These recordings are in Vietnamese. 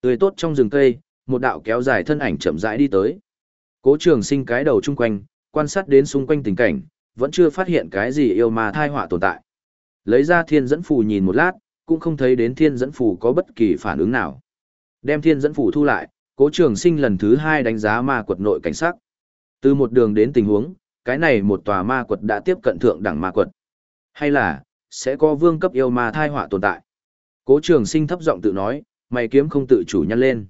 Tươi tốt trong rừng cây, một đạo kéo dài thân ảnh chậm rãi đi tới. Cố trường sinh cái đầu chung quanh, quan sát đến xung quanh tình cảnh, vẫn chưa phát hiện cái gì yêu ma thai họa tồn tại. Lấy ra thiên dẫn phù nhìn một lát, cũng không thấy đến thiên dẫn phù có bất kỳ phản ứng nào. Đem thiên dẫn phù thu lại, cố trường sinh lần thứ hai đánh giá ma quật nội cảnh sắc. Từ một đường đến tình huống, cái này một tòa ma quật đã tiếp cận thượng đẳng ma quật. Hay là, sẽ có vương cấp yêu ma thai họa tồn tại. Cố trường sinh thấp giọng tự nói, mày kiếm không tự chủ nhân lên.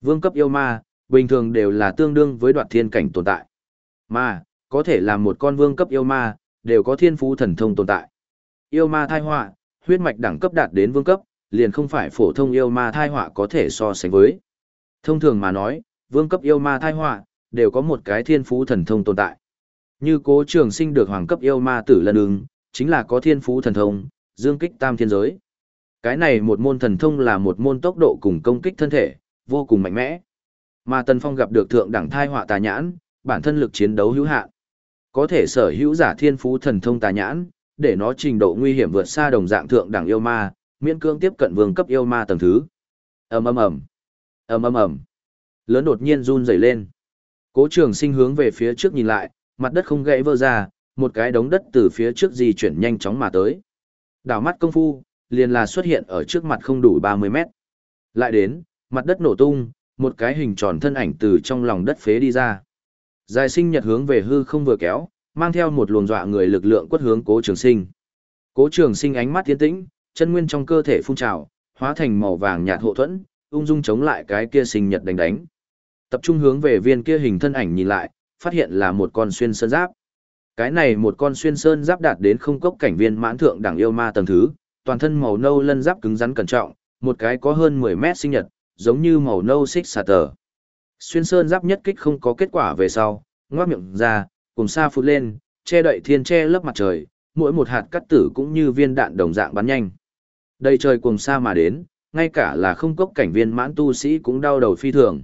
Vương cấp yêu ma, bình thường đều là tương đương với đoạt thiên cảnh tồn tại. Mà, có thể là một con vương cấp yêu ma, đều có thiên phú thần thông tồn tại. Yêu ma thai họa, huyết mạch đẳng cấp đạt đến vương cấp, liền không phải phổ thông yêu ma thai họa có thể so sánh với. Thông thường mà nói, vương cấp yêu ma thai họa, đều có một cái thiên phú thần thông tồn tại. Như cố trường sinh được hoàng cấp yêu ma tử lần ứng, chính là có thiên phú thần thông, dương kích tam thiên giới. Cái này một môn thần thông là một môn tốc độ cùng công kích thân thể, vô cùng mạnh mẽ. Mà Tần Phong gặp được thượng đẳng thai họa tà nhãn, bản thân lực chiến đấu hữu hạn. Có thể sở hữu giả thiên phú thần thông tà nhãn, để nó trình độ nguy hiểm vượt xa đồng dạng thượng đẳng yêu ma, miễn cưỡng tiếp cận vương cấp yêu ma tầng thứ. Ầm ầm ầm. Ầm ầm ầm. Lớn đột nhiên run rẩy lên. Cố Trường Sinh hướng về phía trước nhìn lại, mặt đất không gãy vỡ ra, một cái đống đất từ phía trước di chuyển nhanh chóng mà tới. Đảo mắt công phu, liền là xuất hiện ở trước mặt không đủ 30 mét. Lại đến, mặt đất nổ tung, một cái hình tròn thân ảnh từ trong lòng đất phế đi ra. Dài sinh nhật hướng về hư không vừa kéo, mang theo một luồng dọa người lực lượng quất hướng cố trường sinh. Cố trường sinh ánh mắt tiến tĩnh, chân nguyên trong cơ thể phun trào, hóa thành màu vàng nhạt hộ thuẫn, ung dung chống lại cái kia sinh nhật đánh đánh. Tập trung hướng về viên kia hình thân ảnh nhìn lại, phát hiện là một con xuyên sơn giáp. Cái này một con xuyên sơn giáp đạt đến không cốc cảnh viên mãn thượng đẳng yêu ma tầng thứ, toàn thân màu nâu lân giáp cứng rắn cẩn trọng, một cái có hơn 10 mét sinh nhật, giống như màu nâu xích xà tờ. Xuyên sơn giáp nhất kích không có kết quả về sau, ngoác miệng ra, cùng xa phụt lên, che đậy thiên che lớp mặt trời, mỗi một hạt cắt tử cũng như viên đạn đồng dạng bắn nhanh. Đầy trời cùng xa mà đến, ngay cả là không cốc cảnh viên mãn tu sĩ cũng đau đầu phi thường.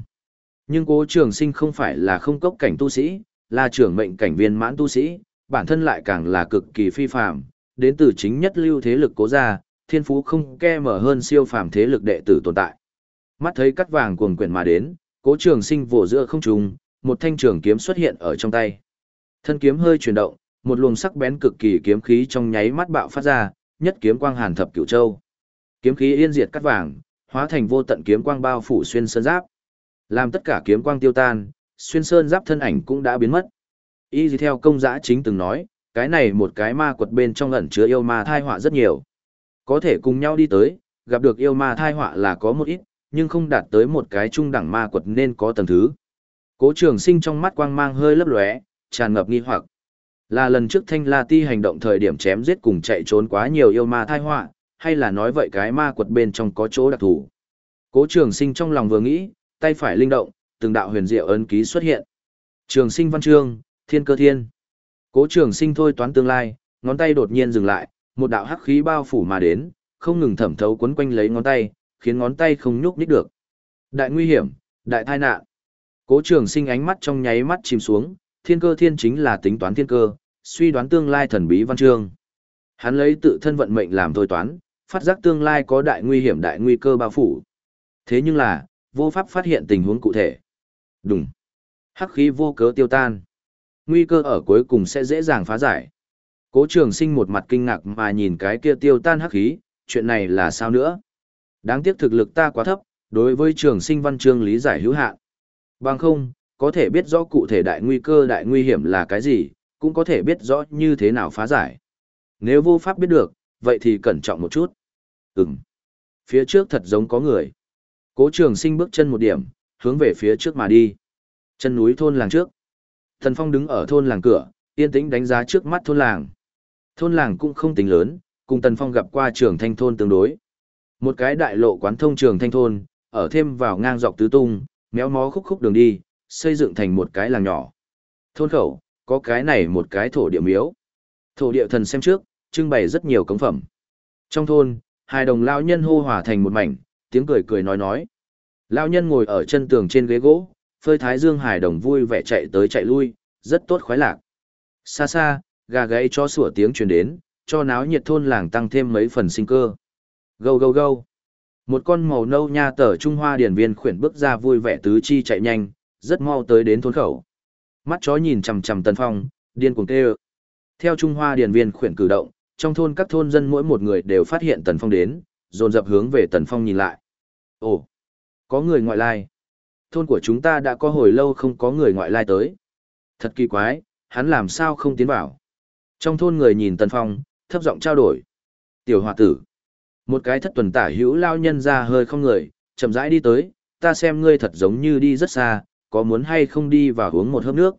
Nhưng cố trường sinh không phải là không cốc cảnh tu sĩ, là trưởng mệnh cảnh viên mãn tu sĩ, bản thân lại càng là cực kỳ phi phàm, đến từ chính nhất lưu thế lực cố gia, thiên phú không ke mở hơn siêu phàm thế lực đệ tử tồn tại. Mắt thấy cắt vàng cuồng quyển mà đến, cố trường sinh vỗ giữa không trung một thanh trường kiếm xuất hiện ở trong tay. Thân kiếm hơi chuyển động, một luồng sắc bén cực kỳ kiếm khí trong nháy mắt bạo phát ra, nhất kiếm quang hàn thập cửu châu. Kiếm khí yên diệt cắt vàng, hóa thành vô tận kiếm quang bao phủ xuyên sơn giáp. Làm tất cả kiếm quang tiêu tan, xuyên sơn giáp thân ảnh cũng đã biến mất. Y dì theo công giã chính từng nói, cái này một cái ma quật bên trong ẩn chứa yêu ma thai họa rất nhiều. Có thể cùng nhau đi tới, gặp được yêu ma thai họa là có một ít, nhưng không đạt tới một cái trung đẳng ma quật nên có tầng thứ. Cố trường sinh trong mắt quang mang hơi lấp lóe, tràn ngập nghi hoặc. Là lần trước Thanh La Ti hành động thời điểm chém giết cùng chạy trốn quá nhiều yêu ma thai họa, hay là nói vậy cái ma quật bên trong có chỗ đặc thù. Cố trường sinh trong lòng vừa nghĩ, tay phải linh động, từng đạo huyền diệu ấn ký xuất hiện. Trường sinh văn chương, thiên cơ thiên. Cố trường sinh thôi toán tương lai, ngón tay đột nhiên dừng lại, một đạo hắc khí bao phủ mà đến, không ngừng thẩm thấu quấn quanh lấy ngón tay, khiến ngón tay không nhúc nhích được. Đại nguy hiểm, đại tai nạn. Cố trường sinh ánh mắt trong nháy mắt chìm xuống, thiên cơ thiên chính là tính toán thiên cơ, suy đoán tương lai thần bí văn chương. Hắn lấy tự thân vận mệnh làm thôi toán, phát giác tương lai có đại nguy hiểm đại nguy cơ bao phủ. Thế nhưng là, vô pháp phát hiện tình huống cụ thể. Đúng. Hắc khí vô cớ tiêu tan. Nguy cơ ở cuối cùng sẽ dễ dàng phá giải. Cố trường sinh một mặt kinh ngạc mà nhìn cái kia tiêu tan hắc khí, chuyện này là sao nữa? Đáng tiếc thực lực ta quá thấp, đối với trường sinh văn chương lý giải hữu hạn. Bằng không, có thể biết rõ cụ thể đại nguy cơ đại nguy hiểm là cái gì, cũng có thể biết rõ như thế nào phá giải. Nếu vô pháp biết được, vậy thì cẩn trọng một chút. Ừm. Phía trước thật giống có người. Cố trường sinh bước chân một điểm, hướng về phía trước mà đi. Chân núi thôn làng trước. Thần Phong đứng ở thôn làng cửa, yên tĩnh đánh giá trước mắt thôn làng. Thôn làng cũng không tính lớn, cùng Tần Phong gặp qua trường thanh thôn tương đối. Một cái đại lộ quán thông trường thanh thôn, ở thêm vào ngang dọc tứ tung, méo mó khúc khúc đường đi, xây dựng thành một cái làng nhỏ. Thôn khẩu, có cái này một cái thổ địa miếu. Thổ địa thần xem trước, trưng bày rất nhiều cống phẩm. Trong thôn, hai đồng lao nhân hô hòa thành một mảnh, tiếng cười cười nói nói. Lao nhân ngồi ở chân tường trên ghế gỗ, phơi thái dương hải đồng vui vẻ chạy tới chạy lui, rất tốt khoái lạc. Xa xa, gà gáy cho sủa tiếng truyền đến, cho náo nhiệt thôn làng tăng thêm mấy phần sinh cơ. Gâu gâu gâu. Một con màu nâu nha tở Trung Hoa điển viên khuyển bước ra vui vẻ tứ chi chạy nhanh, rất mau tới đến thôn khẩu. Mắt chó nhìn chằm chằm Tần Phong, điên cuồng kêu. Theo Trung Hoa điển viên khuyển cử động, trong thôn các thôn dân mỗi một người đều phát hiện Tần Phong đến, dồn dập hướng về Tần Phong nhìn lại. Ồ, có người ngoại lai. Thôn của chúng ta đã có hồi lâu không có người ngoại lai tới. Thật kỳ quái, hắn làm sao không tiến vào. Trong thôn người nhìn Tần Phong, thấp giọng trao đổi. Tiểu hòa tử. Một cái thất tuần tả hữu lao nhân ra hơi không người, chậm rãi đi tới, ta xem ngươi thật giống như đi rất xa, có muốn hay không đi vào uống một hớp nước.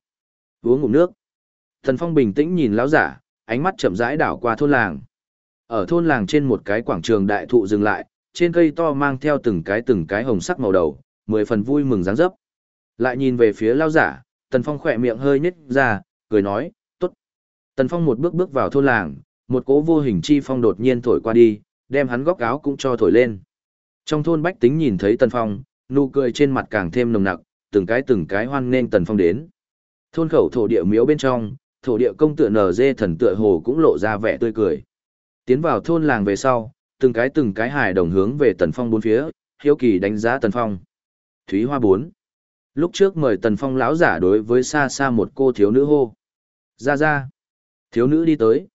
Uống ngụm nước. Tần Phong bình tĩnh nhìn lão giả, ánh mắt chậm rãi đảo qua thôn làng. Ở thôn làng trên một cái quảng trường đại thụ dừng lại, trên cây to mang theo từng cái từng cái hồng sắc màu đầu, mười phần vui mừng dáng dấp. Lại nhìn về phía lao giả, Tần Phong khỏe miệng hơi nhếch ra, cười nói, tốt. Tần Phong một bước bước vào thôn làng, một cỗ vô hình chi phong đột nhiên thổi qua đi, đem hắn góc áo cũng cho thổi lên. Trong thôn bách tính nhìn thấy Tần Phong, nụ cười trên mặt càng thêm nồng nặc, từng cái từng cái hoan nghênh Tần Phong đến. Thôn khẩu thổ địa miếu bên trong, thổ địa công tựa nở dê thần tựa hồ cũng lộ ra vẻ tươi cười. Tiến vào thôn làng về sau, từng cái từng cái hài đồng hướng về Tần Phong bốn phía, hiếu kỳ đánh giá Tần Phong. Thúy Hoa bốn Lúc trước mời Tần Phong lão giả đối với xa xa một cô thiếu nữ hô. Ra ra. Thiếu nữ đi tới.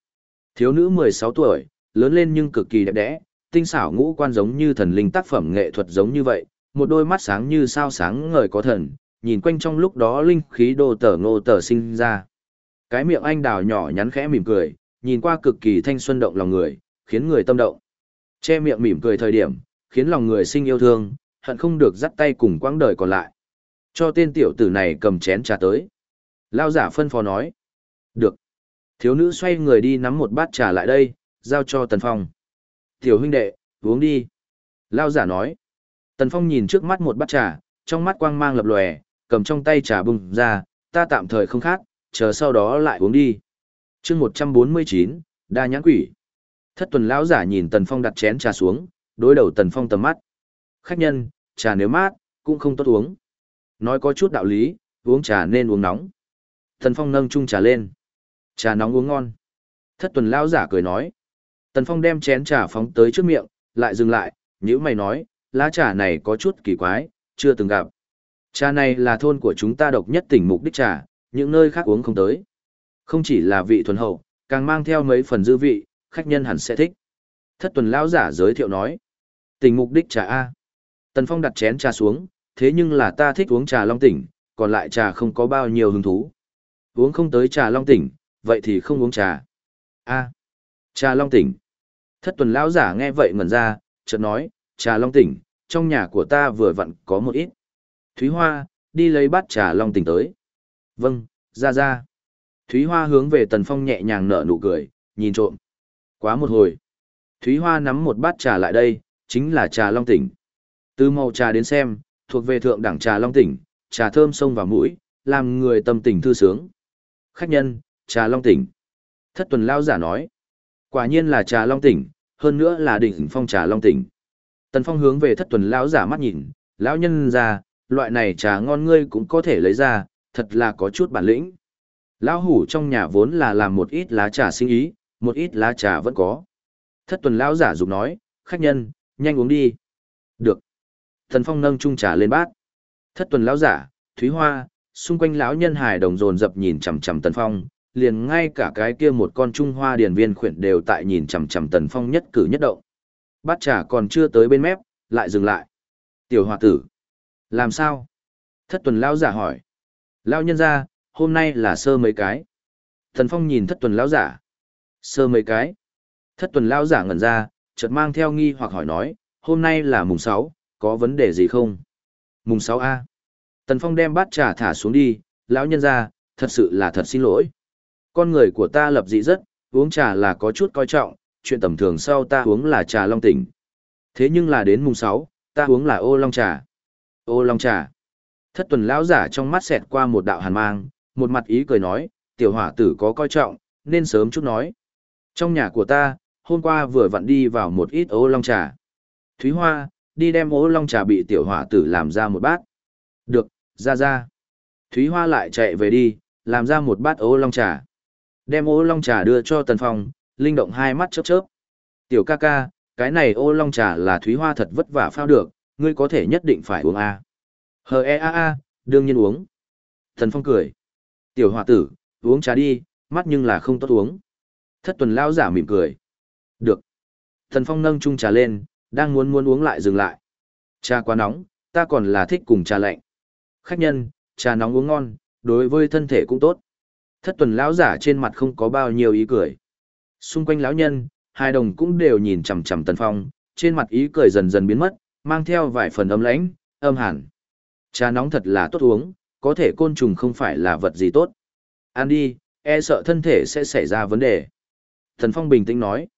Thiếu nữ 16 tuổi, lớn lên nhưng cực kỳ đẹp đẽ, tinh xảo ngũ quan giống như thần linh tác phẩm nghệ thuật giống như vậy, một đôi mắt sáng như sao sáng ngời có thần, nhìn quanh trong lúc đó linh khí đồ tở ngô tở sinh ra. Cái miệng anh đào nhỏ nhắn khẽ mỉm cười, nhìn qua cực kỳ thanh xuân động lòng người, khiến người tâm động. Che miệng mỉm cười thời điểm, khiến lòng người sinh yêu thương, hận không được dắt tay cùng quãng đời còn lại. Cho tên tiểu tử này cầm chén trà tới. Lao giả phân phó nói. Được. Thiếu nữ xoay người đi nắm một bát trà lại đây, giao cho Tần Phong. Tiểu huynh đệ, uống đi. Lao giả nói. Tần Phong nhìn trước mắt một bát trà, trong mắt quang mang lập lòe, cầm trong tay trà bùng ra, ta tạm thời không khác, chờ sau đó lại uống đi. chương 149, đa nhãn quỷ. Thất tuần lão giả nhìn Tần Phong đặt chén trà xuống, đối đầu Tần Phong tầm mắt. Khách nhân, trà nếu mát, cũng không tốt uống. Nói có chút đạo lý, uống trà nên uống nóng. Tần Phong nâng chung trà lên. Trà nóng uống ngon. Thất tuần lão giả cười nói. Tần Phong đem chén trà phóng tới trước miệng, lại dừng lại, nhữ mày nói, lá trà này có chút kỳ quái, chưa từng gặp. Trà này là thôn của chúng ta độc nhất tỉnh mục đích trà, những nơi khác uống không tới. Không chỉ là vị thuần hậu, càng mang theo mấy phần dư vị, khách nhân hẳn sẽ thích. Thất tuần lão giả giới thiệu nói. Tỉnh mục đích trà A. Tần Phong đặt chén trà xuống, thế nhưng là ta thích uống trà long tỉnh, còn lại trà không có bao nhiêu hứng thú. Uống không tới trà long tỉnh, vậy thì không uống trà. A. trà long tỉnh. Thất tuần lão giả nghe vậy ngẩn ra, chợt nói, trà long tỉnh, trong nhà của ta vừa vặn có một ít. Thúy Hoa, đi lấy bát trà long tỉnh tới. Vâng, ra ra. Thúy Hoa hướng về Tần Phong nhẹ nhàng nở nụ cười, nhìn trộm. Quá một hồi. Thúy Hoa nắm một bát trà lại đây, chính là trà long tỉnh. Từ màu trà đến xem, thuộc về thượng đẳng trà long tỉnh, trà thơm sông vào mũi, làm người tâm tình thư sướng. Khách nhân, trà long tỉnh. Thất tuần lao giả nói. Quả nhiên là trà long tỉnh, hơn nữa là đỉnh phong trà long tỉnh. Tần Phong hướng về thất tuần lão giả mắt nhìn, lão nhân ra, loại này trà ngon ngươi cũng có thể lấy ra, thật là có chút bản lĩnh. Lão hủ trong nhà vốn là làm một ít lá trà sinh ý, một ít lá trà vẫn có. Thất tuần lão giả dục nói, khách nhân, nhanh uống đi. Thần Phong nâng chung trà lên bát. Thất tuần lão giả, Thúy Hoa, xung quanh lão nhân hài đồng dồn dập nhìn chằm chằm Tần Phong, liền ngay cả cái kia một con trung hoa điển viên khuyển đều tại nhìn chằm chằm Tần Phong nhất cử nhất động. Bát trà còn chưa tới bên mép, lại dừng lại. Tiểu hòa tử. Làm sao? Thất tuần lão giả hỏi. Lão nhân ra, hôm nay là sơ mấy cái. Thần Phong nhìn thất tuần lão giả. Sơ mấy cái. Thất tuần lão giả ngẩn ra, chợt mang theo nghi hoặc hỏi nói, hôm nay là mùng 6, có vấn đề gì không? Mùng 6A. Tần Phong đem bát trà thả xuống đi, lão nhân ra, thật sự là thật xin lỗi. Con người của ta lập dị rất, uống trà là có chút coi trọng, chuyện tầm thường sau ta uống là trà long tỉnh. Thế nhưng là đến mùng 6, ta uống là ô long trà. Ô long trà. Thất tuần lão giả trong mắt xẹt qua một đạo hàn mang, một mặt ý cười nói, tiểu hỏa tử có coi trọng, nên sớm chút nói. Trong nhà của ta, hôm qua vừa vặn đi vào một ít ô long trà. Thúy Hoa, đi đem ố long trà bị tiểu hỏa tử làm ra một bát. Được, ra ra. Thúy Hoa lại chạy về đi, làm ra một bát ố long trà. Đem ố long trà đưa cho Tần Phong, linh động hai mắt chớp chớp. Tiểu ca ca, Cái này ô long trà là thúy hoa thật vất vả phao được, ngươi có thể nhất định phải uống a. Hờ e a a, đương nhiên uống. tần Phong cười. Tiểu hòa tử, uống trà đi, mắt nhưng là không tốt uống. Thất tuần lao giả mỉm cười. Được. tần Phong nâng chung trà lên, đang muốn muốn uống lại dừng lại. Trà quá nóng, ta còn là thích cùng trà lạnh. Khách nhân, trà nóng uống ngon, đối với thân thể cũng tốt. Thất tuần lão giả trên mặt không có bao nhiêu ý cười. Xung quanh lão nhân, hai đồng cũng đều nhìn chằm chằm Tần Phong, trên mặt ý cười dần dần biến mất, mang theo vài phần âm lãnh, âm hẳn. Trà nóng thật là tốt uống, có thể côn trùng không phải là vật gì tốt. Ăn đi, e sợ thân thể sẽ xảy ra vấn đề. Thần Phong bình tĩnh nói.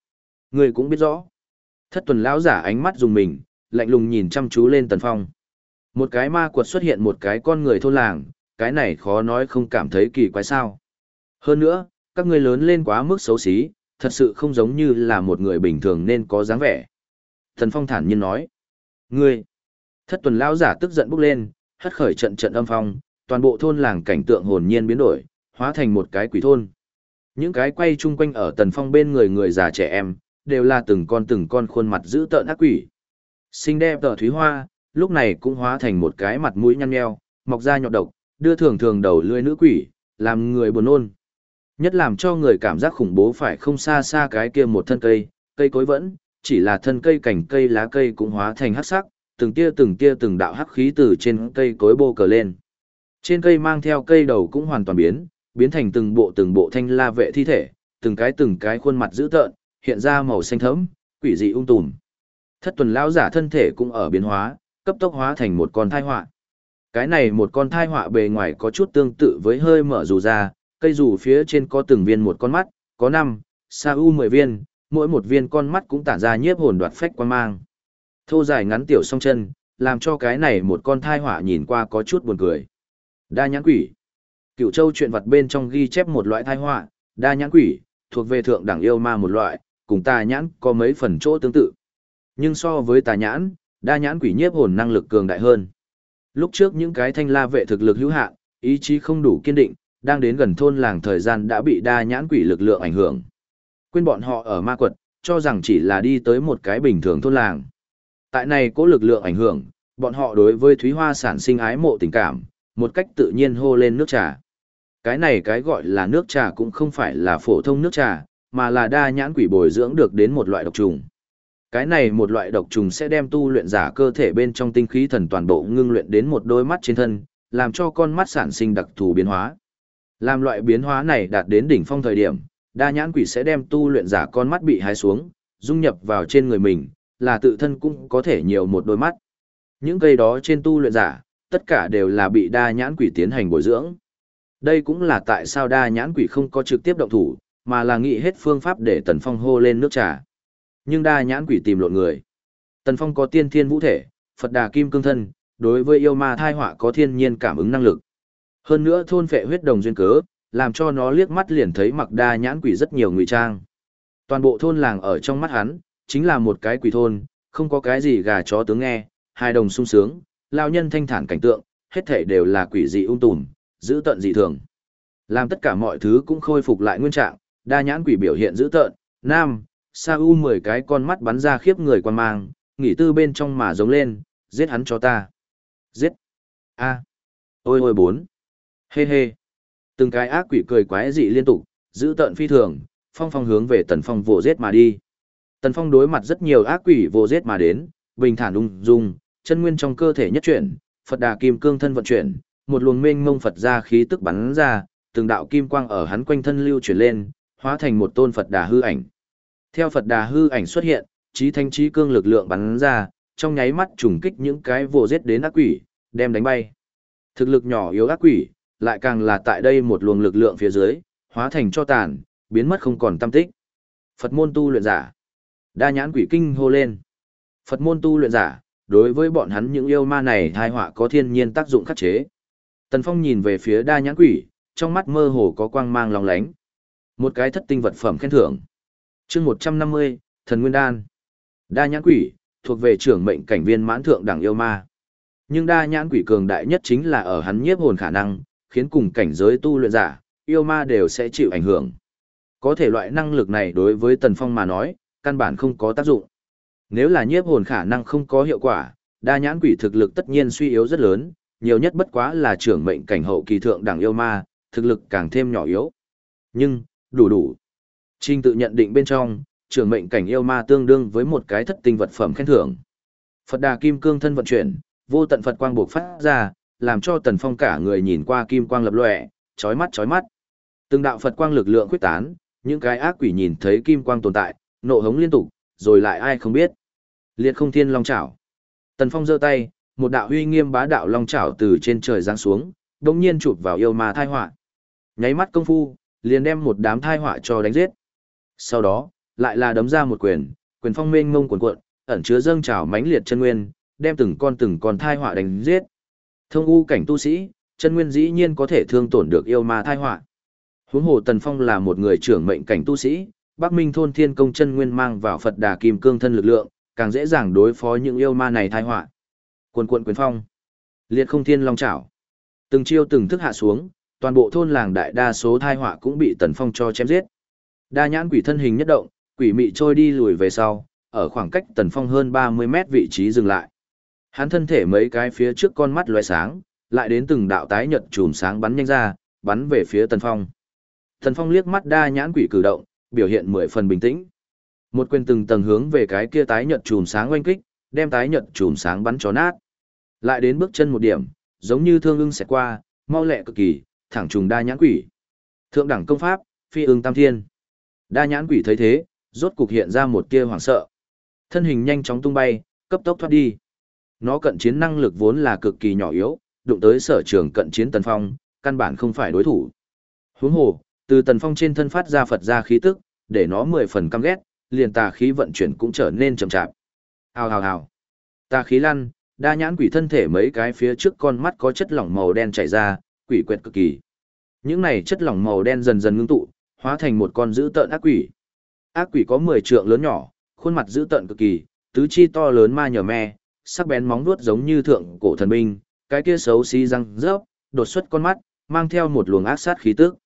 Người cũng biết rõ. Thất tuần lão giả ánh mắt dùng mình, lạnh lùng nhìn chăm chú lên Tần Phong. Một cái ma quật xuất hiện một cái con người thôn làng, cái này khó nói không cảm thấy kỳ quái sao. Hơn nữa, các ngươi lớn lên quá mức xấu xí, thật sự không giống như là một người bình thường nên có dáng vẻ. Thần Phong thản nhiên nói. Ngươi! Thất tuần lão giả tức giận bốc lên, hất khởi trận trận âm phong, toàn bộ thôn làng cảnh tượng hồn nhiên biến đổi, hóa thành một cái quỷ thôn. Những cái quay chung quanh ở tần phong bên người người già trẻ em, đều là từng con từng con khuôn mặt dữ tợn ác quỷ. Xinh đẹp tờ thúy hoa, lúc này cũng hóa thành một cái mặt mũi nhăn nheo, mọc ra nhọt độc, đưa thường thường đầu lưỡi nữ quỷ, làm người buồn nôn. Nhất làm cho người cảm giác khủng bố phải không xa xa cái kia một thân cây, cây cối vẫn, chỉ là thân cây cành cây lá cây cũng hóa thành hắc sắc, từng tia từng tia từng đạo hắc khí từ trên cây cối bô cờ lên. Trên cây mang theo cây đầu cũng hoàn toàn biến, biến thành từng bộ từng bộ thanh la vệ thi thể, từng cái từng cái khuôn mặt dữ tợn, hiện ra màu xanh thẫm, quỷ dị ung tùm. Thất tuần lão giả thân thể cũng ở biến hóa, cấp tốc hóa thành một con thai họa. Cái này một con thai họa bề ngoài có chút tương tự với hơi mở dù ra, cây dù phía trên có từng viên một con mắt, có năm, sa u mười viên, mỗi một viên con mắt cũng tản ra nhiếp hồn đoạt phách quan mang. Thô dài ngắn tiểu song chân, làm cho cái này một con thai họa nhìn qua có chút buồn cười. Đa nhãn quỷ. Cựu châu chuyện vật bên trong ghi chép một loại thai họa, đa nhãn quỷ, thuộc về thượng đẳng yêu ma một loại, cùng tà nhãn có mấy phần chỗ tương tự. Nhưng so với tà nhãn, đa nhãn quỷ nhiếp hồn năng lực cường đại hơn. Lúc trước những cái thanh la vệ thực lực hữu hạn, ý chí không đủ kiên định, đang đến gần thôn làng thời gian đã bị đa nhãn quỷ lực lượng ảnh hưởng. Quên bọn họ ở ma quật, cho rằng chỉ là đi tới một cái bình thường thôn làng. Tại này có lực lượng ảnh hưởng, bọn họ đối với Thúy Hoa sản sinh ái mộ tình cảm, một cách tự nhiên hô lên nước trà. Cái này cái gọi là nước trà cũng không phải là phổ thông nước trà, mà là đa nhãn quỷ bồi dưỡng được đến một loại độc trùng. Cái này một loại độc trùng sẽ đem tu luyện giả cơ thể bên trong tinh khí thần toàn bộ ngưng luyện đến một đôi mắt trên thân, làm cho con mắt sản sinh đặc thù biến hóa. Làm loại biến hóa này đạt đến đỉnh phong thời điểm, đa nhãn quỷ sẽ đem tu luyện giả con mắt bị hái xuống, dung nhập vào trên người mình, là tự thân cũng có thể nhiều một đôi mắt. Những cây đó trên tu luyện giả, tất cả đều là bị đa nhãn quỷ tiến hành bồi dưỡng. Đây cũng là tại sao đa nhãn quỷ không có trực tiếp động thủ, mà là nghĩ hết phương pháp để Tần Phong hô lên nước trà. Nhưng đa nhãn quỷ tìm lộn người. Tần Phong có tiên thiên vũ thể, Phật đà kim cương thân, đối với yêu ma thai họa có thiên nhiên cảm ứng năng lực. Hơn nữa thôn phệ huyết đồng duyên cớ, làm cho nó liếc mắt liền thấy mặc đa nhãn quỷ rất nhiều ngụy trang. Toàn bộ thôn làng ở trong mắt hắn, chính là một cái quỷ thôn, không có cái gì gà chó tướng nghe, hai đồng sung sướng, lao nhân thanh thản cảnh tượng, hết thể đều là quỷ dị ung tùm, giữ tận dị thường. Làm tất cả mọi thứ cũng khôi phục lại nguyên trạng, đa nhãn quỷ biểu hiện dữ tợn, nam, sa u mười cái con mắt bắn ra khiếp người quan mang, nghỉ tư bên trong mà giống lên, giết hắn cho ta. Giết. a Ôi ôi bốn. Hê hê. Từng cái ác quỷ cười quái dị liên tục, giữ tợn phi thường, phong phong hướng về tần phong vồ giết mà đi. Tần phong đối mặt rất nhiều ác quỷ vồ giết mà đến, bình thản ung dung, chân nguyên trong cơ thể nhất chuyển, Phật đà kim cương thân vận chuyển, một luồng mênh mông Phật ra khí tức bắn ra, từng đạo kim quang ở hắn quanh thân lưu chuyển lên, hóa thành một tôn Phật đà hư ảnh. Theo Phật đà hư ảnh xuất hiện, trí thanh trí cương lực lượng bắn ra, trong nháy mắt trùng kích những cái vô giết đến ác quỷ, đem đánh bay. Thực lực nhỏ yếu ác quỷ, lại càng là tại đây một luồng lực lượng phía dưới, hóa thành cho tàn, biến mất không còn tâm tích. Phật môn tu luyện giả. Đa nhãn quỷ kinh hô lên. Phật môn tu luyện giả, đối với bọn hắn những yêu ma này thai họa có thiên nhiên tác dụng khắc chế. Tần Phong nhìn về phía đa nhãn quỷ, trong mắt mơ hồ có quang mang long lánh. Một cái thất tinh vật phẩm khen thưởng. chương 150, Thần Nguyên Đan. Đa nhãn quỷ, thuộc về trưởng mệnh cảnh viên mãn thượng đẳng yêu ma. Nhưng đa nhãn quỷ cường đại nhất chính là ở hắn nhiếp hồn khả năng, khiến cùng cảnh giới tu luyện giả, yêu ma đều sẽ chịu ảnh hưởng. Có thể loại năng lực này đối với Tần Phong mà nói, căn bản không có tác dụng. Nếu là nhiếp hồn khả năng không có hiệu quả, đa nhãn quỷ thực lực tất nhiên suy yếu rất lớn, nhiều nhất bất quá là trưởng mệnh cảnh hậu kỳ thượng đẳng yêu ma, thực lực càng thêm nhỏ yếu. Nhưng, đủ đủ. Trình tự nhận định bên trong, trưởng mệnh cảnh yêu ma tương đương với một cái thất tinh vật phẩm khen thưởng. Phật Đà Kim Cương thân vận chuyển, vô tận Phật quang buộc phát ra, làm cho Tần Phong cả người nhìn qua kim quang lập lòe, chói mắt chói mắt. Từng đạo Phật quang lực lượng quyết tán, những cái ác quỷ nhìn thấy kim quang tồn tại, nộ hống liên tục, rồi lại ai không biết. Liệt không thiên long chảo. Tần Phong giơ tay, một đạo huy nghiêm bá đạo long chảo từ trên trời giáng xuống, đột nhiên chụp vào yêu ma thai họa. Nháy mắt công phu, liền đem một đám thai họa cho đánh giết. Sau đó, lại là đấm ra một quyền, quyền phong mênh mông cuồn cuộn, ẩn chứa dâng trào mãnh liệt chân nguyên, đem từng con từng con thai họa đánh giết. Thông u cảnh tu sĩ, chân nguyên dĩ nhiên có thể thương tổn được yêu ma thai họa. Huống hồ Tần Phong là một người trưởng mệnh cảnh tu sĩ, Bắc Minh thôn thiên công chân nguyên mang vào Phật Đà Kim Cương thân lực lượng, càng dễ dàng đối phó những yêu ma này thai họa. cuồn cuộn quyền phong, liệt không thiên long chảo. Từng chiêu từng thức hạ xuống, toàn bộ thôn làng đại đa số thai họa cũng bị Tần Phong cho chém giết. Đa nhãn quỷ thân hình nhất động, quỷ mị trôi đi lùi về sau, ở khoảng cách Tần Phong hơn 30 mét vị trí dừng lại. Hắn thân thể mấy cái phía trước con mắt loé sáng, lại đến từng đạo tái nhật chùm sáng bắn nhanh ra, bắn về phía Tần Phong. Tần Phong liếc mắt đa nhãn quỷ cử động, biểu hiện mười phần bình tĩnh. Một quyền từng tầng hướng về cái kia tái nhật chùm sáng oanh kích, đem tái nhật chùm sáng bắn cho nát. Lại đến bước chân một điểm, giống như thương ưng xẹt qua, mau lẹ cực kỳ, thẳng trùng đa nhãn quỷ. Thượng đẳng công pháp, phi ưng tam thiên. Đa nhãn quỷ thấy thế, rốt cục hiện ra một tia hoảng sợ. Thân hình nhanh chóng tung bay, cấp tốc thoát đi. Nó cận chiến năng lực vốn là cực kỳ nhỏ yếu, đụng tới sở trường cận chiến tần phong, căn bản không phải đối thủ. Huống hồ, từ tần phong trên thân phát ra Phật ra khí tức, để nó mười phần căm ghét, liền tà khí vận chuyển cũng trở nên chậm chạp. Hào hào hào. Tà khí lăn, đa nhãn quỷ thân thể mấy cái phía trước con mắt có chất lỏng màu đen chảy ra, quỷ quyệt cực kỳ. Những này chất lỏng màu đen dần dần ngưng tụ, hóa thành một con dữ tợn ác quỷ. Ác quỷ có 10 trượng lớn nhỏ, khuôn mặt dữ tợn cực kỳ, tứ chi to lớn ma nhờ me, sắc bén móng vuốt giống như thượng cổ thần binh, cái kia xấu xí răng rớp, đột xuất con mắt, mang theo một luồng ác sát khí tức.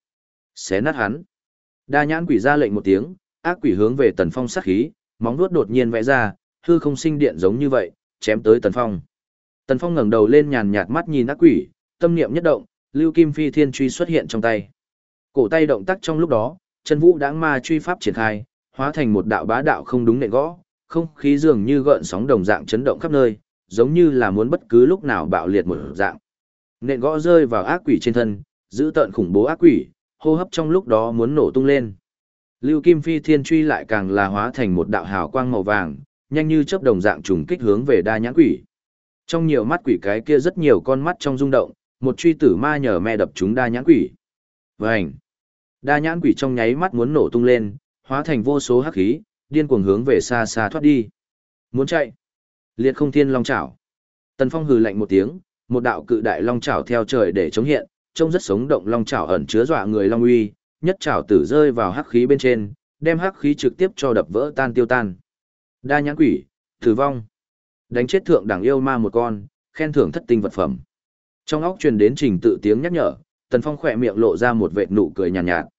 Xé nát hắn. Đa nhãn quỷ ra lệnh một tiếng, ác quỷ hướng về tần phong sát khí, móng vuốt đột nhiên vẽ ra, hư không sinh điện giống như vậy, chém tới tần phong. Tần phong ngẩng đầu lên nhàn nhạt mắt nhìn ác quỷ, tâm niệm nhất động, lưu kim phi thiên truy xuất hiện trong tay. Cổ tay động tác trong lúc đó, chân vũ đãng ma truy pháp triển khai, hóa thành một đạo bá đạo không đúng nện gõ, không khí dường như gợn sóng đồng dạng chấn động khắp nơi, giống như là muốn bất cứ lúc nào bạo liệt một dạng. Nện gõ rơi vào ác quỷ trên thân, giữ tợn khủng bố ác quỷ, hô hấp trong lúc đó muốn nổ tung lên. Lưu Kim Phi Thiên truy lại càng là hóa thành một đạo hào quang màu vàng, nhanh như chớp đồng dạng trùng kích hướng về đa nhãn quỷ. Trong nhiều mắt quỷ cái kia rất nhiều con mắt trong rung động, một truy tử ma nhờ me đập chúng đa nhãn quỷ. Vành! Đa nhãn quỷ trong nháy mắt muốn nổ tung lên, hóa thành vô số hắc khí, điên cuồng hướng về xa xa thoát đi. Muốn chạy. Liệt không thiên long chảo. Tần Phong hừ lạnh một tiếng, một đạo cự đại long chảo theo trời để chống hiện, trông rất sống động long chảo ẩn chứa dọa người long uy, nhất chảo tử rơi vào hắc khí bên trên, đem hắc khí trực tiếp cho đập vỡ tan tiêu tan. Đa nhãn quỷ, tử vong. Đánh chết thượng đẳng yêu ma một con, khen thưởng thất tinh vật phẩm. Trong óc truyền đến trình tự tiếng nhắc nhở, Tần Phong khỏe miệng lộ ra một vệt nụ cười nhàn nhạt, nhạt.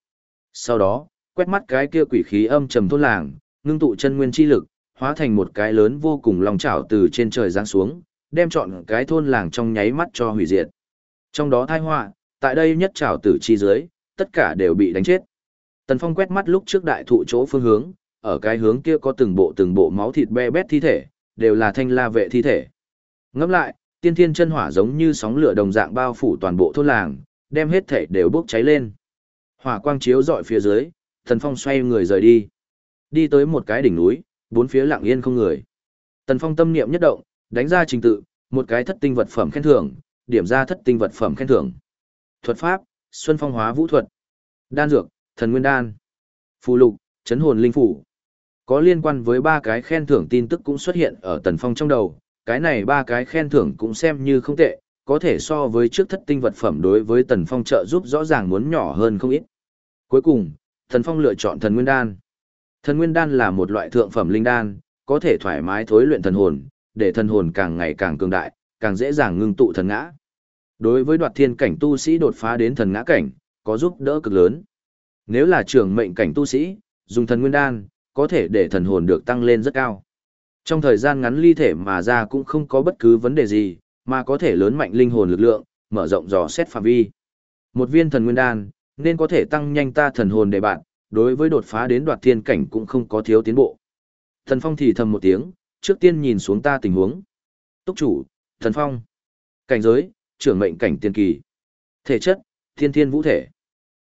Sau đó, quét mắt cái kia quỷ khí âm trầm thôn làng, ngưng tụ chân nguyên chi lực, hóa thành một cái lớn vô cùng lòng chảo từ trên trời giáng xuống, đem chọn cái thôn làng trong nháy mắt cho hủy diệt. Trong đó thai họa, tại đây nhất chảo tử chi dưới, tất cả đều bị đánh chết. Tần Phong quét mắt lúc trước đại thụ chỗ phương hướng, ở cái hướng kia có từng bộ từng bộ máu thịt be bét thi thể, đều là thanh la vệ thi thể. Ngẫm lại, tiên thiên chân hỏa giống như sóng lửa đồng dạng bao phủ toàn bộ thôn làng, đem hết thể đều bốc cháy lên. Hỏa quang chiếu dọi phía dưới, Tần Phong xoay người rời đi. Đi tới một cái đỉnh núi, bốn phía lặng yên không người. Tần Phong tâm niệm nhất động, đánh ra trình tự, một cái thất tinh vật phẩm khen thưởng, điểm ra thất tinh vật phẩm khen thưởng. Thuật pháp, Xuân Phong hóa vũ thuật. Đan dược, Thần Nguyên đan. Phù lục, Chấn hồn linh phủ. Có liên quan với ba cái khen thưởng tin tức cũng xuất hiện ở Tần Phong trong đầu, cái này ba cái khen thưởng cũng xem như không tệ, có thể so với trước thất tinh vật phẩm đối với Tần Phong trợ giúp rõ ràng muốn nhỏ hơn không ít. Cuối cùng, Tần Phong lựa chọn thần nguyên đan. Thần nguyên đan là một loại thượng phẩm linh đan, có thể thoải mái thối luyện thần hồn, để thần hồn càng ngày càng cường đại, càng dễ dàng ngưng tụ thần ngã. Đối với đoạt thiên cảnh tu sĩ đột phá đến thần ngã cảnh, có giúp đỡ cực lớn. Nếu là trưởng mệnh cảnh tu sĩ, dùng thần nguyên đan, có thể để thần hồn được tăng lên rất cao. Trong thời gian ngắn ly thể mà ra cũng không có bất cứ vấn đề gì, mà có thể lớn mạnh linh hồn lực lượng, mở rộng dò xét phạm vi. Một viên thần nguyên đan, nên có thể tăng nhanh ta thần hồn để bạn, đối với đột phá đến đoạt thiên cảnh cũng không có thiếu tiến bộ. Thần Phong thì thầm một tiếng, trước tiên nhìn xuống ta tình huống. Túc chủ, Thần Phong. Cảnh giới, trưởng mệnh cảnh tiên kỳ. Thể chất, thiên thiên vũ thể.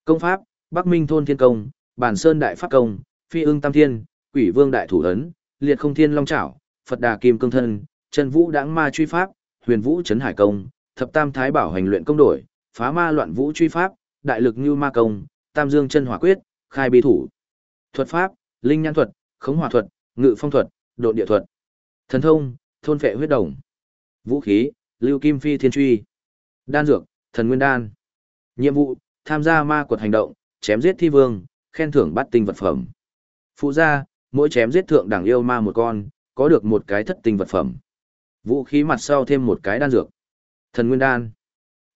Công pháp, Bắc Minh thôn thiên công, Bản Sơn đại pháp công, Phi ưng tam thiên, Quỷ vương đại thủ ấn, Liệt không thiên long trảo, Phật đà kim cương thân, Chân vũ đãng ma truy pháp, Huyền vũ chấn hải công, Thập tam thái bảo hành luyện công đổi, Phá ma loạn vũ truy pháp, Đại lực như ma công, Tam dương chân hỏa quyết, Khai bi thủ. Thuật pháp, Linh nhãn thuật, Khống hỏa thuật, Ngự phong thuật, Độ địa thuật. Thần thông, thôn vệ huyết đồng. Vũ khí, Lưu kim phi thiên truy. Đan dược, thần nguyên đan. Nhiệm vụ, tham gia ma quật hành động, chém giết thi vương, khen thưởng bắt tinh vật phẩm. Phụ gia, mỗi chém giết thượng đẳng yêu ma một con, có được một cái thất tinh vật phẩm. Vũ khí mặt sau thêm một cái đan dược. Thần Nguyên Đan.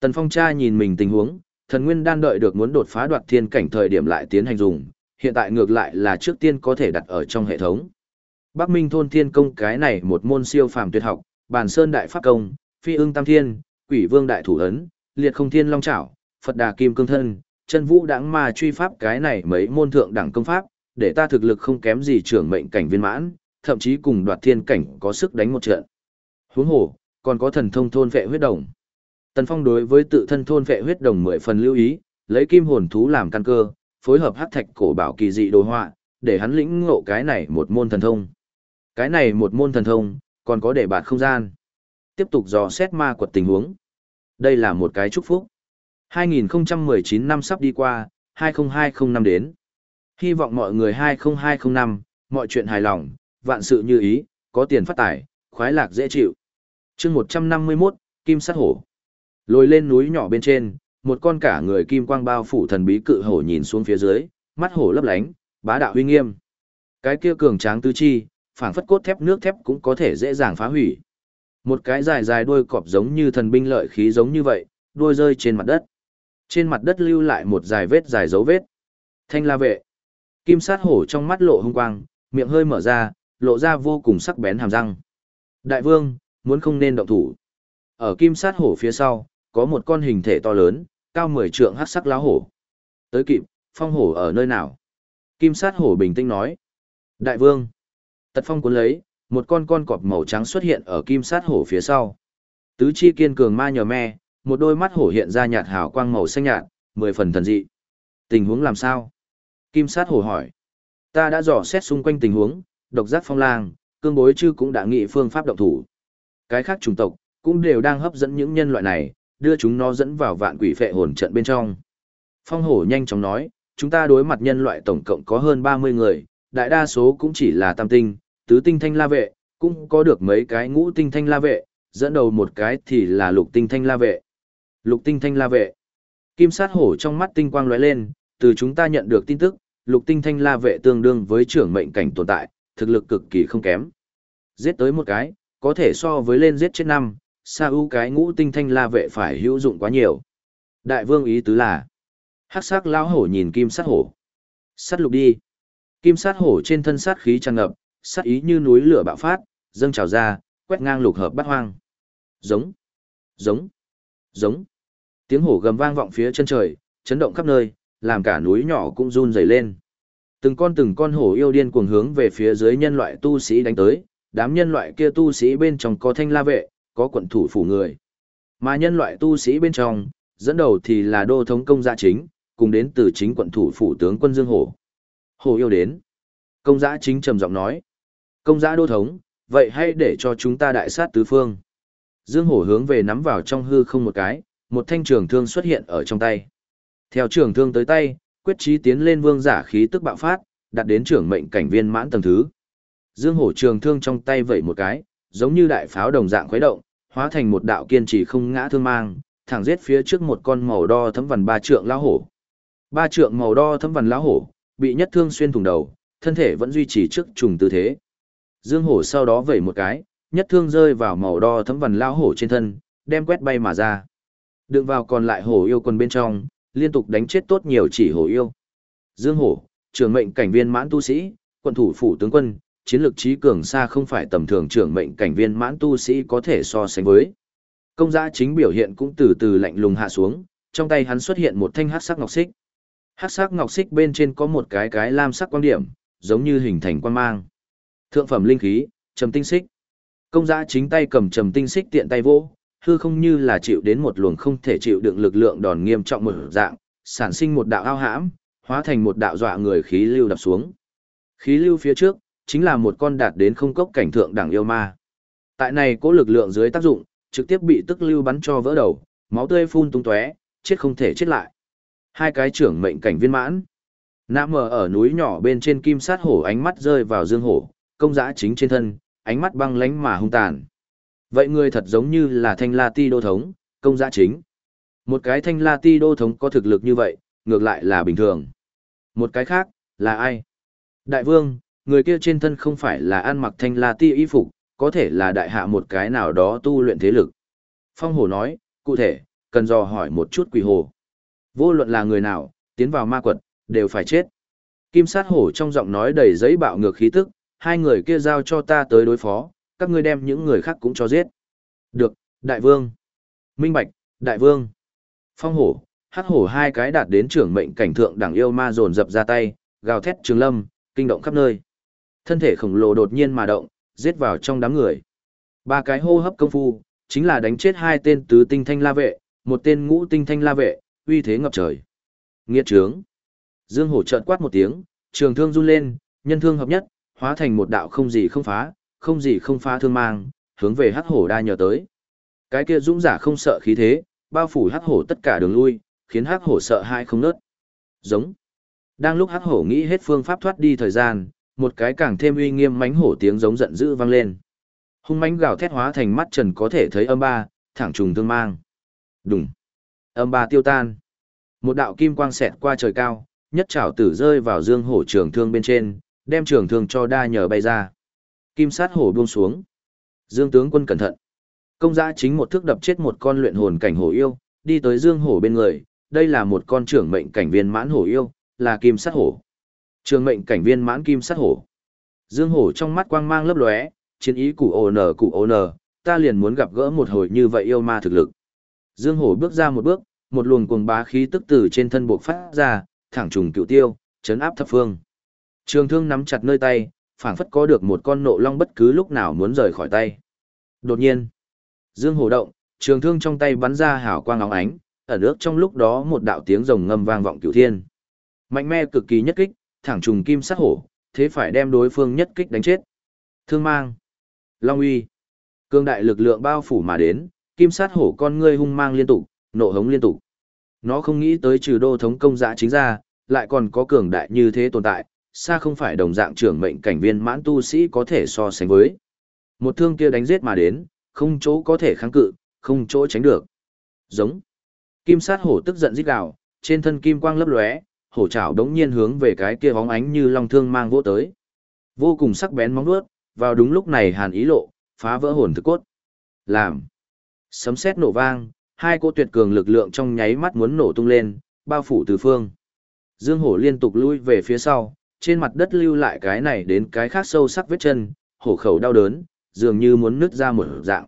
Tần Phong cha nhìn mình tình huống, Thần Nguyên Đan đợi được muốn đột phá đoạt thiên cảnh thời điểm lại tiến hành dùng, hiện tại ngược lại là trước tiên có thể đặt ở trong hệ thống. Bắc Minh thôn thiên công cái này một môn siêu phàm tuyệt học, Bàn Sơn đại pháp công, Phi ưng tam thiên, Quỷ Vương đại thủ ấn, Liệt không thiên long chảo, Phật Đà kim cương thân, chân vũ đãng ma truy pháp cái này mấy môn thượng đẳng công pháp, để ta thực lực không kém gì trưởng mệnh cảnh viên mãn, thậm chí cùng đoạt thiên cảnh có sức đánh một trận. Huống hồ, còn có thần thông thôn vệ huyết đồng. Tần Phong đối với tự thân thôn vệ huyết đồng mười phần lưu ý, lấy kim hồn thú làm căn cơ, phối hợp hắc thạch cổ bảo kỳ dị đồ họa, để hắn lĩnh ngộ cái này một môn thần thông. Cái này một môn thần thông, còn có để bạt không gian. Tiếp tục dò xét ma quật tình huống. Đây là một cái chúc phúc. 2019 năm sắp đi qua, 2020 năm đến. Hy vọng mọi người 20205, mọi chuyện hài lòng, vạn sự như ý, có tiền phát tài, khoái lạc dễ chịu. chương 151, Kim Sát Hổ. Lồi lên núi nhỏ bên trên, một con cả người kim quang bao phủ thần bí cự hổ nhìn xuống phía dưới, mắt hổ lấp lánh, bá đạo uy nghiêm. Cái kia cường tráng tứ chi, phảng phất cốt thép nước thép cũng có thể dễ dàng phá hủy. Một cái dài dài đuôi cọp giống như thần binh lợi khí giống như vậy, đuôi rơi trên mặt đất. Trên mặt đất lưu lại một dài vết dài dấu vết. Thanh la vệ. Kim sát hổ trong mắt lộ hung quang, miệng hơi mở ra, lộ ra vô cùng sắc bén hàm răng. Đại vương, muốn không nên động thủ. Ở kim sát hổ phía sau, có một con hình thể to lớn, cao 10 trượng hắc sắc lá hổ. Tới kịp, phong hổ ở nơi nào? Kim sát hổ bình tĩnh nói. Đại vương. Tật phong cuốn lấy, một con con cọp màu trắng xuất hiện ở kim sát hổ phía sau. Tứ chi kiên cường ma nhờ me, một đôi mắt hổ hiện ra nhạt hào quang màu xanh nhạt, mười phần thần dị. Tình huống làm sao? Kim sát hổ hỏi. Ta đã dò xét xung quanh tình huống, độc giác phong lang, cương bối chư cũng đã nghị phương pháp động thủ. Cái khác chủng tộc, cũng đều đang hấp dẫn những nhân loại này, đưa chúng nó dẫn vào vạn quỷ phệ hồn trận bên trong. Phong hổ nhanh chóng nói, chúng ta đối mặt nhân loại tổng cộng có hơn 30 người, đại đa số cũng chỉ là tam tinh, tứ tinh thanh la vệ, cũng có được mấy cái ngũ tinh thanh la vệ, dẫn đầu một cái thì là lục tinh thanh la vệ. Lục tinh thanh la vệ. Kim sát hổ trong mắt tinh quang lóe lên, từ chúng ta nhận được tin tức, lục tinh thanh la vệ tương đương với trưởng mệnh cảnh tồn tại, thực lực cực kỳ không kém. Giết tới một cái, có thể so với lên giết chết năm, sa ưu cái ngũ tinh thanh la vệ phải hữu dụng quá nhiều. Đại vương ý tứ là, hắc sắc lão hổ nhìn kim sát hổ. Sát lục đi. Kim sát hổ trên thân sát khí tràn ngập, sát ý như núi lửa bạo phát, dâng trào ra, quét ngang lục hợp bát hoang. Giống, giống, giống. Tiếng hổ gầm vang vọng phía chân trời, chấn động khắp nơi, làm cả núi nhỏ cũng run rẩy lên. Từng con từng con hổ yêu điên cuồng hướng về phía dưới nhân loại tu sĩ đánh tới, đám nhân loại kia tu sĩ bên trong có thanh la vệ, có quận thủ phủ người. Mà nhân loại tu sĩ bên trong, dẫn đầu thì là đô thống công gia chính, cùng đến từ chính quận thủ phủ tướng quân Dương Hổ. Hổ yêu đến. Công gia chính trầm giọng nói. Công gia đô thống, vậy hãy để cho chúng ta đại sát tứ phương. Dương Hổ hướng về nắm vào trong hư không một cái, một thanh trường thương xuất hiện ở trong tay. Theo trường thương tới tay, quyết chí tiến lên vương giả khí tức bạo phát, đạt đến trưởng mệnh cảnh viên mãn tầng thứ. Dương Hổ trường thương trong tay vẩy một cái, giống như đại pháo đồng dạng khuấy động, hóa thành một đạo kiên trì không ngã thương mang, thẳng giết phía trước một con màu đo thấm vằn ba trượng lão hổ. Ba trượng màu đo thấm vằn lão hổ, bị nhất thương xuyên thủng đầu, thân thể vẫn duy trì trước trùng tư thế. Dương Hổ sau đó vẩy một cái, nhất thương rơi vào màu đo thấm vằn lão hổ trên thân, đem quét bay mà ra. Đựng vào còn lại hổ yêu quân bên trong, liên tục đánh chết tốt nhiều chỉ hổ yêu. Dương hổ, trưởng mệnh cảnh viên mãn tu sĩ, quân thủ phủ tướng quân, chiến lược trí cường xa không phải tầm thường trưởng mệnh cảnh viên mãn tu sĩ có thể so sánh với. Công gia chính biểu hiện cũng từ từ lạnh lùng hạ xuống, trong tay hắn xuất hiện một thanh hắc sắc ngọc xích. Hắc sắc ngọc xích bên trên có một cái cái lam sắc quan điểm, giống như hình thành quan mang. Thượng phẩm linh khí, trầm tinh xích. Công gia chính tay cầm trầm tinh xích tiện tay vô, hư không như là chịu đến một luồng không thể chịu đựng lực lượng đòn nghiêm trọng một dạng, sản sinh một đạo ao hãm, hóa thành một đạo dọa người khí lưu đập xuống. Khí lưu phía trước, chính là một con đạt đến không cốc cảnh thượng đẳng yêu ma. Tại này cố lực lượng dưới tác dụng, trực tiếp bị tức lưu bắn cho vỡ đầu, máu tươi phun tung tóe, chết không thể chết lại. Hai cái trưởng mệnh cảnh viên mãn. Nã mờ ở núi nhỏ bên trên kim sát hổ ánh mắt rơi vào dương hổ, công giã chính trên thân, ánh mắt băng lánh mà hung tàn. Vậy ngươi thật giống như là thanh la ti đô thống, công giã chính. Một cái thanh la ti đô thống có thực lực như vậy, ngược lại là bình thường. Một cái khác, là ai? Đại vương, người kia trên thân không phải là ăn mặc thanh la ti y phục, có thể là đại hạ một cái nào đó tu luyện thế lực. Phong hổ nói, cụ thể, cần dò hỏi một chút quỷ hồ. Vô luận là người nào, tiến vào ma quật, đều phải chết. Kim sát hổ trong giọng nói đầy giấy bạo ngược khí tức, hai người kia giao cho ta tới đối phó, các ngươi đem những người khác cũng cho giết. Được, đại vương. Minh bạch, đại vương. Phong hổ, hắc hổ hai cái đạt đến trưởng mệnh cảnh thượng đẳng yêu ma dồn dập ra tay, gào thét trường lâm, kinh động khắp nơi. Thân thể khổng lồ đột nhiên mà động, giết vào trong đám người. Ba cái hô hấp công phu, chính là đánh chết hai tên tứ tinh thanh la vệ, một tên ngũ tinh thanh la vệ, uy thế ngập trời. Nghiệt trướng. Dương hổ trợn quát một tiếng, trường thương run lên, nhân thương hợp nhất, hóa thành một đạo không gì không phá, không gì không phá thương mang, hướng về hắc hổ đa nhờ tới. Cái kia dũng giả không sợ khí thế, bao phủ hắc hổ tất cả đường lui, khiến hắc hổ sợ hãi không nớt. Giống. Đang lúc hắc hổ nghĩ hết phương pháp thoát đi thời gian, một cái càng thêm uy nghiêm mánh hổ tiếng giống giận dữ vang lên. Hung mãnh gào thét hóa thành mắt trần có thể thấy âm ba, thẳng trùng thương mang. Đùng. Âm ba tiêu tan. Một đạo kim quang xẹt qua trời cao, nhất trảo tử rơi vào dương hổ trường thương bên trên, đem trường thương cho đa nhờ bay ra. Kim sát hổ buông xuống. Dương tướng quân cẩn thận. Công giã chính một thước đập chết một con luyện hồn cảnh hổ yêu, đi tới dương hổ bên người, đây là một con trưởng mệnh cảnh viên mãn hổ yêu, là kim sát hổ. Trường mệnh cảnh viên mãn kim sát hổ. Dương hổ trong mắt quang mang lấp lóe, chiến ý cụ ồ nở cụ ồ nở, ta liền muốn gặp gỡ một hồi như vậy yêu ma thực lực. Dương hổ bước ra một bước, một luồng cuồng bá khí tức từ trên thân buộc phát ra, thẳng trùng cựu tiêu, chấn áp thập phương. Trường thương nắm chặt nơi tay, phảng phất có được một con nộ long bất cứ lúc nào muốn rời khỏi tay. Đột nhiên, Dương hổ động, trường thương trong tay bắn ra hào quang óng ánh, ở nước trong lúc đó một đạo tiếng rồng ngâm vang vọng cửu thiên. Mạnh mẽ cực kỳ nhất kích, thẳng trùng kim sát hổ, thế phải đem đối phương nhất kích đánh chết. Thương mang, long uy, cương đại lực lượng bao phủ mà đến, kim sát hổ con ngươi hung mang liên tục, nộ hống liên tục. Nó không nghĩ tới trừ đô thống công giã chính ra, lại còn có cường đại như thế tồn tại, xa không phải đồng dạng trưởng mệnh cảnh viên mãn tu sĩ có thể so sánh với. Một thương kia đánh giết mà đến, không chỗ có thể kháng cự, không chỗ tránh được. Giống. Kim sát hổ tức giận rít gào, trên thân kim quang lấp lóe, hổ trảo đống nhiên hướng về cái kia bóng ánh như long thương mang vỗ tới. Vô cùng sắc bén móng vuốt, vào đúng lúc này hàn ý lộ, phá vỡ hồn thực cốt. Làm. Sấm sét nổ vang, hai cô tuyệt cường lực lượng trong nháy mắt muốn nổ tung lên, bao phủ tứ phương. Dương hổ liên tục lui về phía sau, trên mặt đất lưu lại cái này đến cái khác sâu sắc vết chân, hổ khẩu đau đớn, dường như muốn nứt ra một dạng.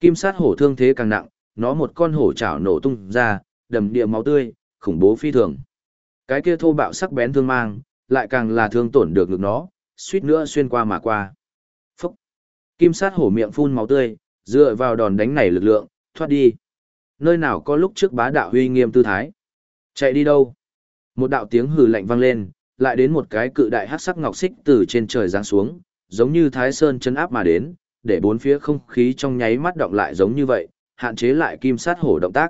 Kim sát hổ thương thế càng nặng, nó một con hổ chảo nổ tung ra, đầm địa máu tươi, khủng bố phi thường. Cái kia thô bạo sắc bén thương mang, lại càng là thương tổn được ngực nó, suýt nữa xuyên qua mà qua. Phúc! Kim sát hổ miệng phun máu tươi, dựa vào đòn đánh này lực lượng, thoát đi. Nơi nào có lúc trước bá đạo huy nghiêm tư thái. Chạy đi đâu? Một đạo tiếng hừ lạnh vang lên, lại đến một cái cự đại hắc sắc ngọc xích từ trên trời giáng xuống, giống như thái sơn chân áp mà đến, để bốn phía không khí trong nháy mắt động lại giống như vậy, hạn chế lại kim sát hổ động tác.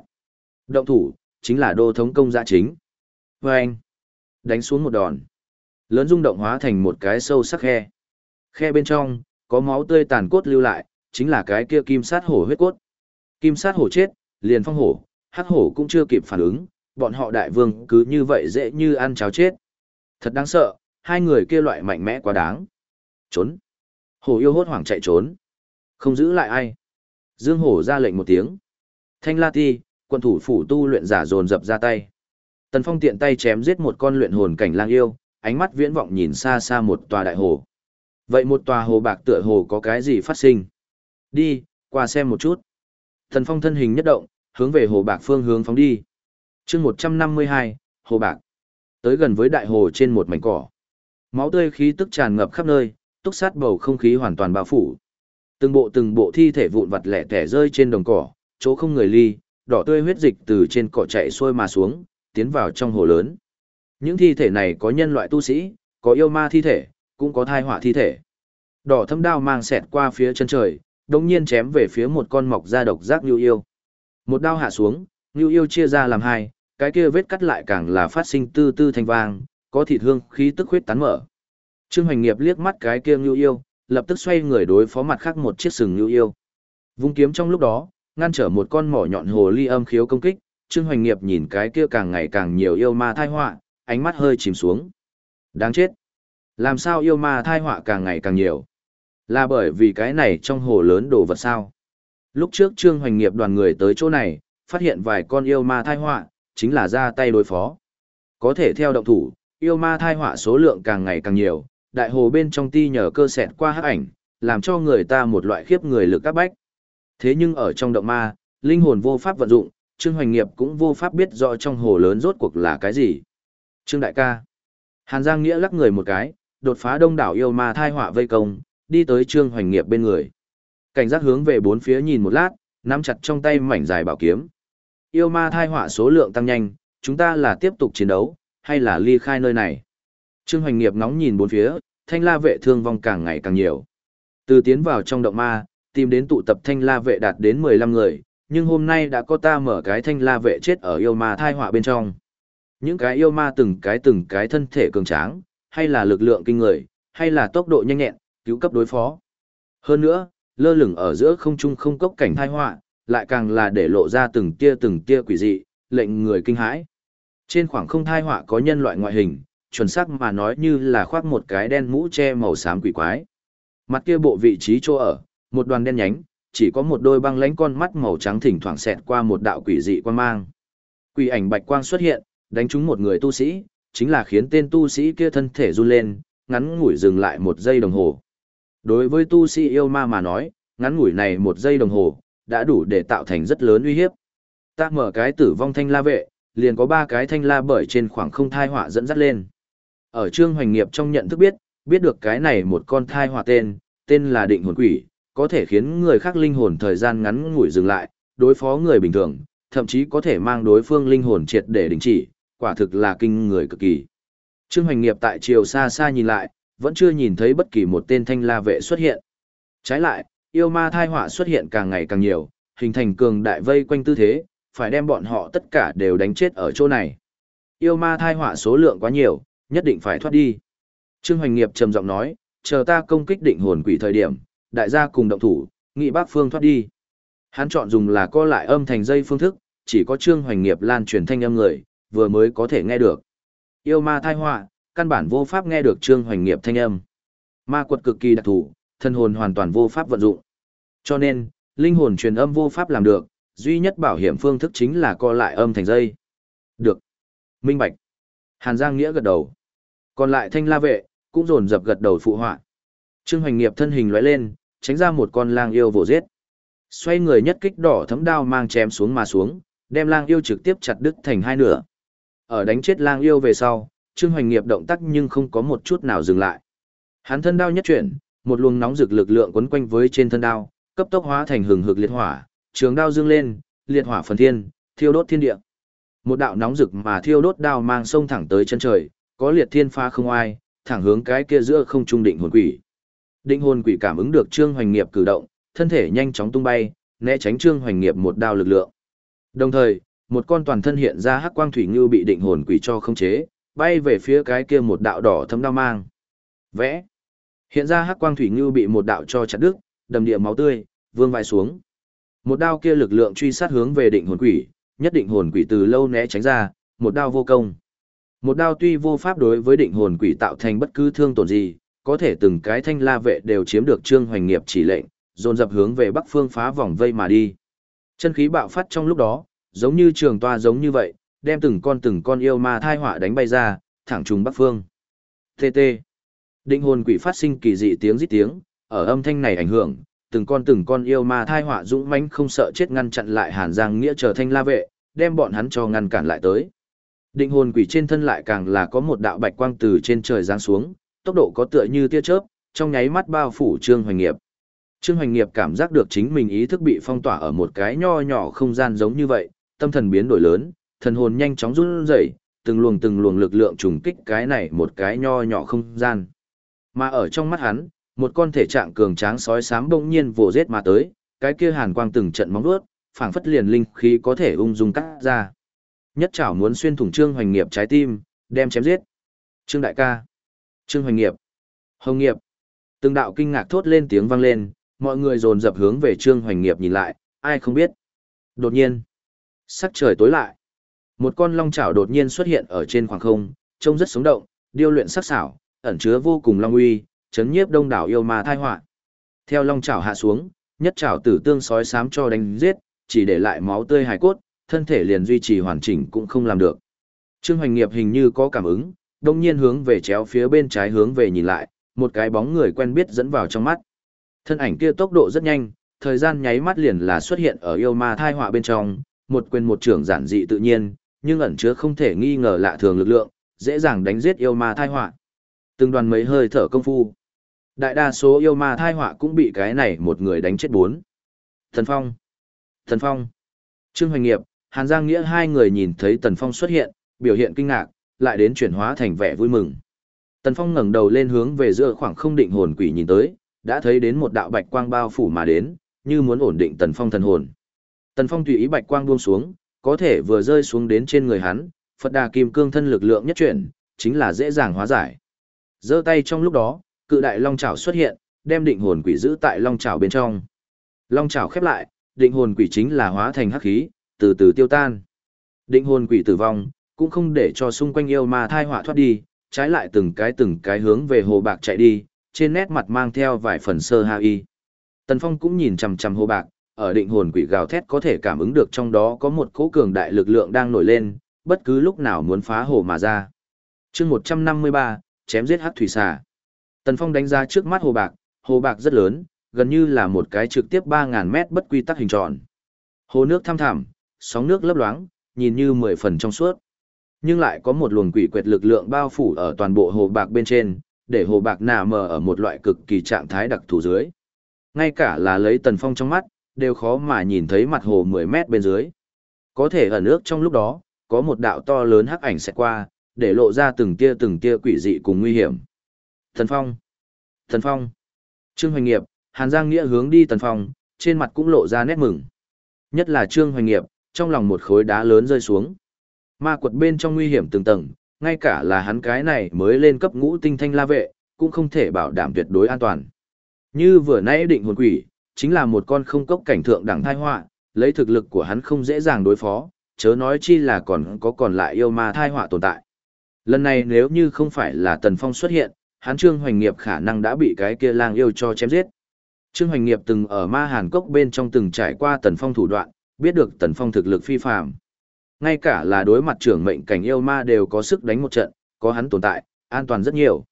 Động thủ, chính là đô thống công gia chính. Vâng! đánh xuống một đòn. Lớn rung động hóa thành một cái sâu sắc khe. Khe bên trong, có máu tươi tàn cốt lưu lại, chính là cái kia kim sát hổ huyết cốt. Kim sát hổ chết, liền phong hổ, hắc hổ cũng chưa kịp phản ứng, bọn họ đại vương cứ như vậy dễ như ăn cháo chết. Thật đáng sợ, hai người kia loại mạnh mẽ quá đáng. Trốn. Hổ yêu hốt hoảng chạy trốn. Không giữ lại ai. Dương hổ ra lệnh một tiếng. Thanh la ti, quân thủ phủ tu luyện giả dồn dập ra tay. Tần Phong tiện tay chém giết một con luyện hồn cảnh lang yêu, ánh mắt viễn vọng nhìn xa xa một tòa đại hồ. Vậy một tòa hồ bạc tựa hồ có cái gì phát sinh? Đi, qua xem một chút. Thần Phong thân hình nhất động, hướng về hồ bạc phương hướng phóng đi. chương 152, hồ bạc. Tới gần với đại hồ trên một mảnh cỏ. Máu tươi khí tức tràn ngập khắp nơi, túc sát bầu không khí hoàn toàn bao phủ. Từng bộ từng bộ thi thể vụn vặt lẻ tẻ rơi trên đồng cỏ, chỗ không người ly, đỏ tươi huyết dịch từ trên cỏ chạy xuôi mà xuống, tiến vào trong hồ lớn. Những thi thể này có nhân loại tu sĩ, có yêu ma thi thể, cũng có thai họa thi thể. Đỏ thâm đao mang xẹt qua phía chân trời, đồng nhiên chém về phía một con mọc da độc giác như yêu. Một đao hạ xuống, như yêu chia ra làm hai, cái kia vết cắt lại càng là phát sinh tư tư thanh vang, có thịt hương khí tức huyết tán mở. Trương Hoành Nghiệp liếc mắt cái kia Nưu yêu, lập tức xoay người đối phó mặt khác một chiếc sừng Nưu yêu. Vung kiếm trong lúc đó, ngăn trở một con mỏ nhọn hồ ly âm khiếu công kích, Trương Hoành Nghiệp nhìn cái kia càng ngày càng nhiều yêu ma thai họa, ánh mắt hơi chìm xuống. Đáng chết. Làm sao yêu ma thai họa càng ngày càng nhiều? Là bởi vì cái này trong hồ lớn đồ vật sao? Lúc trước Trương Hoành Nghiệp đoàn người tới chỗ này, phát hiện vài con yêu ma thai họa, chính là ra tay đối phó. Có thể theo động thủ, yêu ma thai họa số lượng càng ngày càng nhiều, đại hồ bên trong ti nhờ cơ sẹt qua hắc ảnh, làm cho người ta một loại khiếp người lực các bách. Thế nhưng ở trong động ma, linh hồn vô pháp vận dụng, Trương Hoành Nghiệp cũng vô pháp biết rõ trong hồ lớn rốt cuộc là cái gì. Trương Đại ca. Hàn Giang Nghĩa lắc người một cái, đột phá đông đảo yêu ma thai họa vây công, đi tới Trương Hoành Nghiệp bên người. Cảnh giác hướng về bốn phía nhìn một lát, nắm chặt trong tay mảnh dài bảo kiếm. Yêu ma thai họa số lượng tăng nhanh, chúng ta là tiếp tục chiến đấu, hay là ly khai nơi này? Trương Hoành Nghiệp ngóng nhìn bốn phía, thanh la vệ thương vong càng ngày càng nhiều. Từ tiến vào trong động ma, tìm đến tụ tập thanh la vệ đạt đến 15 người, nhưng hôm nay đã có ta mở cái thanh la vệ chết ở yêu ma thai họa bên trong. Những cái yêu ma từng cái từng cái thân thể cường tráng, hay là lực lượng kinh người, hay là tốc độ nhanh nhẹn, cứu cấp đối phó. Hơn nữa, lơ lửng ở giữa không trung không cốc cảnh thai họa, lại càng là để lộ ra từng tia từng tia quỷ dị, lệnh người kinh hãi. Trên khoảng không thai họa có nhân loại ngoại hình, chuẩn xác mà nói như là khoác một cái đen mũ che màu xám quỷ quái. Mặt kia bộ vị trí chỗ ở, một đoàn đen nhánh, chỉ có một đôi băng lánh con mắt màu trắng thỉnh thoảng xẹt qua một đạo quỷ dị quan mang. Quỷ ảnh bạch quang xuất hiện, đánh trúng một người tu sĩ, chính là khiến tên tu sĩ kia thân thể run lên, ngắn ngủi dừng lại một giây đồng hồ. Đối với tu sĩ yêu ma mà nói, ngắn ngủi này một giây đồng hồ, đã đủ để tạo thành rất lớn uy hiếp. Ta mở cái tử vong thanh la vệ, liền có ba cái thanh la bởi trên khoảng không thai họa dẫn dắt lên. Ở trương hoành nghiệp trong nhận thức biết, biết được cái này một con thai họa tên, tên là định hồn quỷ, có thể khiến người khác linh hồn thời gian ngắn ngủi dừng lại, đối phó người bình thường, thậm chí có thể mang đối phương linh hồn triệt để đình chỉ, quả thực là kinh người cực kỳ. Trương Hoành Nghiệp tại chiều xa xa nhìn lại, vẫn chưa nhìn thấy bất kỳ một tên thanh la vệ xuất hiện. Trái lại, yêu ma thai họa xuất hiện càng ngày càng nhiều, hình thành cường đại vây quanh tư thế, phải đem bọn họ tất cả đều đánh chết ở chỗ này. Yêu ma thai họa số lượng quá nhiều, nhất định phải thoát đi. Trương Hoành Nghiệp trầm giọng nói, chờ ta công kích định hồn quỷ thời điểm, đại gia cùng động thủ, nghị bác phương thoát đi. Hắn chọn dùng là co lại âm thành dây phương thức, chỉ có Trương Hoành Nghiệp lan truyền thanh âm người, vừa mới có thể nghe được. Yêu ma thai họa, căn bản vô pháp nghe được Trương Hoành Nghiệp thanh âm. Ma quật cực kỳ đặc thù, thân hồn hoàn toàn vô pháp vận dụng. Cho nên, linh hồn truyền âm vô pháp làm được, duy nhất bảo hiểm phương thức chính là co lại âm thành dây. Được. Minh Bạch. Hàn Giang Nghĩa gật đầu. Còn lại thanh la vệ, cũng rồn dập gật đầu phụ họa. Trương Hoành Nghiệp thân hình lóe lên, tránh ra một con lang yêu vồ giết. Xoay người nhất kích đỏ thấm đao mang chém xuống mà xuống, đem lang yêu trực tiếp chặt đứt thành hai nửa. Ở đánh chết lang yêu về sau, Trương Hoành Nghiệp động tác nhưng không có một chút nào dừng lại. Hắn thân đao nhất chuyển, một luồng nóng rực lực lượng quấn quanh với trên thân đao, cấp tốc hóa thành hừng hực liệt hỏa, trường đao dương lên, liệt hỏa phần thiên, thiêu đốt thiên địa. Một đạo nóng rực mà thiêu đốt đao mang sông thẳng tới chân trời, có liệt thiên pha không ai, thẳng hướng cái kia giữa không trung định hồn quỷ. Định hồn quỷ cảm ứng được Trương Hoành Nghiệp cử động, thân thể nhanh chóng tung bay, né tránh Trương Hoành Nghiệp một đao lực lượng. Đồng thời, một con toàn thân hiện ra hắc quang thủy ngưu bị định hồn quỷ cho không chế, bay về phía cái kia một đạo đỏ thấm đao mang. Vẽ. Hiện ra hắc quang thủy ngưu bị một đạo cho chặt đứt, đầm địa máu tươi, vương vai xuống. Một đao kia lực lượng truy sát hướng về định hồn quỷ, nhất định hồn quỷ từ lâu né tránh ra, một đao vô công. Một đao tuy vô pháp đối với định hồn quỷ tạo thành bất cứ thương tổn gì, có thể từng cái thanh la vệ đều chiếm được trương hoành nghiệp chỉ lệnh, dồn dập hướng về bắc phương phá vòng vây mà đi. Chân khí bạo phát trong lúc đó, giống như trường toa giống như vậy, đem từng con từng con yêu ma thai họa đánh bay ra, thẳng trùng bắc phương. TT. Định hồn quỷ phát sinh kỳ dị tiếng rít tiếng, ở âm thanh này ảnh hưởng, từng con từng con yêu ma thai họa dũng mãnh không sợ chết ngăn chặn lại Hàn Giang Nghĩa trở thanh la vệ, đem bọn hắn cho ngăn cản lại tới. Định hồn quỷ trên thân lại càng là có một đạo bạch quang từ trên trời giáng xuống, tốc độ có tựa như tia chớp, trong nháy mắt bao phủ Trương Hoành Nghiệp. Trương Hoành Nghiệp cảm giác được chính mình ý thức bị phong tỏa ở một cái nho nhỏ không gian giống như vậy, tâm thần biến đổi lớn, thần hồn nhanh chóng run rẩy, từng luồng từng luồng lực lượng trùng kích cái này một cái nho nhỏ không gian. Mà ở trong mắt hắn, một con thể trạng cường tráng sói xám bỗng nhiên vồ giết mà tới, cái kia hàn quang từng trận móng vuốt, phảng phất liền linh khí có thể ung dung cắt ra. Nhất chảo muốn xuyên thủng Trương Hoành Nghiệp trái tim, đem chém giết. Trương đại ca, Trương Hoành Nghiệp, Hồng Nghiệp. Từng đạo kinh ngạc thốt lên tiếng vang lên, mọi người dồn dập hướng về Trương Hoành Nghiệp nhìn lại, ai không biết. Đột nhiên, sắc trời tối lại. Một con long chảo đột nhiên xuất hiện ở trên khoảng không, trông rất sống động, điêu luyện sắc sảo, ẩn chứa vô cùng long uy, chấn nhiếp đông đảo yêu ma thai họa. Theo long chảo hạ xuống, nhất chảo tử tương sói xám cho đánh giết, chỉ để lại máu tươi hài cốt, thân thể liền duy trì hoàn chỉnh cũng không làm được. Trương Hoành Nghiệp hình như có cảm ứng, đông nhiên hướng về chéo phía bên trái hướng về nhìn lại, một cái bóng người quen biết dẫn vào trong mắt. Thân ảnh kia tốc độ rất nhanh, thời gian nháy mắt liền là xuất hiện ở yêu ma thai họa bên trong, một quyền một trưởng giản dị tự nhiên, nhưng ẩn chứa không thể nghi ngờ lạ thường lực lượng, dễ dàng đánh giết yêu ma thai họa. Từng đoàn mấy hơi thở công phu. Đại đa số yêu ma thai họa cũng bị cái này một người đánh chết bốn. Thần Phong. Thần Phong. Trương Hoành Nghiệp, Hàn Giang Nghĩa hai người nhìn thấy Tần Phong xuất hiện, biểu hiện kinh ngạc, lại đến chuyển hóa thành vẻ vui mừng. Tần Phong ngẩng đầu lên hướng về giữa khoảng không định hồn quỷ nhìn tới, đã thấy đến một đạo bạch quang bao phủ mà đến, như muốn ổn định Tần Phong thần hồn. Tần Phong tùy ý bạch quang buông xuống, có thể vừa rơi xuống đến trên người hắn, Phật Đà Kim Cương thân lực lượng nhất chuyển, chính là dễ dàng hóa giải. Giơ tay trong lúc đó, cự đại long chảo xuất hiện, đem định hồn quỷ giữ tại long chảo bên trong. Long chảo khép lại, định hồn quỷ chính là hóa thành hắc khí, từ từ tiêu tan. Định hồn quỷ tử vong, cũng không để cho xung quanh yêu ma thai họa thoát đi, trái lại từng cái từng cái hướng về hồ bạc chạy đi, trên nét mặt mang theo vài phần sơ ha y. Tần Phong cũng nhìn chằm chằm hồ bạc, ở định hồn quỷ gào thét có thể cảm ứng được trong đó có một cỗ cường đại lực lượng đang nổi lên, bất cứ lúc nào muốn phá hồ mà ra. chương 153, chém giết hát thủy xà. Tần Phong đánh ra trước mắt hồ bạc, hồ bạc rất lớn, gần như là một cái trực tiếp 3.000 mét bất quy tắc hình tròn. Hồ nước thăm thẳm, sóng nước lấp loáng, nhìn như 10 phần trong suốt. Nhưng lại có một luồng quỷ quyệt lực lượng bao phủ ở toàn bộ hồ bạc bên trên, để hồ bạc nà mờ ở một loại cực kỳ trạng thái đặc thù dưới. Ngay cả là lấy Tần Phong trong mắt, đều khó mà nhìn thấy mặt hồ 10 mét bên dưới. Có thể ở nước trong lúc đó, có một đạo to lớn hắc ảnh sẽ qua, để lộ ra từng tia từng tia quỷ dị cùng nguy hiểm. Thần Phong! Thần Phong! Trương Hoành Nghiệp, Hàn Giang Nghĩa hướng đi Tần Phong, trên mặt cũng lộ ra nét mừng. Nhất là Trương Hoành Nghiệp, trong lòng một khối đá lớn rơi xuống. Ma quật bên trong nguy hiểm từng tầng, ngay cả là hắn cái này mới lên cấp ngũ tinh thanh la vệ, cũng không thể bảo đảm tuyệt đối an toàn. Như vừa nãy định hồn quỷ, chính là một con không cốc cảnh thượng đẳng thai họa, lấy thực lực của hắn không dễ dàng đối phó, chớ nói chi là còn có còn lại yêu ma thai họa tồn tại. Lần này nếu như không phải là Tần Phong xuất hiện, hắn Trương Hoành Nghiệp khả năng đã bị cái kia lang yêu cho chém giết. Trương Hoành Nghiệp từng ở ma hàn cốc bên trong từng trải qua Tần Phong thủ đoạn, biết được Tần Phong thực lực phi phàm. Ngay cả là đối mặt trưởng mệnh cảnh yêu ma đều có sức đánh một trận, có hắn tồn tại, an toàn rất nhiều.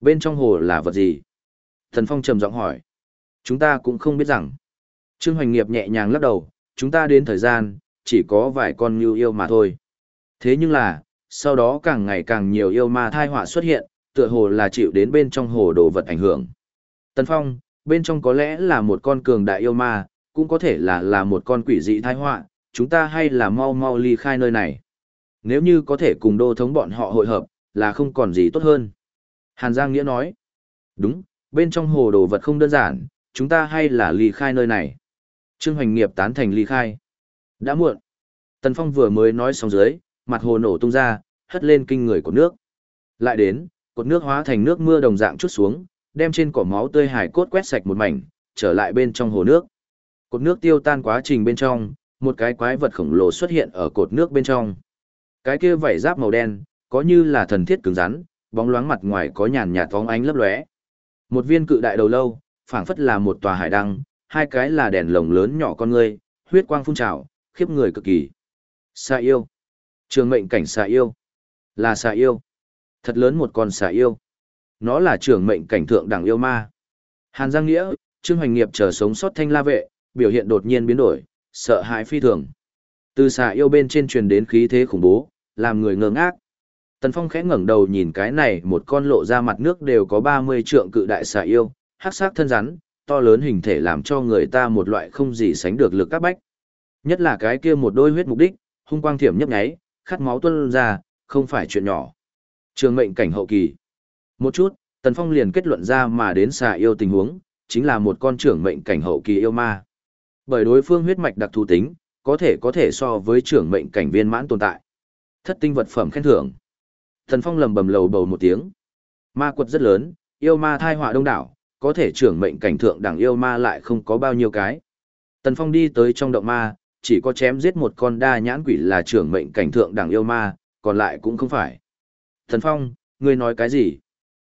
Bên trong hồ là vật gì? Tần Phong trầm giọng hỏi. Chúng ta cũng không biết rằng. Trương Hoành Nghiệp nhẹ nhàng lắc đầu, chúng ta đến thời gian, chỉ có vài con như yêu mà thôi. Thế nhưng là, sau đó càng ngày càng nhiều yêu ma thai họa xuất hiện, tựa hồ là chịu đến bên trong hồ đồ vật ảnh hưởng. Tần Phong, bên trong có lẽ là một con cường đại yêu ma, cũng có thể là là một con quỷ dị thai họa, chúng ta hay là mau mau ly khai nơi này. Nếu như có thể cùng đô thống bọn họ hội hợp, là không còn gì tốt hơn. Hàn Giang Nghĩa nói, đúng, bên trong hồ đồ vật không đơn giản, chúng ta hay là ly khai nơi này. Trương Hoành Nghiệp tán thành ly khai. Đã muộn. Tần Phong vừa mới nói xong dưới, mặt hồ nổ tung ra, hất lên kinh người của nước. Lại đến, cột nước hóa thành nước mưa đồng dạng chút xuống, đem trên cỏ máu tươi hải cốt quét sạch một mảnh, trở lại bên trong hồ nước. Cột nước tiêu tan quá trình bên trong, một cái quái vật khổng lồ xuất hiện ở cột nước bên trong. Cái kia vảy giáp màu đen, có như là thần thiết cứng rắn, bóng loáng mặt ngoài có nhàn nhạt phóng ánh lấp lóe. Một viên cự đại đầu lâu, phảng phất là một tòa hải đăng, hai cái là đèn lồng lớn nhỏ con ngươi, huyết quang phun trào, khiếp người cực kỳ. Sa yêu. Trường mệnh cảnh xà yêu. Là xà yêu. Thật lớn một con xà yêu. nó là trường mệnh cảnh thượng đẳng yêu ma. Hàn Giang Nghĩa, Trương Hoành Nghiệp chờ sống sót thanh la vệ, biểu hiện đột nhiên biến đổi, sợ hãi phi thường. Từ xà yêu bên trên truyền đến khí thế khủng bố, làm người ngơ ngác. Tần Phong khẽ ngẩng đầu nhìn cái này một con lộ ra mặt nước đều có 30 trượng cự đại xà yêu, hắc sắc thân rắn, to lớn hình thể làm cho người ta một loại không gì sánh được lực các bách. Nhất là cái kia một đôi huyết mục đích, hung quang thiểm nhấp nháy, khát máu tuôn ra, không phải chuyện nhỏ. Trường mệnh cảnh hậu kỳ. Một chút, Tần Phong liền kết luận ra mà đến xà yêu tình huống, chính là một con trưởng mệnh cảnh hậu kỳ yêu ma. Bởi đối phương huyết mạch đặc thù tính, có thể có thể so với trưởng mệnh cảnh viên mãn tồn tại. Thất tinh vật phẩm khen thưởng. Tần Phong lầm bầm lầu bầu một tiếng. Ma quật rất lớn, yêu ma thai họa đông đảo, có thể trưởng mệnh cảnh thượng đẳng yêu ma lại không có bao nhiêu cái. Tần Phong đi tới trong động ma, chỉ có chém giết một con đa nhãn quỷ là trưởng mệnh cảnh thượng đẳng yêu ma, còn lại cũng không phải. Thần Phong, ngươi nói cái gì?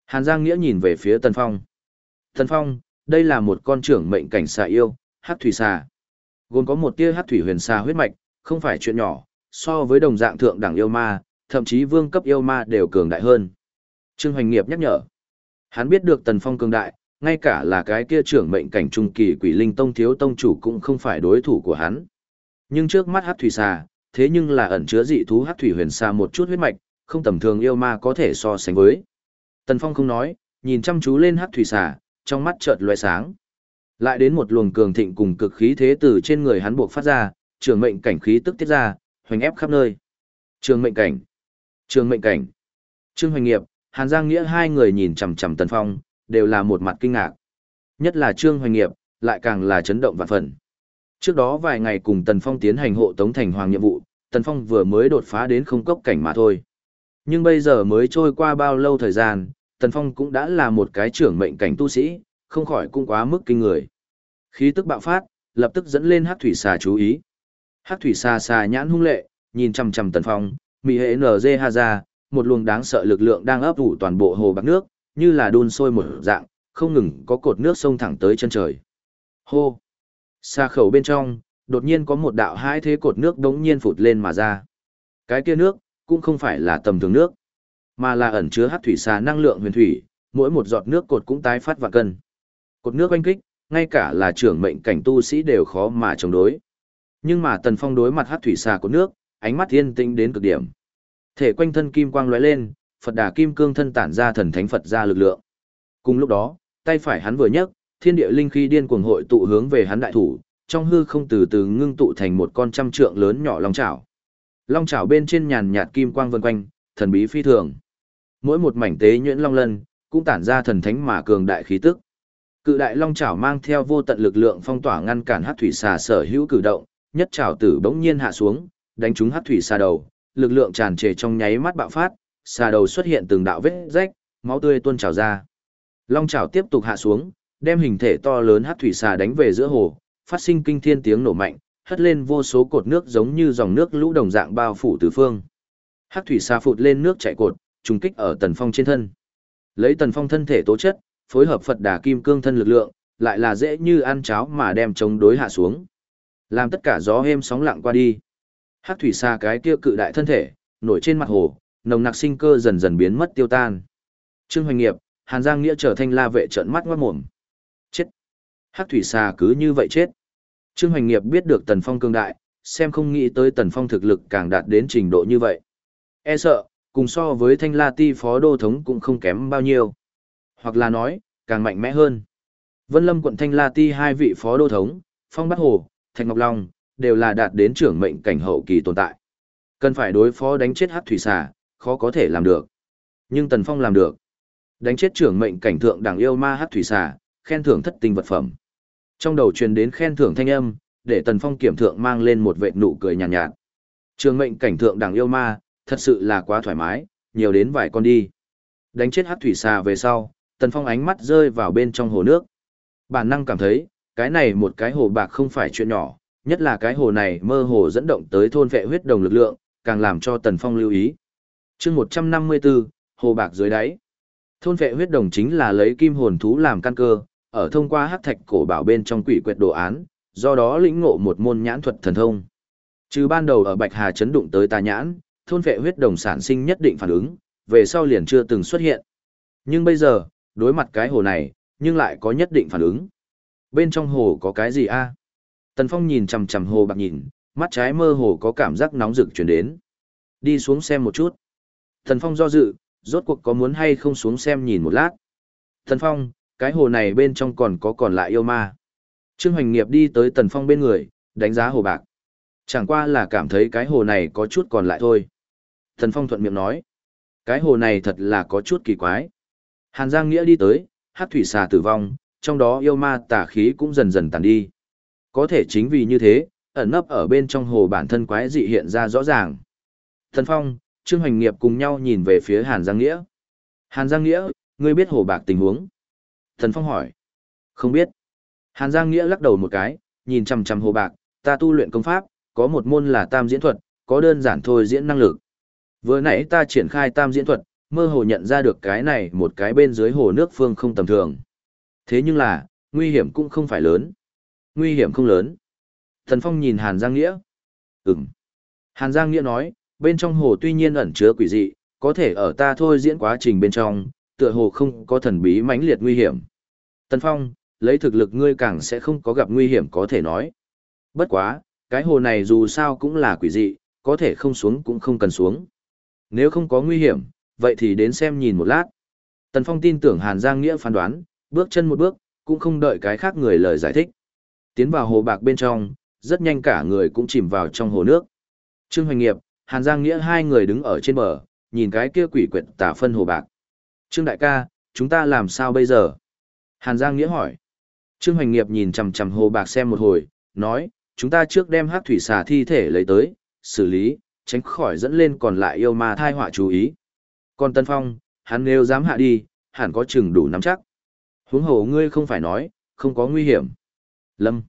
Hàn Giang Nghĩa nhìn về phía Tần Phong. Tần Phong, đây là một con trưởng mệnh cảnh xà yêu, hắc thủy xà. Gồm có một tia hắc thủy huyền xà huyết mạch, không phải chuyện nhỏ, so với đồng dạng thượng đẳng yêu ma, thậm chí vương cấp yêu ma đều cường đại hơn. Trương Hoành Nghiệp nhắc nhở. Hắn biết được Tần Phong cường đại, ngay cả là cái kia trưởng mệnh cảnh trung kỳ quỷ linh tông thiếu tông chủ cũng không phải đối thủ của hắn. Nhưng trước mắt hắc thủy xà, thế nhưng là ẩn chứa dị thú hắc thủy huyền xà một chút huyết mạch, không tầm thường yêu ma có thể so sánh với. Tần Phong không nói, nhìn chăm chú lên hắc thủy xà, trong mắt chợt lóe sáng. Lại đến một luồng cường thịnh cùng cực khí thế từ trên người hắn buộc phát ra, trường mệnh cảnh khí tức tiết ra, hoành ép khắp nơi. Trường mệnh cảnh, trường mệnh cảnh, trương hoành nghiệp, Hàn Giang Nghĩa hai người nhìn chằm chằm Tần Phong, đều là một mặt kinh ngạc. Nhất là Trương Hoành Nghiệp, lại càng là chấn động và phần. Trước đó vài ngày cùng Tần Phong tiến hành hộ tống thành hoàng nhiệm vụ, Tần Phong vừa mới đột phá đến không cốc cảnh mà thôi. Nhưng bây giờ mới trôi qua bao lâu thời gian, Tần Phong cũng đã là một cái trưởng mệnh cảnh tu sĩ, không khỏi cũng quá mức kinh người. Khí tức bạo phát, lập tức dẫn lên Hắc thủy xà chú ý. Hắc thủy xà xà nhãn hung lệ, nhìn chằm chằm Tần Phong, mị hệ NG ha ra, một luồng đáng sợ lực lượng đang ấp ủ toàn bộ hồ bạc nước, như là đun sôi một dạng, không ngừng có cột nước sông thẳng tới chân trời. Hô! Xa khẩu bên trong, đột nhiên có một đạo hai thế cột nước đống nhiên phụt lên mà ra. Cái kia nước, cũng không phải là tầm thường nước, mà là ẩn chứa hát thủy xà năng lượng huyền thủy, mỗi một giọt nước cột cũng tái phát và cân. Cột nước oanh kích, ngay cả là trưởng mệnh cảnh tu sĩ đều khó mà chống đối. Nhưng mà Tần Phong đối mặt hát thủy xà cột nước, ánh mắt thiên tinh đến cực điểm. Thể quanh thân kim quang lóe lên, Phật Đà Kim Cương thân tản ra thần thánh Phật ra lực lượng. Cùng lúc đó, tay phải hắn vừa nhấc, thiên địa linh khí điên cuồng hội tụ hướng về hắn đại thủ, trong hư không từ từ ngưng tụ thành một con trăm trượng lớn nhỏ long chảo. Long chảo bên trên nhàn nhạt kim quang vần quanh, thần bí phi thường. Mỗi một mảnh tế nhuyễn long lân cũng tản ra thần thánh mà cường đại khí tức. Cự đại long chảo mang theo vô tận lực lượng phong tỏa ngăn cản hắc thủy xà sở hữu cử động, nhất chảo tử bỗng nhiên hạ xuống, đánh trúng hắc thủy xà đầu, lực lượng tràn trề trong nháy mắt bạo phát, xà đầu xuất hiện từng đạo vết rách, máu tươi tuôn trào ra. Long chảo tiếp tục hạ xuống, đem hình thể to lớn hát thủy xà đánh về giữa hồ, phát sinh kinh thiên tiếng nổ mạnh, hất lên vô số cột nước giống như dòng nước lũ đồng dạng bao phủ tứ phương. Hát thủy xà phụt lên nước chảy cột, trùng kích ở Tần Phong trên thân. Lấy Tần Phong thân thể tố chất, phối hợp Phật Đà Kim Cương thân lực lượng, lại là dễ như ăn cháo mà đem chống đối hạ xuống. Làm tất cả gió êm sóng lặng qua đi. Hát thủy xà cái kia cự đại thân thể, nổi trên mặt hồ, nồng nặc sinh cơ dần dần biến mất tiêu tan. Trương Hoành Nghiệp, Hàn Giang Nghĩa trở thành la vệ trợn mắt ngoát mồm. Hắc thủy xà cứ như vậy chết. Trương Hoành Nghiệp biết được Tần Phong cương đại, xem không nghĩ tới Tần Phong thực lực càng đạt đến trình độ như vậy. E sợ, cùng so với Thanh La Ti phó đô thống cũng không kém bao nhiêu. Hoặc là nói, càng mạnh mẽ hơn. Vân Lâm quận Thanh La Ti hai vị phó đô thống, Phong Bát Hồ, Thạch Ngọc Long, đều là đạt đến trưởng mệnh cảnh hậu kỳ tồn tại. Cần phải đối phó đánh chết Hắc thủy xà, khó có thể làm được. Nhưng Tần Phong làm được. Đánh chết trưởng mệnh cảnh thượng đẳng yêu ma Hắc thủy xà, khen thưởng thất tinh vật phẩm. Trong đầu truyền đến khen thưởng thanh âm, để Tần Phong kiểm thượng mang lên một vệt nụ cười nhàn nhạt, nhạt. Trường mệnh cảnh thượng đẳng yêu ma, thật sự là quá thoải mái, nhiều đến vài con đi. Đánh chết hắc thủy xà về sau, Tần Phong ánh mắt rơi vào bên trong hồ nước. Bản năng cảm thấy, cái này một cái hồ bạc không phải chuyện nhỏ, nhất là cái hồ này mơ hồ dẫn động tới thôn vệ huyết đồng lực lượng, càng làm cho Tần Phong lưu ý. chương 154, hồ bạc dưới đáy. Thôn vệ huyết đồng chính là lấy kim hồn thú làm căn cơ, ở thông qua hắc thạch cổ bảo bên trong quỷ quyệt đồ án, do đó lĩnh ngộ một môn nhãn thuật thần thông. Trừ ban đầu ở Bạch Hà chấn đụng tới tà nhãn, thôn vệ huyết đồng sản sinh nhất định phản ứng, về sau liền chưa từng xuất hiện. Nhưng bây giờ, đối mặt cái hồ này, nhưng lại có nhất định phản ứng. Bên trong hồ có cái gì a? Tần Phong nhìn chằm chằm hồ bạc nhìn, mắt trái mơ hồ có cảm giác nóng rực chuyển đến. Đi xuống xem một chút. Tần Phong do dự, rốt cuộc có muốn hay không xuống xem nhìn một lát. Tần Phong, cái hồ này bên trong còn có còn lại yêu ma. Trương Hoành Nghiệp đi tới Tần Phong bên người, đánh giá hồ bạc. Chẳng qua là cảm thấy cái hồ này có chút còn lại thôi. Tần Phong thuận miệng nói. Cái hồ này thật là có chút kỳ quái. Hàn Giang Nghĩa đi tới, hát thủy xà tử vong, trong đó yêu ma tà khí cũng dần dần tàn đi. Có thể chính vì như thế, ẩn nấp ở bên trong hồ bản thân quái dị hiện ra rõ ràng. Thần Phong, Trương Hoành Nghiệp cùng nhau nhìn về phía Hàn Giang Nghĩa. Hàn Giang Nghĩa, ngươi biết hồ bạc tình huống. Thần Phong hỏi. Không biết. Hàn Giang Nghĩa lắc đầu một cái, nhìn chằm chằm hồ bạc, ta tu luyện công pháp, có một môn là tam diễn thuật, có đơn giản thôi diễn năng lực. Vừa nãy ta triển khai tam diễn thuật, mơ hồ nhận ra được cái này một cái bên dưới hồ nước phương không tầm thường. Thế nhưng là, nguy hiểm cũng không phải lớn. Nguy hiểm không lớn. Thần Phong nhìn Hàn Giang Nghĩa. Ừm. Hàn Giang Nghĩa nói, bên trong hồ tuy nhiên ẩn chứa quỷ dị, có thể ở ta thôi diễn quá trình bên trong, tựa hồ không có thần bí mãnh liệt nguy hiểm. Tần Phong, lấy thực lực ngươi càng sẽ không có gặp nguy hiểm có thể nói. Bất quá, cái hồ này dù sao cũng là quỷ dị, có thể không xuống cũng không cần xuống. Nếu không có nguy hiểm, vậy thì đến xem nhìn một lát. Tần Phong tin tưởng Hàn Giang Nghĩa phán đoán, bước chân một bước, cũng không đợi cái khác người lời giải thích. Tiến vào hồ bạc bên trong, rất nhanh cả người cũng chìm vào trong hồ nước. Trương Hoành Nghiệp, Hàn Giang Nghĩa hai người đứng ở trên bờ, nhìn cái kia quỷ quyệt tả phân hồ bạc. Trương Đại ca, chúng ta làm sao bây giờ? Hàn Giang Nghĩa hỏi. Trương Hoành Nghiệp nhìn chằm chằm hồ bạc xem một hồi, nói, chúng ta trước đem hát thủy xà thi thể lấy tới, xử lý, tránh khỏi dẫn lên còn lại yêu ma thai họa chú ý. Còn Tân Phong, hắn nếu dám hạ đi, hẳn có chừng đủ nắm chắc. Huống hồ ngươi không phải nói, không có nguy hiểm. Lâm.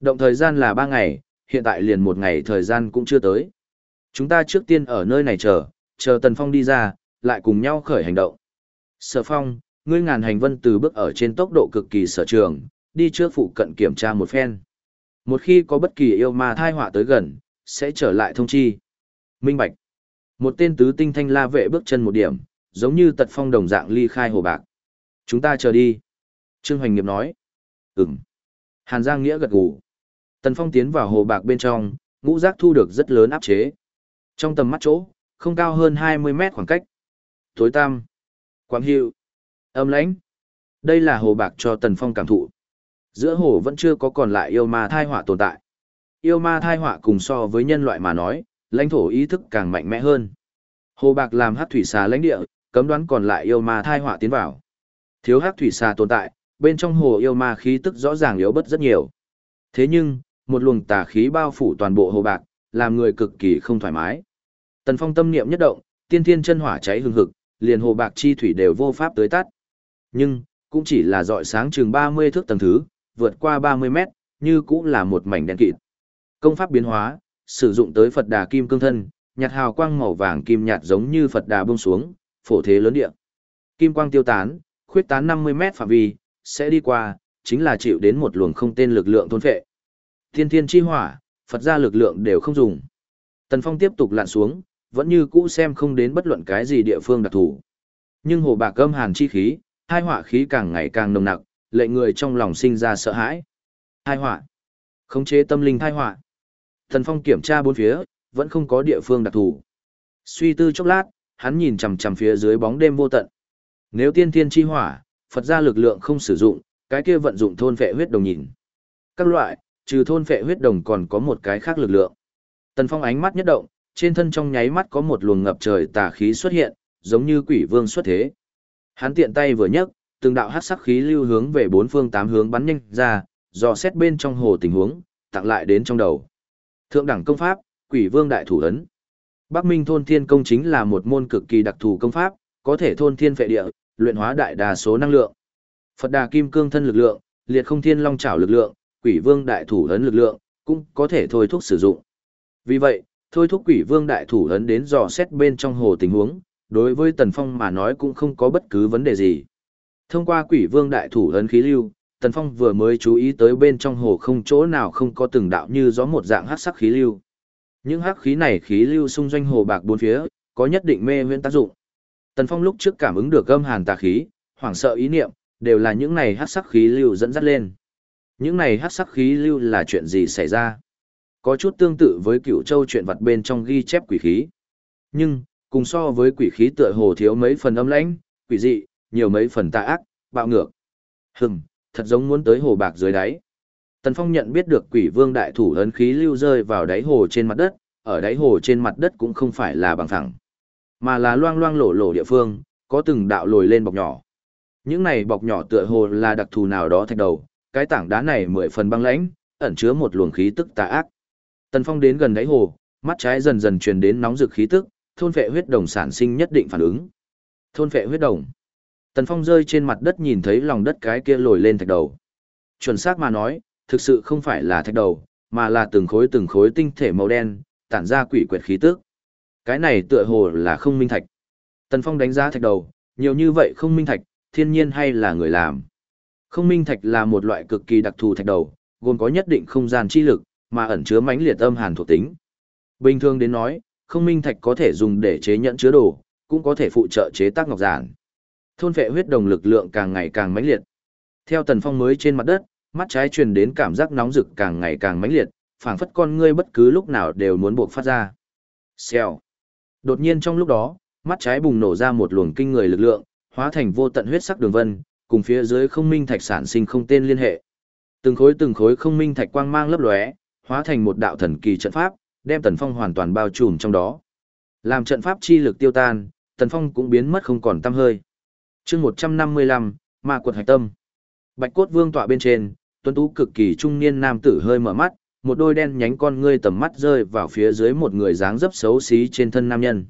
Động thời gian là ba ngày, hiện tại liền một ngày thời gian cũng chưa tới. Chúng ta trước tiên ở nơi này chờ, chờ Tần Phong đi ra, lại cùng nhau khởi hành động. Sở Phong, ngươi ngàn hành vân từ bước ở trên tốc độ cực kỳ sở trường, đi trước phụ cận kiểm tra một phen. Một khi có bất kỳ yêu ma thai họa tới gần, sẽ trở lại thông chi. Minh Bạch. Một tên tứ tinh thanh la vệ bước chân một điểm, giống như tật phong đồng dạng ly khai hồ bạc. Chúng ta chờ đi. Trương Hoành Nghiệp nói. Ừm. Hàn Giang Nghĩa gật gù. Tần Phong tiến vào hồ bạc bên trong, ngũ giác thu được rất lớn áp chế. Trong tầm mắt chỗ, không cao hơn 20 mét khoảng cách. Tối tăm. Quang hiệu. Âm lãnh. Đây là hồ bạc cho Tần Phong cảm thụ. Giữa hồ vẫn chưa có còn lại yêu ma thai họa tồn tại. Yêu ma thai họa cùng so với nhân loại mà nói, lãnh thổ ý thức càng mạnh mẽ hơn. Hồ bạc làm hát thủy xà lãnh địa, cấm đoán còn lại yêu ma thai họa tiến vào. Thiếu hát thủy xà tồn tại, bên trong hồ yêu ma khí tức rõ ràng yếu bớt rất nhiều. Thế nhưng, một luồng tà khí bao phủ toàn bộ hồ bạc, làm người cực kỳ không thoải mái. Tần Phong tâm niệm nhất động, tiên thiên chân hỏa cháy hừng hực, liền hồ bạc chi thủy đều vô pháp tới tắt. Nhưng, cũng chỉ là dọi sáng chừng 30 thước tầng thứ, vượt qua 30 mét, như cũng là một mảnh đen kịt. Công pháp biến hóa, sử dụng tới Phật Đà Kim Cương Thân, nhạt hào quang màu vàng kim nhạt giống như Phật Đà buông xuống, phổ thế lớn địa. Kim quang tiêu tán, khuyết tán 50 mét phạm vi, sẽ đi qua, chính là chịu đến một luồng không tên lực lượng thôn phệ. Thiên thiên chi hỏa, Phật gia lực lượng đều không dùng. Tần Phong tiếp tục lặn xuống, vẫn như cũ xem không đến bất luận cái gì địa phương đặc thù. Nhưng hồ bạc âm hàn chi khí, hai hỏa khí càng ngày càng nồng nặc, lệ người trong lòng sinh ra sợ hãi. Hai hỏa, khống chế tâm linh hai hỏa. thần Phong kiểm tra bốn phía, vẫn không có địa phương đặc thù. Suy tư chốc lát, hắn nhìn chằm chằm phía dưới bóng đêm vô tận. Nếu tiên thiên chi hỏa, Phật gia lực lượng không sử dụng, cái kia vận dụng thôn phệ huyết đồng nhìn. Các loại, trừ thôn phệ huyết đồng còn có một cái khác lực lượng. Tần Phong ánh mắt nhất động, trên thân trong nháy mắt có một luồng ngập trời tà khí xuất hiện, giống như quỷ vương xuất thế. Hắn tiện tay vừa nhấc, từng đạo hắc sắc khí lưu hướng về bốn phương tám hướng bắn nhanh ra, dò xét bên trong hồ tình huống, tặng lại đến trong đầu. Thượng đẳng công pháp, Quỷ Vương đại thủ ấn. Bắc Minh thôn thiên công chính là một môn cực kỳ đặc thù công pháp, có thể thôn thiên phệ địa, luyện hóa đại đa số năng lượng. Phật Đà Kim Cương thân lực lượng, Liệt Không Thiên Long Chảo lực lượng, Quỷ Vương đại thủ ấn lực lượng, cũng có thể thôi thúc sử dụng. Vì vậy, thôi thúc Quỷ Vương đại thủ ấn đến dò xét bên trong hồ tình huống, đối với Tần Phong mà nói cũng không có bất cứ vấn đề gì. Thông qua Quỷ Vương đại thủ ấn khí lưu, Tần Phong vừa mới chú ý tới bên trong hồ không chỗ nào không có từng đạo như gió một dạng hắc sắc khí lưu. Những hắc khí này khí lưu xung doanh hồ bạc bốn phía, có nhất định mê huyễn tác dụng. Tần Phong lúc trước cảm ứng được âm hàn tà khí, hoảng sợ ý niệm, đều là những này hắc sắc khí lưu dẫn dắt lên. Những này hắc sắc khí lưu là chuyện gì xảy ra? Có chút tương tự với cựu châu chuyện vật bên trong ghi chép quỷ khí. Nhưng, cùng so với quỷ khí tựa hồ thiếu mấy phần âm lãnh, quỷ dị, nhiều mấy phần tà ác, bạo ngược. Hừm, thật giống muốn tới hồ bạc dưới đáy. Tần Phong nhận biết được quỷ vương đại thủ ấn khí lưu rơi vào đáy hồ trên mặt đất, ở đáy hồ trên mặt đất cũng không phải là bằng phẳng, mà là loang loang lổ lổ địa phương, có từng đạo lồi lên bọc nhỏ. Những này bọc nhỏ tựa hồ là đặc thù nào đó thạch đầu, cái tảng đá này mười phần băng lãnh, ẩn chứa một luồng khí tức tà ác. Tần Phong đến gần đáy hồ, mắt trái dần dần truyền đến nóng rực khí tức, thôn phệ huyết đồng sản sinh nhất định phản ứng. Thôn phệ huyết đồng. Tần Phong rơi trên mặt đất nhìn thấy lòng đất cái kia lồi lên thạch đầu. Chuẩn xác mà nói, thực sự không phải là thạch đầu, mà là từng khối từng khối tinh thể màu đen, tản ra quỷ quyệt khí tức. Cái này tựa hồ là không minh thạch. Tần Phong đánh giá thạch đầu, nhiều như vậy không minh thạch, thiên nhiên hay là người làm. Không minh thạch là một loại cực kỳ đặc thù thạch đầu, gồm có nhất định không gian chi lực, mà ẩn chứa mãnh liệt âm hàn thuộc tính. Bình thường đến nói, không minh thạch có thể dùng để chế nhẫn chứa đồ, cũng có thể phụ trợ chế tác ngọc giản. Thôn vệ huyết đồng lực lượng càng ngày càng mãnh liệt. Theo Tần Phong mới trên mặt đất, mắt trái truyền đến cảm giác nóng rực càng ngày càng mãnh liệt, phảng phất con ngươi bất cứ lúc nào đều muốn buộc phát ra. Xèo. Đột nhiên trong lúc đó, mắt trái bùng nổ ra một luồng kinh người lực lượng, hóa thành vô tận huyết sắc đường vân, cùng phía dưới không minh thạch sản sinh không tên liên hệ. Từng khối từng khối không minh thạch quang mang lấp lóe, hóa thành một đạo thần kỳ trận pháp, đem Tần Phong hoàn toàn bao trùm trong đó. Làm trận pháp chi lực tiêu tan, Tần Phong cũng biến mất không còn tăm hơi. Chương 155, Ma quật hạch tâm. Bạch cốt vương tọa bên trên, tuấn tú cực kỳ trung niên nam tử hơi mở mắt, một đôi đen nhánh con ngươi tầm mắt rơi vào phía dưới một người dáng dấp xấu xí trên thân nam nhân.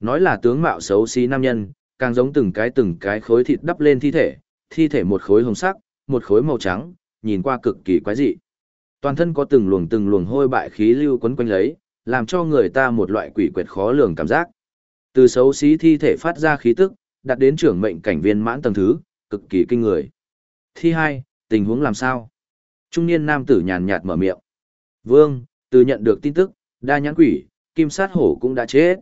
Nói là tướng mạo xấu xí nam nhân, càng giống từng cái từng cái khối thịt đắp lên thi thể, thi thể một khối hồng sắc, một khối màu trắng, nhìn qua cực kỳ quái dị. Toàn thân có từng luồng từng luồng hôi bại khí lưu quấn quanh lấy, làm cho người ta một loại quỷ quyệt khó lường cảm giác. Từ xấu xí thi thể phát ra khí tức, đạt đến trưởng mệnh cảnh viên mãn tầng thứ, cực kỳ kinh người. Thi hai, tình huống làm sao? Trung niên nam tử nhàn nhạt mở miệng. Vương, từ nhận được tin tức, đa nhãn quỷ, kim sát hổ cũng đã chết.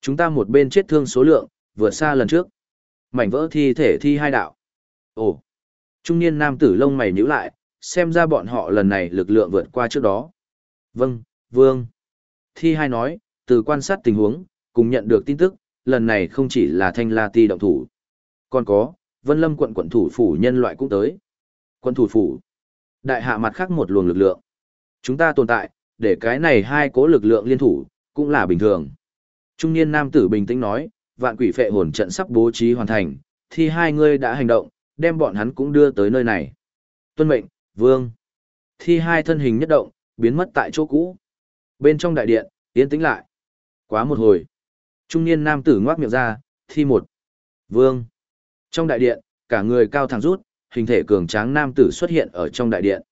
Chúng ta một bên chết thương số lượng, vượt xa lần trước. Mảnh vỡ thi thể thi hai đạo. Ồ, trung niên nam tử lông mày nhíu lại, xem ra bọn họ lần này lực lượng vượt qua trước đó. Vâng, vương. Thi hai nói, từ quan sát tình huống, cùng nhận được tin tức, lần này không chỉ là thanh la ti động thủ. Còn có, vân lâm quận quận thủ phủ nhân loại cũng tới. Quận thủ phủ. Đại hạ mặt khác một luồng lực lượng. Chúng ta tồn tại, để cái này hai cố lực lượng liên thủ, cũng là bình thường. Trung niên nam tử bình tĩnh nói, vạn quỷ phệ hồn trận sắp bố trí hoàn thành, thì hai người đã hành động, đem bọn hắn cũng đưa tới nơi này. Tuân mệnh, vương. Thi hai thân hình nhất động, biến mất tại chỗ cũ. Bên trong đại điện, tiến tĩnh lại. Quá một hồi. Trung niên nam tử ngoác miệng ra, thi một. Vương. Trong đại điện, cả người cao thẳng rút, hình thể cường tráng nam tử xuất hiện ở trong đại điện.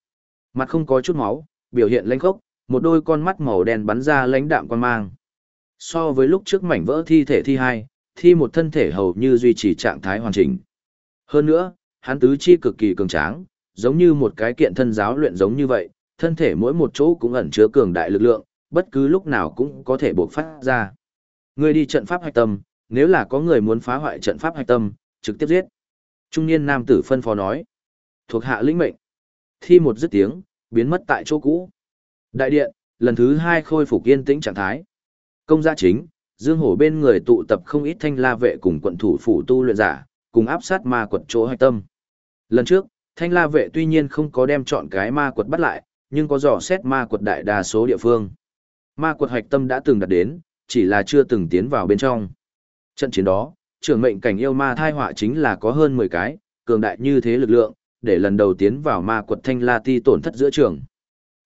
Mặt không có chút máu, biểu hiện lãnh khốc, một đôi con mắt màu đen bắn ra lãnh đạm quan mang. So với lúc trước mảnh vỡ thi thể thi hai, thi một thân thể hầu như duy trì trạng thái hoàn chỉnh. Hơn nữa, hắn tứ chi cực kỳ cường tráng, giống như một cái kiện thân giáo luyện giống như vậy, thân thể mỗi một chỗ cũng ẩn chứa cường đại lực lượng, bất cứ lúc nào cũng có thể bộc phát ra. Người đi trận pháp hạch tâm, nếu là có người muốn phá hoại trận pháp hạch tâm, trực tiếp giết. Trung niên nam tử phân phó nói. Thuộc hạ lĩnh mệnh. Thi một dứt tiếng, biến mất tại chỗ cũ. Đại điện, lần thứ hai khôi phục yên tĩnh trạng thái. Công gia chính, Dương Hổ bên người tụ tập không ít thanh la vệ cùng quận thủ phủ tu luyện giả, cùng áp sát ma quật chỗ hạch tâm. Lần trước, thanh la vệ tuy nhiên không có đem chọn cái ma quật bắt lại, nhưng có dò xét ma quật đại đa số địa phương. Ma quật hạch tâm đã từng đặt đến, chỉ là chưa từng tiến vào bên trong. Trận chiến đó, trưởng mệnh cảnh yêu ma thai họa chính là có hơn 10 cái, cường đại như thế lực lượng, để lần đầu tiến vào ma quật thanh la ti tổn thất giữa trường.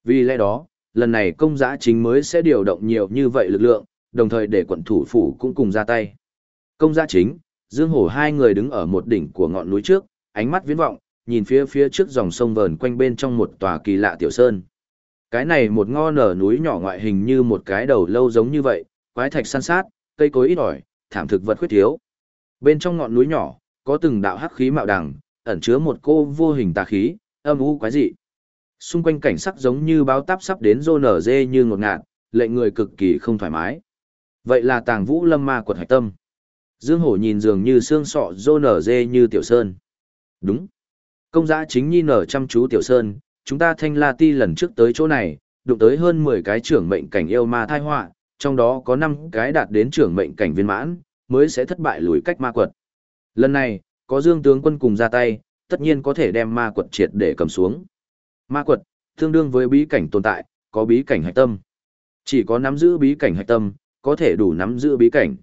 Vì lẽ đó, lần này công giã chính mới sẽ điều động nhiều như vậy lực lượng, đồng thời để quận thủ phủ cũng cùng ra tay. Công giã chính, Dương Hổ hai người đứng ở một đỉnh của ngọn núi trước, ánh mắt viễn vọng, nhìn phía phía trước dòng sông vờn quanh bên trong một tòa kỳ lạ tiểu sơn. Cái này một ngo nở núi nhỏ ngoại hình như một cái đầu lâu giống như vậy, quái thạch san sát, cây cối ít ỏi, thảm thực vật khuyết thiếu. Bên trong ngọn núi nhỏ, có từng đạo hắc khí mạo đằng, ẩn chứa một cô vô hình tà khí, âm u quái dị. Xung quanh cảnh sắc giống như báo táp sắp đến rô nở dê như ngột ngạt, lệnh người cực kỳ không thoải mái. Vậy là tàng vũ lâm ma quật hạch tâm. Dương Hổ nhìn dường như xương sọ rô nở dê như Tiểu Sơn. Đúng. Công giã chính nhi nở chăm chú Tiểu Sơn, chúng ta thanh la ti lần trước tới chỗ này, đụng tới hơn 10 cái trưởng mệnh cảnh yêu ma thai họa, trong đó có 5 cái đạt đến trưởng mệnh cảnh viên mãn, mới sẽ thất bại lùi cách ma quật. Lần này, có Dương tướng quân cùng ra tay, tất nhiên có thể đem ma quật triệt để cầm xuống. Ma quật, tương đương với bí cảnh tồn tại, có bí cảnh hạch tâm. Chỉ có nắm giữ bí cảnh hạch tâm, có thể đủ nắm giữ bí cảnh.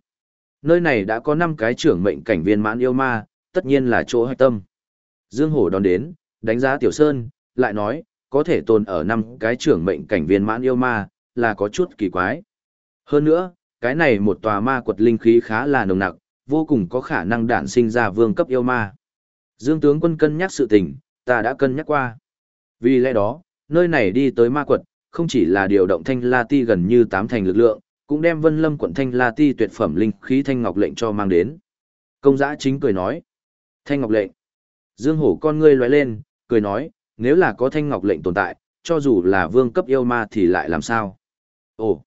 Nơi này đã có 5 cái trưởng mệnh cảnh viên mãn yêu ma, tất nhiên là chỗ hạch tâm. Dương Hổ đón đến, đánh giá Tiểu Sơn, lại nói, có thể tồn ở năm cái trưởng mệnh cảnh viên mãn yêu ma, là có chút kỳ quái. Hơn nữa, cái này một tòa ma quật linh khí khá là nồng nặc, vô cùng có khả năng đản sinh ra vương cấp yêu ma. Dương tướng quân cân nhắc sự tình, ta đã cân nhắc qua. Vì lẽ đó, nơi này đi tới ma quật, không chỉ là điều động thanh la ti gần như tám thành lực lượng, cũng đem vân lâm quận thanh la ti tuyệt phẩm linh khí thanh ngọc lệnh cho mang đến. Công giã chính cười nói. Thanh ngọc lệnh. Dương hổ con ngươi lóe lên, cười nói, nếu là có thanh ngọc lệnh tồn tại, cho dù là vương cấp yêu ma thì lại làm sao? Ồ,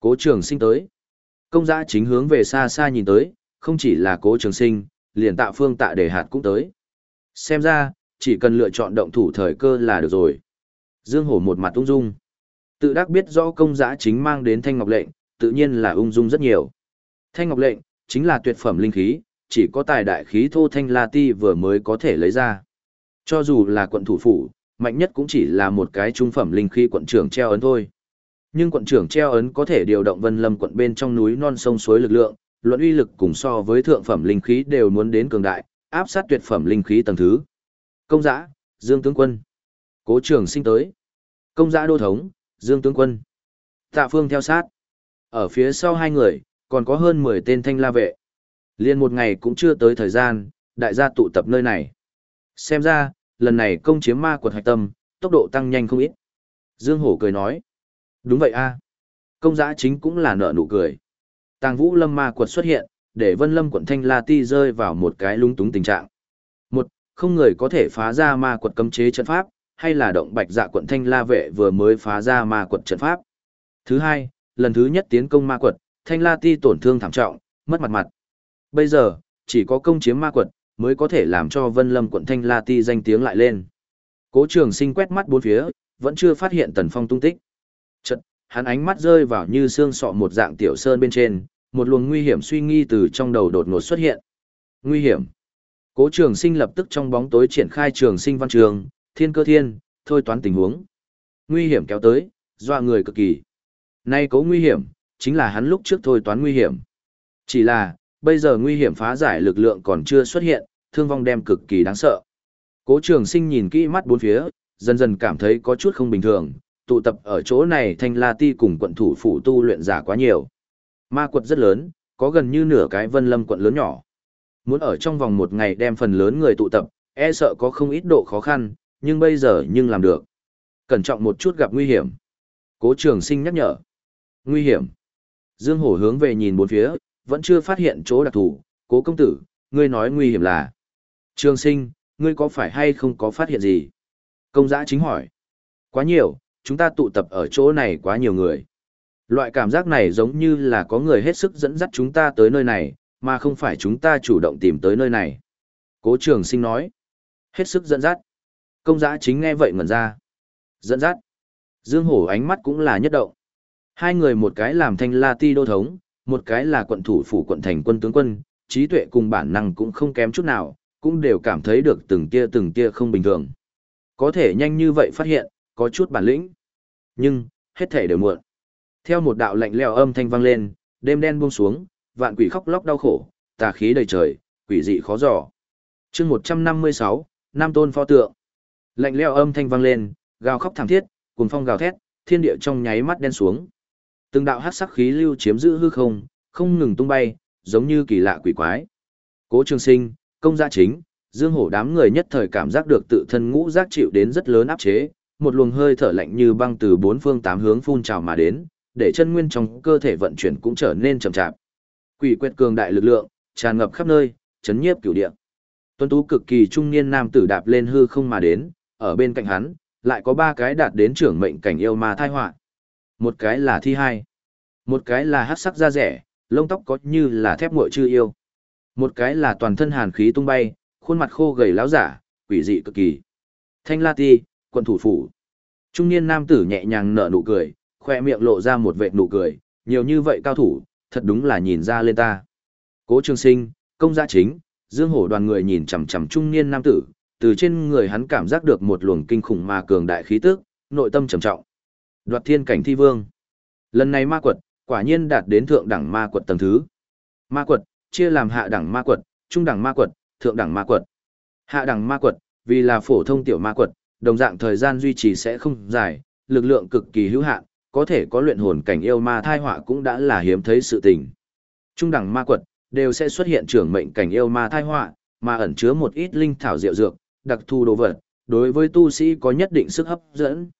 cố trường sinh tới. Công giã chính hướng về xa xa nhìn tới, không chỉ là cố trường sinh, liền tạ phương tạ đề hạt cũng tới. Xem ra, chỉ cần lựa chọn động thủ thời cơ là được rồi. Dương Hổ một mặt ung dung. Tự đắc biết rõ công giã chính mang đến thanh ngọc lệnh, tự nhiên là ung dung rất nhiều. Thanh ngọc lệnh, chính là tuyệt phẩm linh khí, chỉ có tài đại khí thô thanh la ti vừa mới có thể lấy ra. Cho dù là quận thủ phủ, mạnh nhất cũng chỉ là một cái trung phẩm linh khí quận trưởng treo ấn thôi. Nhưng quận trưởng treo ấn có thể điều động vân lâm quận bên trong núi non sông suối lực lượng, luận uy lực cùng so với thượng phẩm linh khí đều muốn đến cường đại, áp sát tuyệt phẩm linh khí tầng thứ. Công giã, Dương tướng quân. Cố trường sinh tới. Công giã đô thống, Dương tướng quân. Tạ phương theo sát. Ở phía sau hai người, còn có hơn 10 tên thanh la vệ. Liên một ngày cũng chưa tới thời gian, đại gia tụ tập nơi này. Xem ra, lần này công chiếm ma quật hạch tâm, tốc độ tăng nhanh không ít. Dương Hổ cười nói. Đúng vậy a Công giã chính cũng là nợ nụ cười. Tàng vũ lâm ma quật xuất hiện, để vân lâm quận Thanh La Ti rơi vào một cái lung túng tình trạng. Một, không người có thể phá ra ma quật cấm chế trận pháp, hay là động bạch dạ quận Thanh La Vệ vừa mới phá ra ma quật trận pháp. Thứ hai, lần thứ nhất tiến công ma quật, Thanh La Ti tổn thương thảm trọng, mất mặt mặt. Bây giờ, chỉ có công chiếm ma quật, mới có thể làm cho Vân Lâm quận Thanh La Ti danh tiếng lại lên. Cố trường sinh quét mắt bốn phía, vẫn chưa phát hiện Tần Phong tung tích. Chật, hắn ánh mắt rơi vào như xương sọ một dạng tiểu sơn bên trên, một luồng nguy hiểm suy nghi từ trong đầu đột ngột xuất hiện. Nguy hiểm. Cố trường sinh lập tức trong bóng tối triển khai trường sinh văn trường, thiên cơ thiên, thôi toán tình huống. Nguy hiểm kéo tới, dọa người cực kỳ. Nay cố nguy hiểm, chính là hắn lúc trước thôi toán nguy hiểm. Chỉ là, bây giờ nguy hiểm phá giải lực lượng còn chưa xuất hiện, thương vong đem cực kỳ đáng sợ. Cố trường sinh nhìn kỹ mắt bốn phía, dần dần cảm thấy có chút không bình thường, tụ tập ở chỗ này thanh la ti cùng quận thủ phủ tu luyện giả quá nhiều. Ma quật rất lớn, có gần như nửa cái vân lâm quận lớn nhỏ. Muốn ở trong vòng một ngày đem phần lớn người tụ tập, e sợ có không ít độ khó khăn, nhưng bây giờ nhưng làm được. Cẩn trọng một chút gặp nguy hiểm. Cố trường sinh nhắc nhở. Nguy hiểm. Dương Hổ hướng về nhìn bốn phía, vẫn chưa phát hiện chỗ đặc thù. Cố công tử, ngươi nói nguy hiểm là. Trường sinh, ngươi có phải hay không có phát hiện gì? Công giã chính hỏi. Quá nhiều, chúng ta tụ tập ở chỗ này quá nhiều người. Loại cảm giác này giống như là có người hết sức dẫn dắt chúng ta tới nơi này, mà không phải chúng ta chủ động tìm tới nơi này. Cố trường sinh nói. Hết sức dẫn dắt. Công giã chính nghe vậy ngẩn ra. Dẫn dắt. Dương Hổ ánh mắt cũng là nhất động. Hai người một cái làm thanh la ti đô thống, một cái là quận thủ phủ quận thành quân tướng quân, trí tuệ cùng bản năng cũng không kém chút nào, cũng đều cảm thấy được từng tia từng tia không bình thường. Có thể nhanh như vậy phát hiện, có chút bản lĩnh. Nhưng, hết thể đều muộn. Theo một đạo lạnh lẽo âm thanh vang lên, đêm đen buông xuống, vạn quỷ khóc lóc đau khổ, tà khí đầy trời, quỷ dị khó dò. Chương 156, Nam Tôn pho tượng. Lạnh lẽo âm thanh vang lên, gào khóc thảm thiết, cuồng phong gào thét, thiên địa trong nháy mắt đen xuống. Từng đạo hắc sắc khí lưu chiếm giữ hư không, không ngừng tung bay, giống như kỳ lạ quỷ quái. Cố Trường Sinh, công gia chính, Dương Hổ đám người nhất thời cảm giác được tự thân ngũ giác chịu đến rất lớn áp chế, một luồng hơi thở lạnh như băng từ bốn phương tám hướng phun trào mà đến, để chân nguyên trong cơ thể vận chuyển cũng trở nên chậm chạp. Quỷ quyệt cường đại lực lượng, tràn ngập khắp nơi, chấn nhiếp cửu địa. Tuân tú cực kỳ trung niên nam tử đạp lên hư không mà đến, ở bên cạnh hắn, lại có ba cái đạt đến trưởng mệnh cảnh yêu ma thai họa. Một cái là thi hai, một cái là hắc sắc da rẻ, lông tóc có như là thép nguội chư yêu. Một cái là toàn thân hàn khí tung bay, khuôn mặt khô gầy láo giả, quỷ dị cực kỳ. Thanh La Ti, quận thủ phủ. Trung niên nam tử nhẹ nhàng nở nụ cười, khoe miệng lộ ra một vệt nụ cười, nhiều như vậy cao thủ, thật đúng là nhìn ra lên ta. Cố Trường Sinh, công gia chính, Dương Hổ đoàn người nhìn chằm chằm trung niên nam tử, từ trên người hắn cảm giác được một luồng kinh khủng mà cường đại khí tức, nội tâm trầm trọng. Đoạt thiên cảnh thi vương. Lần này ma quật, quả nhiên đạt đến thượng đẳng ma quật tầng thứ. Ma quật, chia làm hạ đẳng ma quật, trung đẳng ma quật, thượng đẳng ma quật. Hạ đẳng ma quật, vì là phổ thông tiểu ma quật, đồng dạng thời gian duy trì sẽ không dài, lực lượng cực kỳ hữu hạn, có thể có luyện hồn cảnh yêu ma thai họa cũng đã là hiếm thấy sự tình. Trung đẳng ma quật, đều sẽ xuất hiện trưởng mệnh cảnh yêu ma thai họa, mà ẩn chứa một ít linh thảo diệu dược, đặc thù đồ vật, đối với tu sĩ có nhất định sức hấp dẫn.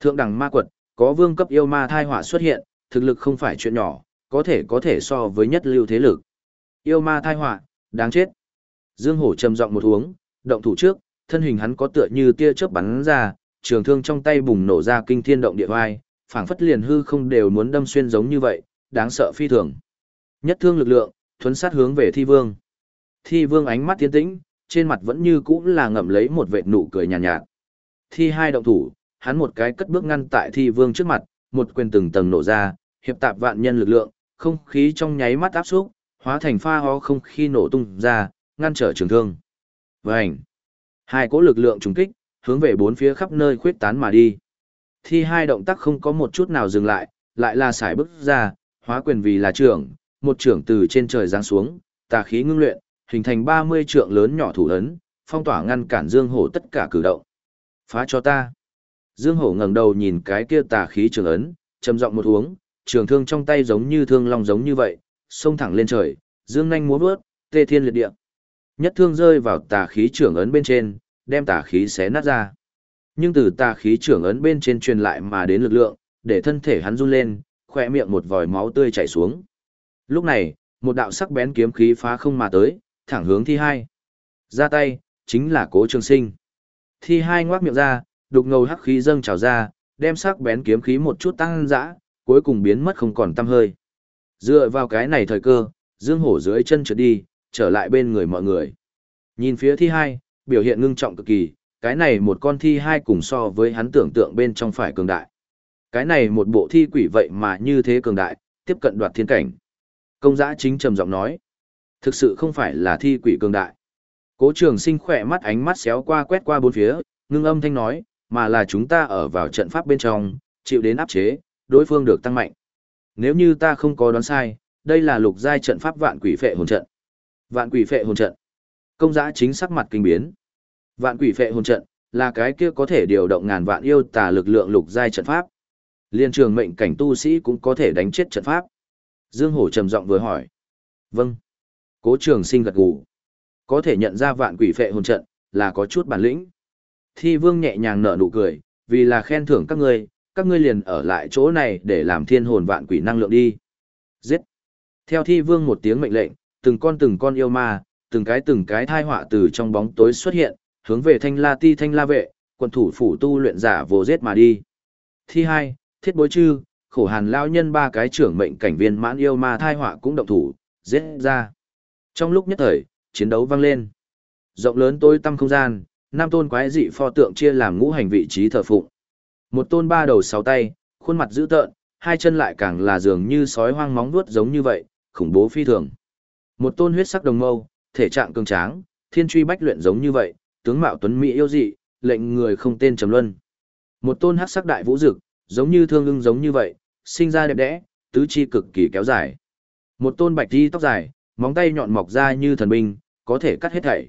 Thượng đẳng ma quật, có vương cấp yêu ma thai họa xuất hiện, thực lực không phải chuyện nhỏ, có thể có thể so với nhất lưu thế lực. Yêu ma thai họa, đáng chết. Dương Hổ trầm giọng một uống, động thủ trước, thân hình hắn có tựa như tia chớp bắn ra, trường thương trong tay bùng nổ ra kinh thiên động địa oai, phảng phất liền hư không đều muốn đâm xuyên giống như vậy, đáng sợ phi thường. Nhất thương lực lượng, thuấn sát hướng về Thi Vương. Thi Vương ánh mắt tiến tĩnh, trên mặt vẫn như cũ là ngậm lấy một vệt nụ cười nhàn nhạt, nhạt. Thi hai động thủ, hắn một cái cất bước ngăn tại Thi Vương trước mặt, một quyền từng tầng nổ ra, hiệp tạp vạn nhân lực lượng, không khí trong nháy mắt áp xúc, hóa thành pha ho không khí nổ tung ra, ngăn trở trường thương. Vành. Hai cỗ lực lượng trùng kích, hướng về bốn phía khắp nơi khuyết tán mà đi. Thi hai động tác không có một chút nào dừng lại, lại là xài bước ra, hóa quyền vì là trưởng, một trưởng từ trên trời giáng xuống, tà khí ngưng luyện, hình thành 30 trượng lớn nhỏ thủ ấn, phong tỏa ngăn cản Dương Hổ tất cả cử động. Phá cho ta. Dương Hổ ngẩng đầu nhìn cái kia tà khí trường ấn, trầm giọng một uống, trường thương trong tay giống như thương long giống như vậy, xông thẳng lên trời, dương nhanh múa vớt, tê thiên liệt địa. Nhất thương rơi vào tà khí trưởng ấn bên trên, đem tà khí xé nát ra. Nhưng từ tà khí trưởng ấn bên trên truyền lại mà đến lực lượng, để thân thể hắn run lên, khỏe miệng một vòi máu tươi chảy xuống. Lúc này, một đạo sắc bén kiếm khí phá không mà tới, thẳng hướng thi hai. Ra tay, chính là cố trường sinh. Thi hai ngoác miệng ra, đục ngầu hắc khí dâng trào ra, đem sắc bén kiếm khí một chút tăng dã, cuối cùng biến mất không còn tăm hơi. Dựa vào cái này thời cơ, Dương Hổ dưới chân trượt đi, trở lại bên người mọi người. Nhìn phía thi hai, biểu hiện ngưng trọng cực kỳ, cái này một con thi hai cùng so với hắn tưởng tượng bên trong phải cường đại. Cái này một bộ thi quỷ vậy mà như thế cường đại, tiếp cận đoạt thiên cảnh. Công giã chính trầm giọng nói, thực sự không phải là thi quỷ cường đại. Cố trường sinh khỏe mắt ánh mắt xéo qua quét qua bốn phía, ngưng âm thanh nói, mà là chúng ta ở vào trận pháp bên trong, chịu đến áp chế, đối phương được tăng mạnh. Nếu như ta không có đoán sai, đây là lục giai trận pháp vạn quỷ phệ hồn trận. Vạn quỷ phệ hồn trận. Công giá chính sắc mặt kinh biến. Vạn quỷ phệ hồn trận là cái kia có thể điều động ngàn vạn yêu tà lực lượng lục giai trận pháp. Liên trường mệnh cảnh tu sĩ cũng có thể đánh chết trận pháp. Dương Hổ trầm giọng vừa hỏi. Vâng. Cố trường sinh gật gù. Có thể nhận ra vạn quỷ phệ hồn trận, là có chút bản lĩnh. Thi vương nhẹ nhàng nở nụ cười, vì là khen thưởng các ngươi, các ngươi liền ở lại chỗ này để làm thiên hồn vạn quỷ năng lượng đi. Giết. Theo thi vương một tiếng mệnh lệnh, từng con từng con yêu ma, từng cái từng cái thai họa từ trong bóng tối xuất hiện, hướng về thanh la ti thanh la vệ, quân thủ phủ tu luyện giả vô giết mà đi. Thi hai, thiết bối chư, khổ hàn lao nhân ba cái trưởng mệnh cảnh viên mãn yêu ma thai họa cũng động thủ, giết ra. Trong lúc nhất thời, chiến đấu vang lên. Rộng lớn tối tăm không gian, năm tôn quái dị pho tượng chia làm ngũ hành vị trí thờ phụng. Một tôn ba đầu sáu tay, khuôn mặt dữ tợn, hai chân lại càng là dường như sói hoang móng vuốt giống như vậy, khủng bố phi thường. Một tôn huyết sắc đồng mâu, thể trạng cường tráng, thiên truy bách luyện giống như vậy, tướng mạo tuấn mỹ yêu dị, lệnh người không tên trầm luân. Một tôn hắc sắc đại vũ dực, giống như thương ưng giống như vậy, sinh ra đẹp đẽ, tứ chi cực kỳ kéo dài. Một tôn bạch đi tóc dài, móng tay nhọn mọc ra như thần binh, có thể cắt hết thảy.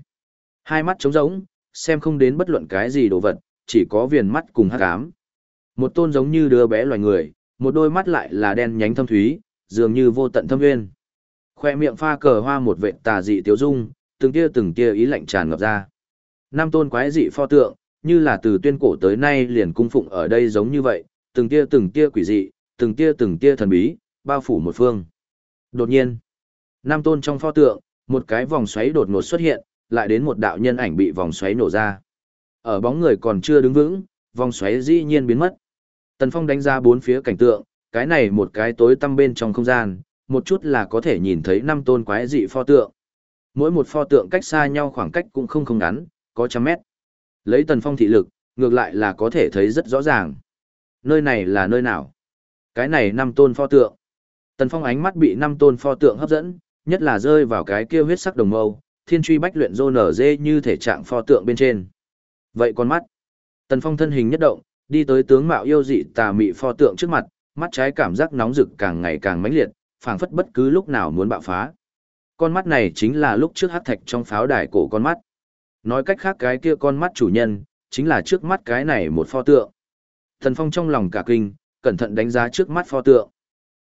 Hai mắt trống rỗng, xem không đến bất luận cái gì đồ vật, chỉ có viền mắt cùng hắc ám. Một tôn giống như đứa bé loài người, một đôi mắt lại là đen nhánh thâm thúy, dường như vô tận thâm nguyên. Khoe miệng pha cờ hoa một vệ tà dị tiếu dung, từng tia từng tia ý lạnh tràn ngập ra. Năm tôn quái dị pho tượng, như là từ tuyên cổ tới nay liền cung phụng ở đây giống như vậy, từng tia từng tia quỷ dị, từng tia từng tia thần bí, bao phủ một phương. Đột nhiên, năm tôn trong pho tượng, một cái vòng xoáy đột ngột xuất hiện, lại đến một đạo nhân ảnh bị vòng xoáy nổ ra. Ở bóng người còn chưa đứng vững, vòng xoáy dĩ nhiên biến mất. Tần Phong đánh ra bốn phía cảnh tượng, cái này một cái tối tăm bên trong không gian, một chút là có thể nhìn thấy năm tôn quái dị pho tượng. mỗi một pho tượng cách xa nhau khoảng cách cũng không không ngắn, có trăm mét. Lấy Tần Phong thị lực, ngược lại là có thể thấy rất rõ ràng. Nơi này là nơi nào? Cái này năm tôn pho tượng. Tần Phong ánh mắt bị năm tôn pho tượng hấp dẫn, nhất là rơi vào cái kia huyết sắc đồng mâu, thiên truy bách luyện rô nở dê như thể trạng pho tượng bên trên. Vậy con mắt. Tần Phong thân hình nhất động, đi tới tướng mạo yêu dị tà mị pho tượng trước mặt, mắt trái cảm giác nóng rực càng ngày càng mãnh liệt, phảng phất bất cứ lúc nào muốn bạo phá. Con mắt này chính là lúc trước hắc thạch trong pháo đài cổ con mắt. Nói cách khác cái kia con mắt chủ nhân, chính là trước mắt cái này một pho tượng. Thần Phong trong lòng cả kinh, cẩn thận đánh giá trước mắt pho tượng.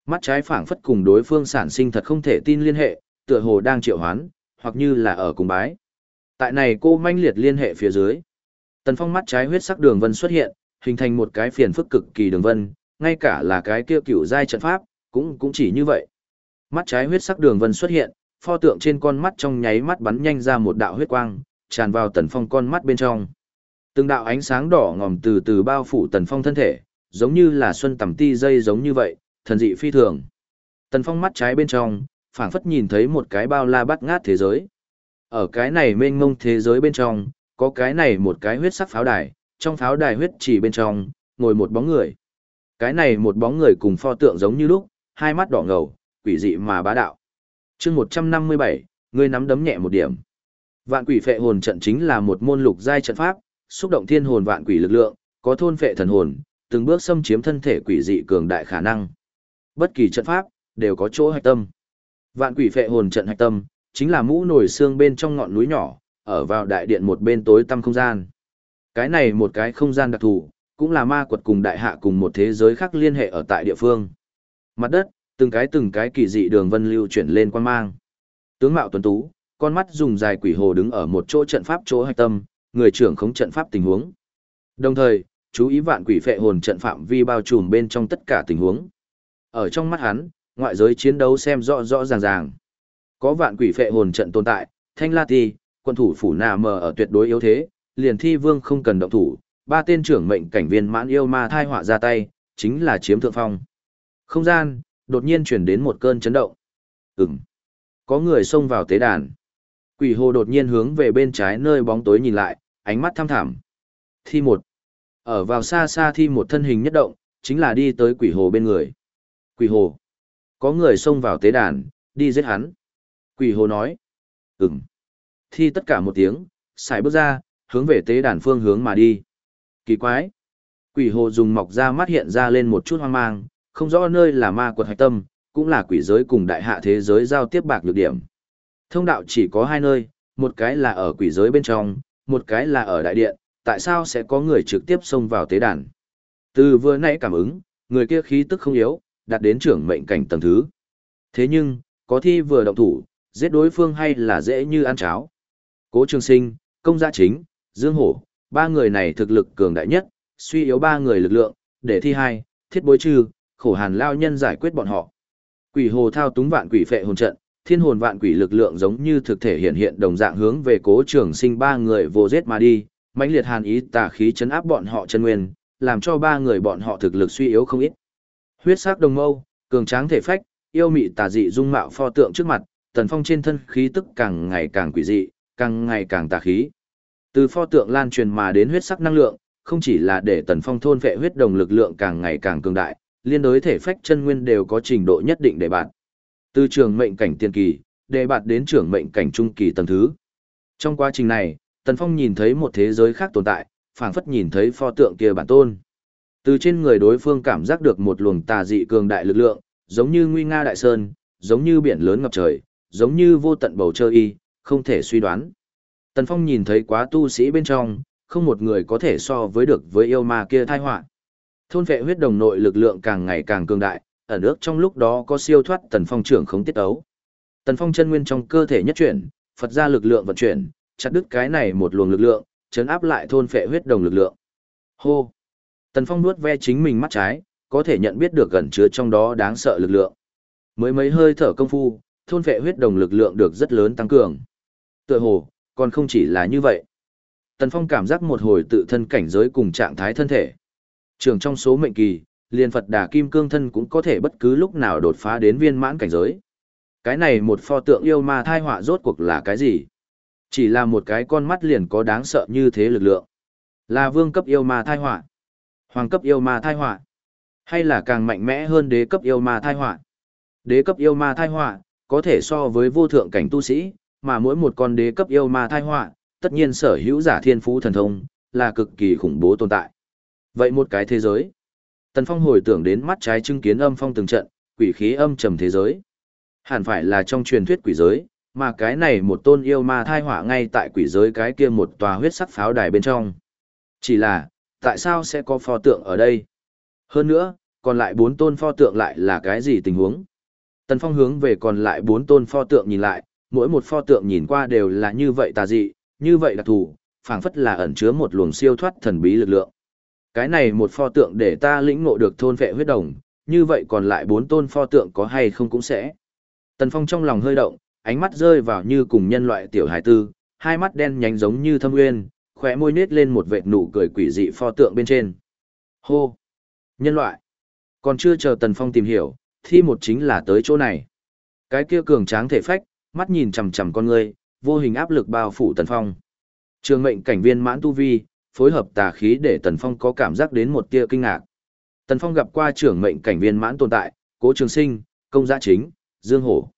Mắt trái phảng phất cùng đối phương sản sinh thật không thể tin liên hệ, tựa hồ đang triệu hoán, hoặc như là ở cùng bái. Tại này cô manh liệt liên hệ phía dưới. Tần Phong mắt trái huyết sắc đường vân xuất hiện, hình thành một cái phiền phức cực kỳ đường vân, ngay cả là cái kia cựu giai trận pháp, cũng cũng chỉ như vậy. Mắt trái huyết sắc đường vân xuất hiện, pho tượng trên con mắt trong nháy mắt bắn nhanh ra một đạo huyết quang, tràn vào Tần Phong con mắt bên trong. Từng đạo ánh sáng đỏ ngòm từ từ bao phủ Tần Phong thân thể, giống như là xuân tầm ti dây giống như vậy, thần dị phi thường. Tần Phong mắt trái bên trong, phảng phất nhìn thấy một cái bao la bắt ngát thế giới. Ở cái này mênh mông thế giới bên trong, có cái này một cái huyết sắc pháo đài, trong pháo đài huyết chỉ bên trong, ngồi một bóng người. Cái này một bóng người cùng pho tượng giống như lúc, hai mắt đỏ ngầu, quỷ dị mà bá đạo. chương 157, người nắm đấm nhẹ một điểm. Vạn quỷ phệ hồn trận chính là một môn lục giai trận pháp, xúc động thiên hồn vạn quỷ lực lượng, có thôn phệ thần hồn, từng bước xâm chiếm thân thể quỷ dị cường đại khả năng. Bất kỳ trận pháp, đều có chỗ hạch tâm. Vạn quỷ phệ hồn trận hạch tâm, chính là mũ nổi xương bên trong ngọn núi nhỏ, ở vào đại điện một bên tối tăm không gian. Cái này một cái không gian đặc thù, cũng là ma quật cùng đại hạ cùng một thế giới khác liên hệ ở tại địa phương. Mặt đất, từng cái từng cái kỳ dị đường vân lưu chuyển lên quan mang. Tướng mạo tuấn tú, con mắt dùng dài quỷ hồ đứng ở một chỗ trận pháp chỗ hạch tâm, người trưởng khống trận pháp tình huống. Đồng thời, chú ý vạn quỷ phệ hồn trận phạm vi bao trùm bên trong tất cả tình huống. Ở trong mắt hắn, ngoại giới chiến đấu xem rõ rõ ràng ràng. Có vạn quỷ phệ hồn trận tồn tại, Thanh La Ti, quân thủ phủ nà mờ ở tuyệt đối yếu thế, liền thi vương không cần động thủ, ba tên trưởng mệnh cảnh viên mãn yêu ma thai họa ra tay, chính là chiếm thượng phong. Không gian, đột nhiên chuyển đến một cơn chấn động. Ừm. Có người xông vào tế đàn. Quỷ hồ đột nhiên hướng về bên trái nơi bóng tối nhìn lại, ánh mắt thăm thẳm. Thi một. Ở vào xa xa thi một thân hình nhất động, chính là đi tới quỷ hồ bên người. Quỷ hồ. Có người xông vào tế đàn, đi giết hắn. Quỷ hồ nói. Ừm. Thi tất cả một tiếng, xài bước ra, hướng về tế đàn phương hướng mà đi. Kỳ quái. Quỷ hồ dùng mọc ra mắt hiện ra lên một chút hoang mang, không rõ nơi là ma quật hạch tâm, cũng là quỷ giới cùng đại hạ thế giới giao tiếp bạc lược điểm. Thông đạo chỉ có hai nơi, một cái là ở quỷ giới bên trong, một cái là ở đại điện, tại sao sẽ có người trực tiếp xông vào tế đàn. Từ vừa nãy cảm ứng, người kia khí tức không yếu, đạt đến trưởng mệnh cảnh tầng thứ. Thế nhưng, có thi vừa động thủ, giết đối phương hay là dễ như ăn cháo. Cố Trường Sinh, Công Gia Chính, Dương Hổ, ba người này thực lực cường đại nhất, suy yếu ba người lực lượng, để thi hai, thiết bối trừ, khổ hàn lao nhân giải quyết bọn họ. Quỷ hồ thao túng vạn quỷ phệ hồn trận, thiên hồn vạn quỷ lực lượng giống như thực thể hiện hiện đồng dạng hướng về cố trường sinh ba người vô giết mà đi, mãnh liệt hàn ý tà khí chấn áp bọn họ chân nguyên, làm cho ba người bọn họ thực lực suy yếu không ít. Huyết sắc đồng mâu, cường tráng thể phách, yêu mị tà dị dung mạo pho tượng trước mặt, tần phong trên thân khí tức càng ngày càng quỷ dị, càng ngày càng tà khí. Từ pho tượng lan truyền mà đến huyết sắc năng lượng, không chỉ là để tần phong thôn vệ huyết đồng lực lượng càng ngày càng cường đại, liên đối thể phách chân nguyên đều có trình độ nhất định để bạn. Từ trường mệnh cảnh tiên kỳ, để bạn đến trưởng mệnh cảnh trung kỳ tầng thứ. Trong quá trình này, tần phong nhìn thấy một thế giới khác tồn tại, phảng phất nhìn thấy pho tượng kia bản tôn. Từ trên người đối phương cảm giác được một luồng tà dị cường đại lực lượng, giống như nguy nga đại sơn, giống như biển lớn ngập trời, giống như vô tận bầu trời y, không thể suy đoán. Tần Phong nhìn thấy quá tu sĩ bên trong, không một người có thể so với được với yêu ma kia thai họa. Thôn vệ huyết đồng nội lực lượng càng ngày càng cường đại, ở nước trong lúc đó có siêu thoát Tần Phong trưởng không tiết ấu. Tần Phong chân nguyên trong cơ thể nhất chuyển, Phật ra lực lượng vận chuyển, chặt đứt cái này một luồng lực lượng, chấn áp lại thôn vệ huyết đồng lực lượng. Hô! Tần Phong nuốt ve chính mình mắt trái, có thể nhận biết được gần chứa trong đó đáng sợ lực lượng. Mới mấy hơi thở công phu, thôn vệ huyết đồng lực lượng được rất lớn tăng cường. Tựa hồ, còn không chỉ là như vậy. Tần Phong cảm giác một hồi tự thân cảnh giới cùng trạng thái thân thể. Trường trong số mệnh kỳ, liền Phật Đà Kim Cương thân cũng có thể bất cứ lúc nào đột phá đến viên mãn cảnh giới. Cái này một pho tượng yêu ma thai họa rốt cuộc là cái gì? Chỉ là một cái con mắt liền có đáng sợ như thế lực lượng. Là vương cấp yêu ma thai họa, hoàng cấp yêu ma thai họa, hay là càng mạnh mẽ hơn đế cấp yêu ma thai họa? Đế cấp yêu ma thai họa có thể so với vô thượng cảnh tu sĩ, mà mỗi một con đế cấp yêu ma thai họa, tất nhiên sở hữu giả thiên phú thần thông, là cực kỳ khủng bố tồn tại. Vậy một cái thế giới. Tần Phong hồi tưởng đến mắt trái chứng kiến âm phong từng trận, quỷ khí âm trầm thế giới. Hẳn phải là trong truyền thuyết quỷ giới, mà cái này một tôn yêu ma thai họa ngay tại quỷ giới cái kia một tòa huyết sắc pháo đài bên trong. Chỉ là, tại sao sẽ có pho tượng ở đây? Hơn nữa, còn lại bốn tôn pho tượng lại là cái gì tình huống? Tần Phong hướng về còn lại bốn tôn pho tượng nhìn lại, mỗi một pho tượng nhìn qua đều là như vậy tà dị, như vậy đặc thù, phảng phất là ẩn chứa một luồng siêu thoát thần bí lực lượng. Cái này một pho tượng để ta lĩnh ngộ được thôn vệ huyết đồng, như vậy còn lại bốn tôn pho tượng có hay không cũng sẽ. Tần Phong trong lòng hơi động, ánh mắt rơi vào như cùng nhân loại tiểu hải tư, hai mắt đen nhánh giống như thâm nguyên, khóe môi nết lên một vệt nụ cười quỷ dị pho tượng bên trên. Hô! Nhân loại! Còn chưa chờ Tần Phong tìm hiểu, thi một chính là tới chỗ này. Cái kia cường tráng thể phách, mắt nhìn chằm chằm con người, vô hình áp lực bao phủ Tần Phong. Trường mệnh cảnh viên mãn tu vi, phối hợp tà khí để Tần Phong có cảm giác đến một tia kinh ngạc. Tần Phong gặp qua trưởng mệnh cảnh viên mãn tồn tại, Cố Trường Sinh, Công Gia Chính, Dương Hổ.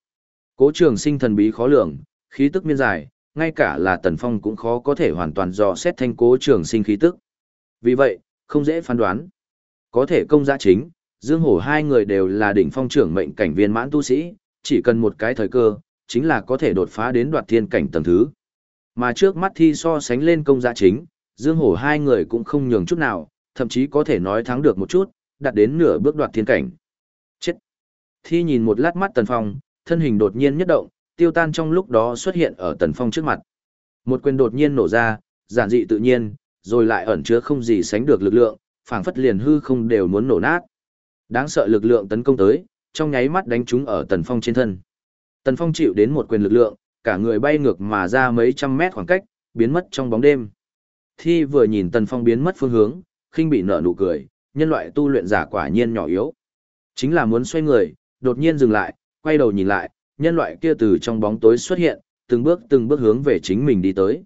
Cố Trường Sinh thần bí khó lường, khí tức miên dài, ngay cả là Tần Phong cũng khó có thể hoàn toàn dò xét thanh Cố Trường Sinh khí tức. Vì vậy, không dễ phán đoán. Có thể Công Gia Chính, Dương Hổ hai người đều là đỉnh phong trưởng mệnh cảnh viên mãn tu sĩ, chỉ cần một cái thời cơ, chính là có thể đột phá đến đoạt thiên cảnh tầng thứ. Mà trước mắt thi so sánh lên công gia chính, Dương Hổ hai người cũng không nhường chút nào, thậm chí có thể nói thắng được một chút, đạt đến nửa bước đoạt thiên cảnh. Chết! Thi nhìn một lát mắt Tần Phong, thân hình đột nhiên nhất động, tiêu tan trong lúc đó xuất hiện ở Tần Phong trước mặt. Một quyền đột nhiên nổ ra, giản dị tự nhiên, rồi lại ẩn chứa không gì sánh được lực lượng, phảng phất liền hư không đều muốn nổ nát. Đáng sợ lực lượng tấn công tới, trong nháy mắt đánh trúng ở Tần Phong trên thân. Tần Phong chịu đến một quyền lực lượng, cả người bay ngược mà ra mấy trăm mét khoảng cách, biến mất trong bóng đêm. Thi vừa nhìn Tần Phong biến mất phương hướng, khinh bị nở nụ cười, nhân loại tu luyện giả quả nhiên nhỏ yếu. Chính là muốn xoay người, đột nhiên dừng lại, quay đầu nhìn lại, nhân loại kia từ trong bóng tối xuất hiện, từng bước từng bước hướng về chính mình đi tới.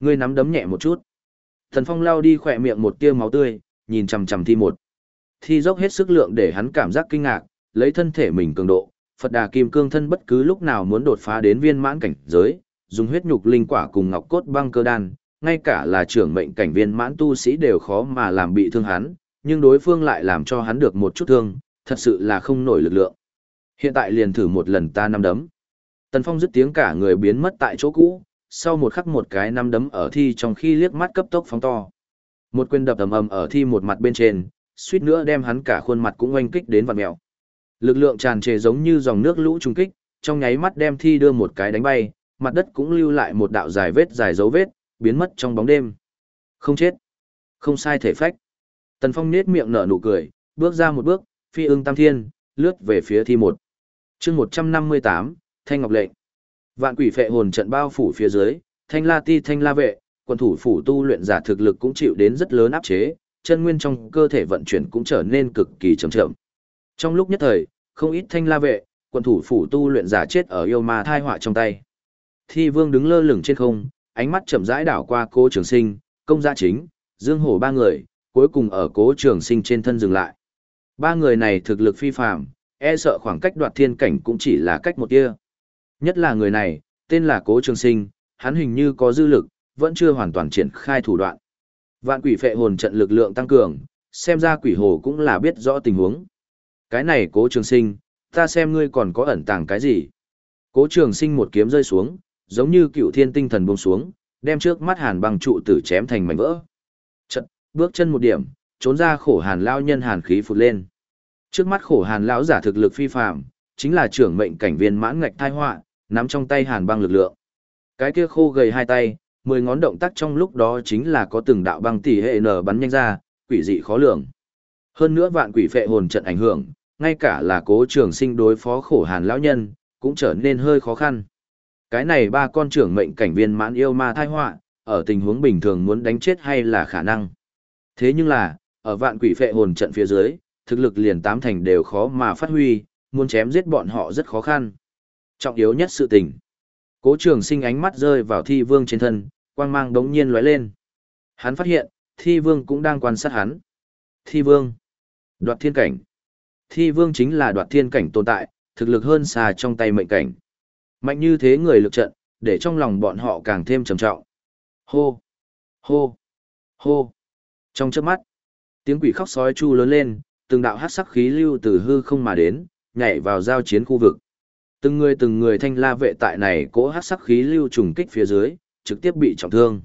Ngươi nắm đấm nhẹ một chút. Thần Phong lao đi khỏe miệng một tia máu tươi, nhìn chằm chằm thi một. Thi dốc hết sức lượng để hắn cảm giác kinh ngạc, lấy thân thể mình cường độ, Phật Đà Kim Cương thân bất cứ lúc nào muốn đột phá đến viên mãn cảnh giới, dùng huyết nhục linh quả cùng ngọc cốt băng cơ đan, ngay cả là trưởng mệnh cảnh viên mãn tu sĩ đều khó mà làm bị thương hắn, nhưng đối phương lại làm cho hắn được một chút thương, thật sự là không nổi lực lượng. Hiện tại liền thử một lần ta năm đấm. Tần Phong dứt tiếng cả người biến mất tại chỗ cũ, sau một khắc một cái năm đấm ở thi trong khi liếc mắt cấp tốc phóng to. Một quyền đập ầm ầm ở thi một mặt bên trên, suýt nữa đem hắn cả khuôn mặt cũng oanh kích đến vặn mèo. Lực lượng tràn trề giống như dòng nước lũ trung kích, trong nháy mắt đem thi đưa một cái đánh bay, mặt đất cũng lưu lại một đạo dài vết dài dấu vết, biến mất trong bóng đêm. Không chết. Không sai thể phách. Tần Phong nết miệng nở nụ cười, bước ra một bước, phi ưng tam thiên, lướt về phía thi một chương 158, Thanh Ngọc Lệnh. Vạn quỷ phệ hồn trận bao phủ phía dưới, Thanh La Ti Thanh La Vệ, quân thủ phủ tu luyện giả thực lực cũng chịu đến rất lớn áp chế, chân nguyên trong cơ thể vận chuyển cũng trở nên cực kỳ chậm chậm. Trong lúc nhất thời, không ít thanh la vệ, quân thủ phủ tu luyện giả chết ở yêu ma thai họa trong tay. Thi vương đứng lơ lửng trên không, ánh mắt chậm rãi đảo qua cố trường sinh, công gia chính, dương hổ ba người, cuối cùng ở cố trường sinh trên thân dừng lại. Ba người này thực lực phi phạm, e sợ khoảng cách đoạt thiên cảnh cũng chỉ là cách một kia. Nhất là người này, tên là cố trường sinh, hắn hình như có dư lực, vẫn chưa hoàn toàn triển khai thủ đoạn. Vạn quỷ phệ hồn trận lực lượng tăng cường, xem ra quỷ hồ cũng là biết rõ tình huống. Cái này cố trường sinh, ta xem ngươi còn có ẩn tàng cái gì. Cố trường sinh một kiếm rơi xuống, giống như cựu thiên tinh thần buông xuống, đem trước mắt hàn băng trụ tử chém thành mảnh vỡ. Chật, bước chân một điểm, trốn ra khổ hàn lao nhân hàn khí phụt lên. Trước mắt khổ hàn lão giả thực lực phi phạm, chính là trưởng mệnh cảnh viên mãn ngạch thai họa, nắm trong tay hàn băng lực lượng. Cái kia khô gầy hai tay, mười ngón động tác trong lúc đó chính là có từng đạo băng tỷ hệ nở bắn nhanh ra, quỷ dị khó lường. Hơn nữa vạn quỷ phệ hồn trận ảnh hưởng, ngay cả là cố trường sinh đối phó khổ hàn lão nhân, cũng trở nên hơi khó khăn. Cái này ba con trưởng mệnh cảnh viên mãn yêu ma thai họa, ở tình huống bình thường muốn đánh chết hay là khả năng. Thế nhưng là, ở vạn quỷ phệ hồn trận phía dưới, thực lực liền tám thành đều khó mà phát huy, muốn chém giết bọn họ rất khó khăn. Trọng yếu nhất sự tình. Cố trường sinh ánh mắt rơi vào thi vương trên thân, quang mang đống nhiên lóe lên. Hắn phát hiện, thi vương cũng đang quan sát hắn. Thi vương. Đoạt thiên cảnh. Thi vương chính là đoạt thiên cảnh tồn tại, thực lực hơn xa trong tay mệnh cảnh. Mạnh như thế người lực trận, để trong lòng bọn họ càng thêm trầm trọng. Hô! Hô! Hô! Trong chớp mắt, tiếng quỷ khóc sói chu lớn lên, từng đạo hát sắc khí lưu từ hư không mà đến, nhảy vào giao chiến khu vực. Từng người từng người thanh la vệ tại này cỗ hát sắc khí lưu trùng kích phía dưới, trực tiếp bị trọng thương.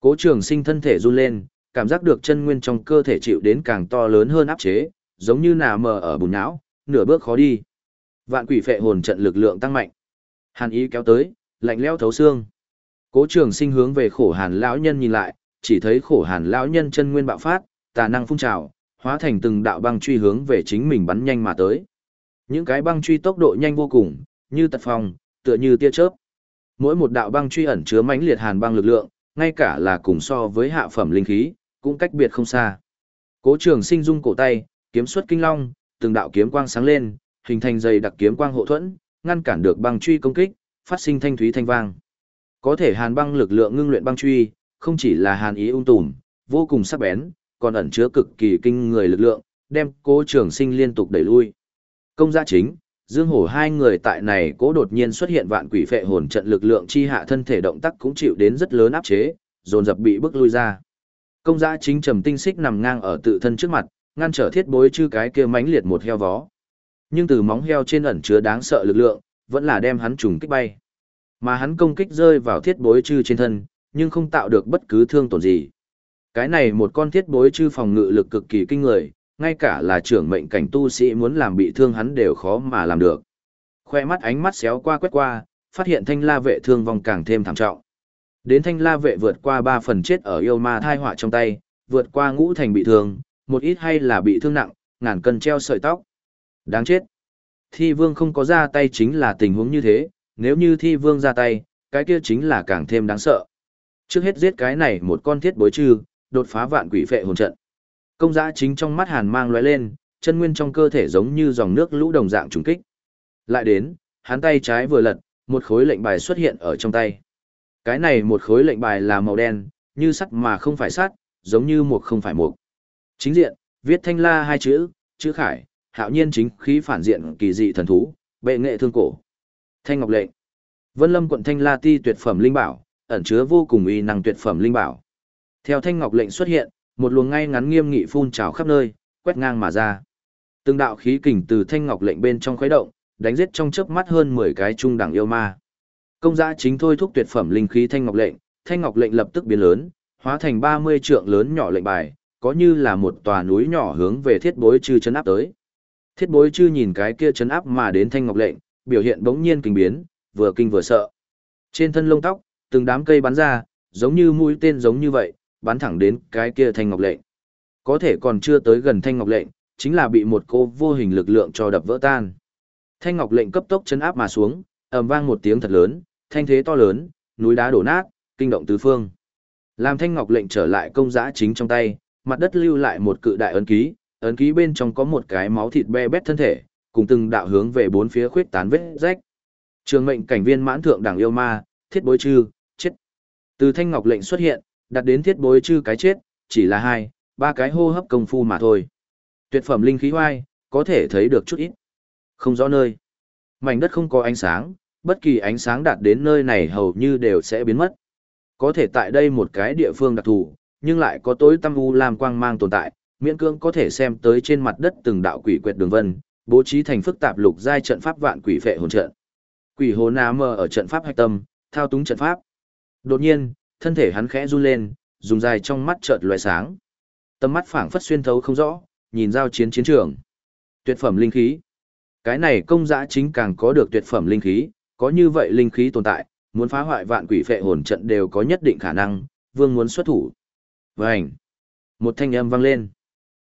Cố trường sinh thân thể run lên, cảm giác được chân nguyên trong cơ thể chịu đến càng to lớn hơn áp chế, giống như nà mờ ở bùn não, nửa bước khó đi. Vạn quỷ phệ hồn trận lực lượng tăng mạnh. Hàn ý kéo tới, lạnh lẽo thấu xương. Cố trường sinh hướng về khổ hàn lão nhân nhìn lại, chỉ thấy khổ hàn lão nhân chân nguyên bạo phát, tà năng phun trào, hóa thành từng đạo băng truy hướng về chính mình bắn nhanh mà tới. Những cái băng truy tốc độ nhanh vô cùng, như tật phong, tựa như tia chớp. Mỗi một đạo băng truy ẩn chứa mãnh liệt hàn băng lực lượng, ngay cả là cùng so với hạ phẩm linh khí, cũng cách biệt không xa. Cố Trường Sinh dung cổ tay, kiếm xuất kinh long, từng đạo kiếm quang sáng lên, hình thành dày đặc kiếm quang hộ thuẫn, ngăn cản được băng truy công kích, phát sinh thanh thúy thanh vang. Có thể hàn băng lực lượng ngưng luyện băng truy, không chỉ là hàn ý ung tùm, vô cùng sắc bén, còn ẩn chứa cực kỳ kinh người lực lượng, đem Cố Trường Sinh liên tục đẩy lui. Công gia chính, Dương Hổ hai người tại này cố đột nhiên xuất hiện vạn quỷ phệ hồn trận lực lượng chi hạ thân thể động tác cũng chịu đến rất lớn áp chế, dồn dập bị bức lui ra. Công gia chính trầm tinh xích nằm ngang ở tự thân trước mặt, ngăn trở thiết bối chư cái kia mãnh liệt một heo vó. Nhưng từ móng heo trên ẩn chứa đáng sợ lực lượng, vẫn là đem hắn trùng kích bay. Mà hắn công kích rơi vào thiết bối chư trên thân, nhưng không tạo được bất cứ thương tổn gì. Cái này một con thiết bối chư phòng ngự lực cực kỳ kinh người, ngay cả là trưởng mệnh cảnh tu sĩ muốn làm bị thương hắn đều khó mà làm được. Khoe mắt ánh mắt xéo qua quét qua, phát hiện thanh la vệ thương vong càng thêm thảm trọng. Đến thanh la vệ vượt qua ba phần chết ở yêu ma thai họa trong tay, vượt qua ngũ thành bị thương, một ít hay là bị thương nặng, ngàn cân treo sợi tóc. Đáng chết. Thi vương không có ra tay chính là tình huống như thế, nếu như thi vương ra tay, cái kia chính là càng thêm đáng sợ. Trước hết giết cái này một con thiết bối trừ, đột phá vạn quỷ phệ hồn trận. Công giã chính trong mắt hàn mang lóe lên, chân nguyên trong cơ thể giống như dòng nước lũ đồng dạng trùng kích. Lại đến, hắn tay trái vừa lật, một khối lệnh bài xuất hiện ở trong tay. Cái này một khối lệnh bài là màu đen, như sắt mà không phải sắt, giống như một không phải một. Chính diện, viết thanh la hai chữ, chữ khải, hạo nhiên chính khí phản diện kỳ dị thần thú, bệ nghệ thương cổ. Thanh ngọc lệnh. Vân Lâm quận Thanh La Ti tuyệt phẩm linh bảo, ẩn chứa vô cùng uy năng tuyệt phẩm linh bảo. Theo Thanh ngọc lệnh xuất hiện, một luồng ngay ngắn nghiêm nghị phun trào khắp nơi, quét ngang mà ra. Từng đạo khí kình từ Thanh ngọc lệnh bên trong khuấy động, đánh giết trong chớp mắt hơn 10 cái trung đẳng yêu ma. Công gia chính thôi thúc tuyệt phẩm linh khí Thanh ngọc lệnh, Thanh ngọc lệnh lập tức biến lớn, hóa thành 30 trượng lớn nhỏ lệnh bài, có như là một tòa núi nhỏ hướng về thiết bối chư chấn áp tới. Thiết bối chư nhìn cái kia chấn áp mà đến thanh ngọc lệnh, biểu hiện bỗng nhiên kinh biến, vừa kinh vừa sợ. Trên thân lông tóc, từng đám cây bắn ra, giống như mũi tên giống như vậy, bắn thẳng đến cái kia thanh ngọc lệnh. Có thể còn chưa tới gần thanh ngọc lệnh, chính là bị một cô vô hình lực lượng cho đập vỡ tan. Thanh ngọc lệnh cấp tốc chấn áp mà xuống, ầm vang một tiếng thật lớn, thanh thế to lớn, núi đá đổ nát, kinh động tứ phương. Làm thanh ngọc lệnh trở lại công giã chính trong tay, mặt đất lưu lại một cự đại ấn ký, ấn ký bên trong có một cái máu thịt be bét thân thể, cùng từng đạo hướng về bốn phía khuyết tán vết rách. Trường mệnh cảnh viên mãn thượng đẳng yêu ma, thiết bối chư, chết. Từ thanh ngọc lệnh xuất hiện, đặt đến thiết bối chư cái chết, chỉ là hai, ba cái hô hấp công phu mà thôi. Tuyệt phẩm linh khí hoai, có thể thấy được chút ít. Không rõ nơi. Mảnh đất không có ánh sáng, bất kỳ ánh sáng đạt đến nơi này hầu như đều sẽ biến mất. Có thể tại đây một cái địa phương đặc thù, nhưng lại có tối tăm u làm quang mang tồn tại, miễn cưỡng có thể xem tới trên mặt đất từng đạo quỷ quyệt đường vân, bố trí thành phức tạp lục giai trận pháp vạn quỷ phệ hồn trận. Quỷ hồn ám mờ ở trận pháp hạch tâm, thao túng trận pháp. Đột nhiên, thân thể hắn khẽ run lên, dùng dài trong mắt chợt lóe sáng. Tầm mắt phảng phất xuyên thấu không rõ, nhìn giao chiến chiến trường. Tuyệt phẩm linh khí. Cái này công dã chính càng có được tuyệt phẩm linh khí, có như vậy linh khí tồn tại, muốn phá hoại vạn quỷ phệ hồn trận đều có nhất định khả năng, vương muốn xuất thủ. Vành. Một thanh âm vang lên.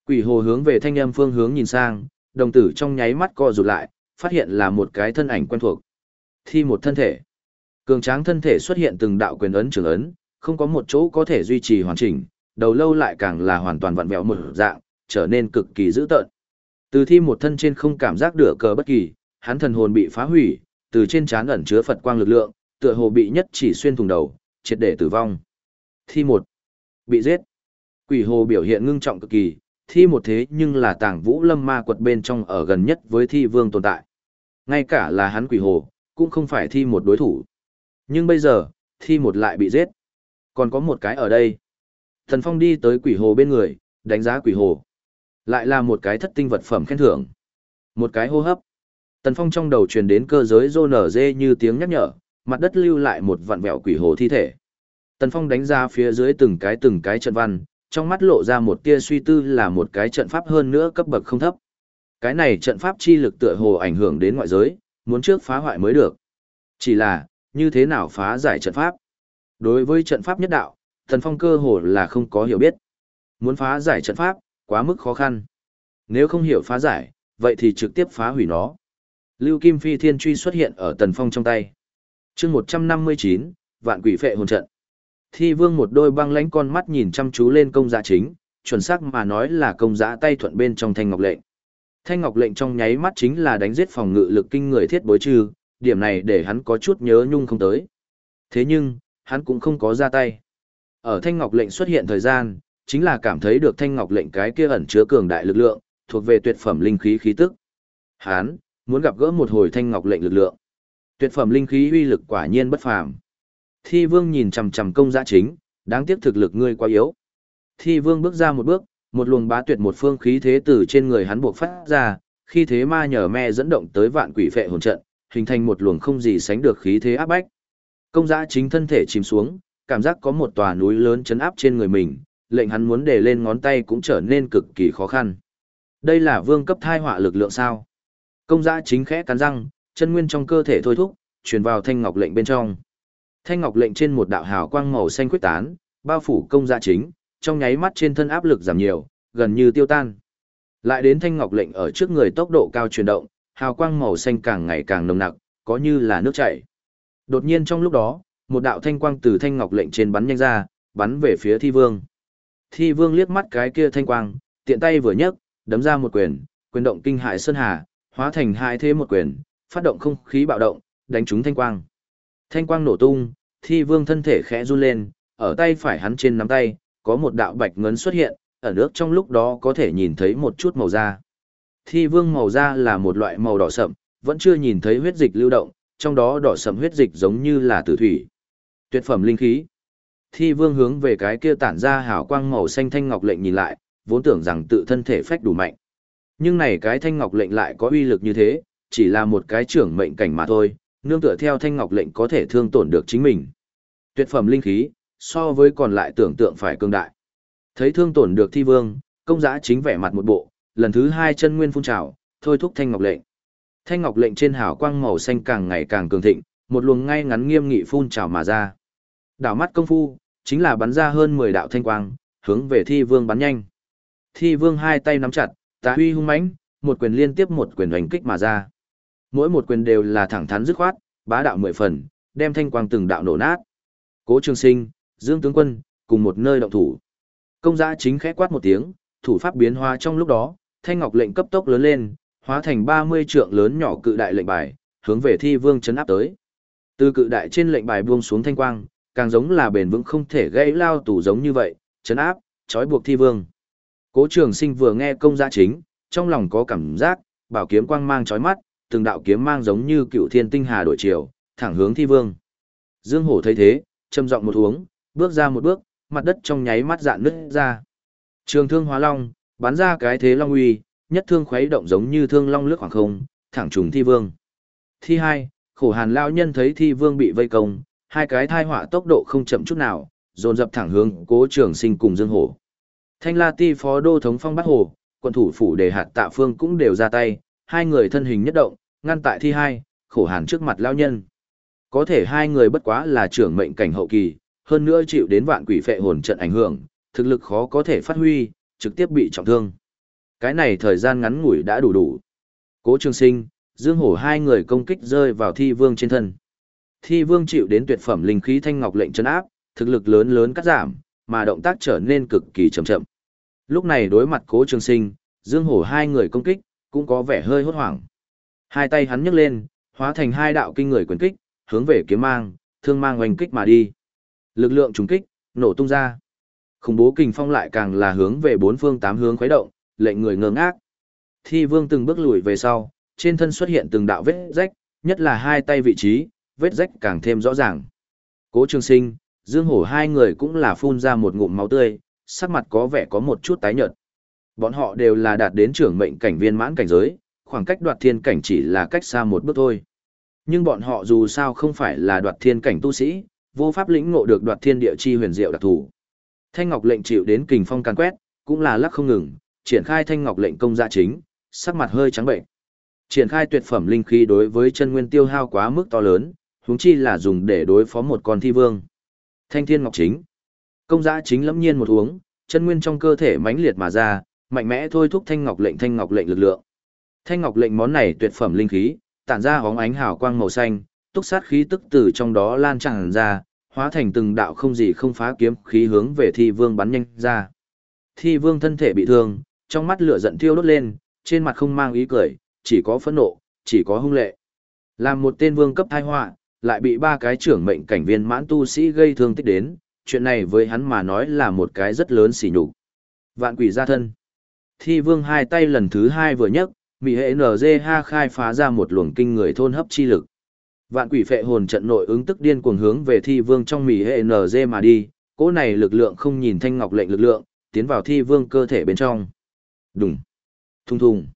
Quỷ hồ hướng về thanh âm phương hướng nhìn sang, đồng tử trong nháy mắt co rụt lại, phát hiện là một cái thân ảnh quen thuộc. Thi một thân thể. Cường tráng thân thể xuất hiện từng đạo quyền ấn trường ấn, không có một chỗ có thể duy trì hoàn chỉnh, đầu lâu lại càng là hoàn toàn vặn vẹo một dạng, trở nên cực kỳ dữ tợn. Từ thi một thân trên không cảm giác được cờ bất kỳ, hắn thần hồn bị phá hủy, từ trên trán ẩn chứa Phật quang lực lượng, tựa hồ bị nhất chỉ xuyên thủng đầu, triệt để tử vong. Thi một Bị giết. Quỷ hồ biểu hiện ngưng trọng cực kỳ, thi một thế nhưng là tàng vũ lâm ma quật bên trong ở gần nhất với thi vương tồn tại. Ngay cả là hắn quỷ hồ, cũng không phải thi một đối thủ. Nhưng bây giờ, thi một lại bị giết. Còn có một cái ở đây. Thần Phong đi tới quỷ hồ bên người, đánh giá quỷ hồ. Lại là một cái thất tinh vật phẩm khen thưởng. Một cái hô hấp. Tần Phong trong đầu truyền đến cơ giới rô nở dê như tiếng nhắc nhở, mặt đất lưu lại một vạn vẹo quỷ hồ thi thể. Tần Phong đánh ra phía dưới từng cái từng cái trận văn, trong mắt lộ ra một tia suy tư là một cái trận pháp hơn nữa cấp bậc không thấp. Cái này trận pháp chi lực tựa hồ ảnh hưởng đến ngoại giới, muốn trước phá hoại mới được. Chỉ là, như thế nào phá giải trận pháp? Đối với trận pháp nhất đạo, Tần Phong cơ hồ là không có hiểu biết. Muốn phá giải trận pháp, quá mức khó khăn. Nếu không hiểu phá giải, vậy thì trực tiếp phá hủy nó. Lưu Kim Phi Thiên Truy xuất hiện ở Tần Phong trong tay. chương 159, Vạn Quỷ Phệ hồn trận. Thi Vương một đôi băng lánh con mắt nhìn chăm chú lên công giá chính, chuẩn xác mà nói là công giá tay thuận bên trong thanh ngọc lệnh. Thanh ngọc lệnh trong nháy mắt chính là đánh giết phòng ngự lực kinh người thiết bối trừ, điểm này để hắn có chút nhớ nhung không tới. Thế nhưng, hắn cũng không có ra tay. Ở thanh ngọc lệnh xuất hiện thời gian, chính là cảm thấy được thanh ngọc lệnh cái kia ẩn chứa cường đại lực lượng, thuộc về tuyệt phẩm linh khí khí tức. Hắn muốn gặp gỡ một hồi thanh ngọc lệnh lực lượng. Tuyệt phẩm linh khí uy lực quả nhiên bất phàm. Thi Vương nhìn chằm chằm công giá chính, đáng tiếc thực lực ngươi quá yếu. Thi Vương bước ra một bước, một luồng bá tuyệt một phương khí thế từ trên người hắn buộc phát ra, khi thế ma nhờ me dẫn động tới vạn quỷ phệ hồn trận, hình thành một luồng không gì sánh được khí thế áp bách. Công giã chính thân thể chìm xuống, cảm giác có một tòa núi lớn chấn áp trên người mình, lệnh hắn muốn để lên ngón tay cũng trở nên cực kỳ khó khăn. Đây là vương cấp thai họa lực lượng sao? Công giã chính khẽ cắn răng, chân nguyên trong cơ thể thôi thúc, truyền vào thanh ngọc lệnh bên trong. Thanh ngọc lệnh trên một đạo hào quang màu xanh quyết tán, bao phủ công giã chính, trong nháy mắt trên thân áp lực giảm nhiều, gần như tiêu tan. Lại đến thanh ngọc lệnh ở trước người tốc độ cao chuyển động, hào quang màu xanh càng ngày càng nồng nặc, có như là nước chảy. Đột nhiên trong lúc đó, một đạo thanh quang từ thanh ngọc lệnh trên bắn nhanh ra, bắn về phía thi vương. Thi vương liếc mắt cái kia thanh quang, tiện tay vừa nhấc, đấm ra một quyền, quyền động kinh hại sơn hà, hóa thành hai thế một quyền, phát động không khí bạo động, đánh trúng thanh quang. Thanh quang nổ tung, thi vương thân thể khẽ run lên, ở tay phải hắn trên nắm tay, có một đạo bạch ngấn xuất hiện, ở nước trong lúc đó có thể nhìn thấy một chút màu da. Thi vương màu da là một loại màu đỏ sậm, vẫn chưa nhìn thấy huyết dịch lưu động, trong đó đỏ sậm huyết dịch giống như là tử thủy. Tuyệt phẩm linh khí. Thi vương hướng về cái kia tản ra hào quang màu xanh thanh ngọc lệnh nhìn lại, vốn tưởng rằng tự thân thể phách đủ mạnh. Nhưng này cái thanh ngọc lệnh lại có uy lực như thế, chỉ là một cái trưởng mệnh cảnh mà thôi, nương tựa theo thanh ngọc lệnh có thể thương tổn được chính mình. Tuyệt phẩm linh khí, so với còn lại tưởng tượng phải cường đại. Thấy thương tổn được thi vương, công giã chính vẻ mặt một bộ, lần thứ hai chân nguyên phun trào, thôi thúc thanh ngọc lệnh. Thanh ngọc lệnh trên hào quang màu xanh càng ngày càng cường thịnh, một luồng ngay ngắn nghiêm nghị phun trào mà ra. Đảo mắt công phu, chính là bắn ra hơn 10 đạo thanh quang, hướng về thi vương bắn nhanh. Thi vương hai tay nắm chặt, tá huy hung mãnh, một quyền liên tiếp một quyền hoành kích mà ra. Mỗi một quyền đều là thẳng thắn dứt khoát, bá đạo mười phần, đem thanh quang từng đạo nổ nát. Cố Trường Sinh, Dương tướng quân, cùng một nơi động thủ. Công gia chính khẽ quát một tiếng, thủ pháp biến hóa trong lúc đó, thanh ngọc lệnh cấp tốc lớn lên, hóa thành 30 trượng lớn nhỏ cự đại lệnh bài, hướng về Thi Vương chấn áp tới. Từ cự đại trên lệnh bài buông xuống thanh quang, càng giống là bền vững không thể gãy lao tủ giống như vậy, chấn áp, trói buộc Thi Vương. Cố Trường Sinh vừa nghe công gia chính, trong lòng có cảm giác, bảo kiếm quang mang chói mắt, từng đạo kiếm mang giống như cựu thiên tinh hà đổi chiều, thẳng hướng thi vương. Dương Hổ thấy thế, châm giọng một uống, bước ra một bước, mặt đất trong nháy mắt dạn nứt ra. Trường thương hóa long, bắn ra cái thế long uy, nhất thương khuấy động giống như thương long lướt khoảng không, thẳng trùng thi vương. Thi hai, khổ hàn lao nhân thấy thi vương bị vây công, hai cái thai họa tốc độ không chậm chút nào, dồn dập thẳng hướng cố trường sinh cùng Dương Hổ. Thanh La Ti phó đô thống phong bắt hồ, quân thủ phủ đề hạt tạ phương cũng đều ra tay, hai người thân hình nhất động, ngăn tại thi hai, khổ hàn trước mặt lao nhân. Có thể hai người bất quá là trưởng mệnh cảnh hậu kỳ, hơn nữa chịu đến vạn quỷ phệ hồn trận ảnh hưởng, thực lực khó có thể phát huy, trực tiếp bị trọng thương. Cái này thời gian ngắn ngủi đã đủ đủ. Cố Trường Sinh, Dương Hổ hai người công kích rơi vào Thi Vương trên thân. Thi Vương chịu đến tuyệt phẩm linh khí thanh ngọc lệnh trấn áp, thực lực lớn lớn cắt giảm, mà động tác trở nên cực kỳ chậm chậm. Lúc này đối mặt Cố Trường Sinh, Dương Hổ hai người công kích, cũng có vẻ hơi hốt hoảng. Hai tay hắn nhấc lên, hóa thành hai đạo kinh người quyền kích, hướng về kiếm mang, thương mang oanh kích mà đi. Lực lượng trùng kích, nổ tung ra. Khủng bố kình phong lại càng là hướng về bốn phương tám hướng khuấy động, lệnh người ngơ ngác. Thi vương từng bước lùi về sau, trên thân xuất hiện từng đạo vết rách, nhất là hai tay vị trí, vết rách càng thêm rõ ràng. Cố trường sinh, Dương Hổ hai người cũng là phun ra một ngụm máu tươi, sắc mặt có vẻ có một chút tái nhợt. Bọn họ đều là đạt đến trưởng mệnh cảnh viên mãn cảnh giới, khoảng cách đoạt thiên cảnh chỉ là cách xa một bước thôi. Nhưng bọn họ dù sao không phải là đoạt thiên cảnh tu sĩ, vô pháp lĩnh ngộ được đoạt thiên địa chi huyền diệu đặc thù. Thanh Ngọc lệnh chịu đến kình phong càn quét, cũng là lắc không ngừng, triển khai Thanh Ngọc lệnh công gia chính, sắc mặt hơi trắng bệnh. Triển khai tuyệt phẩm linh khí đối với chân nguyên tiêu hao quá mức to lớn, huống chi là dùng để đối phó một con thi vương. Thanh Thiên Ngọc chính, công gia chính lẫm nhiên một uống, chân nguyên trong cơ thể mãnh liệt mà ra, mạnh mẽ thôi thúc Thanh Ngọc lệnh Thanh Ngọc lệnh lực lượng. Thanh Ngọc lệnh món này tuyệt phẩm linh khí, tản ra hóng ánh hào quang màu xanh, túc sát khí tức từ trong đó lan tràn ra, hóa thành từng đạo không gì không phá kiếm khí hướng về thi vương bắn nhanh ra. Thi vương thân thể bị thương, trong mắt lửa giận thiêu đốt lên, trên mặt không mang ý cười, chỉ có phẫn nộ, chỉ có hung lệ. Làm một tên vương cấp thai họa, lại bị ba cái trưởng mệnh cảnh viên mãn tu sĩ gây thương tích đến, chuyện này với hắn mà nói là một cái rất lớn xỉ nhục. Vạn quỷ gia thân. Thi vương hai tay lần thứ hai vừa nhấc, bị hệ NGH khai phá ra một luồng kinh người thôn hấp chi lực. Vạn quỷ phệ hồn trận nội ứng tức điên cuồng hướng về thi vương trong mỉ hệ NG mà đi, cỗ này lực lượng không nhìn thanh ngọc lệnh lực lượng, tiến vào thi vương cơ thể bên trong. Đùng, thung thung.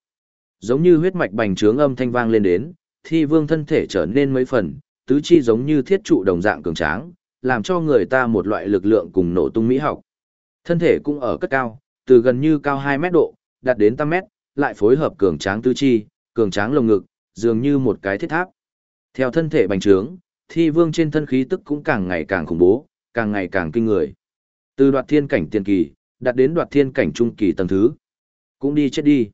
Giống như huyết mạch bành trướng âm thanh vang lên đến, thi vương thân thể trở nên mấy phần, tứ chi giống như thiết trụ đồng dạng cường tráng, làm cho người ta một loại lực lượng cùng nổ tung mỹ học. Thân thể cũng ở cất cao, từ gần như cao 2 mét độ, đạt đến 8 mét, lại phối hợp cường tráng tứ chi, cường tráng lồng ngực, dường như một cái thiết tháp. Theo thân thể bành trướng, thi vương trên thân khí tức cũng càng ngày càng khủng bố, càng ngày càng kinh người. Từ đoạt thiên cảnh tiền kỳ, đạt đến đoạt thiên cảnh trung kỳ tầng thứ. Cũng đi chết đi.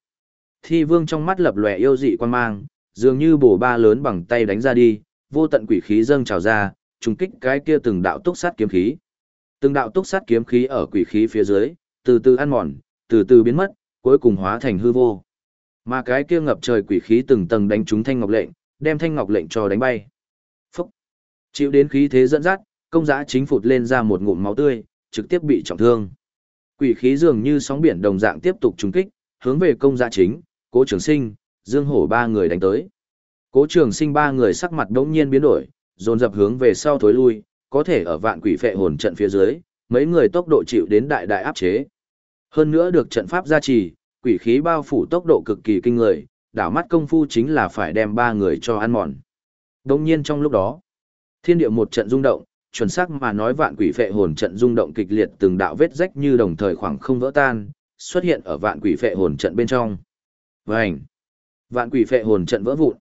Thi vương trong mắt lập lòe yêu dị quan mang, dường như bổ ba lớn bằng tay đánh ra đi, vô tận quỷ khí dâng trào ra, trùng kích cái kia từng đạo túc sát kiếm khí. Từng đạo túc sát kiếm khí ở quỷ khí phía dưới, từ từ ăn mòn, từ từ biến mất, cuối cùng hóa thành hư vô. Mà cái kia ngập trời quỷ khí từng tầng đánh trúng thanh ngọc lệnh, đem thanh ngọc lệnh cho đánh bay. Phúc! Chịu đến khí thế dẫn dắt, công giã chính phụt lên ra một ngụm máu tươi, trực tiếp bị trọng thương. Quỷ khí dường như sóng biển đồng dạng tiếp tục trúng kích, hướng về công gia chính, cố trường sinh, dương hổ ba người đánh tới. Cố trường sinh ba người sắc mặt đống nhiên biến đổi, dồn dập hướng về sau thối lui, có thể ở vạn quỷ phệ hồn trận phía dưới, mấy người tốc độ chịu đến đại đại áp chế. Hơn nữa được trận pháp gia trì, quỷ khí bao phủ tốc độ cực kỳ kinh người, đảo mắt công phu chính là phải đem ba người cho ăn mòn. Đống nhiên trong lúc đó, thiên địa một trận rung động, chuẩn xác mà nói vạn quỷ phệ hồn trận rung động kịch liệt từng đạo vết rách như đồng thời khoảng không vỡ tan, xuất hiện ở vạn quỷ phệ hồn trận bên trong. Vành! Vạn quỷ phệ hồn trận vỡ vụn.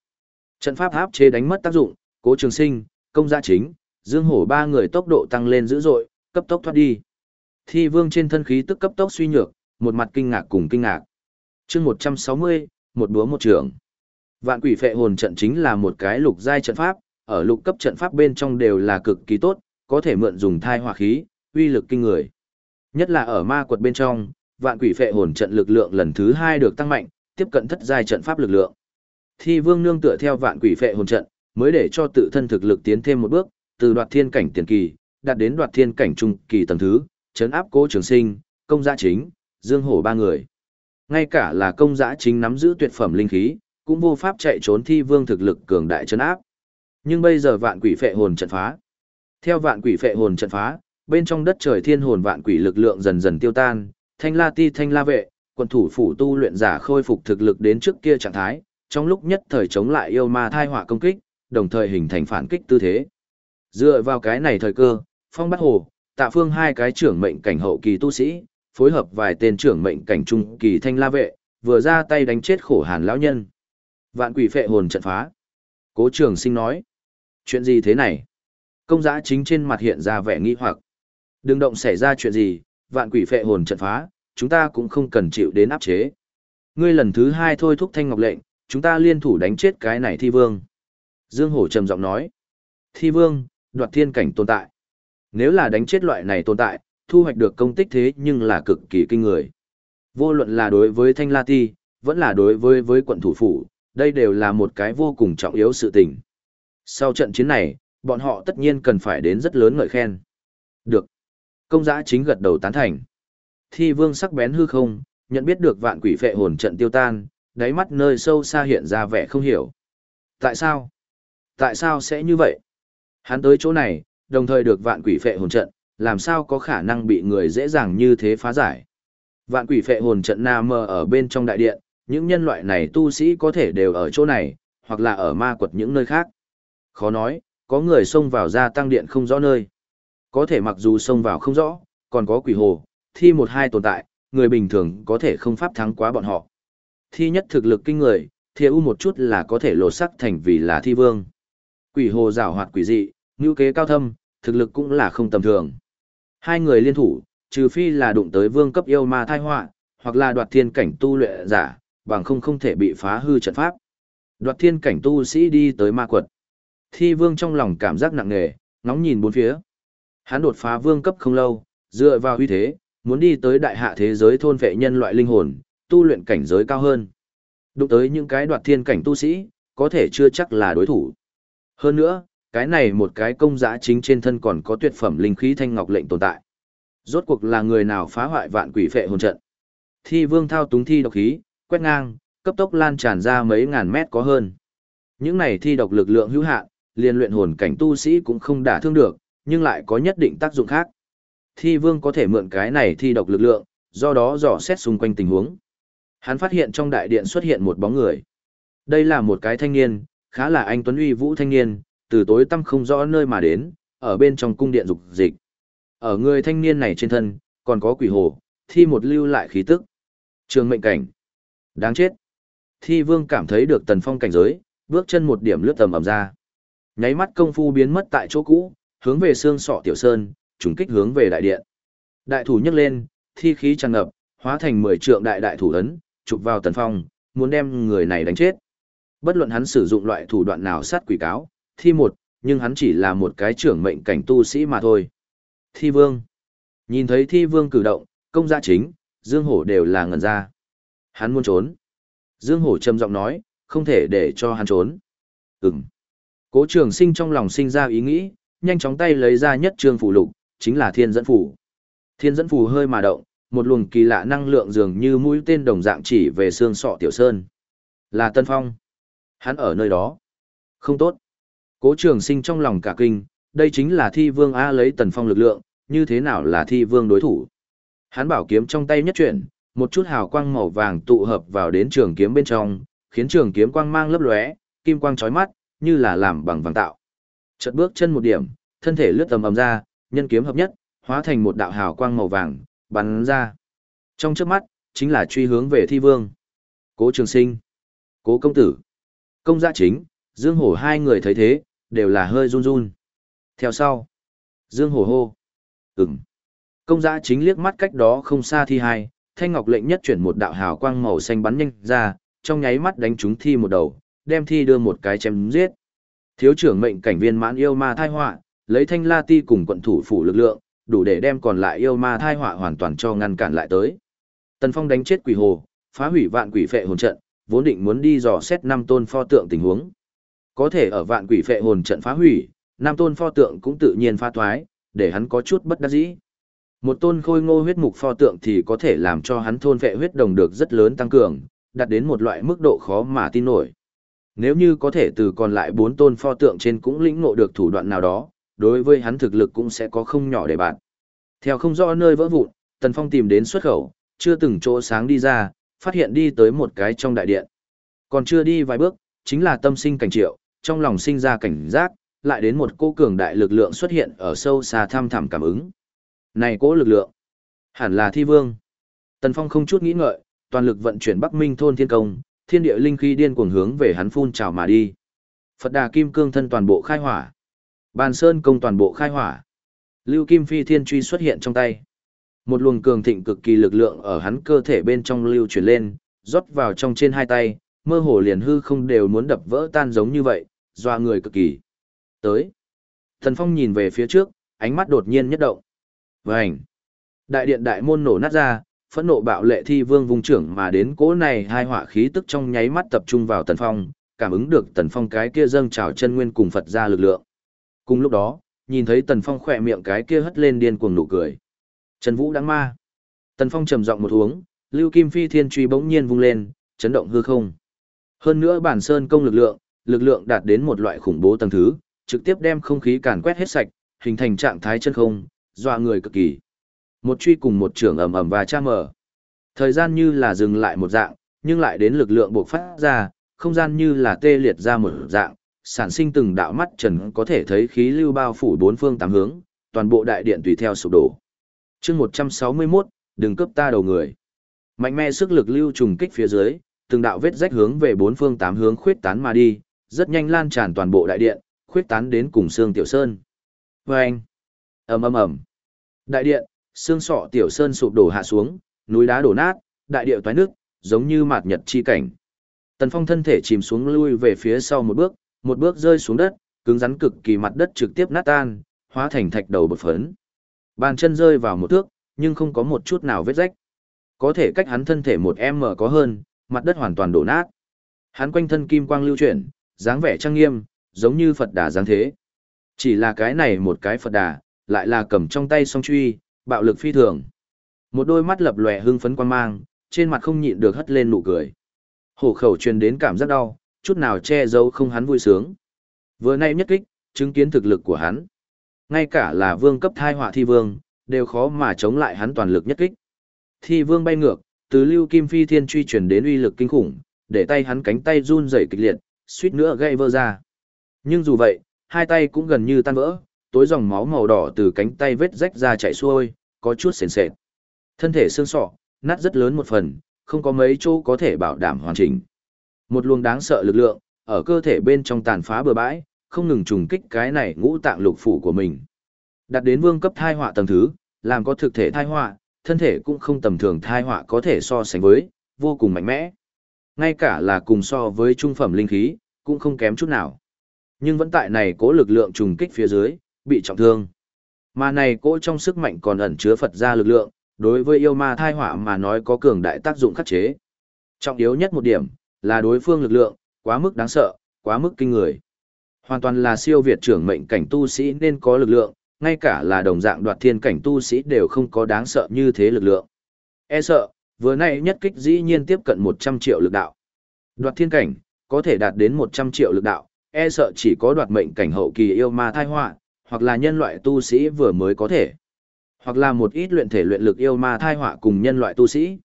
Trận pháp áp chế đánh mất tác dụng, cố trường sinh, công gia chính, dương hổ ba người tốc độ tăng lên dữ dội, cấp tốc thoát đi. Thi vương trên thân khí tức cấp tốc suy nhược, một mặt kinh ngạc cùng kinh ngạc. chương 160, một búa một trường. Vạn quỷ phệ hồn trận chính là một cái lục giai trận pháp, ở lục cấp trận pháp bên trong đều là cực kỳ tốt, có thể mượn dùng thai hỏa khí, uy lực kinh người. Nhất là ở ma quật bên trong, vạn quỷ phệ hồn trận lực lượng lần thứ hai được tăng mạnh, tiếp cận thất giai trận pháp lực lượng. Thi vương nương tựa theo vạn quỷ phệ hồn trận, mới để cho tự thân thực lực tiến thêm một bước, từ đoạt thiên cảnh tiền kỳ, đạt đến đoạt thiên cảnh trung kỳ tầng thứ, chấn áp cố trường sinh, công gia chính, dương hổ ba người. Ngay cả là công giã chính nắm giữ tuyệt phẩm linh khí, cũng vô pháp chạy trốn thi vương thực lực cường đại chấn áp. Nhưng bây giờ vạn quỷ phệ hồn trận phá. Theo vạn quỷ phệ hồn trận phá, bên trong đất trời thiên hồn vạn quỷ lực lượng dần dần tiêu tan, thanh la ti thanh la vệ, quân thủ phủ tu luyện giả khôi phục thực lực đến trước kia trạng thái, trong lúc nhất thời chống lại yêu ma thai họa công kích, đồng thời hình thành phản kích tư thế. Dựa vào cái này thời cơ, phong bát hồ, tạ phương hai cái trưởng mệnh cảnh hậu kỳ tu sĩ, phối hợp vài tên trưởng mệnh cảnh trung kỳ thanh la vệ, vừa ra tay đánh chết khổ hàn lão nhân. Vạn quỷ phệ hồn trận phá. Cố trường sinh nói. Chuyện gì thế này? Công giã chính trên mặt hiện ra vẻ nghi hoặc. Đừng động xảy ra chuyện gì, vạn quỷ phệ hồn trận phá, chúng ta cũng không cần chịu đến áp chế. Ngươi lần thứ hai thôi thúc thanh ngọc lệnh, chúng ta liên thủ đánh chết cái này thi vương. Dương Hổ trầm giọng nói. Thi vương, đoạt thiên cảnh tồn tại. Nếu là đánh chết loại này tồn tại, thu hoạch được công tích thế nhưng là cực kỳ kinh người. Vô luận là đối với Thanh La Ti, vẫn là đối với với quận thủ phủ, đây đều là một cái vô cùng trọng yếu sự tình. Sau trận chiến này, bọn họ tất nhiên cần phải đến rất lớn ngợi khen. Được. Công giã chính gật đầu tán thành. Thi vương sắc bén hư không, nhận biết được vạn quỷ phệ hồn trận tiêu tan, đáy mắt nơi sâu xa hiện ra vẻ không hiểu. Tại sao? Tại sao sẽ như vậy? Hắn tới chỗ này, đồng thời được vạn quỷ phệ hồn trận, làm sao có khả năng bị người dễ dàng như thế phá giải? Vạn quỷ phệ hồn trận na mờ ở bên trong đại điện, những nhân loại này tu sĩ có thể đều ở chỗ này, hoặc là ở ma quật những nơi khác. Khó nói, có người xông vào ra tăng điện không rõ nơi. Có thể mặc dù xông vào không rõ, còn có quỷ hồ, thi một hai tồn tại, người bình thường có thể không pháp thắng quá bọn họ. Thi nhất thực lực kinh người, thi u một chút là có thể lột sắc thành vì là thi vương. Quỷ hồ rào hoạt quỷ dị, ngữ kế cao thâm, thực lực cũng là không tầm thường. Hai người liên thủ, trừ phi là đụng tới vương cấp yêu ma thai họa, hoặc là đoạt thiên cảnh tu luyện giả, bằng không không thể bị phá hư trận pháp. Đoạt thiên cảnh tu sĩ đi tới ma quật. Thi vương trong lòng cảm giác nặng nề, ngóng nhìn bốn phía. Hắn đột phá vương cấp không lâu, dựa vào uy thế, muốn đi tới đại hạ thế giới thôn vệ nhân loại linh hồn, tu luyện cảnh giới cao hơn. Đụng tới những cái đoạt thiên cảnh tu sĩ, có thể chưa chắc là đối thủ. Hơn nữa, cái này một cái công giá chính trên thân còn có tuyệt phẩm linh khí thanh ngọc lệnh tồn tại. Rốt cuộc là người nào phá hoại vạn quỷ phệ hồn trận. Thi vương thao túng thi độc khí, quét ngang, cấp tốc lan tràn ra mấy ngàn mét có hơn. Những này thi độc lực lượng hữu hạn, liền luyện hồn cảnh tu sĩ cũng không đả thương được, nhưng lại có nhất định tác dụng khác. Thi vương có thể mượn cái này thi độc lực lượng, do đó dò xét xung quanh tình huống. Hắn phát hiện trong đại điện xuất hiện một bóng người. Đây là một cái thanh niên, khá là anh Tuấn Uy Vũ thanh niên, từ tối tăm không rõ nơi mà đến, ở bên trong cung điện dục dịch. Ở người thanh niên này trên thân, còn có quỷ hồ, thi một lưu lại khí tức. Trường mệnh cảnh. Đáng chết. Thi vương cảm thấy được tần phong cảnh giới, bước chân một điểm lướt tầm ẩm ra. Nháy mắt công phu biến mất tại chỗ cũ, hướng về xương sọ tiểu sơn, trùng kích hướng về đại điện. Đại thủ nhấc lên, thi khí tràn ngập, hóa thành mười trượng đại đại thủ ấn, chụp vào tần phong, muốn đem người này đánh chết. Bất luận hắn sử dụng loại thủ đoạn nào sát quỷ cáo, thi một, nhưng hắn chỉ là một cái trưởng mệnh cảnh tu sĩ mà thôi. Thi vương. Nhìn thấy thi vương cử động, công gia chính, Dương Hổ đều là ngẩn ra. Hắn muốn trốn. Dương Hổ trầm giọng nói, không thể để cho hắn trốn. Ừm. Cố trường sinh trong lòng sinh ra ý nghĩ, nhanh chóng tay lấy ra nhất trương phủ lục, chính là thiên dẫn phủ. Thiên dẫn phủ hơi mà động, một luồng kỳ lạ năng lượng dường như mũi tên đồng dạng chỉ về xương sọ tiểu sơn. Là Tân Phong. Hắn ở nơi đó. Không tốt. Cố trường sinh trong lòng cả kinh, đây chính là thi vương A lấy Tần Phong lực lượng, như thế nào là thi vương đối thủ. Hắn bảo kiếm trong tay nhất chuyển, một chút hào quang màu vàng tụ hợp vào đến trường kiếm bên trong, khiến trường kiếm quang mang lấp lóe, kim quang chói mắt, như là làm bằng vàng tạo. Chợt bước chân một điểm, thân thể lướt tầm ầm ra, nhân kiếm hợp nhất, hóa thành một đạo hào quang màu vàng, bắn ra. Trong trước mắt, chính là truy hướng về thi vương. Cố trường sinh, cố công tử, công gia chính, dương hổ hai người thấy thế, đều là hơi run run. Theo sau, dương hổ hô, ừm. Công gia chính liếc mắt cách đó không xa thi hai, thanh ngọc lệnh nhất chuyển một đạo hào quang màu xanh bắn nhanh ra, trong nháy mắt đánh trúng thi một đầu, đem thi đưa một cái chém giết. Thiếu trưởng mệnh cảnh viên mãn yêu ma thai họa, lấy thanh la ti cùng quận thủ phủ lực lượng, đủ để đem còn lại yêu ma thai họa hoàn toàn cho ngăn cản lại tới. Tần Phong đánh chết quỷ hồ, phá hủy vạn quỷ phệ hồn trận, vốn định muốn đi dò xét năm tôn pho tượng tình huống. Có thể ở vạn quỷ phệ hồn trận phá hủy, năm tôn pho tượng cũng tự nhiên pha thoái, để hắn có chút bất đắc dĩ. Một tôn khôi ngô huyết mục pho tượng thì có thể làm cho hắn thôn vệ huyết đồng được rất lớn tăng cường, đạt đến một loại mức độ khó mà tin nổi. Nếu như có thể từ còn lại bốn tôn pho tượng trên cũng lĩnh ngộ được thủ đoạn nào đó, đối với hắn thực lực cũng sẽ có không nhỏ để bạn. Theo không rõ nơi vỡ vụn, Tần Phong tìm đến xuất khẩu, chưa từng chỗ sáng đi ra, phát hiện đi tới một cái trong đại điện. Còn chưa đi vài bước, chính là tâm sinh cảnh triệu, trong lòng sinh ra cảnh giác, lại đến một cô cường đại lực lượng xuất hiện ở sâu xa tham thẳm cảm ứng. Này cố lực lượng, hẳn là thi vương. Tần Phong không chút nghĩ ngợi, toàn lực vận chuyển Bắc Minh thôn thiên công, thiên địa linh khí điên cuồng hướng về hắn phun trào mà đi. Phật Đà Kim Cương thân toàn bộ khai hỏa. Bàn Sơn công toàn bộ khai hỏa. Lưu Kim Phi Thiên truy xuất hiện trong tay. Một luồng cường thịnh cực kỳ lực lượng ở hắn cơ thể bên trong lưu chuyển lên, rót vào trong trên hai tay, mơ hồ liền hư không đều muốn đập vỡ tan giống như vậy, doa người cực kỳ. Tới. Thần Phong nhìn về phía trước, ánh mắt đột nhiên nhất động. Vành. Đại điện đại môn nổ nát ra, phẫn nộ bạo lệ thi vương vùng trưởng mà đến cỗ này hai họa khí tức trong nháy mắt tập trung vào tần phong, cảm ứng được tần phong cái kia dâng trào chân nguyên cùng Phật ra lực lượng. Cùng lúc đó, nhìn thấy tần phong khỏe miệng cái kia hất lên điên cuồng nụ cười. Trần Vũ đáng ma. Tần phong trầm giọng một uống, lưu kim phi thiên truy bỗng nhiên vung lên, chấn động hư không. Hơn nữa bản sơn công lực lượng, lực lượng đạt đến một loại khủng bố tầng thứ, trực tiếp đem không khí càn quét hết sạch, hình thành trạng thái chân không, dọa người cực kỳ. Một truy cùng một trưởng ầm ầm và cha mở. Thời gian như là dừng lại một dạng, nhưng lại đến lực lượng bộc phát ra, không gian như là tê liệt ra một dạng, sản sinh từng đạo mắt trần có thể thấy khí lưu bao phủ bốn phương tám hướng, toàn bộ đại điện tùy theo sụp đổ. Chương 161, đừng cướp ta đầu người. Mạnh mẽ sức lực lưu trùng kích phía dưới, từng đạo vết rách hướng về bốn phương tám hướng khuyết tán mà đi, rất nhanh lan tràn toàn bộ đại điện, khuyết tán đến cùng xương tiểu sơn. Vâng! ầm ầm ầm Đại điện, xương sọ tiểu sơn sụp đổ hạ xuống, núi đá đổ nát, đại địa toái nước, giống như mạt nhật chi cảnh. Tần Phong thân thể chìm xuống lui về phía sau một bước, một bước rơi xuống đất, cứng rắn cực kỳ mặt đất trực tiếp nát tan, hóa thành thạch đầu bột phấn. Bàn chân rơi vào một thước, nhưng không có một chút nào vết rách. Có thể cách hắn thân thể một em mở có hơn, mặt đất hoàn toàn đổ nát. Hắn quanh thân kim quang lưu chuyển, dáng vẻ trang nghiêm, giống như Phật đà dáng thế. Chỉ là cái này một cái Phật đà, lại là cầm trong tay song truy, bạo lực phi thường. Một đôi mắt lập lòe hưng phấn quan mang, trên mặt không nhịn được hất lên nụ cười. Hổ khẩu truyền đến cảm giác đau, chút nào che giấu không hắn vui sướng. Vừa nay nhất kích, chứng kiến thực lực của hắn. Ngay cả là vương cấp thai họa thi vương, đều khó mà chống lại hắn toàn lực nhất kích. Thi vương bay ngược, từ lưu kim phi thiên truy truyền đến uy lực kinh khủng, để tay hắn cánh tay run rẩy kịch liệt, suýt nữa gây vỡ ra. Nhưng dù vậy, hai tay cũng gần như tan vỡ, tối dòng máu màu đỏ từ cánh tay vết rách ra chảy xuôi, có chút sền sệt. Thân thể xương sọ, nát rất lớn một phần, không có mấy chỗ có thể bảo đảm hoàn chỉnh. Một luồng đáng sợ lực lượng, ở cơ thể bên trong tàn phá bừa bãi, không ngừng trùng kích cái này ngũ tạng lục phủ của mình. Đặt đến vương cấp thai họa tầng thứ, làm có thực thể thai họa, thân thể cũng không tầm thường thai họa có thể so sánh với, vô cùng mạnh mẽ. Ngay cả là cùng so với trung phẩm linh khí, cũng không kém chút nào. Nhưng vẫn tại này cố lực lượng trùng kích phía dưới, bị trọng thương. Mà này cỗ trong sức mạnh còn ẩn chứa Phật ra lực lượng, đối với yêu ma thai hỏa mà nói có cường đại tác dụng khắc chế. Trọng yếu nhất một điểm, là đối phương lực lượng, quá mức đáng sợ, quá mức kinh người. Hoàn toàn là siêu việt trưởng mệnh cảnh tu sĩ nên có lực lượng, ngay cả là đồng dạng đoạt thiên cảnh tu sĩ đều không có đáng sợ như thế lực lượng. E sợ, vừa nay nhất kích dĩ nhiên tiếp cận 100 triệu lực đạo. Đoạt thiên cảnh, có thể đạt đến 100 triệu lực đạo, e sợ chỉ có đoạt mệnh cảnh hậu kỳ yêu ma thai họa, hoặc là nhân loại tu sĩ vừa mới có thể. Hoặc là một ít luyện thể luyện lực yêu ma thai họa cùng nhân loại tu sĩ.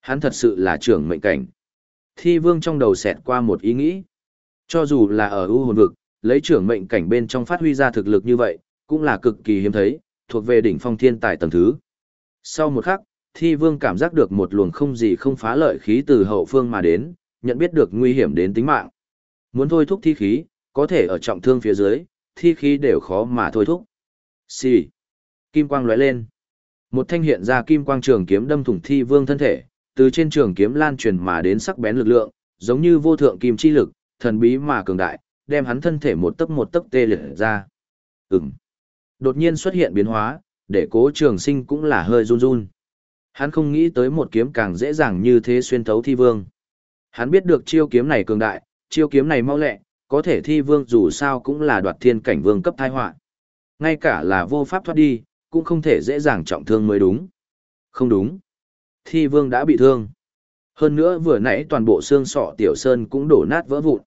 Hắn thật sự là trưởng mệnh cảnh. Thi vương trong đầu xẹt qua một ý nghĩ. Cho dù là ở ưu hồn vực, lấy trưởng mệnh cảnh bên trong phát huy ra thực lực như vậy, cũng là cực kỳ hiếm thấy, thuộc về đỉnh phong thiên tài tầng thứ. Sau một khắc, thi vương cảm giác được một luồng không gì không phá lợi khí từ hậu phương mà đến, nhận biết được nguy hiểm đến tính mạng. Muốn thôi thúc thi khí, có thể ở trọng thương phía dưới, thi khí đều khó mà thôi thúc. Xì. Kim quang lóe lên. Một thanh hiện ra kim quang trường kiếm đâm thủng thi vương thân thể, từ trên trường kiếm lan truyền mà đến sắc bén lực lượng, giống như vô thượng kim chi lực, thần bí mà cường đại, đem hắn thân thể một tấc một tấc tê liệt ra. Ừm. Đột nhiên xuất hiện biến hóa, để cố trường sinh cũng là hơi run run. Hắn không nghĩ tới một kiếm càng dễ dàng như thế xuyên thấu thi vương. Hắn biết được chiêu kiếm này cường đại, chiêu kiếm này mau lẹ, có thể thi vương dù sao cũng là đoạt thiên cảnh vương cấp thai họa Ngay cả là vô pháp thoát đi, cũng không thể dễ dàng trọng thương mới đúng. Không đúng. Thi vương đã bị thương. Hơn nữa vừa nãy toàn bộ xương sọ tiểu sơn cũng đổ nát vỡ vụn.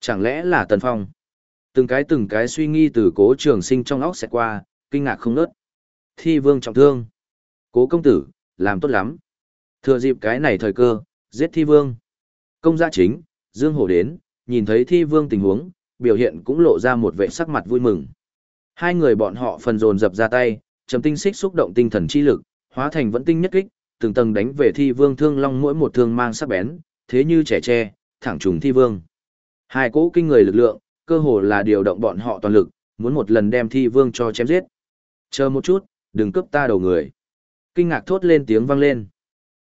Chẳng lẽ là tần phong? Từng cái từng cái suy nghi từ cố trường sinh trong óc xẹt qua, kinh ngạc không nớt. Thi vương trọng thương. Cố công tử, làm tốt lắm. Thừa dịp cái này thời cơ, giết thi vương. Công gia chính, Dương Hổ đến, nhìn thấy thi vương tình huống, biểu hiện cũng lộ ra một vẻ sắc mặt vui mừng. Hai người bọn họ phần dồn dập ra tay, trầm tinh xích xúc động tinh thần chi lực, hóa thành vẫn tinh nhất kích, từng tầng đánh về thi vương thương long mỗi một thương mang sắc bén, thế như trẻ tre, thẳng trùng thi vương. Hai cỗ kinh người lực lượng, cơ hồ là điều động bọn họ toàn lực, muốn một lần đem thi vương cho chém giết. Chờ một chút, đừng cướp ta đầu người. Kinh ngạc thốt lên tiếng vang lên.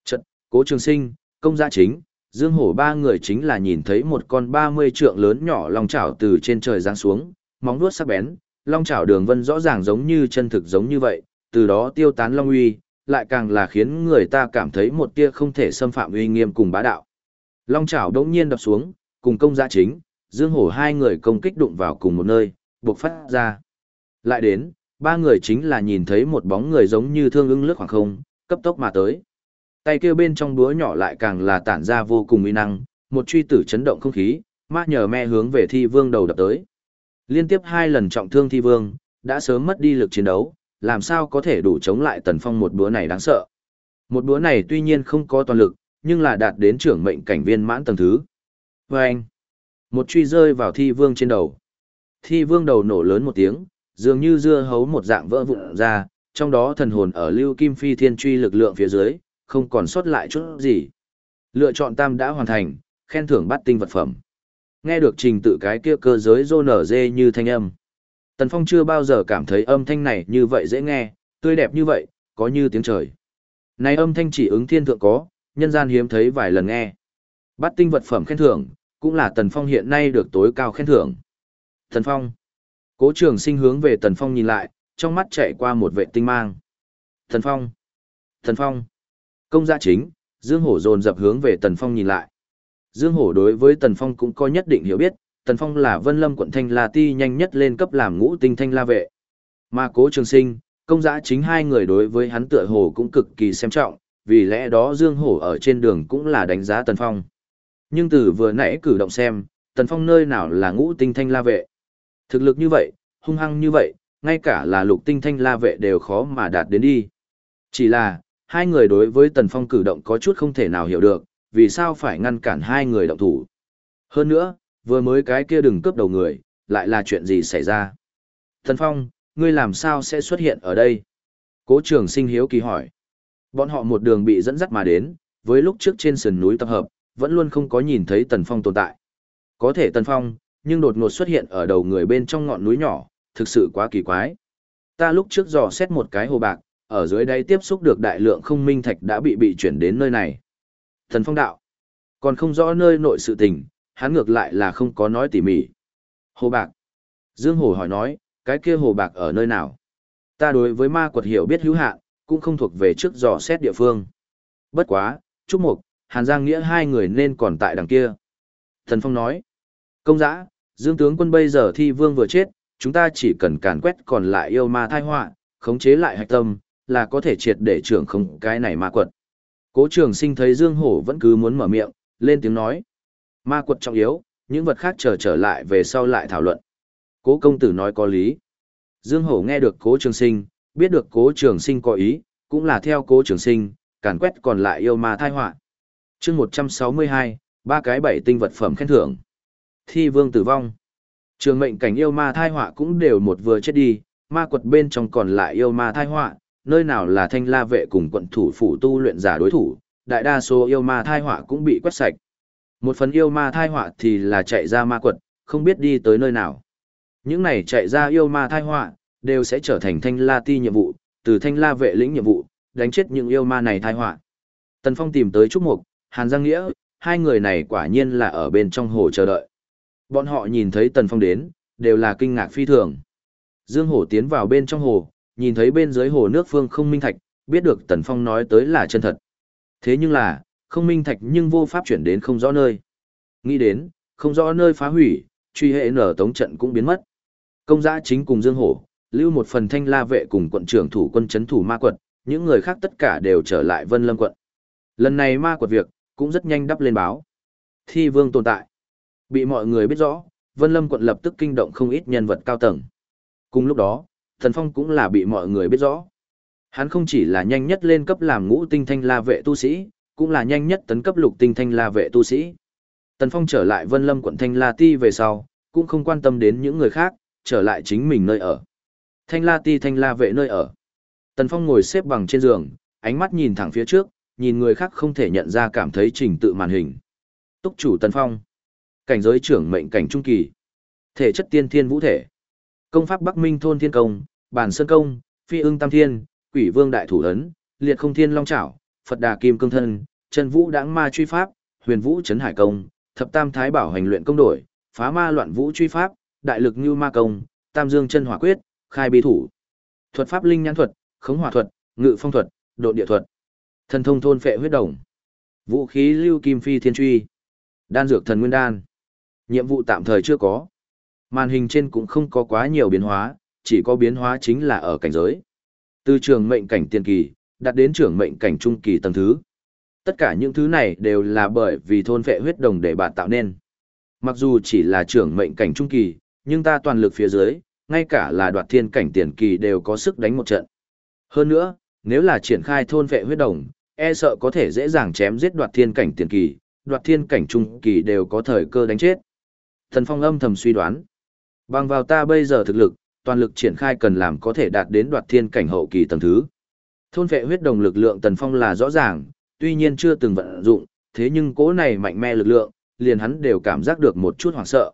Trận, cố trường sinh, công gia chính, dương hổ ba người chính là nhìn thấy một con 30 trượng lớn nhỏ long chảo từ trên trời giáng xuống, móng vuốt sắc bén, long chảo đường vân rõ ràng giống như chân thực giống như vậy, từ đó tiêu tán long uy, lại càng là khiến người ta cảm thấy một tia không thể xâm phạm uy nghiêm cùng bá đạo. Long chảo đống nhiên đập xuống, cùng công gia chính, Dương Hổ hai người công kích đụng vào cùng một nơi, buộc phát ra. Lại đến, ba người chính là nhìn thấy một bóng người giống như thương ưng lướt khoảng không, cấp tốc mà tới. Tay kia bên trong búa nhỏ lại càng là tản ra vô cùng uy năng, một truy tử chấn động không khí, ma nhờ me hướng về thi vương đầu đập tới. Liên tiếp hai lần trọng thương thi vương, đã sớm mất đi lực chiến đấu, làm sao có thể đủ chống lại tần phong một búa này đáng sợ. Một búa này tuy nhiên không có toàn lực, nhưng là đạt đến trưởng mệnh cảnh viên mãn tầng thứ. Và anh, một truy rơi vào thi vương trên đầu. Thi vương đầu nổ lớn một tiếng, dường như dưa hấu một dạng vỡ vụn ra, trong đó thần hồn ở lưu kim phi thiên truy lực lượng phía dưới, không còn sót lại chút gì. Lựa chọn tam đã hoàn thành, khen thưởng bắt tinh vật phẩm. Nghe được trình tự cái kia cơ giới rô nở dê như thanh âm. Tần Phong chưa bao giờ cảm thấy âm thanh này như vậy dễ nghe, tươi đẹp như vậy, có như tiếng trời. Này âm thanh chỉ ứng thiên thượng có, nhân gian hiếm thấy vài lần nghe. Bắt tinh vật phẩm khen thưởng, cũng là Tần Phong hiện nay được tối cao khen thưởng. Tần Phong. Cố trường sinh hướng về Tần Phong nhìn lại, trong mắt chạy qua một vệ tinh mang. Tần Phong. Tần Phong. Công gia chính, Dương Hổ dồn dập hướng về Tần Phong nhìn lại. Dương Hổ đối với Tần Phong cũng có nhất định hiểu biết, Tần Phong là Vân Lâm quận Thanh La Ti nhanh nhất lên cấp làm ngũ tinh Thanh La vệ. Mà Cố Trường Sinh, công giã chính hai người đối với hắn tựa hồ cũng cực kỳ xem trọng, vì lẽ đó Dương Hổ ở trên đường cũng là đánh giá Tần Phong. Nhưng từ vừa nãy cử động xem, Tần Phong nơi nào là ngũ tinh Thanh La vệ. Thực lực như vậy, hung hăng như vậy, ngay cả là lục tinh Thanh La vệ đều khó mà đạt đến đi. Chỉ là, hai người đối với Tần Phong cử động có chút không thể nào hiểu được, vì sao phải ngăn cản hai người động thủ. Hơn nữa, vừa mới cái kia đừng cướp đầu người, lại là chuyện gì xảy ra. Tần Phong, ngươi làm sao sẽ xuất hiện ở đây? Cố trường sinh hiếu kỳ hỏi. Bọn họ một đường bị dẫn dắt mà đến, với lúc trước trên sườn núi tập hợp, vẫn luôn không có nhìn thấy Tần Phong tồn tại. Có thể Tần Phong, nhưng đột ngột xuất hiện ở đầu người bên trong ngọn núi nhỏ, thực sự quá kỳ quái. Ta lúc trước dò xét một cái hồ bạc, ở dưới đây tiếp xúc được đại lượng không minh thạch đã bị bị chuyển đến nơi này. Thần phong đạo, còn không rõ nơi nội sự tình, hắn ngược lại là không có nói tỉ mỉ. Hồ bạc. Dương Hồ hỏi nói, cái kia hồ bạc ở nơi nào? Ta đối với ma quật hiểu biết hữu hạn, cũng không thuộc về trước dò xét địa phương. Bất quá, Trúc Mục, Hàn Giang Nghĩa hai người nên còn tại đằng kia. Thần Phong nói, công giã, Dương tướng quân bây giờ thi vương vừa chết, chúng ta chỉ cần càn quét còn lại yêu ma thai họa, khống chế lại hạch tâm, là có thể triệt để trưởng không cái này ma quật. Cố trường sinh thấy Dương Hổ vẫn cứ muốn mở miệng, lên tiếng nói. Ma quật trọng yếu, những vật khác chờ trở, trở lại về sau lại thảo luận. Cố công tử nói có lý. Dương Hổ nghe được cố trường sinh, biết được cố trường sinh có ý, cũng là theo cố trường sinh, càn quét còn lại yêu ma thai họa chương 162, ba cái bảy tinh vật phẩm khen thưởng. Thi vương tử vong. Trường mệnh cảnh yêu ma thai họa cũng đều một vừa chết đi, ma quật bên trong còn lại yêu ma thai họa, nơi nào là thanh la vệ cùng quận thủ phủ tu luyện giả đối thủ, đại đa số yêu ma thai họa cũng bị quét sạch. Một phần yêu ma thai họa thì là chạy ra ma quật, không biết đi tới nơi nào. Những này chạy ra yêu ma thai họa, đều sẽ trở thành thanh la ti nhiệm vụ, từ thanh la vệ lĩnh nhiệm vụ, đánh chết những yêu ma này thai họa. Tần Phong tìm tới Trúc Mục, Hàn Giang Nghĩa, hai người này quả nhiên là ở bên trong hồ chờ đợi. Bọn họ nhìn thấy Tần Phong đến, đều là kinh ngạc phi thường. Dương Hổ tiến vào bên trong hồ, nhìn thấy bên dưới hồ nước phương không minh thạch, biết được Tần Phong nói tới là chân thật. Thế nhưng là, không minh thạch nhưng vô pháp chuyển đến không rõ nơi. Nghĩ đến, không rõ nơi phá hủy, truy hệ nở tống trận cũng biến mất. Công giã chính cùng Dương Hổ, lưu một phần thanh la vệ cùng quận trưởng thủ quân chấn thủ ma quật, những người khác tất cả đều trở lại Vân Lâm quận. Lần này ma quật việc, cũng rất nhanh đắp lên báo. Thi vương tồn tại. Bị mọi người biết rõ, Vân Lâm quận lập tức kinh động không ít nhân vật cao tầng. Cùng lúc đó, Thần Phong cũng là bị mọi người biết rõ. Hắn không chỉ là nhanh nhất lên cấp làm ngũ tinh thanh la vệ tu sĩ, cũng là nhanh nhất tấn cấp lục tinh thanh la vệ tu sĩ. Tần Phong trở lại Vân Lâm quận Thanh La Ti về sau, cũng không quan tâm đến những người khác, trở lại chính mình nơi ở. Thanh La Ti Thanh La vệ nơi ở. Tần Phong ngồi xếp bằng trên giường, ánh mắt nhìn thẳng phía trước, nhìn người khác không thể nhận ra cảm thấy trình tự màn hình. Túc chủ Tần Phong. Cảnh giới trưởng mệnh cảnh trung kỳ. Thể chất tiên thiên vũ thể. Công pháp Bắc Minh thôn thiên công, bản sơn công, phi ưng tam thiên, quỷ vương đại thủ ấn, liệt không thiên long chảo, Phật đà kim cương thân, chân vũ đãng ma truy pháp, huyền vũ trấn hải công, thập tam thái bảo hành luyện công đổi, phá ma loạn vũ truy pháp, đại lực như ma công, tam dương chân hỏa quyết, khai bí thủ. Thuật pháp linh nhãn thuật, khống hỏa thuật, ngự phong thuật, độ địa thuật, thần thông thôn phệ huyết đồng, vũ khí lưu kim phi thiên truy, đan dược thần nguyên đan. Nhiệm vụ tạm thời chưa có. Màn hình trên cũng không có quá nhiều biến hóa, chỉ có biến hóa chính là ở cảnh giới. Từ trường mệnh cảnh tiền kỳ, đạt đến trường mệnh cảnh trung kỳ tầng thứ. Tất cả những thứ này đều là bởi vì thôn vệ huyết đồng để bạn tạo nên. Mặc dù chỉ là trưởng mệnh cảnh trung kỳ, nhưng ta toàn lực phía dưới, ngay cả là đoạt thiên cảnh tiền kỳ đều có sức đánh một trận. Hơn nữa, nếu là triển khai thôn vệ huyết đồng, e sợ có thể dễ dàng chém giết đoạt thiên cảnh tiền kỳ, đoạt thiên cảnh trung kỳ đều có thời cơ đánh chết. Thần Phong âm thầm suy đoán. Bằng vào ta bây giờ thực lực, toàn lực triển khai cần làm có thể đạt đến đoạt thiên cảnh hậu kỳ tầng thứ. Thôn vệ huyết đồng lực lượng Tần Phong là rõ ràng, tuy nhiên chưa từng vận dụng, thế nhưng cố này mạnh mẽ lực lượng, liền hắn đều cảm giác được một chút hoảng sợ.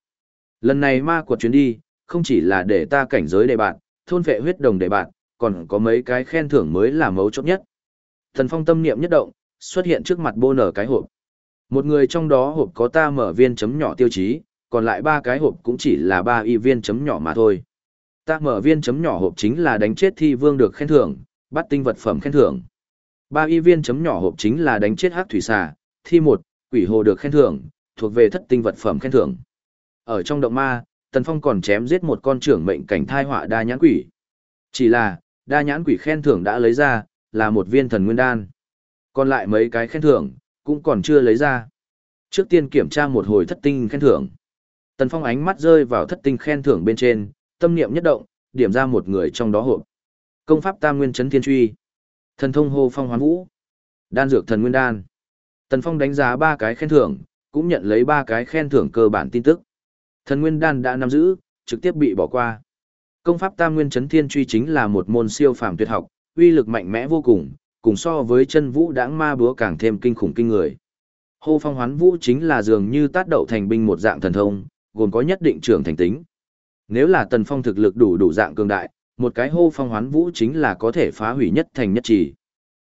Lần này ma quật chuyến đi, không chỉ là để ta cảnh giới đề bạn, thôn vệ huyết đồng đề bạn, còn có mấy cái khen thưởng mới là mấu chốt nhất. Thần phong tâm niệm nhất động, xuất hiện trước mặt bô nở cái hộp. Một người trong đó hộp có ta mở viên chấm nhỏ tiêu chí, còn lại ba cái hộp cũng chỉ là ba y viên chấm nhỏ mà thôi. Ta mở viên chấm nhỏ hộp chính là đánh chết thi vương được khen thưởng, bắt tinh vật phẩm khen thưởng. Ba y viên chấm nhỏ hộp chính là đánh chết hắc thủy xà, thi một, quỷ hồ được khen thưởng, thuộc về thất tinh vật phẩm khen thưởng. Ở trong động ma, Tần Phong còn chém giết một con trưởng mệnh cảnh thai họa đa nhãn quỷ. Chỉ là, đa nhãn quỷ khen thưởng đã lấy ra, là một viên thần nguyên đan. Còn lại mấy cái khen thưởng, cũng còn chưa lấy ra. Trước tiên kiểm tra một hồi thất tinh khen thưởng. Tần Phong ánh mắt rơi vào thất tinh khen thưởng bên trên, tâm niệm nhất động, điểm ra một người trong đó hộp. Công pháp Tam Nguyên Chấn Thiên Truy, Thần thông Hô Phong Hoán Vũ, Đan dược Thần Nguyên Đan. Tần Phong đánh giá ba cái khen thưởng, cũng nhận lấy ba cái khen thưởng cơ bản tin tức. Thần Nguyên Đan đã nắm giữ, trực tiếp bị bỏ qua. Công pháp Tam Nguyên Chấn Thiên Truy chính là một môn siêu phàm tuyệt học, uy lực mạnh mẽ vô cùng, cùng so với chân vũ đãng ma búa càng thêm kinh khủng kinh người. Hô Phong Hoán Vũ chính là dường như tát đậu thành binh một dạng thần thông, gồm có nhất định trưởng thành tính. Nếu là Tần Phong thực lực đủ đủ dạng cường đại, một cái Hô Phong Hoán Vũ chính là có thể phá hủy nhất thành nhất trì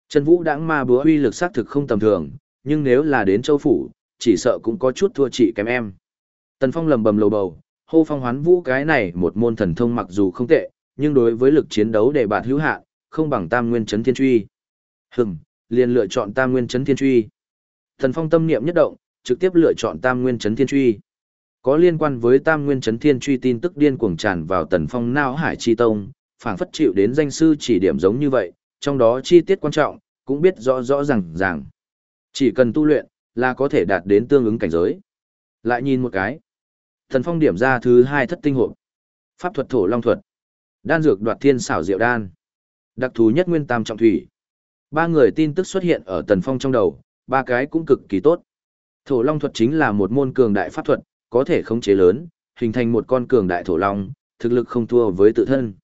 Chân vũ đãng ma búa uy lực xác thực không tầm thường, nhưng nếu là đến châu phủ, chỉ sợ cũng có chút thua chị kém em. Tần Phong lầm bầm lầu bầu, hô phong hoán vũ cái này một môn thần thông mặc dù không tệ, nhưng đối với lực chiến đấu để bạt hữu hạn, không bằng tam nguyên chấn thiên truy. Hừm, liền lựa chọn tam nguyên chấn thiên truy. Tần Phong tâm niệm nhất động, trực tiếp lựa chọn tam nguyên chấn thiên truy. Có liên quan với tam nguyên chấn thiên truy tin tức điên cuồng tràn vào Tần Phong nao hải chi tông, phảng phất chịu đến danh sư chỉ điểm giống như vậy, trong đó chi tiết quan trọng, cũng biết rõ rõ ràng ràng. Chỉ cần tu luyện, là có thể đạt đến tương ứng cảnh giới. Lại nhìn một cái. Thần Phong điểm ra thứ hai thất tinh hộp. Pháp thuật thổ long thuật. Đan dược đoạt thiên xảo diệu đan. Đặc thù nhất nguyên tam trọng thủy. Ba người tin tức xuất hiện ở Tần Phong trong đầu, ba cái cũng cực kỳ tốt. Thổ long thuật chính là một môn cường đại pháp thuật, có thể khống chế lớn, hình thành một con cường đại thổ long, thực lực không thua với tự thân.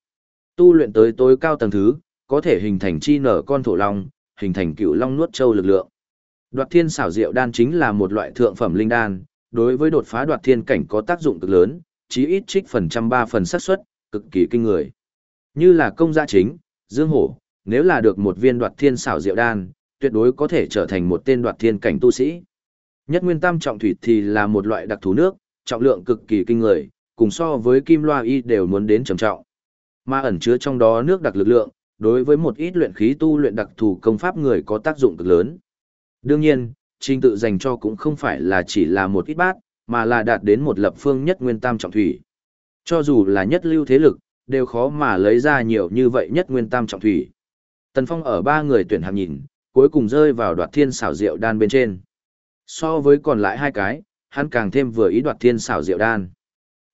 Tu luyện tới tối cao tầng thứ, có thể hình thành chi nở con thổ long, hình thành cựu long nuốt châu lực lượng. Đoạt thiên xảo diệu đan chính là một loại thượng phẩm linh đan, đối với đột phá đoạt thiên cảnh có tác dụng cực lớn, chí ít trích phần trăm ba phần xác suất, cực kỳ kinh người. Như là công gia chính, Dương Hổ, nếu là được một viên đoạt thiên xảo diệu đan, tuyệt đối có thể trở thành một tên đoạt thiên cảnh tu sĩ. Nhất nguyên tam trọng thủy thì là một loại đặc thù nước, trọng lượng cực kỳ kinh người, cùng so với kim loa y đều muốn đến trầm trọng. Mà ẩn chứa trong đó nước đặc lực lượng, đối với một ít luyện khí tu luyện đặc thù công pháp người có tác dụng cực lớn. Đương nhiên, trình tự dành cho cũng không phải là chỉ là một ít bát, mà là đạt đến một lập phương nhất nguyên tam trọng thủy. Cho dù là nhất lưu thế lực, đều khó mà lấy ra nhiều như vậy nhất nguyên tam trọng thủy. Tần Phong ở ba người tuyển hạng nhìn, cuối cùng rơi vào đoạt thiên xảo diệu đan bên trên. So với còn lại hai cái, hắn càng thêm vừa ý đoạt thiên xảo diệu đan.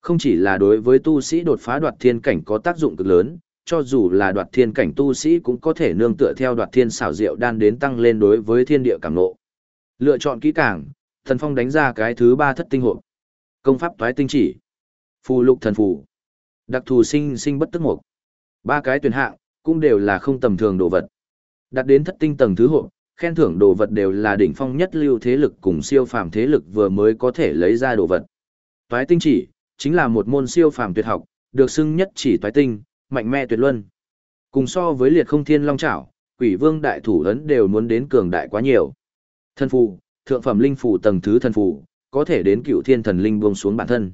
Không chỉ là đối với tu sĩ đột phá đoạt thiên cảnh có tác dụng cực lớn, cho dù là đoạt thiên cảnh tu sĩ cũng có thể nương tựa theo đoạt thiên xảo diệu đan đến tăng lên đối với thiên địa cảm nộ. Lựa chọn kỹ càng, thần phong đánh ra cái thứ ba thất tinh hộp. Công pháp toái tinh chỉ. Phù lục thần phù. Đặc thù sinh sinh bất tức mục. Ba cái tuyển hạng, cũng đều là không tầm thường đồ vật. Đặt đến thất tinh tầng thứ hộp, khen thưởng đồ vật đều là đỉnh phong nhất lưu thế lực cùng siêu phàm thế lực vừa mới có thể lấy ra đồ vật. Toái tinh chỉ, chính là một môn siêu phàm tuyệt học, được xưng nhất chỉ toái tinh, mạnh mẽ tuyệt luân. Cùng so với liệt không thiên long trảo, quỷ vương đại thủ ấn đều muốn đến cường đại quá nhiều. Thần phù, thượng phẩm linh phù tầng thứ thần phù, có thể đến cựu thiên thần linh buông xuống bản thân.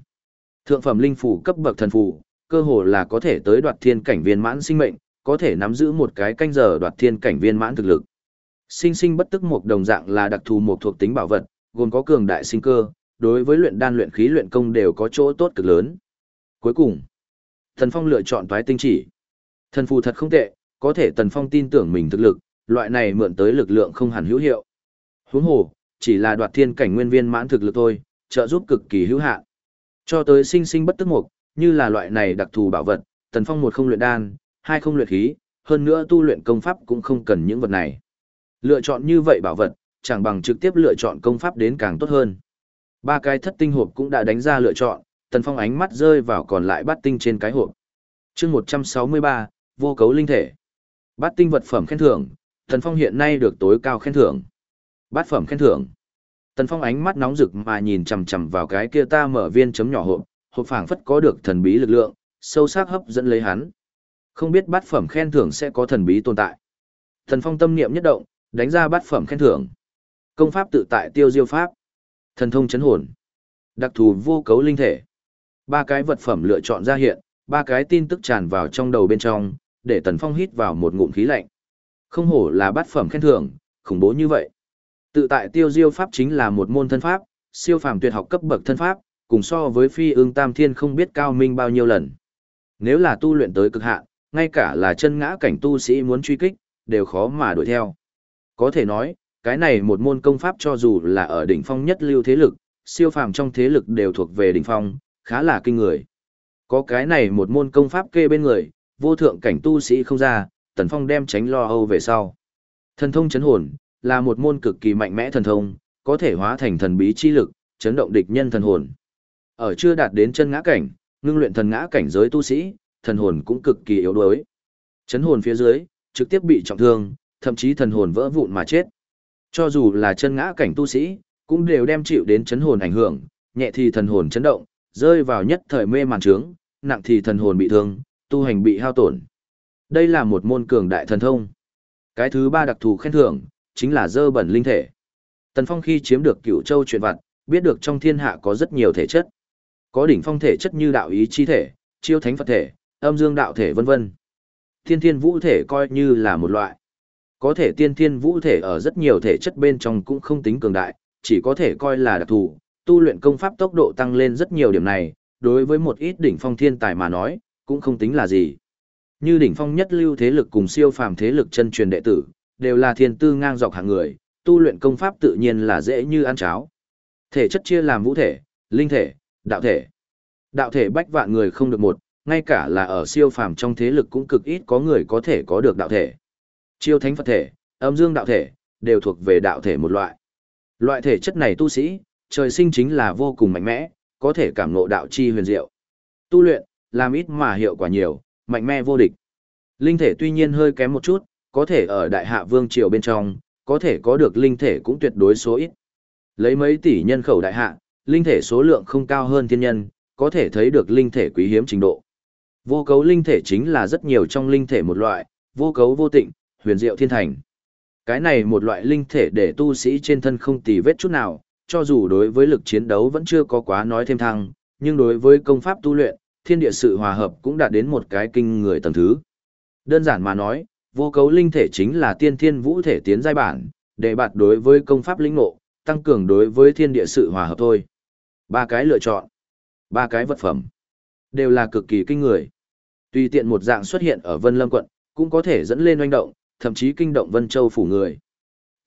Thượng phẩm linh phù cấp bậc thần phù, cơ hồ là có thể tới đoạt thiên cảnh viên mãn sinh mệnh, có thể nắm giữ một cái canh giờ đoạt thiên cảnh viên mãn thực lực. Sinh sinh bất tức một đồng dạng là đặc thù một thuộc tính bảo vật, gồm có cường đại sinh cơ, đối với luyện đan luyện khí luyện công đều có chỗ tốt cực lớn. Cuối cùng, Thần Phong lựa chọn toái tinh chỉ. Thần phù thật không tệ, có thể Tần Phong tin tưởng mình thực lực, loại này mượn tới lực lượng không hẳn hữu hiệu. Huống hồ, chỉ là đoạt thiên cảnh nguyên viên mãn thực lực thôi, trợ giúp cực kỳ hữu hạn. Cho tới sinh sinh bất tức mục, như là loại này đặc thù bảo vật, Tần Phong một không luyện đan, hai không luyện khí, hơn nữa tu luyện công pháp cũng không cần những vật này. Lựa chọn như vậy bảo vật, chẳng bằng trực tiếp lựa chọn công pháp đến càng tốt hơn. Ba cái thất tinh hộp cũng đã đánh ra lựa chọn, Tần Phong ánh mắt rơi vào còn lại bát tinh trên cái hộp. Chương 163, vô cấu linh thể. Bát tinh vật phẩm khen thưởng, Tần Phong hiện nay được tối cao khen thưởng. Bát phẩm khen thưởng. Tần Phong ánh mắt nóng rực mà nhìn chằm chằm vào cái kia ta mở viên chấm nhỏ hộp, hộp phảng phất có được thần bí lực lượng, sâu sắc hấp dẫn lấy hắn. Không biết bát phẩm khen thưởng sẽ có thần bí tồn tại. Tần Phong tâm niệm nhất động, đánh ra bát phẩm khen thưởng. Công pháp tự tại tiêu diêu pháp. Thần thông chấn hồn. Đặc thù vô cấu linh thể. Ba cái vật phẩm lựa chọn ra hiện, ba cái tin tức tràn vào trong đầu bên trong, để Tần Phong hít vào một ngụm khí lạnh. Không hổ là bát phẩm khen thưởng, khủng bố như vậy. Tự tại tiêu diêu pháp chính là một môn thân pháp, siêu phàm tuyệt học cấp bậc thân pháp, cùng so với phi ương tam thiên không biết cao minh bao nhiêu lần. Nếu là tu luyện tới cực hạn, ngay cả là chân ngã cảnh tu sĩ muốn truy kích, đều khó mà đuổi theo. Có thể nói, cái này một môn công pháp cho dù là ở đỉnh phong nhất lưu thế lực, siêu phàm trong thế lực đều thuộc về đỉnh phong, khá là kinh người. Có cái này một môn công pháp kê bên người, vô thượng cảnh tu sĩ không ra, Tần Phong đem tránh lo âu về sau. Thần thông chấn hồn, là một môn cực kỳ mạnh mẽ thần thông, có thể hóa thành thần bí chi lực, chấn động địch nhân thần hồn. Ở chưa đạt đến chân ngã cảnh, ngưng luyện thần ngã cảnh giới tu sĩ, thần hồn cũng cực kỳ yếu đuối. Chấn hồn phía dưới, trực tiếp bị trọng thương, thậm chí thần hồn vỡ vụn mà chết. Cho dù là chân ngã cảnh tu sĩ, cũng đều đem chịu đến chấn hồn ảnh hưởng, nhẹ thì thần hồn chấn động, rơi vào nhất thời mê màn trướng, nặng thì thần hồn bị thương, tu hành bị hao tổn. Đây là một môn cường đại thần thông. Cái thứ ba đặc thù khen thưởng, chính là dơ bẩn linh thể. Tần Phong khi chiếm được cửu châu chuyện vặt, biết được trong thiên hạ có rất nhiều thể chất. Có đỉnh phong thể chất như đạo ý chi thể, chiêu thánh Phật thể, âm dương đạo thể vân vân. Thiên thiên vũ thể coi như là một loại. Có thể tiên thiên vũ thể ở rất nhiều thể chất bên trong cũng không tính cường đại, chỉ có thể coi là đặc thù, tu luyện công pháp tốc độ tăng lên rất nhiều điểm này, đối với một ít đỉnh phong thiên tài mà nói, cũng không tính là gì. Như đỉnh phong nhất lưu thế lực cùng siêu phàm thế lực chân truyền đệ tử, đều là thiên tư ngang dọc hạng người, tu luyện công pháp tự nhiên là dễ như ăn cháo. Thể chất chia làm vũ thể, linh thể, đạo thể. Đạo thể bách vạn người không được một, ngay cả là ở siêu phàm trong thế lực cũng cực ít có người có thể có được đạo thể. Chiêu thánh Phật thể, âm dương đạo thể, đều thuộc về đạo thể một loại. Loại thể chất này tu sĩ, trời sinh chính là vô cùng mạnh mẽ, có thể cảm ngộ đạo chi huyền diệu. Tu luyện, làm ít mà hiệu quả nhiều, mạnh mẽ vô địch. Linh thể tuy nhiên hơi kém một chút, có thể ở đại hạ vương triều bên trong, có thể có được linh thể cũng tuyệt đối số ít. Lấy mấy tỷ nhân khẩu đại hạ, linh thể số lượng không cao hơn thiên nhân, có thể thấy được linh thể quý hiếm trình độ. Vô cấu linh thể chính là rất nhiều trong linh thể một loại, vô cấu vô tịnh, huyền diệu thiên thành. Cái này một loại linh thể để tu sĩ trên thân không tì vết chút nào, cho dù đối với lực chiến đấu vẫn chưa có quá nói thêm thăng, nhưng đối với công pháp tu luyện, thiên địa sự hòa hợp cũng đạt đến một cái kinh người tầng thứ. Đơn giản mà nói, vô cấu linh thể chính là tiên thiên vũ thể tiến giai bản, để bạt đối với công pháp linh ngộ, tăng cường đối với thiên địa sự hòa hợp thôi. Ba cái lựa chọn, ba cái vật phẩm, đều là cực kỳ kinh người. Tùy tiện một dạng xuất hiện ở Vân Lâm quận, cũng có thể dẫn lên oanh động, thậm chí kinh động Vân Châu phủ người.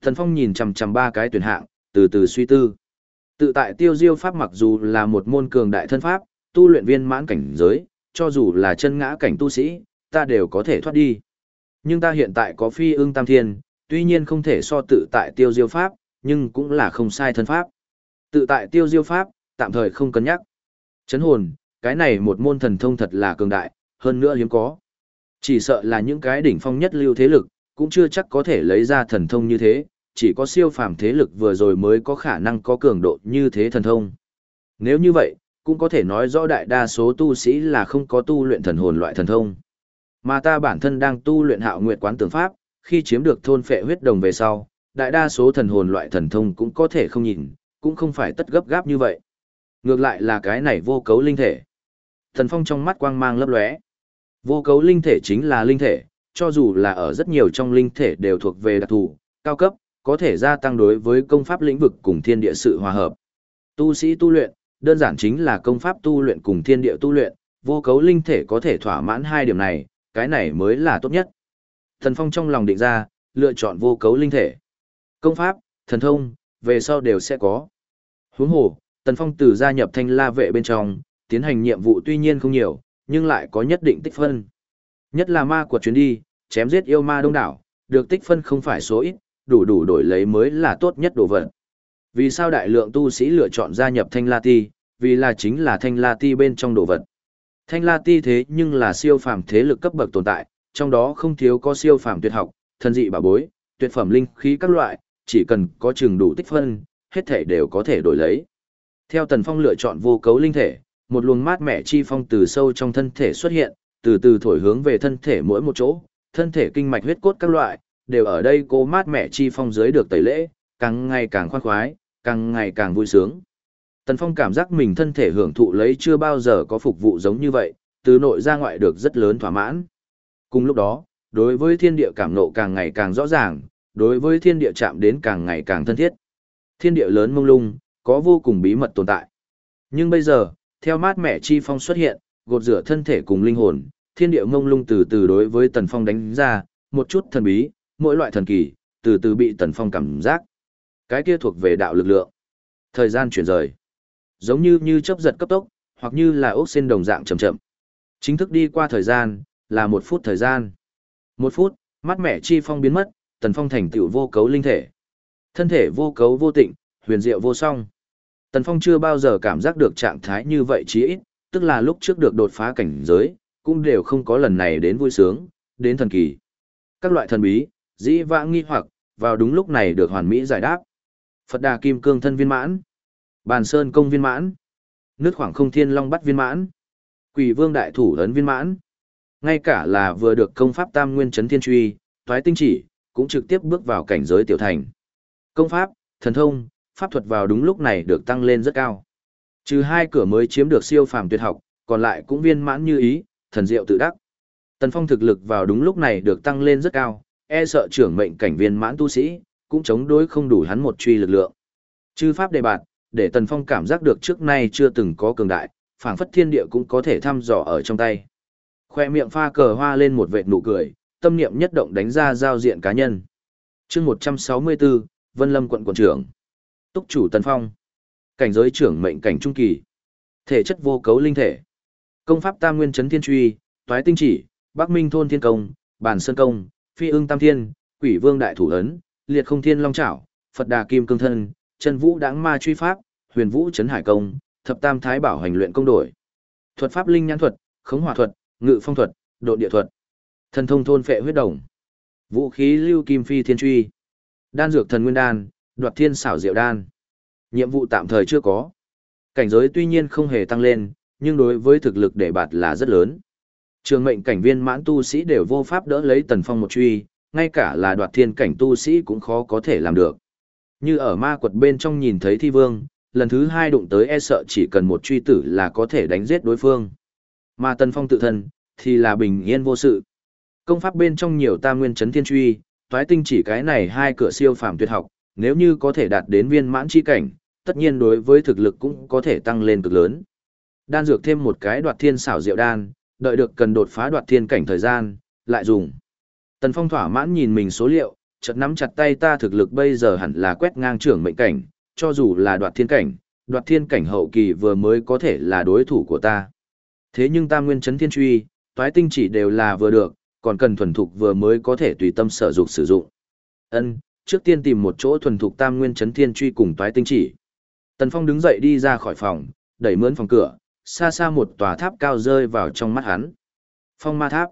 Thần Phong nhìn chằm chằm ba cái tuyển hạng, từ từ suy tư. Tự tại tiêu diêu pháp mặc dù là một môn cường đại thân pháp, tu luyện viên mãn cảnh giới, cho dù là chân ngã cảnh tu sĩ, ta đều có thể thoát đi. Nhưng ta hiện tại có phi ương tam thiên, tuy nhiên không thể so tự tại tiêu diêu pháp, nhưng cũng là không sai thân pháp. Tự tại tiêu diêu pháp, tạm thời không cân nhắc. Chấn hồn, cái này một môn thần thông thật là cường đại, hơn nữa hiếm có. Chỉ sợ là những cái đỉnh phong nhất lưu thế lực, cũng chưa chắc có thể lấy ra thần thông như thế, chỉ có siêu phàm thế lực vừa rồi mới có khả năng có cường độ như thế thần thông. Nếu như vậy, cũng có thể nói rõ đại đa số tu sĩ là không có tu luyện thần hồn loại thần thông. Mà ta bản thân đang tu luyện hạo nguyệt quán tưởng pháp, khi chiếm được thôn phệ huyết đồng về sau, đại đa số thần hồn loại thần thông cũng có thể không nhìn, cũng không phải tất gấp gáp như vậy. Ngược lại là cái này vô cấu linh thể. Thần phong trong mắt quang mang lấp lóe. Vô cấu linh thể chính là linh thể, cho dù là ở rất nhiều trong linh thể đều thuộc về đặc thù, cao cấp, có thể gia tăng đối với công pháp lĩnh vực cùng thiên địa sự hòa hợp. Tu sĩ tu luyện, đơn giản chính là công pháp tu luyện cùng thiên địa tu luyện, vô cấu linh thể có thể thỏa mãn hai điểm này, cái này mới là tốt nhất. Thần Phong trong lòng định ra, lựa chọn vô cấu linh thể. Công pháp, thần thông, về sau đều sẽ có. Huống hồ, Tần Phong từ gia nhập thanh la vệ bên trong, tiến hành nhiệm vụ tuy nhiên không nhiều, nhưng lại có nhất định tích phân. Nhất là ma của chuyến đi, chém giết yêu ma đông đảo, được tích phân không phải số ít, đủ đủ đổi lấy mới là tốt nhất đồ vật. Vì sao đại lượng tu sĩ lựa chọn gia nhập thanh la ti, vì là chính là thanh la ti bên trong đồ vật. Thanh la ti thế nhưng là siêu phàm thế lực cấp bậc tồn tại, trong đó không thiếu có siêu phàm tuyệt học, thần dị bảo bối, tuyệt phẩm linh khí các loại, chỉ cần có chừng đủ tích phân, hết thể đều có thể đổi lấy. Theo Tần Phong lựa chọn vô cấu linh thể, một luồng mát mẻ chi phong từ sâu trong thân thể xuất hiện, từ từ thổi hướng về thân thể mỗi một chỗ, thân thể kinh mạch huyết cốt các loại, đều ở đây cố mát mẻ chi phong dưới được tẩy lễ, càng ngày càng khoan khoái, càng ngày càng vui sướng. Tần Phong cảm giác mình thân thể hưởng thụ lấy chưa bao giờ có phục vụ giống như vậy, từ nội ra ngoại được rất lớn thỏa mãn. Cùng lúc đó, đối với thiên địa cảm nộ càng ngày càng rõ ràng, đối với thiên địa chạm đến càng ngày càng thân thiết. Thiên địa lớn mông lung, có vô cùng bí mật tồn tại. Nhưng bây giờ, theo mát mẻ chi phong xuất hiện, gột rửa thân thể cùng linh hồn, thiên địa mông lung từ từ đối với Tần Phong đánh ra, một chút thần bí, mỗi loại thần kỳ, từ từ bị Tần Phong cảm giác. Cái kia thuộc về đạo lực lượng. Thời gian chuyển rời. Giống như như chớp giật cấp tốc, hoặc như là ốc sen đồng dạng chậm chậm. Chính thức đi qua thời gian, là một phút thời gian. Một phút, mắt mẹ chi phong biến mất, Tần Phong thành tựu vô cấu linh thể. Thân thể vô cấu vô tịnh, huyền diệu vô song. Tần Phong chưa bao giờ cảm giác được trạng thái như vậy chí ít, tức là lúc trước được đột phá cảnh giới, cũng đều không có lần này đến vui sướng, đến thần kỳ. Các loại thần bí, dĩ vãng nghi hoặc, vào đúng lúc này được hoàn mỹ giải đáp. Phật Đà Kim Cương thân viên mãn, Bàn Sơn công viên mãn, Nước khoảng không thiên long bắt viên mãn, Quỷ Vương đại thủ ấn viên mãn. Ngay cả là vừa được công pháp Tam Nguyên Chấn Thiên Truy, toái tinh chỉ, cũng trực tiếp bước vào cảnh giới tiểu thành. Công pháp, thần thông, pháp thuật vào đúng lúc này được tăng lên rất cao. Trừ hai cửa mới chiếm được siêu phàm tuyệt học, còn lại cũng viên mãn như ý, thần diệu tự đắc. Tần Phong thực lực vào đúng lúc này được tăng lên rất cao, e sợ trưởng mệnh cảnh viên mãn tu sĩ, cũng chống đối không đủ hắn một truy lực lượng. Chư pháp đề bạt, để Tần Phong cảm giác được trước nay chưa từng có cường đại, phảng phất thiên địa cũng có thể thăm dò ở trong tay. Khoe miệng pha cờ hoa lên một vệt nụ cười, tâm niệm nhất động đánh ra giao diện cá nhân. chương 164, Vân Lâm quận quận trưởng. Túc chủ Tần Phong. Cảnh giới trưởng mệnh cảnh trung kỳ. Thể chất vô cấu linh thể. Công pháp Tam Nguyên Chấn Thiên Truy, Toái Tinh Chỉ, Bắc Minh Thôn Thiên Công, Bản Sơn Công, Phi Ưng Tam Thiên, Quỷ Vương Đại Thủ Ấn, Liệt Không Thiên Long Trảo, Phật Đà Kim Cương Thân, Chân Vũ Đãng Ma Truy Pháp, Huyền Vũ Chấn Hải Công, Thập Tam Thái Bảo hành luyện công đổi. Thuật pháp linh nhãn thuật, khống hỏa thuật, ngự phong thuật, độ địa thuật. Thần thông thôn phệ huyết đồng. Vũ khí lưu kim phi thiên truy. Đan dược thần nguyên đan, đoạt thiên xảo diệu đan. Nhiệm vụ tạm thời chưa có. Cảnh giới tuy nhiên không hề tăng lên, nhưng đối với thực lực để bạt là rất lớn. Trường mệnh cảnh viên mãn tu sĩ đều vô pháp đỡ lấy tần phong một truy, ngay cả là đoạt thiên cảnh tu sĩ cũng khó có thể làm được. Như ở ma quật bên trong nhìn thấy thi vương, lần thứ hai đụng tới e sợ chỉ cần một truy tử là có thể đánh giết đối phương. Mà tần phong tự thân, thì là bình yên vô sự. Công pháp bên trong nhiều tam nguyên chấn thiên truy, toái tinh chỉ cái này hai cửa siêu phàm tuyệt học, nếu như có thể đạt đến viên mãn chi cảnh, tất nhiên đối với thực lực cũng có thể tăng lên cực lớn. Đan dược thêm một cái đoạt thiên xảo diệu đan, đợi được cần đột phá đoạt thiên cảnh thời gian, lại dùng. Tần Phong thỏa mãn nhìn mình số liệu, chợt nắm chặt tay ta thực lực bây giờ hẳn là quét ngang trưởng mệnh cảnh, cho dù là đoạt thiên cảnh, đoạt thiên cảnh hậu kỳ vừa mới có thể là đối thủ của ta. Thế nhưng ta nguyên chấn thiên truy, toái tinh chỉ đều là vừa được, còn cần thuần thục vừa mới có thể tùy tâm sở dục sử dụng. Ân, trước tiên tìm một chỗ thuần thục tam nguyên chấn thiên truy cùng toái tinh chỉ. Tần Phong đứng dậy đi ra khỏi phòng, đẩy mướn phòng cửa, xa xa một tòa tháp cao rơi vào trong mắt hắn. Phong ma tháp.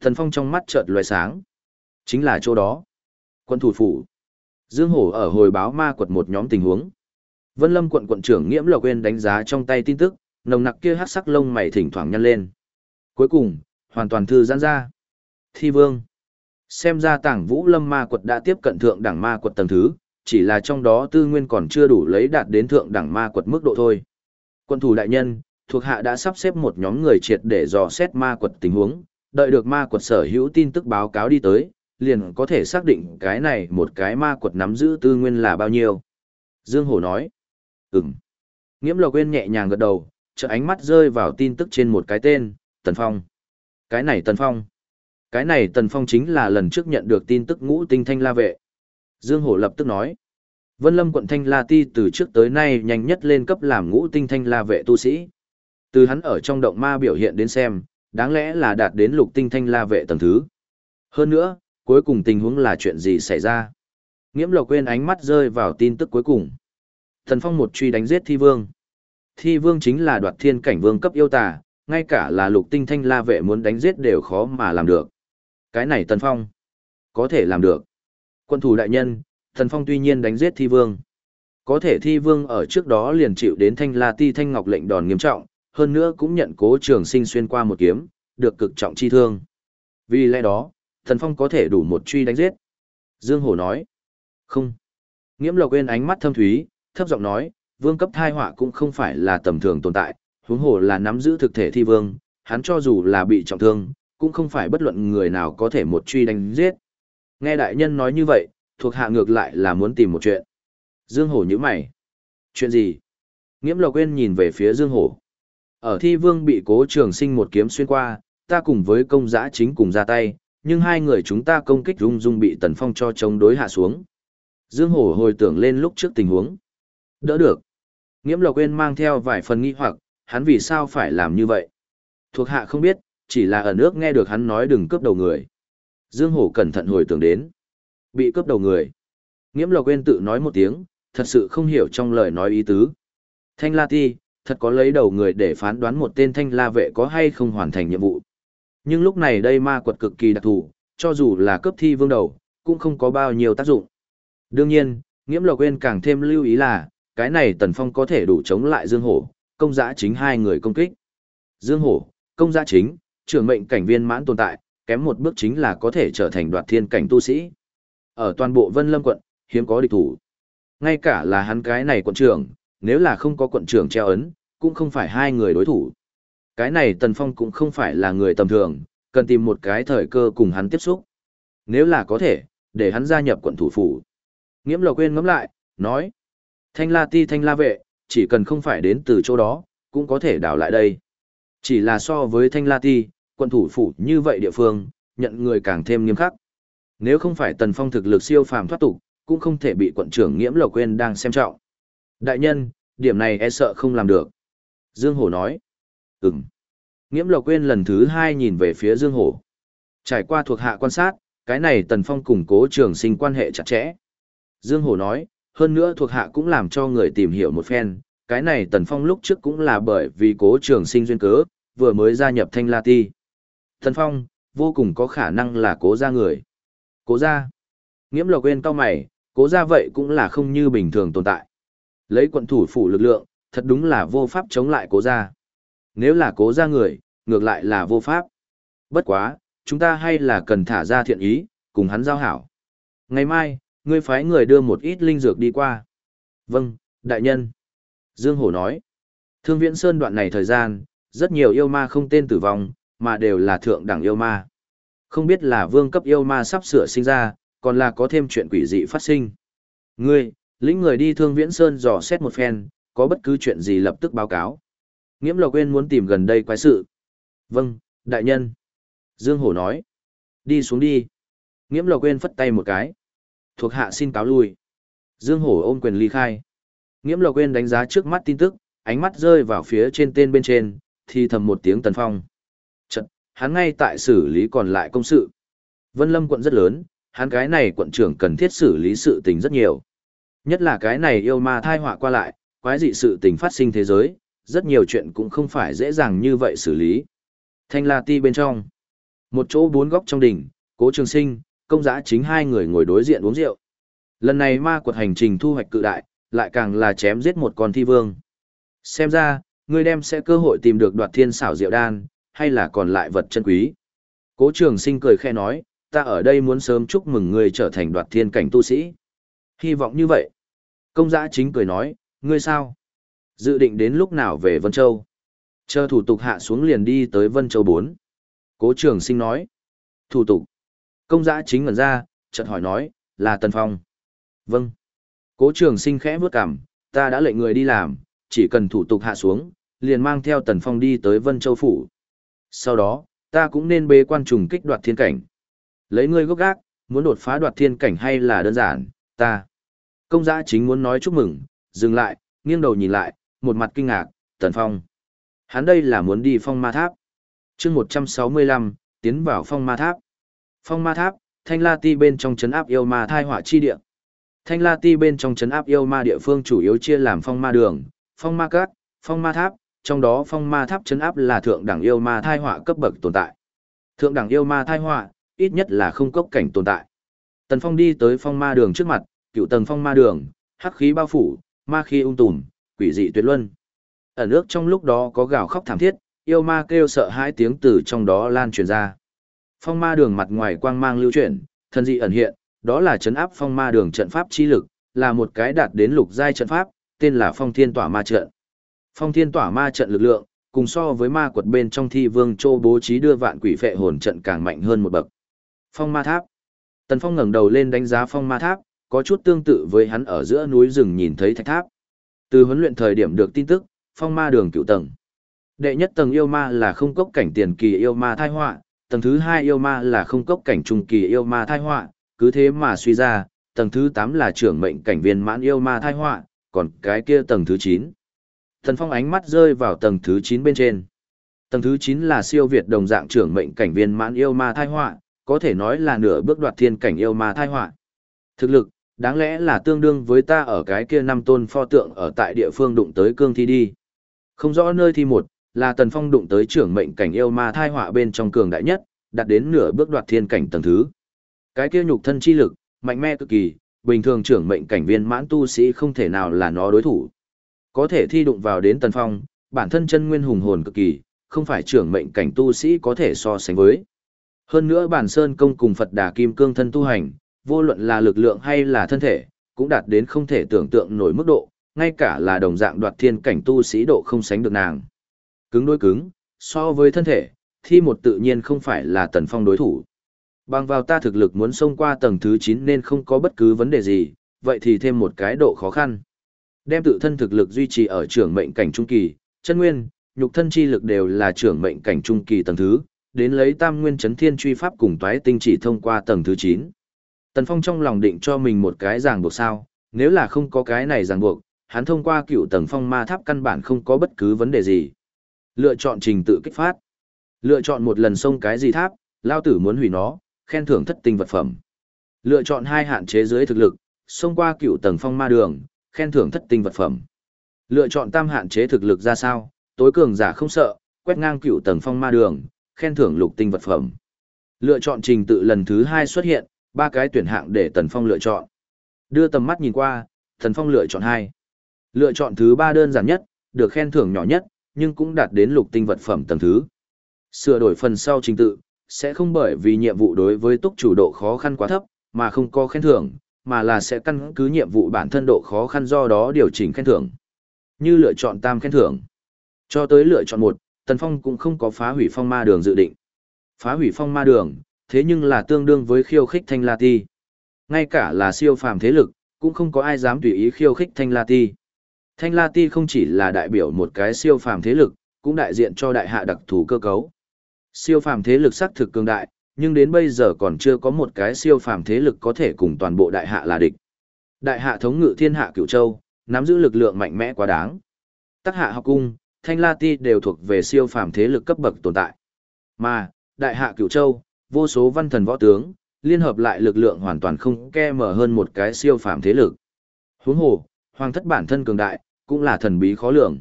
thần Phong trong mắt chợt lóe sáng. Chính là chỗ đó. Quân thủ phủ. Dương Hổ ở hồi báo ma quật một nhóm tình huống. Vân Lâm quận quận trưởng Nghiễm Lộc Quyên đánh giá trong tay tin tức, nồng nặc kia hắc sắc lông mày thỉnh thoảng nhăn lên. Cuối cùng, hoàn toàn thư giãn ra. Thi Vương. Xem ra Tảng Vũ Lâm ma quật đã tiếp cận thượng đẳng ma quật tầng thứ, chỉ là trong đó tư nguyên còn chưa đủ lấy đạt đến thượng đẳng ma quật mức độ thôi. Quân thủ đại nhân, thuộc hạ đã sắp xếp một nhóm người triệt để dò xét ma quật tình huống, Đợi được ma quật sở hữu tin tức báo cáo đi tới, liền có thể xác định cái này một cái ma quật nắm giữ tư nguyên là bao nhiêu. Dương Hổ nói, ừm. Nghiễm Lộc Quyên nhẹ nhàng gật đầu, trợ ánh mắt rơi vào tin tức trên một cái tên, Tần Phong. Cái này Tần Phong. Cái này Tần Phong chính là lần trước nhận được tin tức ngũ tinh thanh la vệ. Dương Hổ lập tức nói, Vân Lâm quận Thanh La Ti từ trước tới nay nhanh nhất lên cấp làm ngũ tinh thanh la vệ tu sĩ. Từ hắn ở trong động ma biểu hiện đến xem, đáng lẽ là đạt đến lục tinh thanh la vệ tầng thứ. Hơn nữa, cuối cùng tình huống là chuyện gì xảy ra? Nghiễm Lộc quên ánh mắt rơi vào tin tức cuối cùng. Thần Phong một truy đánh giết Thi Vương. Thi Vương chính là đoạt thiên cảnh vương cấp yêu tà, ngay cả là lục tinh thanh la vệ muốn đánh giết đều khó mà làm được. Cái này Tần Phong có thể làm được. Quân thủ đại nhân, Thần Phong tuy nhiên đánh giết Thi Vương. Có thể Thi Vương ở trước đó liền chịu đến Thanh La Ti Thanh Ngọc lệnh đòn nghiêm trọng, hơn nữa cũng nhận cố trường sinh xuyên qua một kiếm, được cực trọng chi thương. Vì lẽ đó, Thần Phong có thể đủ một truy đánh giết. Dương Hổ nói. Không. Nghiễm Lộc quên ánh mắt thâm thúy, thấp giọng nói, vương cấp thai họa cũng không phải là tầm thường tồn tại, huống hồ là nắm giữ thực thể thi vương, hắn cho dù là bị trọng thương, cũng không phải bất luận người nào có thể một truy đánh giết. Nghe đại nhân nói như vậy, thuộc hạ ngược lại là muốn tìm một chuyện. Dương Hổ nhíu mày. Chuyện gì? Nghiễm Lộc uyên nhìn về phía Dương Hổ. Ở thi vương bị cố trường sinh một kiếm xuyên qua, ta cùng với công giã chính cùng ra tay, nhưng hai người chúng ta công kích rung rung bị tần phong cho chống đối hạ xuống. Dương Hổ hồi tưởng lên lúc trước tình huống. Đỡ được. Nghiễm Lộc Quyên mang theo vài phần nghi hoặc, hắn vì sao phải làm như vậy? Thuộc hạ không biết, chỉ là ở nước nghe được hắn nói đừng cướp đầu người. Dương Hổ cẩn thận hồi tưởng đến. Bị cướp đầu người. Nghiễm Lộc Quyên tự nói một tiếng, thật sự không hiểu trong lời nói ý tứ. Thanh La Ti, thật có lấy đầu người để phán đoán một tên thanh la vệ có hay không hoàn thành nhiệm vụ. Nhưng lúc này đây ma quật cực kỳ đặc thù, cho dù là cấp thi vương đầu, cũng không có bao nhiêu tác dụng. Đương nhiên, Nghiễm Lộc Quyên càng thêm lưu ý là, cái này Tần Phong có thể đủ chống lại Dương Hổ, công giã chính hai người công kích. Dương Hổ, công giã chính, trưởng mệnh cảnh viên mãn tồn tại, kém một bước chính là có thể trở thành đoạt thiên cảnh tu sĩ. Ở toàn bộ Vân Lâm quận, hiếm có địch thủ. Ngay cả là hắn cái này quận trưởng, nếu là không có quận trưởng treo ấn, cũng không phải hai người đối thủ. Cái này Tần Phong cũng không phải là người tầm thường, cần tìm một cái thời cơ cùng hắn tiếp xúc. Nếu là có thể, để hắn gia nhập quận thủ phủ. Nghiễm Lộc quên ngẫm lại, nói. Thanh La Ti Thanh La Vệ, chỉ cần không phải đến từ chỗ đó, cũng có thể đảo lại đây. Chỉ là so với Thanh La Ti, quận thủ phủ như vậy địa phương, nhận người càng thêm nghiêm khắc. Nếu không phải Tần Phong thực lực siêu phàm thoát tục, cũng không thể bị quận trưởng Nghiễm Lộc quên đang xem trọng. Đại nhân, điểm này e sợ không làm được. Dương Hổ nói. Ừm. Nghiễm Lộc Quyên lần thứ hai nhìn về phía Dương Hổ. Trải qua thuộc hạ quan sát, cái này Tần Phong củng cố trường sinh quan hệ chặt chẽ. Dương Hổ nói, hơn nữa thuộc hạ cũng làm cho người tìm hiểu một phen, cái này Tần Phong lúc trước cũng là bởi vì cố trường sinh duyên cớ, vừa mới gia nhập Thanh La Ti. Tần Phong, vô cùng có khả năng là cố gia người. Cố gia. Nghiễm Lộc Quyên cau mày, cố gia vậy cũng là không như bình thường tồn tại. Lấy quận thủ phủ lực lượng, thật đúng là vô pháp chống lại cố gia. Nếu là cố gia người, ngược lại là vô pháp. Bất quá, chúng ta hay là cần thả ra thiện ý, cùng hắn giao hảo. Ngày mai, ngươi phái người đưa một ít linh dược đi qua. Vâng, đại nhân. Dương Hổ nói. Thương Viễn Sơn đoạn này thời gian, rất nhiều yêu ma không tên tử vong, mà đều là thượng đẳng yêu ma. Không biết là vương cấp yêu ma sắp sửa sinh ra, còn là có thêm chuyện quỷ dị phát sinh. Ngươi, lĩnh người đi Thương Viễn Sơn dò xét một phen, có bất cứ chuyện gì lập tức báo cáo. Nghiễm Lộc Quyên muốn tìm gần đây quái sự. Vâng, đại nhân. Dương Hổ nói. Đi xuống đi. Nghiễm Lộc Quyên phất tay một cái. Thuộc hạ xin cáo lui. Dương Hổ ôm quyền ly khai. Nghiễm Lộc Quyên đánh giá trước mắt tin tức, ánh mắt rơi vào phía trên tên bên trên, thì thầm một tiếng tần phong. Chật, hắn ngay tại xử lý còn lại công sự. Vân Lâm quận rất lớn, hắn cái này quận trưởng cần thiết xử lý sự tình rất nhiều. Nhất là cái này yêu ma thai họa qua lại, quái dị sự tình phát sinh thế giới, rất nhiều chuyện cũng không phải dễ dàng như vậy xử lý. Thanh La Ti bên trong, một chỗ bốn góc trong đỉnh, Cố Trường Sinh, công giả chính hai người ngồi đối diện uống rượu. Lần này ma quật hành trình thu hoạch cự đại, lại càng là chém giết một con thi vương. Xem ra, ngươi đem sẽ cơ hội tìm được đoạt thiên xảo diệu đan, hay là còn lại vật chân quý. Cố trường sinh cười khẽ nói, ta ở đây muốn sớm chúc mừng ngươi trở thành đoạt thiên cảnh tu sĩ. Hy vọng như vậy. Công giã chính cười nói, ngươi sao? Dự định đến lúc nào về Vân Châu? Chờ thủ tục hạ xuống liền đi tới Vân Châu 4. Cố trường sinh nói. Thủ tục. Công giã chính ngẩn ra, chợt hỏi nói, là Tần Phong. Vâng. Cố trường sinh khẽ bước cảm, ta đã lệnh người đi làm, chỉ cần thủ tục hạ xuống, liền mang theo Tần Phong đi tới Vân Châu Phủ. Sau đó, ta cũng nên bế quan trùng kích đoạt thiên cảnh. Lấy ngươi gốc gác, muốn đột phá đoạt thiên cảnh hay là đơn giản, ta. Công giã chính muốn nói chúc mừng, dừng lại, nghiêng đầu nhìn lại, một mặt kinh ngạc, Tần Phong. Hắn đây là muốn đi phong ma tháp. chương 165, tiến vào phong ma tháp. Phong ma tháp, thanh la ti bên trong chấn áp yêu ma thai hỏa chi địa. Thanh la ti bên trong chấn áp yêu ma địa phương chủ yếu chia làm phong ma đường, phong ma cát, phong ma tháp, trong đó phong ma tháp chấn áp là thượng đẳng yêu ma thai họa cấp bậc tồn tại. Thượng đẳng yêu ma thai họa, ít nhất là không cốc cảnh tồn tại. Tần Phong đi tới phong ma đường trước mặt, cựu tầng phong ma đường, hắc khí bao phủ, ma khí ung tùm, quỷ dị tuyệt luân. Ở nước trong lúc đó có gào khóc thảm thiết, yêu ma kêu sợ hãi tiếng từ trong đó lan truyền ra. Phong ma đường mặt ngoài quang mang lưu chuyển, thân dị ẩn hiện, đó là chấn áp phong ma đường trận pháp chi lực, là một cái đạt đến lục giai trận pháp, tên là phong thiên tỏa ma trận. Phong thiên tỏa ma trận lực lượng, cùng so với ma quật bên trong thi vương châu bố trí đưa vạn quỷ phệ hồn trận càng mạnh hơn một bậc. Phong ma tháp. Tần Phong ngẩng đầu lên đánh giá phong ma tháp, có chút tương tự với hắn ở giữa núi rừng nhìn thấy thạch tháp. Từ huấn luyện thời điểm được tin tức, phong ma đường cựu tầng. Đệ nhất tầng yêu ma là không cốc cảnh tiền kỳ yêu ma thai họa, tầng thứ hai yêu ma là không cốc cảnh trung kỳ yêu ma thai họa, cứ thế mà suy ra, tầng thứ tám là trưởng mệnh cảnh viên mãn yêu ma thai họa, còn cái kia tầng thứ chín. Thần Phong ánh mắt rơi vào tầng thứ chín bên trên. Tầng thứ chín là siêu việt đồng dạng trưởng mệnh cảnh viên mãn yêu ma thai họa, có thể nói là nửa bước đoạt thiên cảnh yêu ma thai họa. Thực lực, đáng lẽ là tương đương với ta ở cái kia năm tôn pho tượng ở tại địa phương đụng tới cương thi đi. Không rõ nơi thi một, là Tần Phong đụng tới trưởng mệnh cảnh yêu ma thai họa bên trong cường đại nhất, đạt đến nửa bước đoạt thiên cảnh tầng thứ. Cái kia nhục thân chi lực, mạnh mẽ cực kỳ, bình thường trưởng mệnh cảnh viên mãn tu sĩ không thể nào là nó đối thủ. Có thể thi đụng vào đến Tần Phong, bản thân chân nguyên hùng hồn cực kỳ, không phải trưởng mệnh cảnh tu sĩ có thể so sánh với. Hơn nữa bản sơn công cùng Phật Đà Kim Cương thân tu hành, vô luận là lực lượng hay là thân thể, cũng đạt đến không thể tưởng tượng nổi mức độ, ngay cả là đồng dạng đoạt thiên cảnh tu sĩ độ không sánh được nàng. Cứng đối cứng, so với thân thể, thi một tự nhiên không phải là tần phong đối thủ. Bằng vào ta thực lực muốn xông qua tầng thứ 9 nên không có bất cứ vấn đề gì, vậy thì thêm một cái độ khó khăn. Đem tự thân thực lực duy trì ở trưởng mệnh cảnh trung kỳ, chân nguyên, nhục thân chi lực đều là trưởng mệnh cảnh trung kỳ tầng thứ, đến lấy tam nguyên chấn thiên truy pháp cùng toái tinh chỉ thông qua tầng thứ 9. Tần Phong trong lòng định cho mình một cái ràng buộc sao, nếu là không có cái này ràng buộc, hắn thông qua cựu tầng phong ma tháp căn bản không có bất cứ vấn đề gì. Lựa chọn trình tự kích phát. Lựa chọn một lần xông cái gì tháp, lao tử muốn hủy nó, khen thưởng thất tinh vật phẩm. Lựa chọn hai hạn chế dưới thực lực, xông qua cựu tầng phong ma đường, khen thưởng thất tinh vật phẩm. Lựa chọn tam hạn chế thực lực ra sao, tối cường giả không sợ, quét ngang cựu tầng phong ma đường, khen thưởng lục tinh vật phẩm. Lựa chọn trình tự lần thứ hai xuất hiện, ba cái tuyển hạng để Tần Phong lựa chọn. Đưa tầm mắt nhìn qua, Tần Phong lựa chọn hai. Lựa chọn thứ ba đơn giản nhất, được khen thưởng nhỏ nhất, nhưng cũng đạt đến lục tinh vật phẩm tầng thứ. Sửa đổi phần sau trình tự, sẽ không bởi vì nhiệm vụ đối với túc chủ độ khó khăn quá thấp, mà không có khen thưởng, mà là sẽ căn cứ nhiệm vụ bản thân độ khó khăn do đó điều chỉnh khen thưởng. Như lựa chọn tam khen thưởng. Cho tới lựa chọn một, Tần Phong cũng không có phá hủy phong ma đường dự định. Phá hủy phong ma đường, thế nhưng là tương đương với khiêu khích thanh la ti. Ngay cả là siêu phàm thế lực, cũng không có ai dám tùy ý khiêu khích thanh la ti. Thanh la ti không chỉ là đại biểu một cái siêu phàm thế lực, cũng đại diện cho đại hạ đặc thù cơ cấu. Siêu phàm thế lực xác thực cường đại, nhưng đến bây giờ còn chưa có một cái siêu phàm thế lực có thể cùng toàn bộ đại hạ là địch. Đại hạ thống ngự thiên hạ cửu châu, nắm giữ lực lượng mạnh mẽ quá đáng. Tắc hạ học cung, thanh la ti đều thuộc về siêu phàm thế lực cấp bậc tồn tại. Mà, đại hạ cửu châu, vô số văn thần võ tướng, liên hợp lại lực lượng hoàn toàn không ke mở hơn một cái siêu phàm thế lực. Huống hồ, hoàng thất bản thân cường đại, cũng là thần bí khó lường.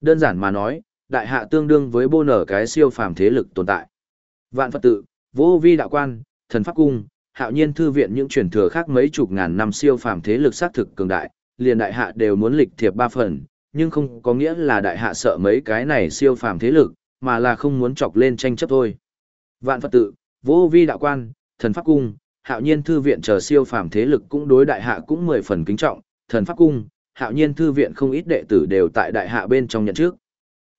Đơn giản mà nói, đại hạ tương đương với bô nở cái siêu phàm thế lực tồn tại. Vạn Phật tự, vô vi đạo quan, thần pháp cung, hạo nhiên thư viện những truyền thừa khác mấy chục ngàn năm siêu phàm thế lực xác thực cường đại, liền đại hạ đều muốn lịch thiệp ba phần, nhưng không có nghĩa là đại hạ sợ mấy cái này siêu phàm thế lực, mà là không muốn chọc lên tranh chấp thôi. Vạn Phật tự, vô vi đạo quan, thần pháp cung, hạo nhiên thư viện chờ siêu phàm thế lực cũng đối đại hạ cũng mười phần kính trọng, thần pháp cung, hạo nhiên thư viện không ít đệ tử đều tại đại hạ bên trong nhận trước.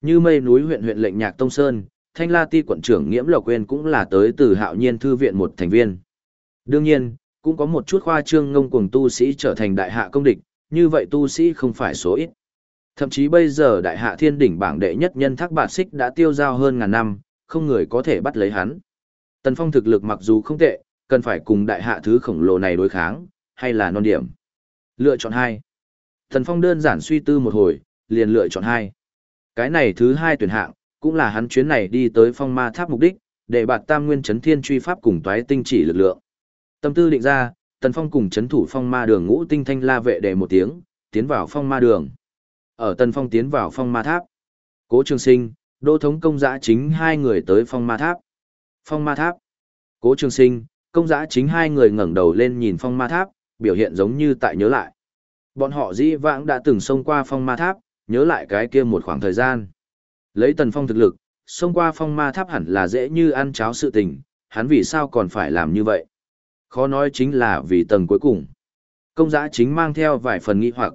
Như mây núi huyện huyện lệnh nhạc Tông Sơn, Thanh La Ti quận trưởng Nghiễm Lộc Quên cũng là tới từ Hạo Nhiên thư viện một thành viên. Đương nhiên, cũng có một chút khoa trương ngông cuồng tu sĩ trở thành đại hạ công địch, như vậy tu sĩ không phải số ít. Thậm chí bây giờ đại hạ thiên đỉnh bảng đệ nhất nhân thác bạt xích đã tiêu giao hơn ngàn năm, không người có thể bắt lấy hắn. Tần Phong thực lực mặc dù không tệ, cần phải cùng đại hạ thứ khổng lồ này đối kháng, hay là non điểm. Lựa chọn hai. Tần Phong đơn giản suy tư một hồi, liền lựa chọn hai. Cái này thứ hai tuyển hạng, cũng là hắn chuyến này đi tới phong ma tháp mục đích, để bạt tam nguyên chấn thiên truy pháp cùng toái tinh chỉ lực lượng. Tâm tư định ra, Tần Phong cùng chấn thủ phong ma đường ngũ tinh thanh la vệ để một tiếng, tiến vào phong ma đường. Ở Tần Phong tiến vào phong ma tháp. Cố Trường Sinh, Đô Thống Công Giã chính hai người tới phong ma tháp. Phong ma tháp. Cố Trường Sinh, Công Giã chính hai người ngẩng đầu lên nhìn phong ma tháp, biểu hiện giống như tại nhớ lại. Bọn họ dĩ vãng đã từng xông qua phong ma tháp, nhớ lại cái kia một khoảng thời gian. Lấy Tần Phong thực lực, xông qua phong ma tháp hẳn là dễ như ăn cháo sự tình, hắn vì sao còn phải làm như vậy? Khó nói chính là vì tầng cuối cùng. Công giã chính mang theo vài phần nghi hoặc.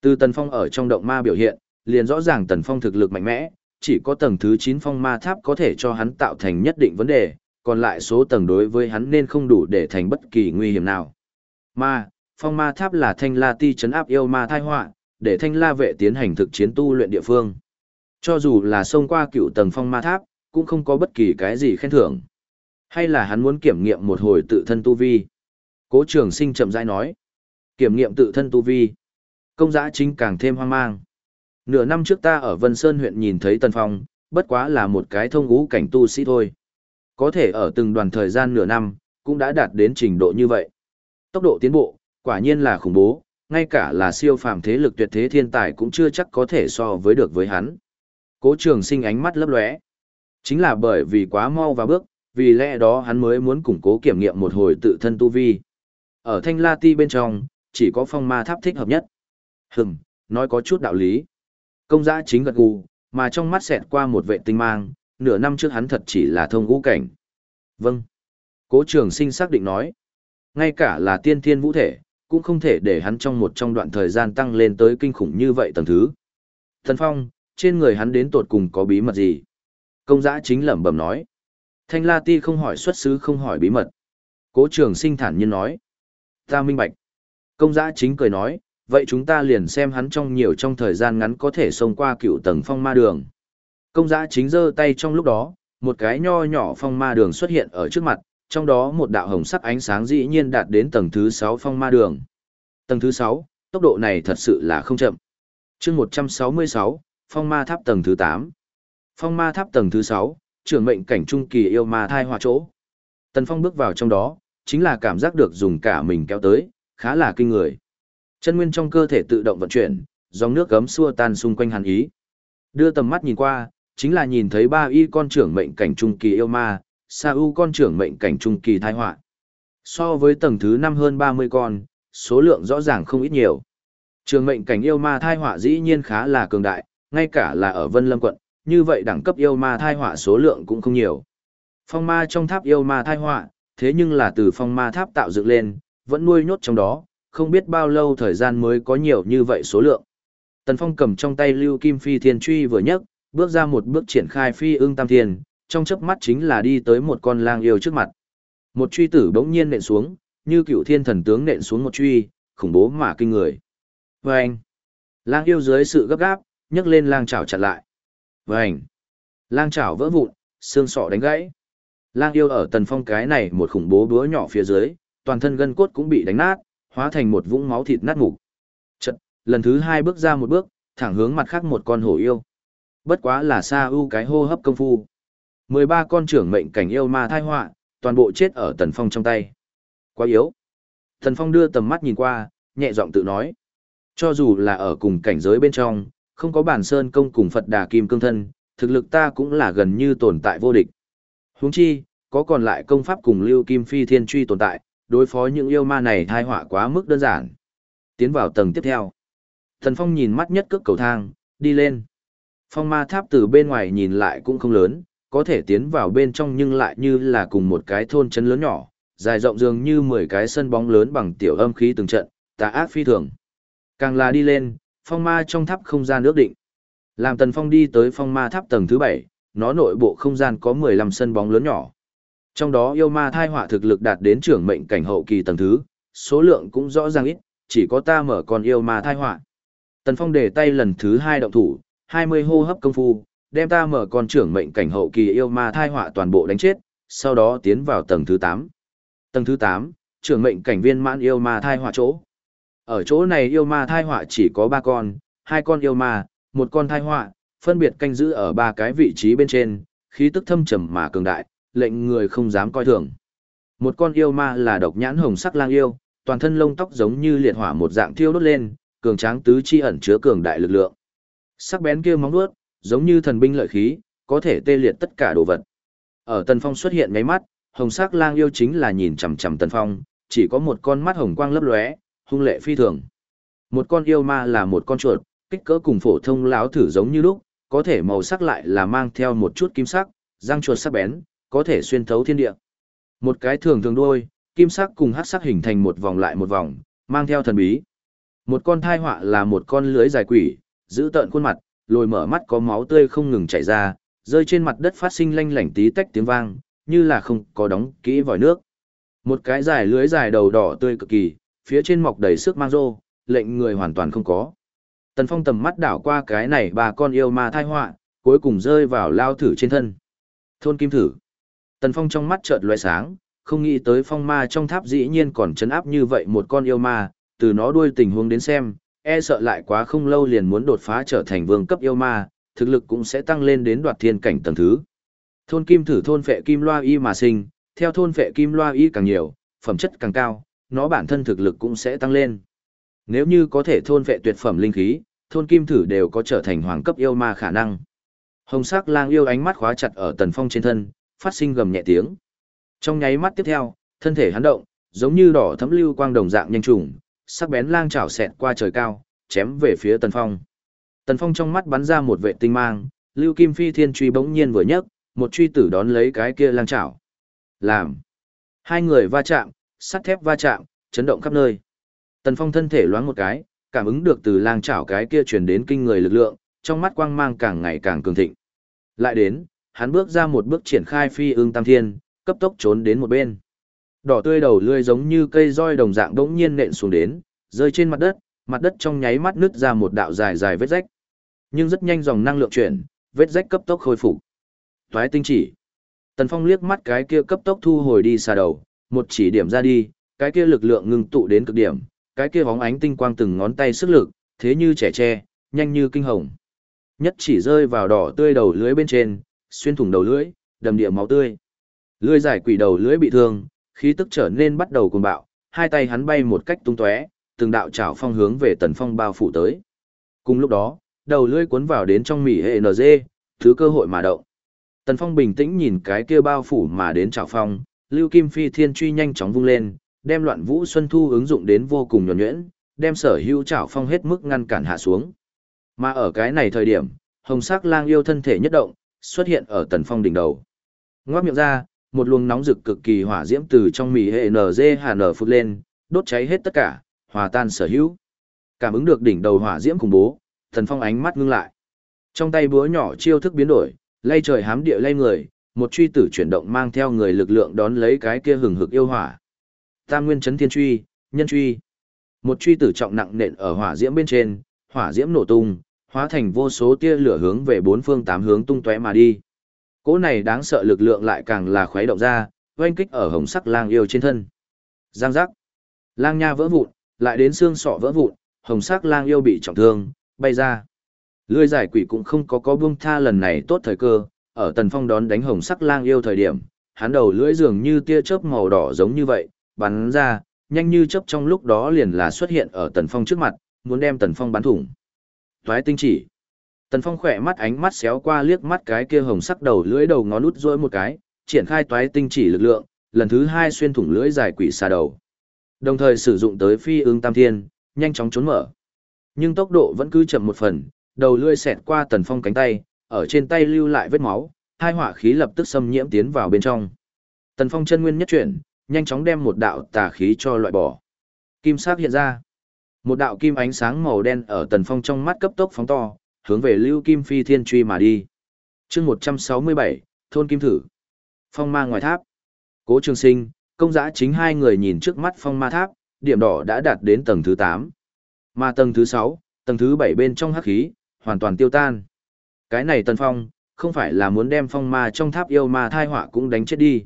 Từ Tần Phong ở trong động ma biểu hiện, liền rõ ràng Tần Phong thực lực mạnh mẽ, chỉ có tầng thứ 9 phong ma tháp có thể cho hắn tạo thành nhất định vấn đề, còn lại số tầng đối với hắn nên không đủ để thành bất kỳ nguy hiểm nào. Ma, phong ma tháp là thanh la ti chấn áp yêu ma thai họa để thanh la vệ tiến hành thực chiến tu luyện địa phương. Cho dù là xông qua cựu tầng phong ma tháp, cũng không có bất kỳ cái gì khen thưởng. Hay là hắn muốn kiểm nghiệm một hồi tự thân tu vi? Cố trường sinh chậm rãi nói. Kiểm nghiệm tự thân tu vi. Công giã chính càng thêm hoang mang. Nửa năm trước ta ở Vân Sơn huyện nhìn thấy Tần Phong, bất quá là một cái thông ngũ cảnh tu sĩ thôi. Có thể ở từng đoàn thời gian nửa năm, cũng đã đạt đến trình độ như vậy. Tốc độ tiến bộ, quả nhiên là khủng bố, ngay cả là siêu phàm thế lực tuyệt thế thiên tài cũng chưa chắc có thể so với được với hắn. Cố trường sinh ánh mắt lấp lóe. Chính là bởi vì quá mau và bước, vì lẽ đó hắn mới muốn củng cố kiểm nghiệm một hồi tự thân tu vi. Ở thanh la ti bên trong, chỉ có phong ma tháp thích hợp nhất. Hừm, nói có chút đạo lý. Công giã chính gật gù, mà trong mắt xẹt qua một vệ tinh mang, nửa năm trước hắn thật chỉ là thông ngũ cảnh. Vâng. Cố trường sinh xác định nói. Ngay cả là tiên thiên vũ thể, cũng không thể để hắn trong một trong đoạn thời gian tăng lên tới kinh khủng như vậy tầng thứ. Thần Phong, trên người hắn đến tột cùng có bí mật gì? Công giã chính lẩm bẩm nói. Thanh La Ti không hỏi xuất xứ không hỏi bí mật. Cố trường sinh thản nhiên nói. Ta minh bạch. Công giã chính cười nói, vậy chúng ta liền xem hắn trong nhiều trong thời gian ngắn có thể xông qua cựu tầng phong ma đường. Công giã chính giơ tay trong lúc đó, một cái nho nhỏ phong ma đường xuất hiện ở trước mặt, trong đó một đạo hồng sắc ánh sáng dĩ nhiên đạt đến tầng thứ 6 phong ma đường. Tầng thứ 6, tốc độ này thật sự là không chậm. chương 166, phong ma tháp tầng thứ 8. Phong ma tháp tầng thứ 6, trưởng mệnh cảnh trung kỳ yêu ma thai hòa chỗ. Tần Phong bước vào trong đó, chính là cảm giác được dùng cả mình kéo tới, khá là kinh người. Chân nguyên trong cơ thể tự động vận chuyển, dòng nước gấm xua tan xung quanh hàn ý. Đưa tầm mắt nhìn qua, chính là nhìn thấy ba y con trưởng mệnh cảnh trung kỳ yêu ma, Sa U con trưởng mệnh cảnh trung kỳ thai họa. So với tầng thứ năm hơn 30 con, số lượng rõ ràng không ít nhiều. Trường mệnh cảnh yêu ma thai họa dĩ nhiên khá là cường đại, ngay cả là ở Vân Lâm quận, như vậy đẳng cấp yêu ma thai họa số lượng cũng không nhiều. Phong ma trong tháp yêu ma thai họa, thế nhưng là từ phong ma tháp tạo dựng lên, vẫn nuôi nhốt trong đó, không biết bao lâu thời gian mới có nhiều như vậy số lượng. Tần Phong cầm trong tay Lưu Kim Phi Thiên Truy vừa nhấc, bước ra một bước triển khai Phi Ưng Tam Thiên, trong chớp mắt chính là đi tới một con lang yêu trước mặt. Một truy tử bỗng nhiên nện xuống, như cựu thiên thần tướng nện xuống một truy, khủng bố mà kinh người. Vâng! Lang yêu dưới sự gấp gáp, nhấc lên lang chảo chặn lại. Vâng! Lang chảo vỡ vụn, xương sọ đánh gãy. Lang yêu ở tần phong cái này một khủng bố búa nhỏ phía dưới, toàn thân gân cốt cũng bị đánh nát, hóa thành một vũng máu thịt nát mục. Chật, lần thứ hai bước ra một bước, thẳng hướng mặt khác một con hổ yêu. Bất quá là xa ưu cái hô hấp công phu. 13 con trưởng mệnh cảnh yêu ma thai họa, toàn bộ chết ở Tần Phong trong tay. Quá yếu. Tần Phong đưa tầm mắt nhìn qua, nhẹ giọng tự nói. Cho dù là ở cùng cảnh giới bên trong, không có bản sơn công cùng Phật đà kim cương thân, thực lực ta cũng là gần như tồn tại vô địch. Huống chi, có còn lại công pháp cùng lưu kim phi thiên truy tồn tại, đối phó những yêu ma này thai họa quá mức đơn giản. Tiến vào tầng tiếp theo. Thần Phong nhìn mắt nhất cước cầu thang, đi lên. Phong ma tháp từ bên ngoài nhìn lại cũng không lớn, có thể tiến vào bên trong nhưng lại như là cùng một cái thôn trấn lớn nhỏ, dài rộng dường như 10 cái sân bóng lớn bằng tiểu âm khí từng trận, tà ác phi thường. Càng là đi lên, phong ma trong tháp không gian nước định. Làm tần phong đi tới phong ma tháp tầng thứ 7, nó nội bộ không gian có 15 sân bóng lớn nhỏ. Trong đó yêu ma thai họa thực lực đạt đến trưởng mệnh cảnh hậu kỳ tầng thứ, số lượng cũng rõ ràng ít, chỉ có ta mở con yêu ma thai họa. Tần Phong để tay lần thứ hai động thủ, 20 hô hấp công phu, đem ta mở con trưởng mệnh cảnh hậu kỳ yêu ma thai họa toàn bộ đánh chết, sau đó tiến vào tầng thứ 8. Tầng thứ 8, trưởng mệnh cảnh viên mãn yêu ma thai họa chỗ. Ở chỗ này yêu ma thai họa chỉ có 3 con, hai con yêu ma, một con thai họa, phân biệt canh giữ ở ba cái vị trí bên trên, khí tức thâm trầm mà cường đại, lệnh người không dám coi thường. Một con yêu ma là độc nhãn hồng sắc lang yêu, toàn thân lông tóc giống như liệt hỏa một dạng thiêu đốt lên, cường tráng tứ chi ẩn chứa cường đại lực lượng. Sắc bén kia móng vuốt, giống như thần binh lợi khí, có thể tê liệt tất cả đồ vật. Ở Tần Phong xuất hiện ngay mắt, hồng sắc lang yêu chính là nhìn chằm chằm Tần Phong, chỉ có một con mắt hồng quang lấp lóe, hung lệ phi thường. Một con yêu ma là một con chuột, kích cỡ cùng phổ thông lão thử giống như lúc, có thể màu sắc lại là mang theo một chút kim sắc, răng chuột sắc bén, có thể xuyên thấu thiên địa. Một cái thường thường đuôi, kim sắc cùng hắc sắc hình thành một vòng lại một vòng, mang theo thần bí. Một con thai họa là một con lưới dài quỷ, giữ tợn khuôn mặt, lồi mở mắt có máu tươi không ngừng chảy ra, rơi trên mặt đất phát sinh lanh lảnh tí tách tiếng vang, như là không có đóng kỹ vòi nước. Một cái dài lưới dài đầu đỏ tươi cực kỳ, phía trên mọc đầy sức mang rô, lệnh người hoàn toàn không có. Tần Phong tầm mắt đảo qua cái này bà con yêu ma thai họa, cuối cùng rơi vào lao thử trên thân. Thôn kim thử. Tần Phong trong mắt chợt lóe sáng, không nghĩ tới phong ma trong tháp dĩ nhiên còn chấn áp như vậy một con yêu ma, từ nó đuôi tình huống đến xem, e sợ lại quá không lâu liền muốn đột phá trở thành vương cấp yêu ma, thực lực cũng sẽ tăng lên đến đoạt thiên cảnh tầng thứ. Thôn kim thử thôn phệ kim loa y mà sinh, theo thôn phệ kim loa y càng nhiều, phẩm chất càng cao, nó bản thân thực lực cũng sẽ tăng lên. Nếu như có thể thôn phệ tuyệt phẩm linh khí, thôn kim thử đều có trở thành hoàng cấp yêu ma khả năng. Hồng sắc lang yêu ánh mắt khóa chặt ở tần phong trên thân, phát sinh gầm nhẹ tiếng. Trong nháy mắt tiếp theo, thân thể hắn động, giống như đỏ thấm lưu quang đồng dạng nhanh trùng, sắc bén lang chảo xẹt qua trời cao, chém về phía tần phong. Tần phong trong mắt bắn ra một vệ tinh mang, lưu kim phi thiên truy bỗng nhiên vừa nhấc, một truy tử đón lấy cái kia lang chảo. Làm. Hai người va chạm, sắt thép va chạm, chấn động khắp nơi. Tần phong thân thể loáng một cái, cảm ứng được từ lang chảo cái kia truyền đến kinh người lực lượng, trong mắt quang mang càng ngày càng cường thịnh. Lại đến, hắn bước ra một bước triển khai phi ương tam thiên, cấp tốc trốn đến một bên. Đỏ tươi đầu lươi giống như cây roi đồng dạng đống nhiên nện xuống đến, rơi trên mặt đất, mặt đất trong nháy mắt nứt ra một đạo dài dài vết rách. Nhưng rất nhanh dòng năng lượng chuyển, vết rách cấp tốc khôi phục. Toái tinh chỉ. Tần Phong liếc mắt cái kia cấp tốc thu hồi đi xa đầu, một chỉ điểm ra đi, cái kia lực lượng ngưng tụ đến cực điểm, cái kia bóng ánh tinh quang từng ngón tay sức lực, thế như trẻ tre, nhanh như kinh hồng. Nhất chỉ rơi vào đỏ tươi đầu lưới bên trên, xuyên thủng đầu lưỡi, đầm địa máu tươi. lưỡi giải quỷ đầu lưỡi bị thương, khí tức trở nên bắt đầu cuồng bạo, hai tay hắn bay một cách tung tóe, từng đạo chảo phong hướng về Tần Phong bao phủ tới. Cùng lúc đó, đầu lưỡi cuốn vào đến trong mỉ hệ NG, thứ cơ hội mà động. Tần Phong bình tĩnh nhìn cái kia bao phủ mà đến chảo phong, Lưu Kim Phi Thiên truy nhanh chóng vung lên, đem Loạn Vũ Xuân Thu ứng dụng đến vô cùng nhuần nhuyễn, đem sở hữu chảo phong hết mức ngăn cản hạ xuống. Mà ở cái này thời điểm, Hồng Sắc Lang yêu thân thể nhất động, xuất hiện ở Tần Phong đỉnh đầu. Ngoác miệng ra, một luồng nóng rực cực kỳ hỏa diễm từ trong mì hệ NG hà nở phút lên, đốt cháy hết tất cả, hòa tan sở hữu. Cảm ứng được đỉnh đầu hỏa diễm khủng bố, Tần Phong ánh mắt ngưng lại. Trong tay búa nhỏ chiêu thức biến đổi, lay trời hám địa lay người, một truy tử chuyển động mang theo người lực lượng đón lấy cái kia hừng hực yêu hỏa. Tam nguyên chấn thiên truy, nhân truy. Một truy tử trọng nặng nện ở hỏa diễm bên trên, hỏa diễm nổ tung, hóa thành vô số tia lửa hướng về bốn phương tám hướng tung tóe mà đi. Cỗ này đáng sợ lực lượng lại càng là khuấy động ra, oanh kích ở hồng sắc lang yêu trên thân. Giang giác. Lang nha vỡ vụn, lại đến xương sọ vỡ vụn, hồng sắc lang yêu bị trọng thương, bay ra. Lưỡi giải quỷ cũng không có có buông tha lần này tốt thời cơ, ở tần phong đón đánh hồng sắc lang yêu thời điểm, hắn đầu lưỡi dường như tia chớp màu đỏ giống như vậy, bắn ra, nhanh như chớp trong lúc đó liền là xuất hiện ở tần phong trước mặt, muốn đem tần phong bắn thủng. Toái tinh chỉ. Tần phong khỏe mắt ánh mắt xéo qua liếc mắt cái kia hồng sắc đầu lưỡi đầu ngón út rỗi một cái, triển khai toái tinh chỉ lực lượng, lần thứ hai xuyên thủng lưỡi dài quỷ xà đầu. Đồng thời sử dụng tới phi ương tam thiên, nhanh chóng trốn mở. Nhưng tốc độ vẫn cứ chậm một phần, đầu lưỡi xẹt qua tần phong cánh tay, ở trên tay lưu lại vết máu, hai hỏa khí lập tức xâm nhiễm tiến vào bên trong. Tần phong chân nguyên nhất chuyển, nhanh chóng đem một đạo tà khí cho loại bỏ. Kim sắc hiện ra. Một đạo kim ánh sáng màu đen ở tần phong trong mắt cấp tốc phóng to, hướng về lưu kim phi thiên truy mà đi. chương 167, Thôn Kim Thử. Phong ma ngoài tháp. Cố Trường Sinh, công giã chính hai người nhìn trước mắt phong ma tháp, điểm đỏ đã đạt đến tầng thứ 8. Mà tầng thứ 6, tầng thứ 7 bên trong hắc khí, hoàn toàn tiêu tan. Cái này tần phong, không phải là muốn đem phong ma trong tháp yêu ma thai họa cũng đánh chết đi.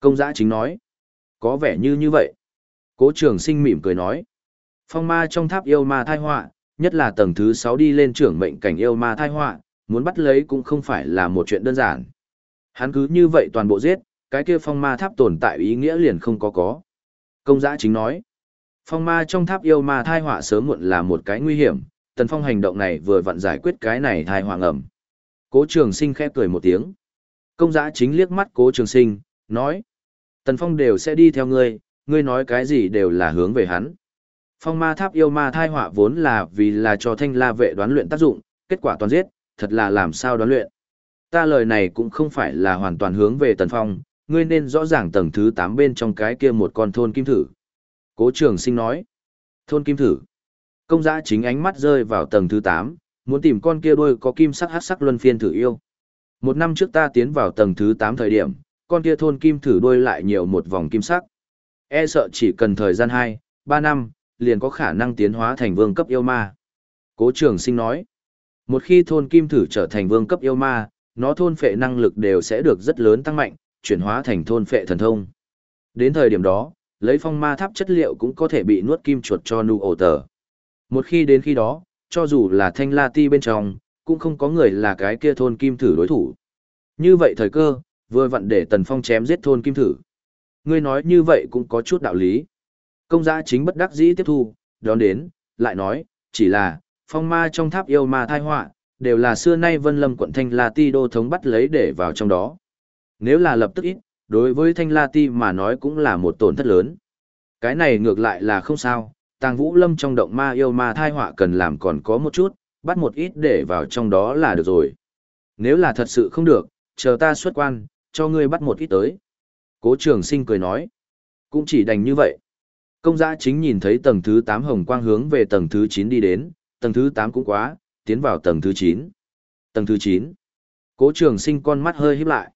Công giã chính nói. Có vẻ như như vậy. Cố trường sinh mỉm cười nói. Phong ma trong tháp yêu ma thai họa, nhất là tầng thứ 6 đi lên trưởng mệnh cảnh yêu ma thai họa, muốn bắt lấy cũng không phải là một chuyện đơn giản. Hắn cứ như vậy toàn bộ giết, cái kia phong ma tháp tồn tại ý nghĩa liền không có có. Công giã chính nói. Phong ma trong tháp yêu ma thai họa sớm muộn là một cái nguy hiểm, tần phong hành động này vừa vặn giải quyết cái này thai họa ngầm. Cố trường sinh khẽ cười một tiếng. Công giã chính liếc mắt cố trường sinh, nói. Tần phong đều sẽ đi theo ngươi, ngươi nói cái gì đều là hướng về hắn. Phong ma tháp yêu ma thai họa vốn là vì là cho thanh la vệ đoán luyện tác dụng, kết quả toàn giết, thật là làm sao đoán luyện. Ta lời này cũng không phải là hoàn toàn hướng về tần phong, ngươi nên rõ ràng tầng thứ 8 bên trong cái kia một con thôn kim thử. Cố trường sinh nói. Thôn kim thử. Công giã chính ánh mắt rơi vào tầng thứ 8, muốn tìm con kia đôi có kim sắc hát sắc luân phiên thử yêu. Một năm trước ta tiến vào tầng thứ 8 thời điểm, con kia thôn kim thử đôi lại nhiều một vòng kim sắc. E sợ chỉ cần thời gian 2, 3 năm, liền có khả năng tiến hóa thành vương cấp yêu ma. Cố trường sinh nói. Một khi thôn kim thử trở thành vương cấp yêu ma, nó thôn phệ năng lực đều sẽ được rất lớn tăng mạnh, chuyển hóa thành thôn phệ thần thông. Đến thời điểm đó, lấy phong ma tháp chất liệu cũng có thể bị nuốt kim chuột cho nu ổ tờ. Một khi đến khi đó, cho dù là thanh la ti bên trong, cũng không có người là cái kia thôn kim thử đối thủ. Như vậy thời cơ, vừa vặn để tần phong chém giết thôn kim thử. Ngươi nói như vậy cũng có chút đạo lý. Công gia chính bất đắc dĩ tiếp thu, đón đến, lại nói, chỉ là, phong ma trong tháp yêu ma thai họa đều là xưa nay vân lâm quận thanh la ti đô thống bắt lấy để vào trong đó. Nếu là lập tức ít, đối với thanh la ti mà nói cũng là một tổn thất lớn. Cái này ngược lại là không sao, tàng vũ lâm trong động ma yêu ma thai họa cần làm còn có một chút, bắt một ít để vào trong đó là được rồi. Nếu là thật sự không được, chờ ta xuất quan, cho ngươi bắt một ít tới. Cố trường sinh cười nói, cũng chỉ đành như vậy. Công giã chính nhìn thấy tầng thứ 8 hồng quang hướng về tầng thứ 9 đi đến, tầng thứ 8 cũng quá, tiến vào tầng thứ 9. Tầng thứ 9. Cố trường sinh con mắt hơi híp lại.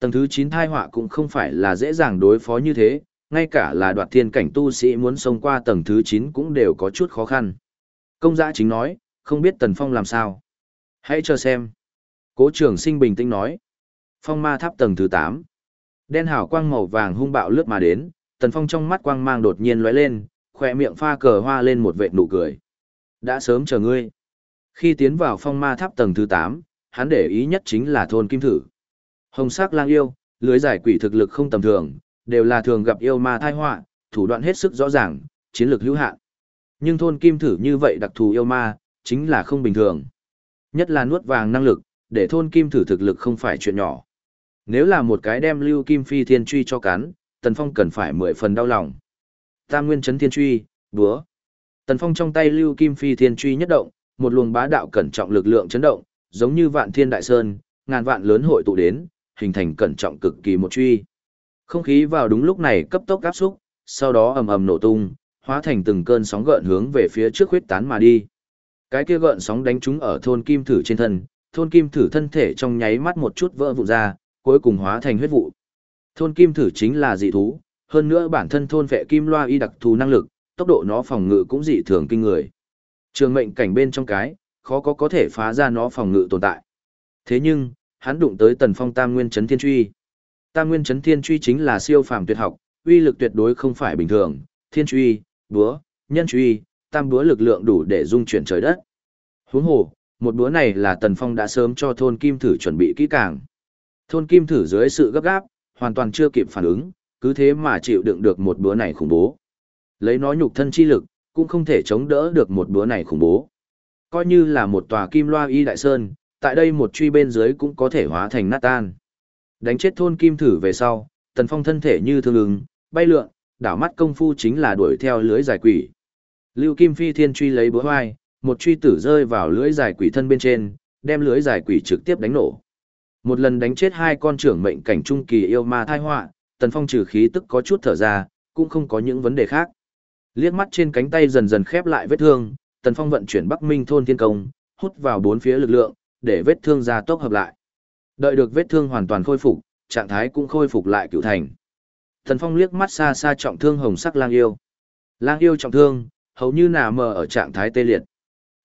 Tầng thứ 9 thai họa cũng không phải là dễ dàng đối phó như thế, ngay cả là đoạt thiên cảnh tu sĩ muốn xông qua tầng thứ 9 cũng đều có chút khó khăn. Công giã chính nói, không biết Tần Phong làm sao. Hãy chờ xem. Cố trường sinh bình tĩnh nói. Phong ma tháp tầng thứ 8. Đen hào quang màu vàng hung bạo lướt mà đến, Tần Phong trong mắt quang mang đột nhiên lóe lên, khỏe miệng pha cờ hoa lên một vệt nụ cười. Đã sớm chờ ngươi. Khi tiến vào phong ma tháp tầng thứ 8, hắn để ý nhất chính là thôn kim thử. Hồng sắc lang yêu, lưới giải quỷ thực lực không tầm thường, đều là thường gặp yêu ma thai họa, thủ đoạn hết sức rõ ràng, chiến lược hữu hạn. Nhưng thôn kim thử như vậy đặc thù yêu ma, chính là không bình thường. Nhất là nuốt vàng năng lực, để thôn kim thử thực lực không phải chuyện nhỏ. Nếu là một cái đem lưu kim phi thiên truy cho cắn, Tần Phong cần phải mười phần đau lòng. Tam nguyên chấn thiên truy, búa. Tần Phong trong tay lưu kim phi thiên truy nhất động, một luồng bá đạo cẩn trọng lực lượng chấn động, giống như vạn thiên đại sơn, ngàn vạn lớn hội tụ đến, hình thành cẩn trọng cực kỳ một truy. Không khí vào đúng lúc này cấp tốc áp xúc, sau đó ầm ầm nổ tung, hóa thành từng cơn sóng gợn hướng về phía trước huyết tán mà đi. Cái kia gợn sóng đánh trúng ở thôn kim thử trên thân, thôn kim thử thân thể trong nháy mắt một chút vỡ vụn ra, cuối cùng hóa thành huyết vụ. Thôn kim thử chính là dị thú, hơn nữa bản thân thôn vệ kim loa y đặc thù năng lực, tốc độ nó phòng ngự cũng dị thường kinh người. Trường mệnh cảnh bên trong cái, khó có có thể phá ra nó phòng ngự tồn tại. Thế nhưng, hắn đụng tới tần phong tam nguyên chấn thiên truy. Tam nguyên chấn thiên truy chính là siêu phàm tuyệt học, uy lực tuyệt đối không phải bình thường, thiên truy, búa, nhân truy, tam búa lực lượng đủ để dung chuyển trời đất. Huống hồ, một búa này là tần phong đã sớm cho thôn kim thử chuẩn bị kỹ càng. Thôn kim thử dưới sự gấp gáp, hoàn toàn chưa kịp phản ứng, cứ thế mà chịu đựng được một bữa này khủng bố. Lấy nó nhục thân chi lực, cũng không thể chống đỡ được một bữa này khủng bố. Coi như là một tòa kim loa y đại sơn, tại đây một truy bên dưới cũng có thể hóa thành nát tan. Đánh chết thôn kim thử về sau, tần phong thân thể như thương ứng, bay lượn, đảo mắt công phu chính là đuổi theo lưới giải quỷ. Lưu Kim Phi Thiên truy lấy búa hoai, một truy tử rơi vào lưới giải quỷ thân bên trên, đem lưới giải quỷ trực tiếp đánh nổ. Một lần đánh chết hai con trưởng mệnh cảnh trung kỳ yêu ma thai họa, Tần Phong trừ khí tức có chút thở ra, cũng không có những vấn đề khác. Liếc mắt trên cánh tay dần dần khép lại vết thương, Tần Phong vận chuyển Bắc Minh thôn thiên công, hút vào bốn phía lực lượng, để vết thương ra tốc hợp lại. Đợi được vết thương hoàn toàn khôi phục, trạng thái cũng khôi phục lại cựu thành. Tần Phong liếc mắt xa xa trọng thương hồng sắc lang yêu. Lang yêu trọng thương, hầu như nà mờ ở trạng thái tê liệt.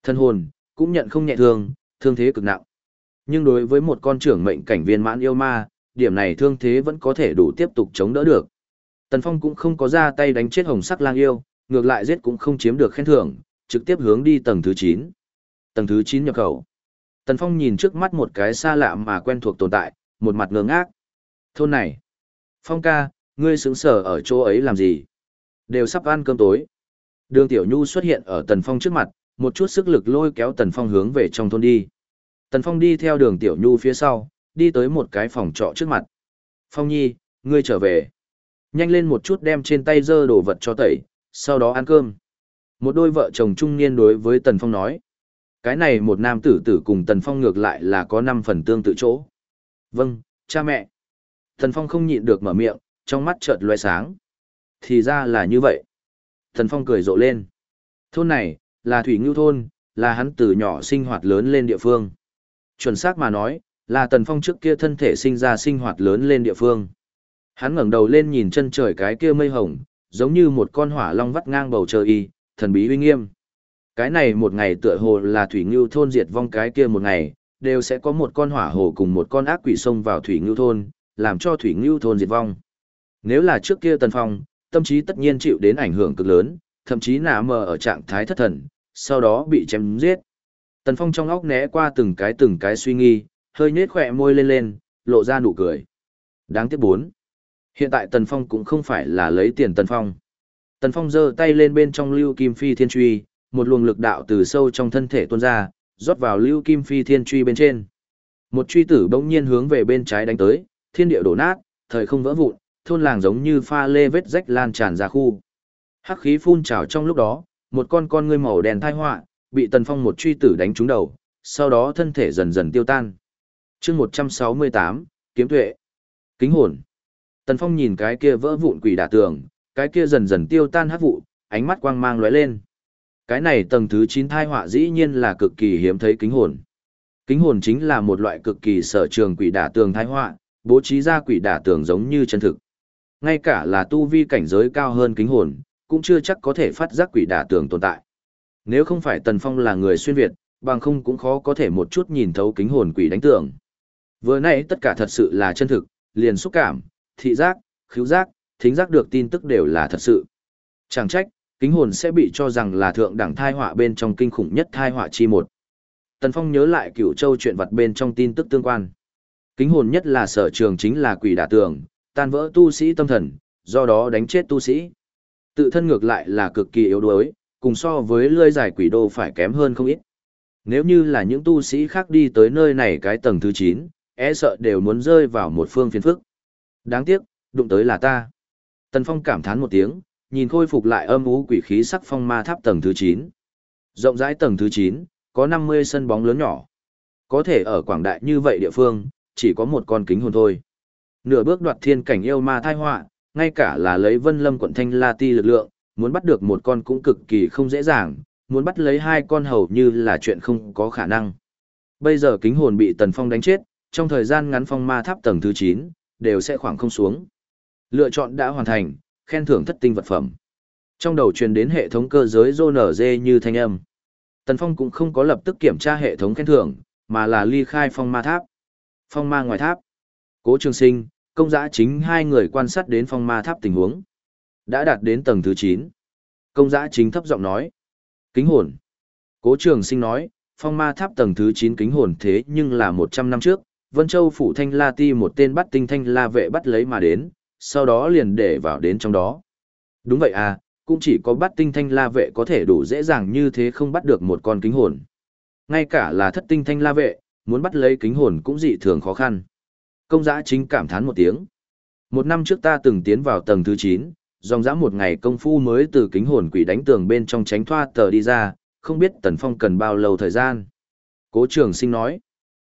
Thân hồn, cũng nhận không nhẹ thương, thương thế cực nặng. Nhưng đối với một con trưởng mệnh cảnh viên mãn yêu ma, điểm này thương thế vẫn có thể đủ tiếp tục chống đỡ được. Tần Phong cũng không có ra tay đánh chết hồng sắc lang yêu, ngược lại giết cũng không chiếm được khen thưởng, trực tiếp hướng đi tầng thứ 9. Tầng thứ 9 nhập khẩu. Tần Phong nhìn trước mắt một cái xa lạ mà quen thuộc tồn tại, một mặt ngơ ngác. Thôn này. Phong ca, ngươi sướng sở ở chỗ ấy làm gì? Đều sắp ăn cơm tối. Đường Tiểu Nhu xuất hiện ở Tần Phong trước mặt, một chút sức lực lôi kéo Tần Phong hướng về trong thôn đi. Tần Phong đi theo đường Tiểu Nhu phía sau, đi tới một cái phòng trọ trước mặt. Phong Nhi, ngươi trở về. Nhanh lên một chút đem trên tay dơ đồ vật cho tẩy, sau đó ăn cơm. Một đôi vợ chồng trung niên đối với Tần Phong nói. Cái này một nam tử tử cùng Tần Phong ngược lại là có năm phần tương tự chỗ. Vâng, cha mẹ. Tần Phong không nhịn được mở miệng, trong mắt chợt loe sáng. Thì ra là như vậy. Tần Phong cười rộ lên. Thôn này, là Thủy Ngưu Thôn, là hắn từ nhỏ sinh hoạt lớn lên địa phương. Chuẩn xác mà nói, là Tần Phong trước kia thân thể sinh ra sinh hoạt lớn lên địa phương. Hắn ngẩng đầu lên nhìn chân trời cái kia mây hồng, giống như một con hỏa long vắt ngang bầu trời y, thần bí uy nghiêm. Cái này một ngày tựa hồ là Thủy Ngưu Thôn diệt vong cái kia một ngày, đều sẽ có một con hỏa hồ cùng một con ác quỷ xông vào Thủy Ngưu Thôn, làm cho Thủy Ngưu Thôn diệt vong. Nếu là trước kia Tần Phong, tâm trí tất nhiên chịu đến ảnh hưởng cực lớn, thậm chí nả mờ ở trạng thái thất thần, sau đó bị chém giết. Tần Phong trong óc né qua từng cái từng cái suy nghi, hơi nhếch khỏe môi lên lên, lộ ra nụ cười. Đáng tiếc bốn. Hiện tại Tần Phong cũng không phải là lấy tiền Tần Phong. Tần Phong giơ tay lên bên trong lưu kim phi thiên truy, một luồng lực đạo từ sâu trong thân thể tuôn ra, rót vào lưu kim phi thiên truy bên trên. Một truy tử bỗng nhiên hướng về bên trái đánh tới, thiên địa đổ nát, thời không vỡ vụn, thôn làng giống như pha lê vết rách lan tràn ra khu. Hắc khí phun trào trong lúc đó, một con con ngươi màu đen thai họa, bị Tần Phong một truy tử đánh trúng đầu, sau đó thân thể dần dần tiêu tan. Chương 168, kiếm tuệ. Kính hồn. Tần Phong nhìn cái kia vỡ vụn quỷ đả tường, cái kia dần dần tiêu tan hắc vụ, ánh mắt quang mang lóe lên. Cái này tầng thứ 9 thai họa dĩ nhiên là cực kỳ hiếm thấy kính hồn. Kính hồn chính là một loại cực kỳ sở trường quỷ đả tường thai họa, bố trí ra quỷ đả tường giống như chân thực. Ngay cả là tu vi cảnh giới cao hơn kính hồn, cũng chưa chắc có thể phát giác quỷ đả tường tồn tại. Nếu không phải Tần Phong là người xuyên Việt, bằng không cũng khó có thể một chút nhìn thấu kính hồn quỷ đánh tưởng. Vừa nãy tất cả thật sự là chân thực, liền xúc cảm, thị giác, khứu giác, thính giác được tin tức đều là thật sự. Chẳng trách, kính hồn sẽ bị cho rằng là thượng đẳng thai họa bên trong kinh khủng nhất thai họa chi một. Tần Phong nhớ lại cửu châu chuyện vật bên trong tin tức tương quan. Kính hồn nhất là sở trường chính là quỷ đả tường, tan vỡ tu sĩ tâm thần, do đó đánh chết tu sĩ. Tự thân ngược lại là cực kỳ yếu đuối, cùng so với lươi giải quỷ đô phải kém hơn không ít. Nếu như là những tu sĩ khác đi tới nơi này cái tầng thứ 9, e sợ đều muốn rơi vào một phương phiền phức. Đáng tiếc, đụng tới là ta. Tần Phong cảm thán một tiếng, nhìn khôi phục lại âm ú quỷ khí sắc phong ma tháp tầng thứ 9. Rộng rãi tầng thứ 9, có 50 sân bóng lớn nhỏ. Có thể ở quảng đại như vậy địa phương, chỉ có một con kính hồn thôi. Nửa bước đoạt thiên cảnh yêu ma thai họa, ngay cả là lấy vân lâm quận thanh la ti lực lượng, muốn bắt được một con cũng cực kỳ không dễ dàng, muốn bắt lấy hai con hầu như là chuyện không có khả năng. Bây giờ kính hồn bị tần phong đánh chết, trong thời gian ngắn phong ma tháp tầng thứ 9, đều sẽ khoảng không xuống. Lựa chọn đã hoàn thành, khen thưởng thất tinh vật phẩm. Trong đầu truyền đến hệ thống cơ giới RNG như thanh âm. Tần Phong cũng không có lập tức kiểm tra hệ thống khen thưởng, mà là ly khai phong ma tháp. Phong ma ngoài tháp. Cố Trường Sinh, công giã chính hai người quan sát đến phong ma tháp tình huống. Đã đạt đến tầng thứ 9. Công giã chính thấp giọng nói. Kính hồn. Cố Trường Sinh nói, phong ma tháp tầng thứ 9 kính hồn thế nhưng là 100 năm trước, Vân Châu phủ Thanh La Ti một tên bắt tinh thanh la vệ bắt lấy mà đến, sau đó liền để vào đến trong đó. Đúng vậy à, cũng chỉ có bắt tinh thanh la vệ có thể đủ dễ dàng như thế không bắt được một con kính hồn. Ngay cả là thất tinh thanh la vệ, muốn bắt lấy kính hồn cũng dị thường khó khăn. Công giã chính cảm thán một tiếng. Một năm trước ta từng tiến vào tầng thứ 9, dòng dã một ngày công phu mới từ kính hồn quỷ đánh tường bên trong tránh thoa tờ đi ra, không biết Tần Phong cần bao lâu thời gian. Cố trường sinh nói,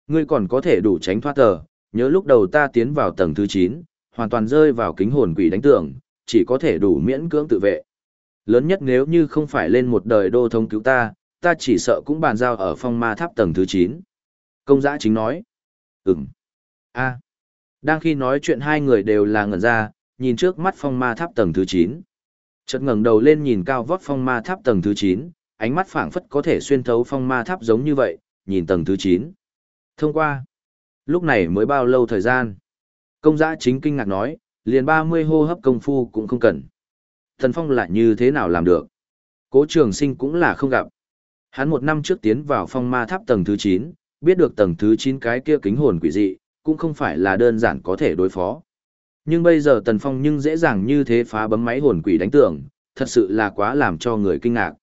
ngươi còn có thể đủ tránh thoát tờ, nhớ lúc đầu ta tiến vào tầng thứ 9, hoàn toàn rơi vào kính hồn quỷ đánh tường, chỉ có thể đủ miễn cưỡng tự vệ. Lớn nhất nếu như không phải lên một đời đô thông cứu ta, ta chỉ sợ cũng bàn giao ở phong ma tháp tầng thứ 9. Công giã chính nói, ừm. a Đang khi nói chuyện hai người đều là ngẩn ra, nhìn trước mắt phong ma tháp tầng thứ 9. Chợt ngẩng đầu lên nhìn cao vót phong ma tháp tầng thứ 9, ánh mắt phảng phất có thể xuyên thấu phong ma tháp giống như vậy, nhìn tầng thứ 9. Thông qua. Lúc này mới bao lâu thời gian? Công giã chính kinh ngạc nói, liền 30 hô hấp công phu cũng không cần. Thần Phong lại như thế nào làm được? Cố trường sinh cũng là không gặp. Hắn một năm trước tiến vào phong ma tháp tầng thứ 9, biết được tầng thứ 9 cái kia kính hồn quỷ dị, cũng không phải là đơn giản có thể đối phó. Nhưng bây giờ Tần Phong nhưng dễ dàng như thế phá bấm máy hồn quỷ đánh tưởng, thật sự là quá làm cho người kinh ngạc.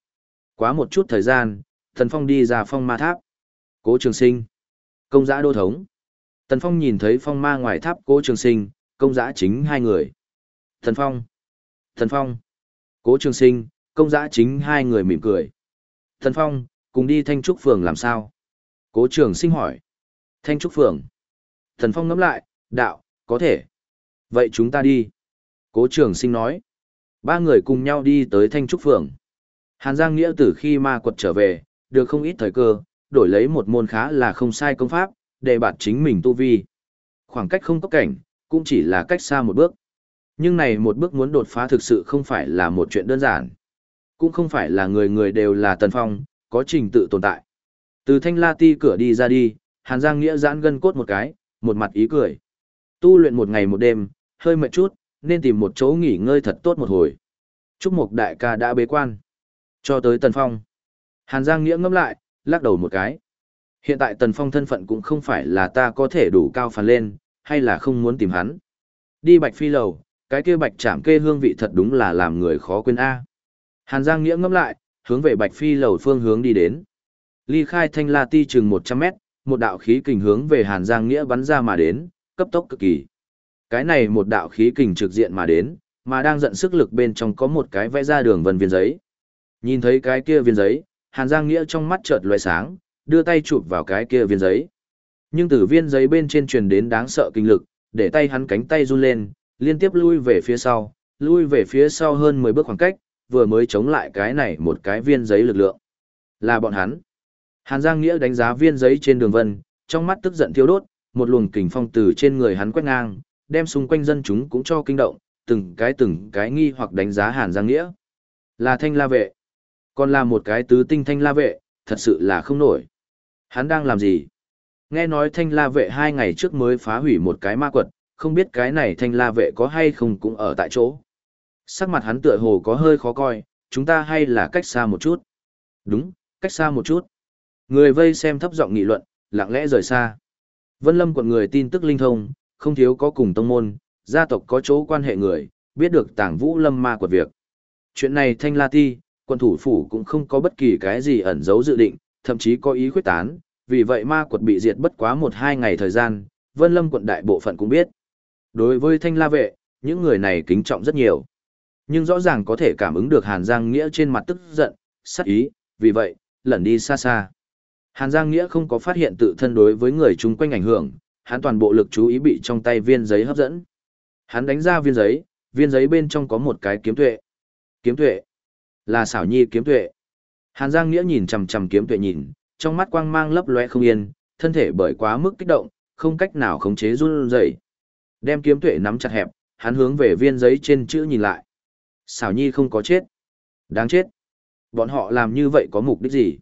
Quá một chút thời gian, Tần Phong đi ra phong ma tháp. Cố trường sinh. Công giã đô thống. Tần Phong nhìn thấy phong ma ngoài tháp cố trường sinh, công giã chính hai người. Tần Phong. Tần Phong. Cố trường sinh, công giã chính hai người mỉm cười. Tần Phong, cùng đi Thanh Trúc Phường làm sao? Cố trường sinh hỏi. Thanh Trúc Phường. Tần Phong ngẫm lại, đạo, có thể. Vậy chúng ta đi. Cố trường sinh nói. Ba người cùng nhau đi tới Thanh Trúc Phường. Hàn Giang Nghĩa từ khi ma quật trở về, được không ít thời cơ, đổi lấy một môn khá là không sai công pháp, để bạt chính mình tu vi. Khoảng cách không có cảnh, cũng chỉ là cách xa một bước. Nhưng này một bước muốn đột phá thực sự không phải là một chuyện đơn giản. Cũng không phải là người người đều là tần phong, có trình tự tồn tại. Từ thanh la ti cửa đi ra đi, Hàn Giang Nghĩa giãn gân cốt một cái, một mặt ý cười. Tu luyện một ngày một đêm, hơi mệt chút, nên tìm một chỗ nghỉ ngơi thật tốt một hồi. Trúc Mục đại ca đã bế quan. Cho tới Tần Phong. Hàn Giang Nghĩa ngâm lại, lắc đầu một cái. Hiện tại Tần Phong thân phận cũng không phải là ta có thể đủ cao phản lên, hay là không muốn tìm hắn. Đi bạch phi lầu, cái kia bạch chạm kê hương vị thật đúng là làm người khó quên A. Hàn Giang Nghĩa ngâm lại, hướng về bạch phi lầu phương hướng đi đến. Ly khai thanh la ti chừng 100 mét, một đạo khí kình hướng về Hàn Giang Nghĩa bắn ra mà đến, cấp tốc cực kỳ. Cái này một đạo khí kình trực diện mà đến, mà đang giận sức lực bên trong có một cái vẽ ra đường vân viên giấy. Nhìn thấy cái kia viên giấy, Hàn Giang Nghĩa trong mắt chợt lóe sáng, đưa tay chụp vào cái kia viên giấy. Nhưng từ viên giấy bên trên truyền đến đáng sợ kinh lực, để tay hắn cánh tay run lên, liên tiếp lui về phía sau, lui về phía sau hơn 10 bước khoảng cách, vừa mới chống lại cái này một cái viên giấy lực lượng. Là bọn hắn. Hàn Giang Nghĩa đánh giá viên giấy trên đường vân, trong mắt tức giận thiêu đốt, một luồng kình phong từ trên người hắn quét ngang, đem xung quanh dân chúng cũng cho kinh động, từng cái từng cái nghi hoặc đánh giá Hàn Giang Nghĩa. Là thanh la vệ. Còn là một cái tứ tinh thanh la vệ, thật sự là không nổi. Hắn đang làm gì? Nghe nói thanh la vệ hai ngày trước mới phá hủy một cái ma quật, không biết cái này thanh la vệ có hay không cũng ở tại chỗ. Sắc mặt hắn tựa hồ có hơi khó coi, chúng ta hay là cách xa một chút. Đúng, cách xa một chút. Người vây xem thấp giọng nghị luận, lặng lẽ rời xa. Vân Lâm quận người tin tức linh thông, không thiếu có cùng tông môn, gia tộc có chỗ quan hệ người, biết được tảng vũ lâm ma quật việc. Chuyện này thanh la ti, quân thủ phủ cũng không có bất kỳ cái gì ẩn giấu dự định, thậm chí có ý khuyết tán, vì vậy ma quật bị diệt bất quá một hai ngày thời gian, Vân Lâm quận đại bộ phận cũng biết. Đối với thanh la vệ, những người này kính trọng rất nhiều. Nhưng rõ ràng có thể cảm ứng được Hàn Giang Nghĩa trên mặt tức giận, sắc ý, vì vậy, lẩn đi xa xa. Hàn Giang Nghĩa không có phát hiện tự thân đối với người chung quanh ảnh hưởng, hắn toàn bộ lực chú ý bị trong tay viên giấy hấp dẫn. Hắn đánh ra viên giấy, viên giấy bên trong có một cái kiếm tuệ. Kiếm tuệ. Là xảo nhi kiếm tuệ. Hàn Giang Nghĩa nhìn chằm chằm kiếm tuệ nhìn, trong mắt quang mang lấp lóe không yên, thân thể bởi quá mức kích động, không cách nào khống chế run rẩy. Đem kiếm tuệ nắm chặt hẹp, hắn hướng về viên giấy trên chữ nhìn lại. Xảo nhi không có chết. Đáng chết. Bọn họ làm như vậy có mục đích gì?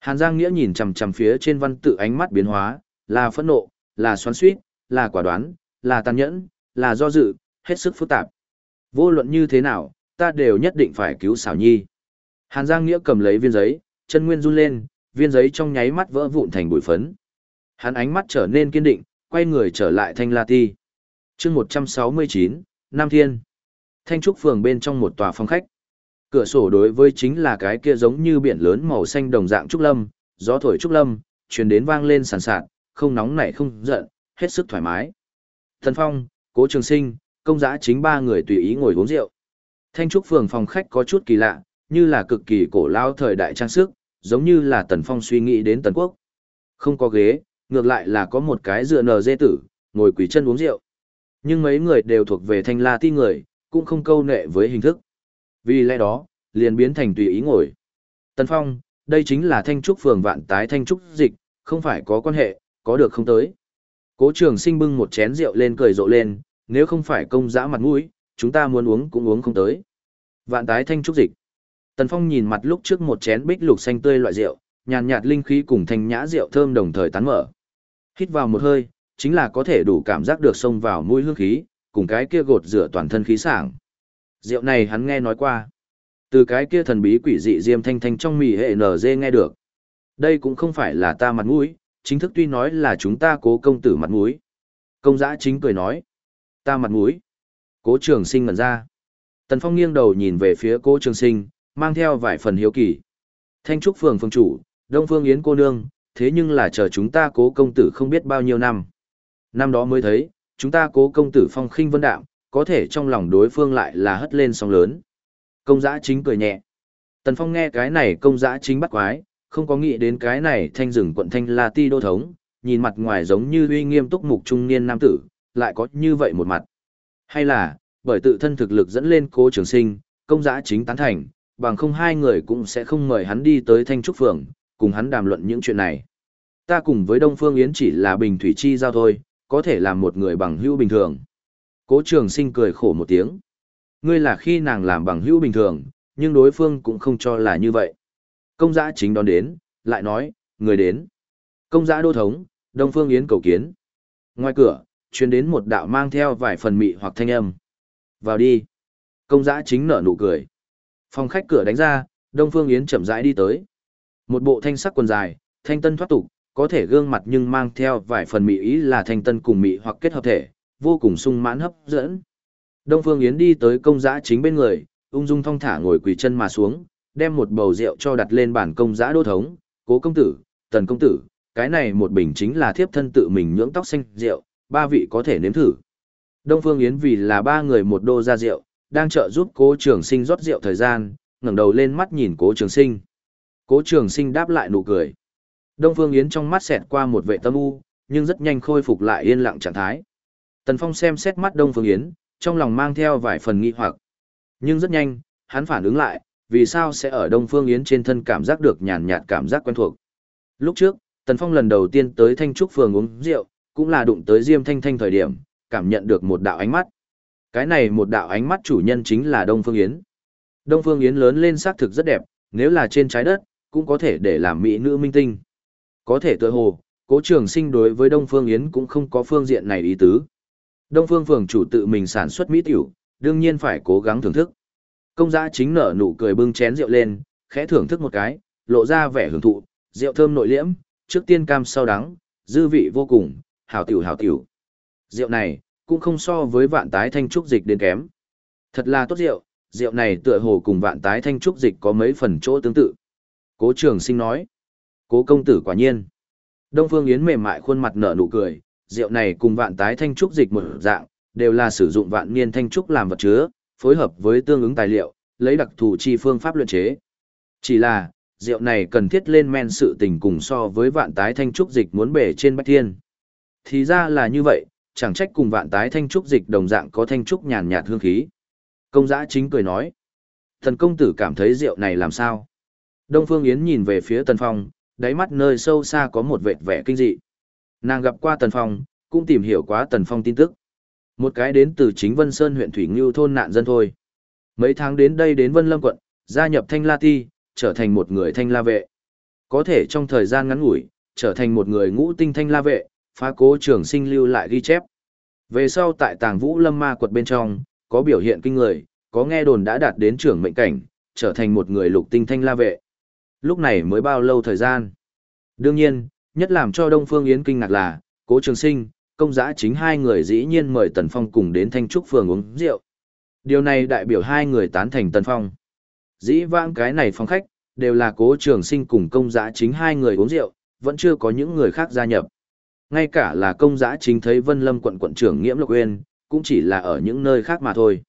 Hàn Giang Nghĩa nhìn chằm chằm phía trên văn tự ánh mắt biến hóa, là phẫn nộ, là xoắn xuýt, là quả đoán, là tàn nhẫn, là do dự, hết sức phức tạp. Vô luận như thế nào, ta đều nhất định phải cứu xảo nhi. Hàn Giang Nghĩa cầm lấy viên giấy, chân nguyên run lên, viên giấy trong nháy mắt vỡ vụn thành bụi phấn. Hắn ánh mắt trở nên kiên định, quay người trở lại Thanh La Ti. chương 169, Nam Thiên. Thanh Trúc phường bên trong một tòa phòng khách. Cửa sổ đối với chính là cái kia giống như biển lớn màu xanh đồng dạng trúc lâm, gió thổi trúc lâm, truyền đến vang lên sàn sạt, không nóng nảy không giận, hết sức thoải mái. Thần Phong, Cố Trường Sinh, công giã chính ba người tùy ý ngồi uống rượu. Thanh trúc phường phòng khách có chút kỳ lạ, như là cực kỳ cổ lao thời đại trang sức, giống như là Tần Phong suy nghĩ đến Tần Quốc. Không có ghế, ngược lại là có một cái dựa nờ dê tử, ngồi quỳ chân uống rượu. Nhưng mấy người đều thuộc về thanh la ti người, cũng không câu nệ với hình thức. Vì lẽ đó, liền biến thành tùy ý ngồi. Tần Phong, đây chính là thanh trúc phường vạn tái thanh trúc dịch, không phải có quan hệ, có được không tới. Cố trường sinh bưng một chén rượu lên cười rộ lên, nếu không phải công giã mặt mũi, chúng ta muốn uống cũng uống không tới. Vạn tái thanh trúc dịch. Tần Phong nhìn mặt lúc trước một chén bích lục xanh tươi loại rượu, nhàn nhạt linh khí cùng thanh nhã rượu thơm đồng thời tán mở. Hít vào một hơi, chính là có thể đủ cảm giác được xông vào mũi hương khí, cùng cái kia gột rửa toàn thân khí sảng. Rượu này hắn nghe nói qua. Từ cái kia thần bí quỷ dị diêm thanh thanh trong mì hệ nở dê nghe được. Đây cũng không phải là ta mặt mũi, chính thức tuy nói là chúng ta cố công tử mặt mũi. Công giã chính cười nói. Ta mặt mũi. Cố trường sinh ngẩn ra. Tần Phong nghiêng đầu nhìn về phía cố trường sinh, mang theo vài phần hiếu kỳ. Thanh trúc phường phương chủ, Đông Phương Yến cô nương, thế nhưng là chờ chúng ta cố công tử không biết bao nhiêu năm. Năm đó mới thấy, chúng ta cố công tử phong khinh vân đạm, có thể trong lòng đối phương lại là hất lên sóng lớn. Công giã chính cười nhẹ. Tần Phong nghe cái này công giã chính bắt quái, không có nghĩ đến cái này thanh rừng quận thanh la ti đô thống, nhìn mặt ngoài giống như uy nghiêm túc mục trung niên nam tử, lại có như vậy một mặt. Hay là, bởi tự thân thực lực dẫn lên cố trường sinh, công giã chính tán thành, bằng không hai người cũng sẽ không mời hắn đi tới thanh trúc phường, cùng hắn đàm luận những chuyện này. Ta cùng với Đông Phương Yến chỉ là bình thủy chi giao thôi, có thể làm một người bằng hữu bình thường. Cố trường sinh cười khổ một tiếng. Ngươi là khi nàng làm bằng hữu bình thường, nhưng đối phương cũng không cho là như vậy. Công giã chính đón đến, lại nói, người đến. Công giã đô thống, Đông Phương Yến cầu kiến. Ngoài cửa, truyền đến một đạo mang theo vài phần mị hoặc thanh âm. Vào đi. Công giã chính nở nụ cười. Phòng khách cửa đánh ra, Đông Phương Yến chậm rãi đi tới. Một bộ thanh sắc quần dài, thanh tân thoát tục, có thể gương mặt nhưng mang theo vài phần mị ý là thanh tân cùng mị hoặc kết hợp thể, vô cùng sung mãn hấp dẫn. Đông Phương Yến đi tới công giã chính bên người, ung dung thong thả ngồi quỳ chân mà xuống, đem một bầu rượu cho đặt lên bàn công giã đô thống, cố công tử, tần công tử, cái này một bình chính là thiếp thân tự mình nhưỡng tóc xanh rượu, ba vị có thể nếm thử. Đông Phương Yến vì là ba người một đô ra rượu, đang trợ giúp cố trường sinh rót rượu thời gian, ngẩng đầu lên mắt nhìn cố trường sinh. Cố trường sinh đáp lại nụ cười. Đông Phương Yến trong mắt xẹt qua một vệ tâm u, nhưng rất nhanh khôi phục lại yên lặng trạng thái. Tần Phong xem xét mắt Đông Phương Yến, trong lòng mang theo vài phần nghi hoặc. Nhưng rất nhanh, hắn phản ứng lại, vì sao sẽ ở Đông Phương Yến trên thân cảm giác được nhàn nhạt cảm giác quen thuộc. Lúc trước, Tần Phong lần đầu tiên tới Thanh Trúc Phường uống rượu, cũng là đụng tới Diêm Thanh Thanh thời điểm, cảm nhận được một đạo ánh mắt. Cái này một đạo ánh mắt chủ nhân chính là Đông Phương Yến. Đông Phương Yến lớn lên xác thực rất đẹp, nếu là trên trái đất, cũng có thể để làm mỹ nữ minh tinh. Có thể tự hồ, cố trường sinh đối với Đông Phương Yến cũng không có phương diện này ý tứ. Đông Phương Phường chủ tự mình sản xuất mỹ tiểu, đương nhiên phải cố gắng thưởng thức. Công gia chính nở nụ cười bưng chén rượu lên, khẽ thưởng thức một cái, lộ ra vẻ hưởng thụ, rượu thơm nội liễm, trước tiên cam sau đắng, dư vị vô cùng, hảo tiểu hảo tiểu. Rượu này, cũng không so với vạn tái thanh trúc dịch đến kém. Thật là tốt rượu, rượu này tựa hồ cùng vạn tái thanh trúc dịch có mấy phần chỗ tương tự. Cố trường sinh nói. Cố công tử quả nhiên. Đông Phương Yến mềm mại khuôn mặt nở nụ cười, rượu này cùng vạn tái thanh trúc dịch một dạng, đều là sử dụng vạn niên thanh trúc làm vật chứa, phối hợp với tương ứng tài liệu, lấy đặc thù chi phương pháp luyện chế. Chỉ là, rượu này cần thiết lên men sự tình cùng so với vạn tái thanh trúc dịch muốn bể trên bách thiên. Thì ra là như vậy, chẳng trách cùng vạn tái thanh trúc dịch đồng dạng có thanh trúc nhàn nhạt hương khí. Công giã chính cười nói. Thần công tử cảm thấy rượu này làm sao? Đông Phương Yến nhìn về phía Tần Phong, đáy mắt nơi sâu xa có một vệt vẻ kinh dị. Nàng gặp qua Tần Phong, cũng tìm hiểu quá Tần Phong tin tức. Một cái đến từ chính Vân Sơn huyện Thủy Ngưu thôn nạn dân thôi. Mấy tháng đến đây đến Vân Lâm quận, gia nhập Thanh La Ti, trở thành một người Thanh La vệ. Có thể trong thời gian ngắn ngủi, trở thành một người ngũ tinh Thanh La vệ, phá cố trường sinh lưu lại ghi chép. Về sau tại tàng vũ lâm ma quật bên trong, có biểu hiện kinh người, có nghe đồn đã đạt đến trưởng mệnh cảnh, trở thành một người lục tinh Thanh La vệ. Lúc này mới bao lâu thời gian? Đương nhiên, nhất làm cho Đông Phương Yến kinh ngạc là, cố trường sinh, công giã chính hai người dĩ nhiên mời Tần Phong cùng đến Thanh Trúc Phường uống rượu. Điều này đại biểu hai người tán thành Tần Phong. Dĩ vãng cái này phong khách, đều là cố trường sinh cùng công giã chính hai người uống rượu, vẫn chưa có những người khác gia nhập. Ngay cả là công giã chính thấy Vân Lâm quận quận trưởng Nghiễm Lộc Uyên, cũng chỉ là ở những nơi khác mà thôi.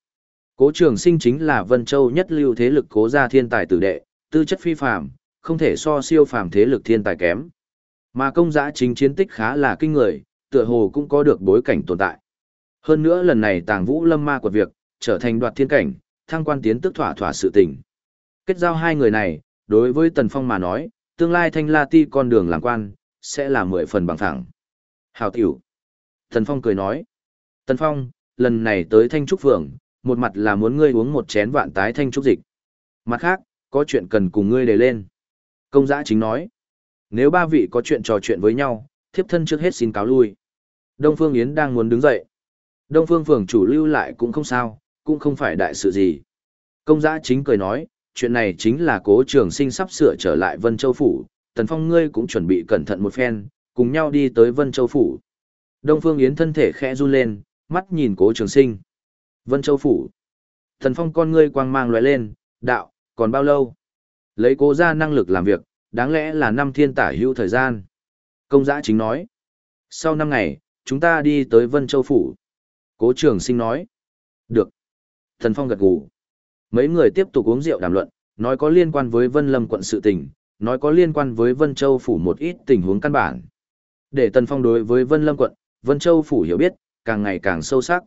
Cố trường sinh chính là Vân Châu nhất lưu thế lực cố gia thiên tài tử đệ, tư chất phi phàm, không thể so siêu phàm thế lực thiên tài kém. Mà công giã chính chiến tích khá là kinh người, tựa hồ cũng có được bối cảnh tồn tại. Hơn nữa lần này tàng vũ lâm ma của việc, trở thành đoạt thiên cảnh, thăng quan tiến tức thỏa thỏa sự tình. Kết giao hai người này, đối với Tần Phong mà nói, tương lai thanh la ti con đường làm quan, sẽ là mười phần bằng thẳng. Hào tiểu. Tần Phong cười nói. Tần Phong, lần này tới Thanh Trúc Phường, một mặt là muốn ngươi uống một chén vạn tái Thanh Trúc dịch. Mặt khác, có chuyện cần cùng ngươi đề lên. Công giã chính nói. Nếu ba vị có chuyện trò chuyện với nhau, thiếp thân trước hết xin cáo lui. Đông Phương Yến đang muốn đứng dậy. Đông Phương Phường chủ lưu lại cũng không sao, cũng không phải đại sự gì. Công giã chính cười nói, chuyện này chính là cố trường sinh sắp sửa trở lại Vân Châu Phủ, Tần Phong ngươi cũng chuẩn bị cẩn thận một phen, cùng nhau đi tới Vân Châu Phủ. Đông Phương Yến thân thể khẽ run lên, mắt nhìn cố trường sinh. Vân Châu Phủ. Tần Phong con ngươi quang mang lóe lên, đạo, còn bao lâu? Lấy cố ra năng lực làm việc, đáng lẽ là năm thiên tả hữu thời gian. Công giã chính nói. Sau năm ngày, chúng ta đi tới Vân Châu Phủ. Cố trường sinh nói. Được. Thần Phong gật gù. Mấy người tiếp tục uống rượu đàm luận, nói có liên quan với Vân Lâm quận sự tình, nói có liên quan với Vân Châu Phủ một ít tình huống căn bản. Để Tần Phong đối với Vân Lâm quận, Vân Châu Phủ hiểu biết, càng ngày càng sâu sắc.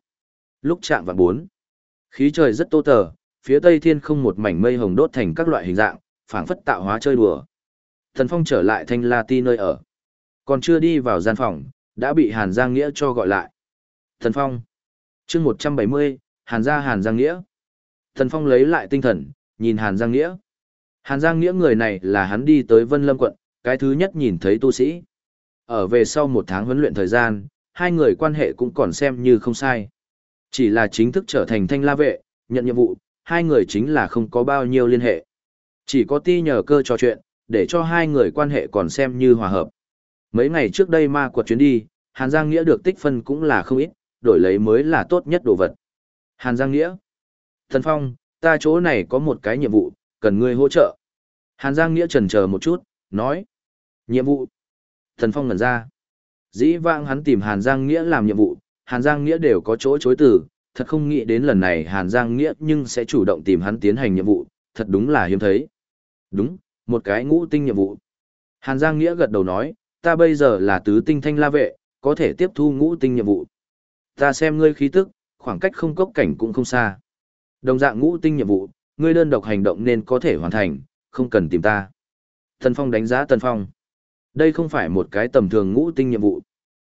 Lúc chạm vào bốn, khí trời rất tô tờ, phía tây thiên không một mảnh mây hồng đốt thành các loại hình dạng, phảng phất tạo hóa chơi đùa. Tần Phong trở lại Thanh La Ti nơi ở. Còn chưa đi vào gian phòng, đã bị Hàn Giang Nghĩa cho gọi lại. Thần Phong. chương 170, Hàn gia Hàn Giang Nghĩa. Thần Phong lấy lại tinh thần, nhìn Hàn Giang Nghĩa. Hàn Giang Nghĩa người này là hắn đi tới Vân Lâm quận, cái thứ nhất nhìn thấy tu sĩ. Ở về sau một tháng huấn luyện thời gian, hai người quan hệ cũng còn xem như không sai. Chỉ là chính thức trở thành thanh la vệ, nhận nhiệm vụ, hai người chính là không có bao nhiêu liên hệ. Chỉ có ti nhờ cơ trò chuyện, để cho hai người quan hệ còn xem như hòa hợp. Mấy ngày trước đây ma quật chuyến đi, Hàn Giang Nghĩa được tích phân cũng là không ít, đổi lấy mới là tốt nhất đồ vật. Hàn Giang Nghĩa. Thần Phong, ta chỗ này có một cái nhiệm vụ, cần ngươi hỗ trợ. Hàn Giang Nghĩa trần chờ một chút, nói. Nhiệm vụ. Thần Phong ngẩn ra. Dĩ vãng hắn tìm Hàn Giang Nghĩa làm nhiệm vụ, Hàn Giang Nghĩa đều có chỗ chối từ, thật không nghĩ đến lần này Hàn Giang Nghĩa nhưng sẽ chủ động tìm hắn tiến hành nhiệm vụ, thật đúng là hiếm thấy. Đúng, một cái ngũ tinh nhiệm vụ. Hàn Giang Nghĩa gật đầu nói, ta bây giờ là tứ tinh thanh la vệ, có thể tiếp thu ngũ tinh nhiệm vụ. Ta xem ngươi khí tức, khoảng cách không cốc cảnh cũng không xa. Đồng dạng ngũ tinh nhiệm vụ, ngươi đơn độc hành động nên có thể hoàn thành, không cần tìm ta. Tần Phong đánh giá Tần Phong. Đây không phải một cái tầm thường ngũ tinh nhiệm vụ.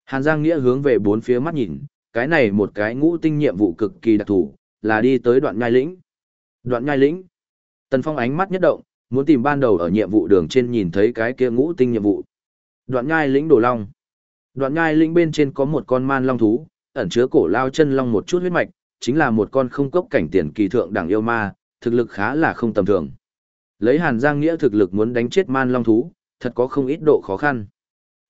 Hàn Giang Nghĩa hướng về bốn phía mắt nhìn, cái này một cái ngũ tinh nhiệm vụ cực kỳ đặc thù, là đi tới đoạn nhai lĩnh. Đoạn nhai lĩnh. Tần Phong ánh mắt nhất động, muốn tìm ban đầu ở nhiệm vụ đường trên nhìn thấy cái kia ngũ tinh nhiệm vụ. Đoạn nhai lĩnh đồ long. Đoạn nhai lĩnh bên trên có một con man long thú, ẩn chứa cổ lao chân long một chút huyết mạch, chính là một con không cốc cảnh tiền kỳ thượng đẳng yêu ma, thực lực khá là không tầm thường. Lấy Hàn Giang Nghĩa thực lực muốn đánh chết man long thú, thật có không ít độ khó khăn.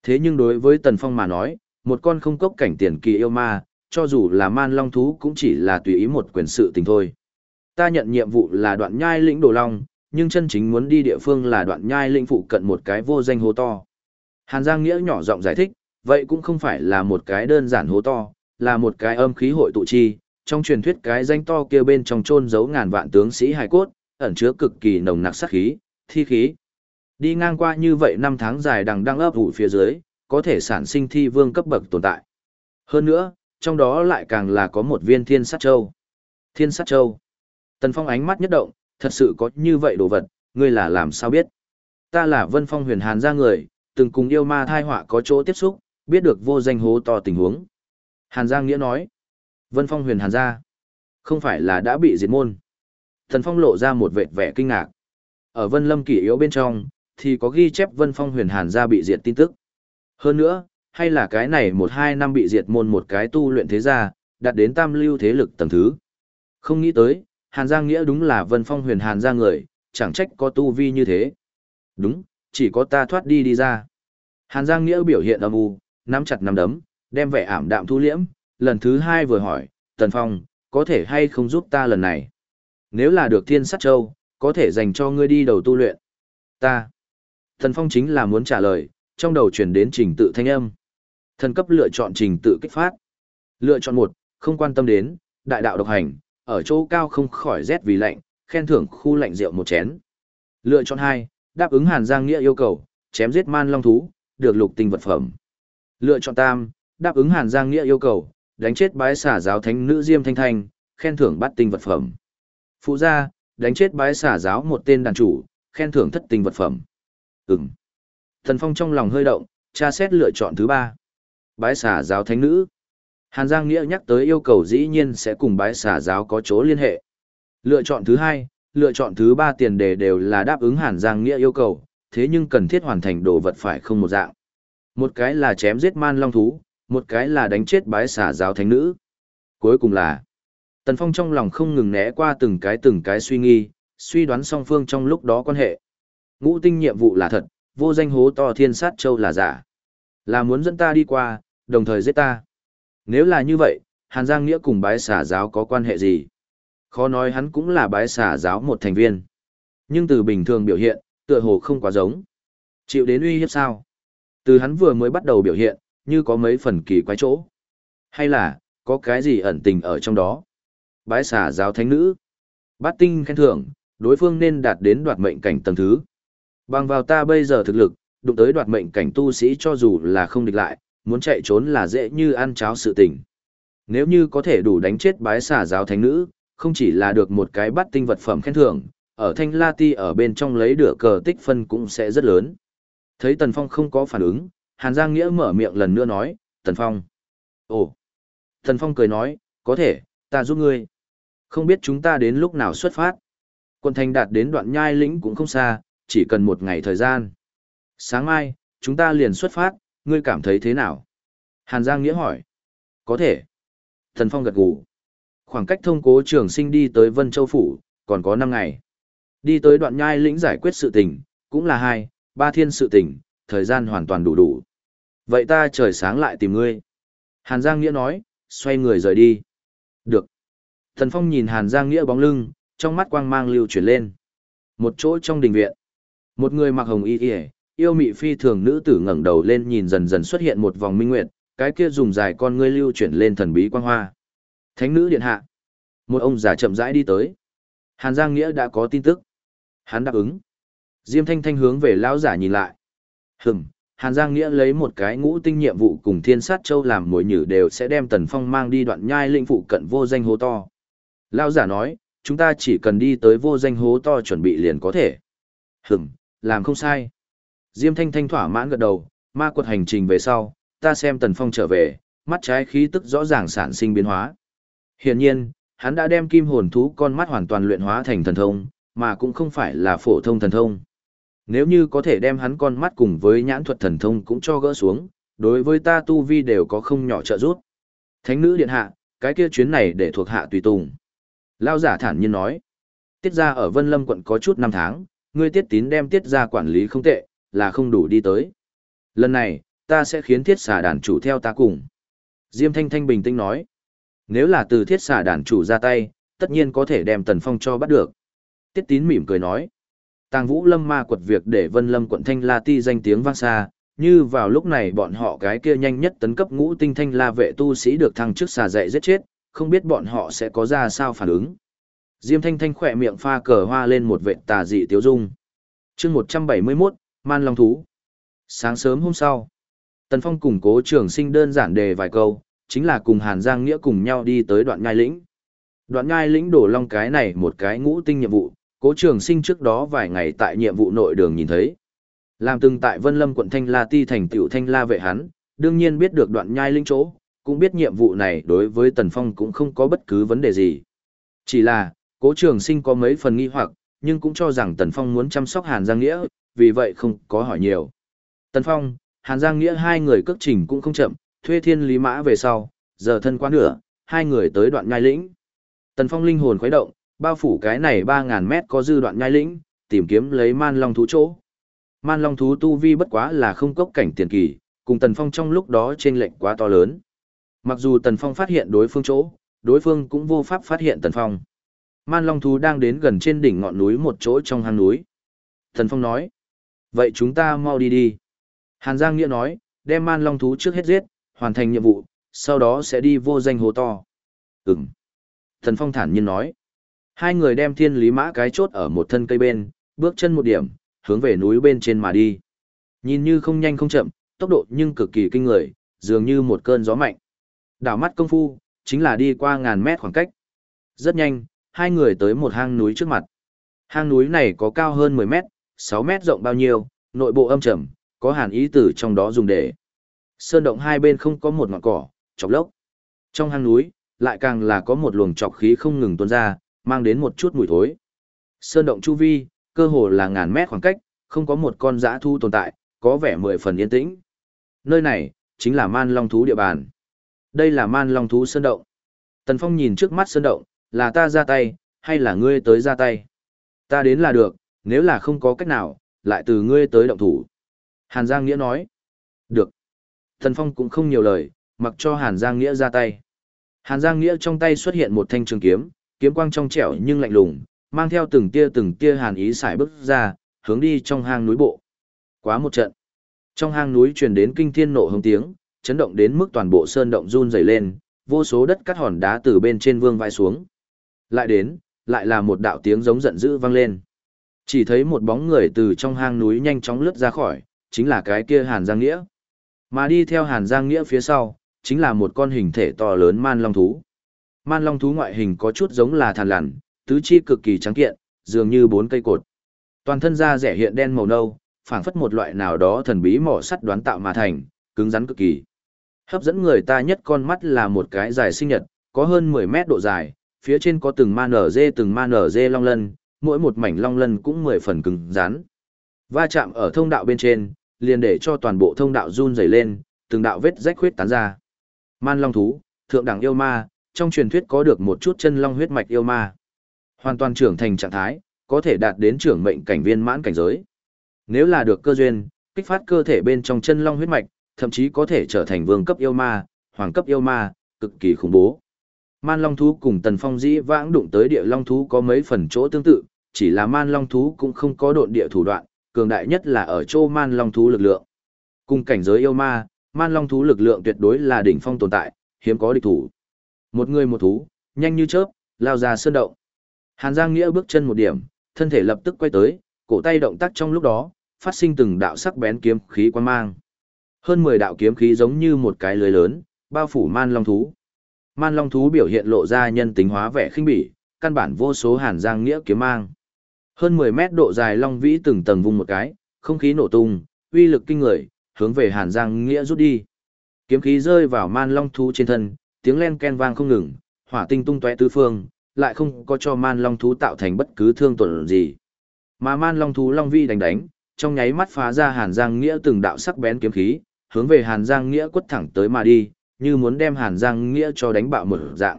Thế nhưng đối với Tần Phong mà nói, một con không cốc cảnh tiền kỳ yêu ma, cho dù là man long thú cũng chỉ là tùy ý một quyền sự tình thôi. Ta nhận nhiệm vụ là đoạn nhai lĩnh đồ long, nhưng chân chính muốn đi địa phương là đoạn nhai lĩnh phụ cận một cái vô danh hố to. Hàn Giang Nghĩa nhỏ giọng giải thích, vậy cũng không phải là một cái đơn giản hố to, là một cái âm khí hội tụ chi, trong truyền thuyết cái danh to kia bên trong chôn giấu ngàn vạn tướng sĩ hài cốt, ẩn chứa cực kỳ nồng nặc sát khí, thi khí. Đi ngang qua như vậy năm tháng dài đằng đang ấp ủ phía dưới, có thể sản sinh thi vương cấp bậc tồn tại. Hơn nữa, trong đó lại càng là có một viên thiên sát châu. Thiên sát châu. Tần Phong ánh mắt nhất động, thật sự có như vậy đồ vật, ngươi là làm sao biết? Ta là Vân Phong huyền hàn gia người, từng cùng yêu ma thai họa có chỗ tiếp xúc, biết được vô danh hố to tình huống. Hàn Giang Nghĩa nói, Vân Phong huyền Hàn gia, không phải là đã bị diệt môn. Thần Phong lộ ra một vệt vẻ kinh ngạc. Ở Vân Lâm kỷ yếu bên trong, thì có ghi chép Vân Phong huyền Hàn gia bị diệt tin tức. Hơn nữa, hay là cái này một hai năm bị diệt môn một cái tu luyện thế gia, đạt đến tam lưu thế lực tầng thứ. Không nghĩ tới, Hàn Giang Nghĩa đúng là Vân Phong huyền Hàn gia người, chẳng trách có tu vi như thế. Đúng, chỉ có ta thoát đi đi ra. Hàn Giang Nghĩa biểu hiện âm u, nắm chặt nắm đấm, đem vẻ ảm đạm thu liễm, lần thứ hai vừa hỏi, Tần Phong, có thể hay không giúp ta lần này? Nếu là được thiên sát châu, có thể dành cho ngươi đi đầu tu luyện. Ta. Tần Phong chính là muốn trả lời, trong đầu chuyển đến trình tự thanh âm. Thần cấp lựa chọn trình tự kích phát. Lựa chọn một, không quan tâm đến, đại đạo độc hành, ở chỗ cao không khỏi rét vì lạnh, khen thưởng khu lạnh rượu một chén. Lựa chọn hai, đáp ứng Hàn Giang Nghĩa yêu cầu, chém giết man long thú, được lục tinh vật phẩm. Lựa chọn tam, đáp ứng Hàn Giang Nghĩa yêu cầu, đánh chết bái xả giáo thánh nữ Diêm Thanh Thanh, khen thưởng bắt tinh vật phẩm. Phụ gia, đánh chết bái xả giáo một tên đàn chủ, khen thưởng thất tinh vật phẩm. Ừm. Thần Phong trong lòng hơi động, tra xét lựa chọn thứ ba. Bái xả giáo thánh nữ, Hàn Giang Nghĩa nhắc tới yêu cầu dĩ nhiên sẽ cùng bái xả giáo có chỗ liên hệ. Lựa chọn thứ hai, lựa chọn thứ ba tiền đề đều là đáp ứng Hàn Giang Nghĩa yêu cầu, thế nhưng cần thiết hoàn thành đồ vật phải không một dạng. Một cái là chém giết man long thú, một cái là đánh chết bái xả giáo thánh nữ. Cuối cùng là, Tần Phong trong lòng không ngừng né qua từng cái từng cái suy nghi, suy đoán song phương trong lúc đó quan hệ. Ngũ tinh nhiệm vụ là thật, vô danh hố to thiên sát châu là giả. Là muốn dẫn ta đi qua, đồng thời giết ta. Nếu là như vậy, Hàn Giang Nghĩa cùng bái xả giáo có quan hệ gì? Khó nói hắn cũng là bái xả giáo một thành viên. Nhưng từ bình thường biểu hiện, tựa hồ không quá giống. Chịu đến uy hiếp sao? Từ hắn vừa mới bắt đầu biểu hiện, như có mấy phần kỳ quái chỗ. Hay là, có cái gì ẩn tình ở trong đó? Bái xà giáo thánh nữ. Bát tinh khen thưởng, đối phương nên đạt đến đoạt mệnh cảnh tầng thứ. Bằng vào ta bây giờ thực lực, đụng tới đoạt mệnh cảnh tu sĩ cho dù là không địch lại, muốn chạy trốn là dễ như ăn cháo sự tình. Nếu như có thể đủ đánh chết bái xà giáo thánh nữ, không chỉ là được một cái bắt tinh vật phẩm khen thưởng, ở thanh la ti ở bên trong lấy được cờ tích phân cũng sẽ rất lớn. Thấy Tần Phong không có phản ứng, Hàn Giang Nghĩa mở miệng lần nữa nói, Tần Phong. Ồ. Tần Phong cười nói, có thể, ta giúp ngươi. Không biết chúng ta đến lúc nào xuất phát. Quân thành đạt đến đoạn nhai lĩnh cũng không xa, chỉ cần một ngày thời gian. Sáng mai, chúng ta liền xuất phát, ngươi cảm thấy thế nào? Hàn Giang Nghĩa hỏi. Có thể. tần Phong gật gù. Khoảng cách thông cố trường sinh đi tới Vân Châu Phủ, còn có 5 ngày. Đi tới đoạn nhai lĩnh giải quyết sự tình, cũng là hai, ba thiên sự tình, thời gian hoàn toàn đủ đủ. Vậy ta trời sáng lại tìm ngươi. Hàn Giang Nghĩa nói, xoay người rời đi. Được. Thần Phong nhìn Hàn Giang Nghĩa bóng lưng, trong mắt quang mang lưu chuyển lên. Một chỗ trong đình viện. Một người mặc hồng y y, yêu mị phi thường nữ tử ngẩng đầu lên nhìn dần dần xuất hiện một vòng minh nguyệt, cái kia dùng dài con ngươi lưu chuyển lên thần bí quang hoa. Thánh nữ điện hạ. Một ông già chậm rãi đi tới. Hàn Giang Nghĩa đã có tin tức. Hắn đáp ứng. Diêm Thanh Thanh hướng về lão giả nhìn lại. Hừm, Hàn Giang Nghĩa lấy một cái ngũ tinh nhiệm vụ cùng Thiên Sát Châu làm mồi nhử đều sẽ đem Tần Phong mang đi đoạn nhai linh phụ cận vô danh hố to. Lão giả nói, chúng ta chỉ cần đi tới vô danh hố to chuẩn bị liền có thể. Hừm, làm không sai. Diêm Thanh Thanh thỏa mãn gật đầu, ma quật hành trình về sau, ta xem Tần Phong trở về, mắt trái khí tức rõ ràng sản sinh biến hóa. Hiển nhiên, hắn đã đem kim hồn thú con mắt hoàn toàn luyện hóa thành thần thông, mà cũng không phải là phổ thông thần thông. Nếu như có thể đem hắn con mắt cùng với nhãn thuật thần thông cũng cho gỡ xuống, đối với ta tu vi đều có không nhỏ trợ giúp. Thánh nữ điện hạ, cái kia chuyến này để thuộc hạ tùy tùng. Lao giả thản nhiên nói. Tiết ra ở Vân Lâm quận có chút năm tháng, ngươi tiết tín đem tiết ra quản lý không tệ, là không đủ đi tới. Lần này, ta sẽ khiến thiết xà đàn chủ theo ta cùng. Diêm Thanh Thanh bình tĩnh nói. Nếu là từ thiết xà đàn chủ ra tay, tất nhiên có thể đem Tần Phong cho bắt được. Tiết tín mỉm cười nói. Tàng Vũ Lâm ma quật việc để Vân Lâm quận Thanh La Ti danh tiếng vang xa, như vào lúc này bọn họ cái kia nhanh nhất tấn cấp ngũ tinh thanh la vệ tu sĩ được thăng chức xà dạy giết chết, không biết bọn họ sẽ có ra sao phản ứng. Diêm Thanh Thanh khỏe miệng pha cờ hoa lên một vệ tà dị tiếu dung. chương 171, Man Long Thú. Sáng sớm hôm sau, Tần Phong cùng cố trường sinh đơn giản đề vài câu, chính là cùng Hàn Giang Nghĩa cùng nhau đi tới đoạn ngai lĩnh. Đoạn ngai lĩnh đổ long cái này một cái ngũ tinh nhiệm vụ, cố trường sinh trước đó vài ngày tại nhiệm vụ nội đường nhìn thấy. Làm từng tại Vân Lâm quận Thanh La Ti thành tiểu Thanh La vệ hắn, đương nhiên biết được đoạn nhai lĩnh chỗ, cũng biết nhiệm vụ này đối với Tần Phong cũng không có bất cứ vấn đề gì. Chỉ là, cố trường sinh có mấy phần nghi hoặc, nhưng cũng cho rằng Tần Phong muốn chăm sóc Hàn Giang Nghĩa, vì vậy không có hỏi nhiều. Tần Phong, Hàn Giang Nghĩa hai người cước trình cũng không chậm, thuê thiên lý mã về sau, giờ thân quá nửa, hai người tới đoạn nhai lĩnh. Tần Phong linh hồn khuấy động, bao phủ cái này 3.000 mét có dư đoạn nhai lĩnh, tìm kiếm lấy man long thú chỗ. Man long thú tu vi bất quá là không cốc cảnh tiền kỳ, cùng Tần Phong trong lúc đó trên lệnh quá to lớn. Mặc dù Tần Phong phát hiện đối phương chỗ, đối phương cũng vô pháp phát hiện Tần Phong. Man long thú đang đến gần trên đỉnh ngọn núi một chỗ trong hang núi. Tần Phong nói, vậy chúng ta mau đi đi. Hàn Giang Nghĩa nói, đem man long thú trước hết giết, hoàn thành nhiệm vụ, sau đó sẽ đi vô danh hồ to. Ừm. tần Phong thản nhiên nói. Hai người đem thiên lý mã cái chốt ở một thân cây bên, bước chân một điểm, hướng về núi bên trên mà đi. Nhìn như không nhanh không chậm, tốc độ nhưng cực kỳ kinh người, dường như một cơn gió mạnh. Đảo mắt công phu, chính là đi qua ngàn mét khoảng cách. Rất nhanh, hai người tới một hang núi trước mặt. Hang núi này có cao hơn 10 mét, 6 mét rộng bao nhiêu, nội bộ âm trầm, có hàn ý tử trong đó dùng để. Sơn động hai bên không có một ngọn cỏ, chọc lốc. Trong hang núi, lại càng là có một luồng chọc khí không ngừng tuôn ra, mang đến một chút mùi thối. Sơn động chu vi, cơ hồ là ngàn mét khoảng cách, không có một con dã thu tồn tại, có vẻ mười phần yên tĩnh. Nơi này, chính là man long thú địa bàn. Đây là man long thú sơn động. Tần Phong nhìn trước mắt sơn động, là ta ra tay, hay là ngươi tới ra tay? Ta đến là được, nếu là không có cách nào, lại từ ngươi tới động thủ. Hàn Giang Nghĩa nói. Được. Tần Phong cũng không nhiều lời, mặc cho Hàn Giang Nghĩa ra tay. Hàn Giang Nghĩa trong tay xuất hiện một thanh trường kiếm, kiếm quang trong trẻo nhưng lạnh lùng, mang theo từng tia từng tia hàn ý xài bước ra, hướng đi trong hang núi bộ. Quá một trận. Trong hang núi truyền đến kinh thiên nộ hống tiếng, chấn động đến mức toàn bộ sơn động run rẩy lên, vô số đất cắt hòn đá từ bên trên vương vai xuống. Lại đến, lại là một đạo tiếng giống giận dữ vang lên. Chỉ thấy một bóng người từ trong hang núi nhanh chóng lướt ra khỏi, chính là cái kia Hàn Giang Nghĩa. Mà đi theo Hàn Giang Nghĩa phía sau, chính là một con hình thể to lớn man long thú. Man long thú ngoại hình có chút giống là thằn lằn, tứ chi cực kỳ trắng kiện, dường như bốn cây cột. Toàn thân da rẻ hiện đen màu nâu, phảng phất một loại nào đó thần bí mỏ sắt đoán tạo mà thành, cứng rắn cực kỳ. Hấp dẫn người ta nhất con mắt là một cái dài sinh nhật, có hơn 10 mét độ dài, phía trên có từng ma nở dê từng ma nở dê long lân, mỗi một mảnh long lân cũng 10 phần cứng rắn. Va chạm ở thông đạo bên trên, liền để cho toàn bộ thông đạo run rẩy lên, từng đạo vết rách huyết tán ra. Man long thú, thượng đẳng yêu ma, trong truyền thuyết có được một chút chân long huyết mạch yêu ma. Hoàn toàn trưởng thành trạng thái, có thể đạt đến trưởng mệnh cảnh viên mãn cảnh giới. Nếu là được cơ duyên, kích phát cơ thể bên trong chân long huyết mạch, thậm chí có thể trở thành vương cấp yêu ma, hoàng cấp yêu ma, cực kỳ khủng bố. Man long thú cùng tần phong dĩ vãng đụng tới địa long thú có mấy phần chỗ tương tự, chỉ là man long thú cũng không có độn địa thủ đoạn, cường đại nhất là ở chỗ man long thú lực lượng. Cùng cảnh giới yêu ma, man long thú lực lượng tuyệt đối là đỉnh phong tồn tại, hiếm có địch thủ. Một người một thú, nhanh như chớp, lao ra sơn động. Hàn Giang Nghĩa bước chân một điểm, thân thể lập tức quay tới, cổ tay động tác trong lúc đó, phát sinh từng đạo sắc bén kiếm khí quan mang. Hơn 10 đạo kiếm khí giống như một cái lưới lớn, bao phủ man long thú. Man long thú biểu hiện lộ ra nhân tính hóa vẻ khinh bỉ, căn bản vô số Hàn Giang Nghĩa kiếm mang. Hơn 10 mét độ dài long vĩ từng tầng vung một cái, không khí nổ tung, uy lực kinh người, hướng về Hàn Giang Nghĩa rút đi. Kiếm khí rơi vào man long thú trên thân, tiếng len ken vang không ngừng, hỏa tinh tung tóe tứ phương, lại không có cho man long thú tạo thành bất cứ thương tổn gì. Mà man long thú long vi đánh đánh, trong nháy mắt phá ra Hàn Giang Nghĩa từng đạo sắc bén kiếm khí, hướng về Hàn Giang Nghĩa quất thẳng tới mà đi, như muốn đem Hàn Giang Nghĩa cho đánh bạo một dạng.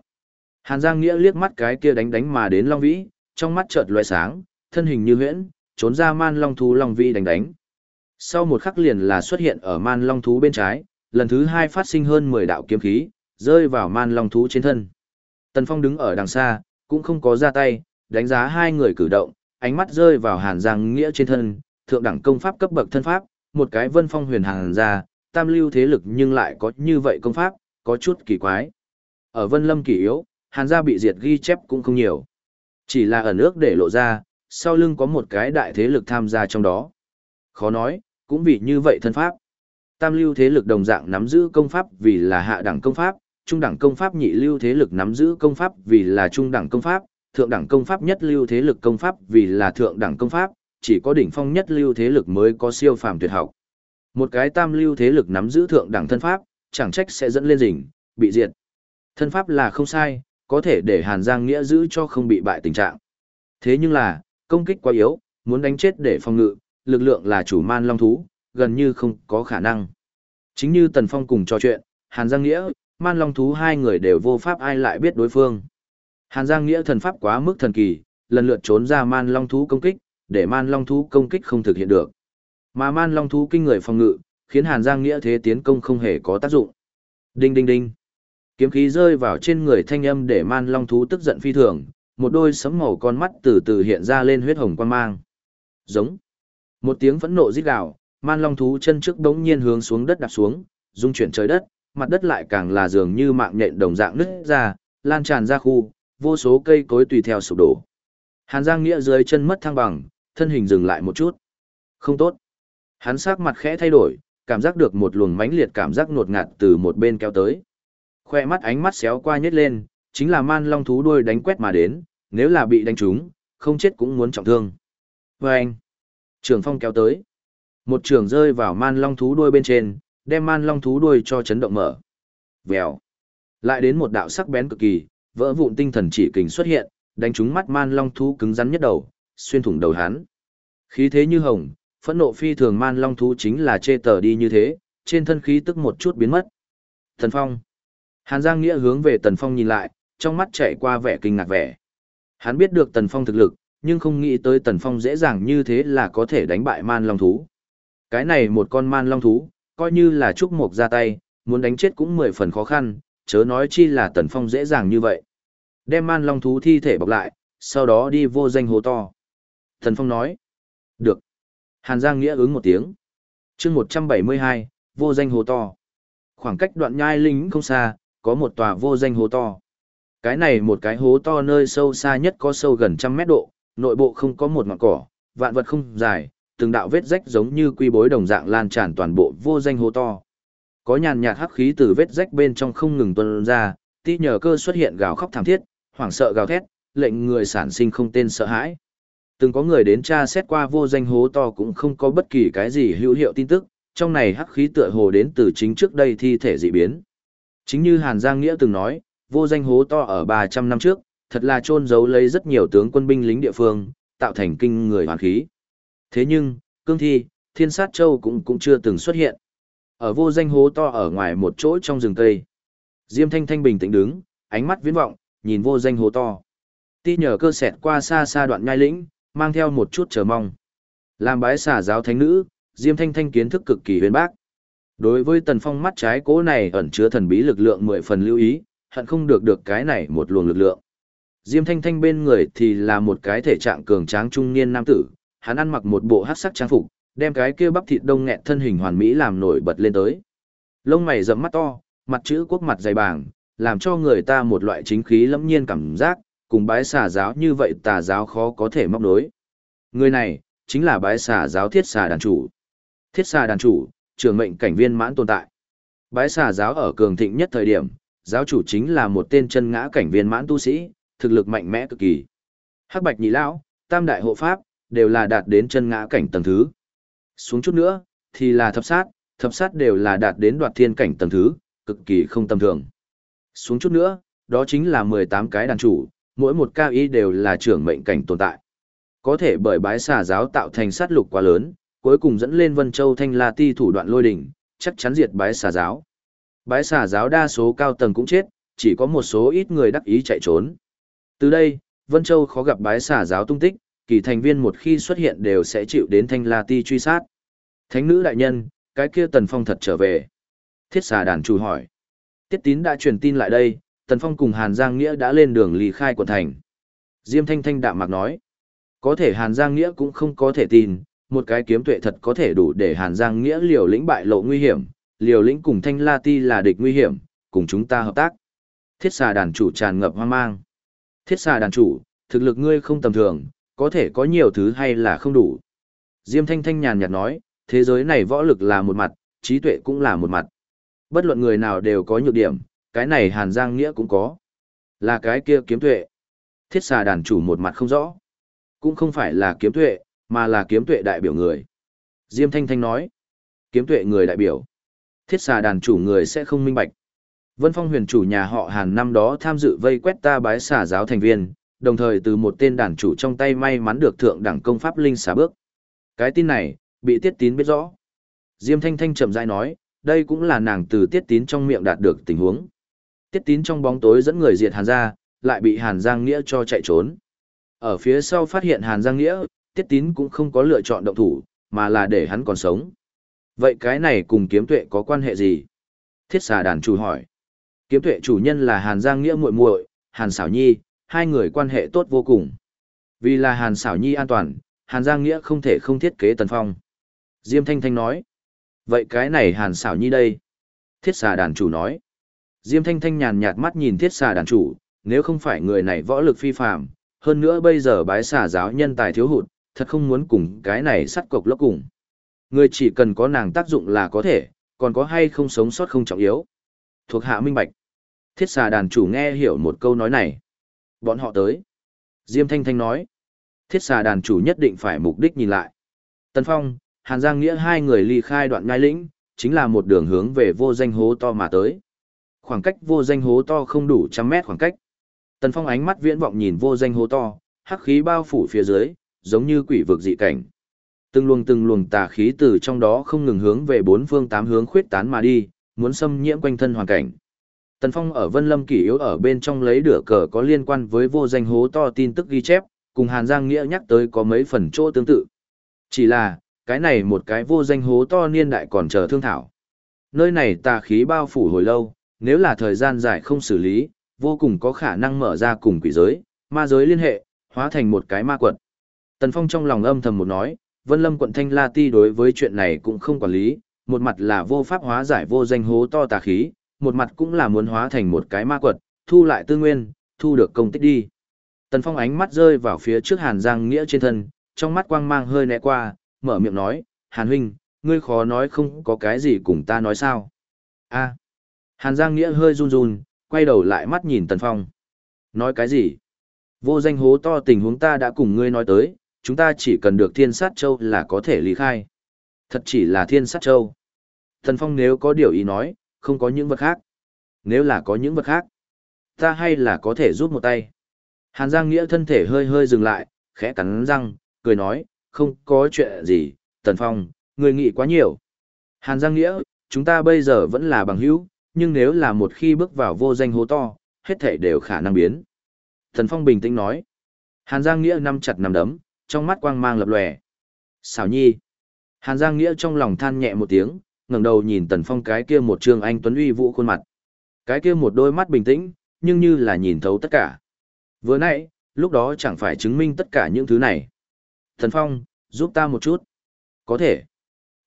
Hàn Giang Nghĩa liếc mắt cái kia đánh đánh mà đến Long Vĩ, trong mắt chợt lóe sáng, thân hình như huyễn, trốn ra man long thú Long Vi đánh đánh. Sau một khắc liền là xuất hiện ở man long thú bên trái, lần thứ hai phát sinh hơn 10 đạo kiếm khí, rơi vào man long thú trên thân. Tần Phong đứng ở đằng xa, cũng không có ra tay, đánh giá hai người cử động, ánh mắt rơi vào Hàn Giang Nghĩa trên thân, thượng đẳng công pháp cấp bậc thân pháp, một cái vân phong huyền hàn ra, tam lưu thế lực nhưng lại có như vậy công pháp, có chút kỳ quái. Ở Vân Lâm kỳ yếu, Hàn gia bị diệt ghi chép cũng không nhiều. Chỉ là ở nước để lộ ra, sau lưng có một cái đại thế lực tham gia trong đó. Khó nói, cũng vì như vậy thân pháp. Tam lưu thế lực đồng dạng nắm giữ công pháp vì là hạ đẳng công pháp, trung đẳng công pháp nhị lưu thế lực nắm giữ công pháp vì là trung đẳng công pháp, thượng đẳng công pháp nhất lưu thế lực công pháp vì là thượng đẳng công pháp, chỉ có đỉnh phong nhất lưu thế lực mới có siêu phàm tuyệt học. Một cái tam lưu thế lực nắm giữ thượng đẳng thân pháp, chẳng trách sẽ dẫn lên rình, bị diệt. Thân pháp là không sai, có thể để Hàn Giang Nghĩa giữ cho không bị bại tình trạng. Thế nhưng là, công kích quá yếu, muốn đánh chết để phòng ngự, lực lượng là chủ man long thú, gần như không có khả năng. Chính như Tần Phong cùng trò chuyện, Hàn Giang Nghĩa, man long thú hai người đều vô pháp ai lại biết đối phương. Hàn Giang Nghĩa thần pháp quá mức thần kỳ, lần lượt trốn ra man long thú công kích, để man long thú công kích không thực hiện được. Mà man long thú kinh người phòng ngự, khiến Hàn Giang Nghĩa thế tiến công không hề có tác dụng. Đinh đinh đinh. Kiếm khí rơi vào trên người thanh âm để man long thú tức giận phi thường, một đôi sấm màu con mắt từ từ hiện ra lên huyết hồng quan mang. Giống. Một tiếng phẫn nộ rít gào, man long thú chân trước đống nhiên hướng xuống đất đạp xuống, dung chuyển trời đất, mặt đất lại càng là dường như mạng nhện đồng dạng nứt ra, lan tràn ra khu, vô số cây cối tùy theo sụp đổ. Hàn Giang Nghĩa dưới chân mất thăng bằng, thân hình dừng lại một chút. Không tốt. Hắn sắc mặt khẽ thay đổi, cảm giác được một luồng mãnh liệt cảm giác nuột ngạt từ một bên kéo tới. Khoe mắt ánh mắt xéo qua nhét lên, chính là man long thú đuôi đánh quét mà đến, nếu là bị đánh trúng, không chết cũng muốn trọng thương. Vâng! anh, trường phong kéo tới. Một trường rơi vào man long thú đuôi bên trên, đem man long thú đuôi cho chấn động mở. Vèo. Lại đến một đạo sắc bén cực kỳ, vỡ vụn tinh thần chỉ kình xuất hiện, đánh trúng mắt man long thú cứng rắn nhất đầu, xuyên thủng đầu hắn. Khí thế như hồng, phẫn nộ phi thường man long thú chính là chê tờ đi như thế, trên thân khí tức một chút biến mất. Thần Phong. Hàn Giang Nghĩa hướng về Tần Phong nhìn lại, trong mắt chạy qua vẻ kinh ngạc vẻ. Hắn biết được Tần Phong thực lực, nhưng không nghĩ tới Tần Phong dễ dàng như thế là có thể đánh bại man long thú. Cái này một con man long thú, coi như là trúc mục ra tay, muốn đánh chết cũng mười phần khó khăn, chớ nói chi là Tần Phong dễ dàng như vậy. Đem man long thú thi thể bọc lại, sau đó đi vô danh hố to. Tần Phong nói. Được. Hàn Giang Nghĩa ứng một tiếng. chương một trăm bảy mươi hai, vô danh hố to. Khoảng cách đoạn nhai lính không xa, có một tòa vô danh hố to. Cái này một cái hố to nơi sâu xa nhất có sâu gần trăm mét độ, nội bộ không có một ngọn cỏ, vạn vật không dài, từng đạo vết rách giống như quy bối đồng dạng lan tràn toàn bộ vô danh hố to. Có nhàn nhạt hắc khí từ vết rách bên trong không ngừng tuôn ra, tí nhờ cơ xuất hiện gào khóc thảm thiết, hoảng sợ gào thét, lệnh người sản sinh không tên sợ hãi. Từng có người đến tra xét qua vô danh hố to cũng không có bất kỳ cái gì hữu hiệu tin tức, trong này hắc khí tựa hồ đến từ chính trước đây thi thể dị biến. Chính như Hàn Giang Nghĩa từng nói, vô danh hố to ở 300 năm trước, thật là trôn giấu lấy rất nhiều tướng quân binh lính địa phương, tạo thành kinh người hoàn khí. Thế nhưng, cương thi, thiên sát châu cũng cũng chưa từng xuất hiện. Ở vô danh hố to ở ngoài một chỗ trong rừng cây. Diêm Thanh Thanh bình tĩnh đứng, ánh mắt viễn vọng, nhìn vô danh hố to. Ti nhờ cơ sẹt qua xa xa đoạn nhai lĩnh, mang theo một chút chờ mong. Làm bái xả giáo thánh nữ, Diêm Thanh Thanh kiến thức cực kỳ huyền bác. Đối với tần phong mắt trái cố này ẩn chứa thần bí lực lượng mười phần lưu ý, hận không được được cái này một luồng lực lượng. Diêm Thanh Thanh bên người thì là một cái thể trạng cường tráng trung niên nam tử, hắn ăn mặc một bộ hắc sắc trang phục, đem cái kia bắp thịt đông nghẹt thân hình hoàn mỹ làm nổi bật lên tới. Lông mày rậm mắt to, mặt chữ quốc mặt dày bàng, làm cho người ta một loại chính khí lẫm nhiên cảm giác, cùng bái xà giáo như vậy tà giáo khó có thể móc nối. Người này, chính là bái xà giáo thiết xà đàn chủ. Thiết xà đàn chủ, trường mệnh cảnh viên mãn tồn tại. Bái xà giáo ở cường thịnh nhất thời điểm, giáo chủ chính là một tên chân ngã cảnh viên mãn tu sĩ, thực lực mạnh mẽ cực kỳ. Hắc Bạch Nhị lão, Tam đại hộ pháp đều là đạt đến chân ngã cảnh tầng thứ. Xuống chút nữa thì là thập sát, thập sát đều là đạt đến đoạt thiên cảnh tầng thứ, cực kỳ không tầm thường. Xuống chút nữa, đó chính là 18 cái đàn chủ, mỗi một cao ý đều là trưởng mệnh cảnh tồn tại. Có thể bởi bái xà giáo tạo thành sát lục quá lớn, cuối cùng dẫn lên Vân Châu Thanh La Ti thủ đoạn lôi đỉnh, chắc chắn diệt bái xà giáo. Bái xà giáo đa số cao tầng cũng chết, chỉ có một số ít người đắc ý chạy trốn. Từ đây, Vân Châu khó gặp bái xà giáo tung tích, kỳ thành viên một khi xuất hiện đều sẽ chịu đến Thanh La Ti truy sát. Thánh nữ đại nhân, cái kia Tần Phong thật trở về. Thiết xà đàn chủ hỏi. Tiết tín đã truyền tin lại đây, Tần Phong cùng Hàn Giang Nghĩa đã lên đường lì khai quận thành. Diêm Thanh Thanh đạm mạc nói. Có thể Hàn Giang Nghĩa cũng không có thể tin, một cái kiếm tuệ thật có thể đủ để Hàn Giang Nghĩa liều lĩnh bại lộ nguy hiểm, liều lĩnh cùng Thanh La Ti là địch nguy hiểm, cùng chúng ta hợp tác. Thiết xà đàn chủ tràn ngập hoang mang. Thiết xà đàn chủ, thực lực ngươi không tầm thường, có thể có nhiều thứ hay là không đủ. Diêm Thanh Thanh nhàn nhạt nói, thế giới này võ lực là một mặt, trí tuệ cũng là một mặt. Bất luận người nào đều có nhược điểm, cái này Hàn Giang Nghĩa cũng có. Là cái kia kiếm tuệ. Thiết xà đàn chủ một mặt không rõ. Cũng không phải là kiếm tuệ, mà là kiếm tuệ đại biểu người. Diêm Thanh Thanh nói, kiếm tuệ người đại biểu. Thiết xà đàn chủ người sẽ không minh bạch. Vân Phong huyền chủ nhà họ Hàn năm đó tham dự vây quét ta bái xà giáo thành viên, đồng thời từ một tên đàn chủ trong tay may mắn được thượng đẳng công pháp linh xà bước. Cái tin này, bị tiết tín biết rõ. Diêm Thanh Thanh chậm rãi nói, đây cũng là nàng từ tiết tín trong miệng đạt được tình huống. Tiết tín trong bóng tối dẫn người diệt Hàn ra, lại bị Hàn Giang Nghĩa cho chạy trốn. Ở phía sau phát hiện Hàn Giang Nghĩa, tiết tín cũng không có lựa chọn động thủ, mà là để hắn còn sống. Vậy cái này cùng kiếm tuệ có quan hệ gì? Thiết xà đàn chủ hỏi. Kiếm tuệ chủ nhân là Hàn Giang Nghĩa muội muội, Hàn Sảo Nhi, hai người quan hệ tốt vô cùng. Vì là Hàn Sảo Nhi an toàn, Hàn Giang Nghĩa không thể không thiết kế Tần Phong. Diêm Thanh Thanh nói. Vậy cái này Hàn Sảo Nhi đây? Thiết xà đàn chủ nói. Diêm Thanh Thanh nhàn nhạt mắt nhìn thiết xà đàn chủ, nếu không phải người này võ lực phi phàm, hơn nữa bây giờ bái xà giáo nhân tài thiếu hụt, thật không muốn cùng cái này sắt cục lốc cùng. Người chỉ cần có nàng tác dụng là có thể, còn có hay không sống sót không trọng yếu. Thuộc hạ minh bạch. Thiết xà đàn chủ nghe hiểu một câu nói này. Bọn họ tới. Diêm Thanh Thanh nói. Thiết xà đàn chủ nhất định phải mục đích nhìn lại. Tân Phong, Hàn Giang Nghĩa hai người ly khai đoạn ngai lĩnh, chính là một đường hướng về vô danh hố to mà tới. khoảng cách vô danh hố to không đủ trăm mét khoảng cách. Tần Phong ánh mắt viễn vọng nhìn vô danh hố to, hắc khí bao phủ phía dưới, giống như quỷ vực dị cảnh. Từng luồng từng luồng tà khí từ trong đó không ngừng hướng về bốn phương tám hướng khuyết tán mà đi, muốn xâm nhiễm quanh thân hoàn cảnh. Tần Phong ở Vân Lâm Kỷ yếu ở bên trong lấy đửa cờ có liên quan với vô danh hố to tin tức ghi chép, cùng Hàn Giang Nghĩa nhắc tới có mấy phần chỗ tương tự. Chỉ là, cái này một cái vô danh hố to niên đại còn chờ thương thảo. Nơi này tà khí bao phủ hồi lâu, nếu là thời gian dài không xử lý, vô cùng có khả năng mở ra cùng quỷ giới, ma giới liên hệ, hóa thành một cái ma quật. Tần Phong trong lòng âm thầm một nói, Vân Lâm quận Thanh La Ti đối với chuyện này cũng không quản lý, một mặt là vô pháp hóa giải vô danh hố to tà khí, một mặt cũng là muốn hóa thành một cái ma quật, thu lại tư nguyên, thu được công tích đi. Tần Phong ánh mắt rơi vào phía trước Hàn Giang Nghĩa trên thân, trong mắt quang mang hơi né qua, mở miệng nói, Hàn huynh, ngươi khó nói không có cái gì cùng ta nói sao. a Hàn Giang Nghĩa hơi run run, quay đầu lại mắt nhìn Tần Phong. Nói cái gì? Vô danh hố to tình huống ta đã cùng ngươi nói tới, chúng ta chỉ cần được thiên sát châu là có thể lý khai. Thật chỉ là thiên sát châu. Tần Phong nếu có điều ý nói, không có những vật khác. Nếu là có những vật khác, ta hay là có thể giúp một tay. Hàn Giang Nghĩa thân thể hơi hơi dừng lại, khẽ cắn răng, cười nói, không có chuyện gì, Tần Phong, người nghĩ quá nhiều. Hàn Giang Nghĩa, chúng ta bây giờ vẫn là bằng hữu, nhưng nếu là một khi bước vào vô danh hố to, hết thể đều khả năng biến. Tần Phong bình tĩnh nói. Hàn Giang Nghĩa nắm chặt nắm đấm, trong mắt quang mang lập lòe. Xảo nhi. Hàn Giang Nghĩa trong lòng than nhẹ một tiếng, ngẩng đầu nhìn Tần Phong cái kia một trương anh tuấn uy vũ khuôn mặt. Cái kia một đôi mắt bình tĩnh, nhưng như là nhìn thấu tất cả. Vừa nãy, lúc đó chẳng phải chứng minh tất cả những thứ này. Thần Phong, giúp ta một chút. Có thể.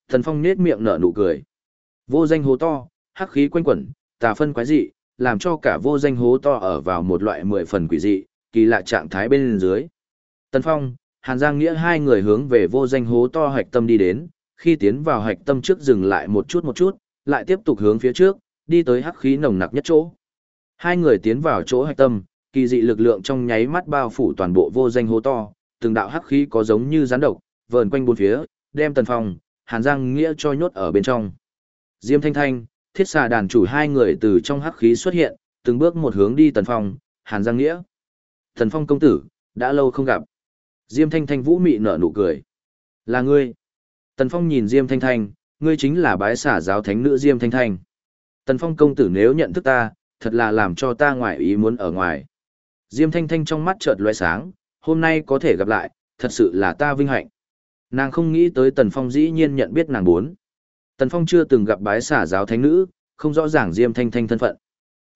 Thần Phong nết miệng nở nụ cười. Vô danh hố to, hắc khí quanh quẩn, tà phân quái dị, làm cho cả vô danh hố to ở vào một loại mười phần quỷ dị, kỳ lạ trạng thái bên dưới. Tần Phong, Hàn Giang Nghĩa hai người hướng về vô danh hố to hạch tâm đi đến, khi tiến vào hạch tâm trước dừng lại một chút một chút, lại tiếp tục hướng phía trước, đi tới hắc khí nồng nặc nhất chỗ. Hai người tiến vào chỗ hạch tâm, kỳ dị lực lượng trong nháy mắt bao phủ toàn bộ vô danh hố to, từng đạo hắc khí có giống như rắn độc, vờn quanh bốn phía, đem Tần Phong, Hàn Giang Nghĩa cho nhốt ở bên trong. Diêm Thanh Thanh, Thiết Xà đàn chủ hai người từ trong hắc khí xuất hiện, từng bước một hướng đi Tần Phong, Hàn Giang Nghĩa. Tần Phong công tử, đã lâu không gặp. Diêm Thanh Thanh vũ mị nở nụ cười. Là ngươi. Tần Phong nhìn Diêm Thanh Thanh, ngươi chính là bái xả giáo thánh nữ Diêm Thanh Thanh. Tần Phong công tử nếu nhận thức ta, thật là làm cho ta ngoại ý muốn ở ngoài. Diêm Thanh Thanh trong mắt chợt lóe sáng, hôm nay có thể gặp lại, thật sự là ta vinh hạnh. Nàng không nghĩ tới Tần Phong dĩ nhiên nhận biết nàng bốn. Tần Phong chưa từng gặp bái xả giáo thánh nữ, không rõ ràng Diêm Thanh Thanh thân phận.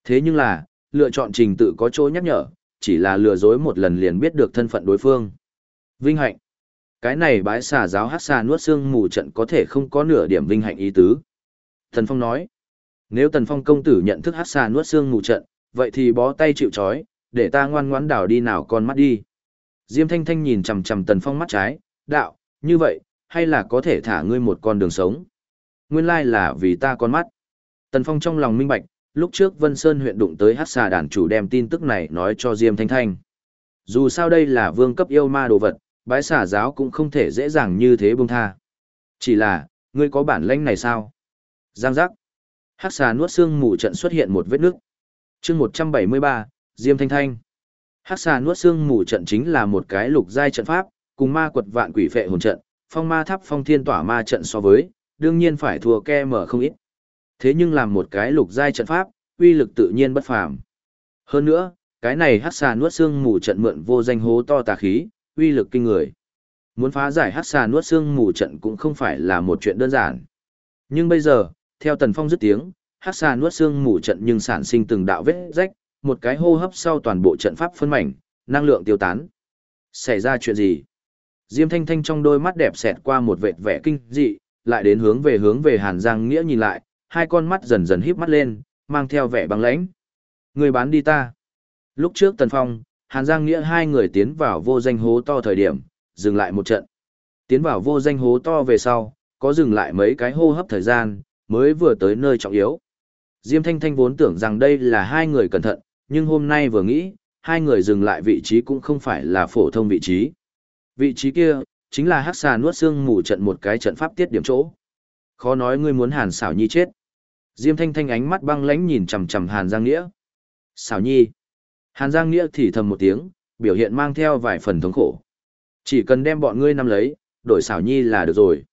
Thế nhưng là, lựa chọn trình tự có chỗ nhắc nhở, chỉ là lừa dối một lần liền biết được thân phận đối phương. Vinh hạnh. Cái này bái xả giáo hát xà nuốt xương mù trận có thể không có nửa điểm vinh hạnh ý tứ. thần Phong nói, nếu Tần Phong công tử nhận thức hát xà nuốt xương mù trận, vậy thì bó tay chịu trói, để ta ngoan ngoãn đảo đi nào con mắt đi. Diêm Thanh Thanh nhìn chằm chằm Tần Phong mắt trái, đạo, như vậy, hay là có thể thả ngươi một con đường sống. Nguyên lai là vì ta con mắt. Tần Phong trong lòng minh bạch, lúc trước Vân Sơn huyện đụng tới hát xà đàn chủ đem tin tức này nói cho Diêm Thanh Thanh. Dù sao đây là vương cấp yêu ma đồ vật, bái xả giáo cũng không thể dễ dàng như thế bông tha. Chỉ là, ngươi có bản lãnh này sao? Giang giác. Hắc xà nuốt xương mù trận xuất hiện một vết nước. chương 173, Diêm Thanh Thanh. Hắc xà nuốt xương mù trận chính là một cái lục giai trận pháp, cùng ma quật vạn quỷ phệ hồn trận, phong ma tháp phong thiên tỏa ma trận so với, đương nhiên phải thua ke mở không ít. Thế nhưng làm một cái lục giai trận pháp, uy lực tự nhiên bất phàm. Hơn nữa, cái này hắc xà nuốt xương mù trận mượn vô danh hố to tà khí, uy lực kinh người. Muốn phá giải hắc xà nuốt xương mù trận cũng không phải là một chuyện đơn giản. Nhưng bây giờ, theo Tần Phong dứt tiếng, hắc xà nuốt xương mù trận nhưng sản sinh từng đạo vết rách, một cái hô hấp sau toàn bộ trận pháp phân mảnh, năng lượng tiêu tán. Xảy ra chuyện gì? Diêm Thanh Thanh trong đôi mắt đẹp xẹt qua một vệt vẻ kinh dị, lại đến hướng về hướng về Hàn Giang Nghĩa nhìn lại, hai con mắt dần dần híp mắt lên, mang theo vẻ băng lãnh. Người bán đi ta. Lúc trước Tần Phong, Hàn Giang Nghĩa hai người tiến vào vô danh hố to thời điểm, dừng lại một trận. Tiến vào vô danh hố to về sau, có dừng lại mấy cái hô hấp thời gian, mới vừa tới nơi trọng yếu. Diêm Thanh Thanh vốn tưởng rằng đây là hai người cẩn thận, nhưng hôm nay vừa nghĩ, hai người dừng lại vị trí cũng không phải là phổ thông vị trí. Vị trí kia, chính là hắc xà nuốt xương mù trận một cái trận pháp tiết điểm chỗ. Khó nói ngươi muốn hàn xảo nhi chết. Diêm Thanh Thanh ánh mắt băng lãnh nhìn chằm chằm Hàn Giang Nghĩa. Xảo nhi. Hàn Giang Nghĩa thì thầm một tiếng, biểu hiện mang theo vài phần thống khổ. Chỉ cần đem bọn ngươi nắm lấy, đổi xảo nhi là được rồi.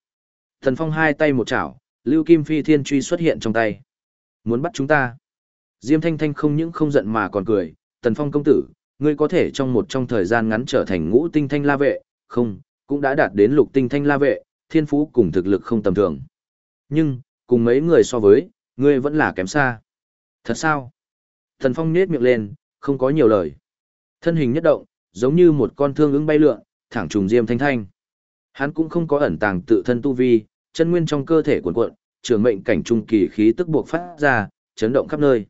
Thần Phong hai tay một chảo, Lưu Kim Phi Thiên truy xuất hiện trong tay. Muốn bắt chúng ta. Diêm Thanh Thanh không những không giận mà còn cười, Tần Phong công tử, ngươi có thể trong một trong thời gian ngắn trở thành ngũ tinh thanh la vệ, không, cũng đã đạt đến lục tinh thanh la vệ, thiên phú cùng thực lực không tầm thường. Nhưng, cùng mấy người so với, ngươi vẫn là kém xa. Thật sao? Thần Phong nết miệng lên, không có nhiều lời. Thân hình nhất động, giống như một con thương ứng bay lượn, thẳng trùng Diêm Thanh Thanh. Hắn cũng không có ẩn tàng tự thân tu vi, chân nguyên trong cơ thể cuộn cuộn, trường mệnh cảnh trung kỳ khí tức buộc phát ra, chấn động khắp nơi.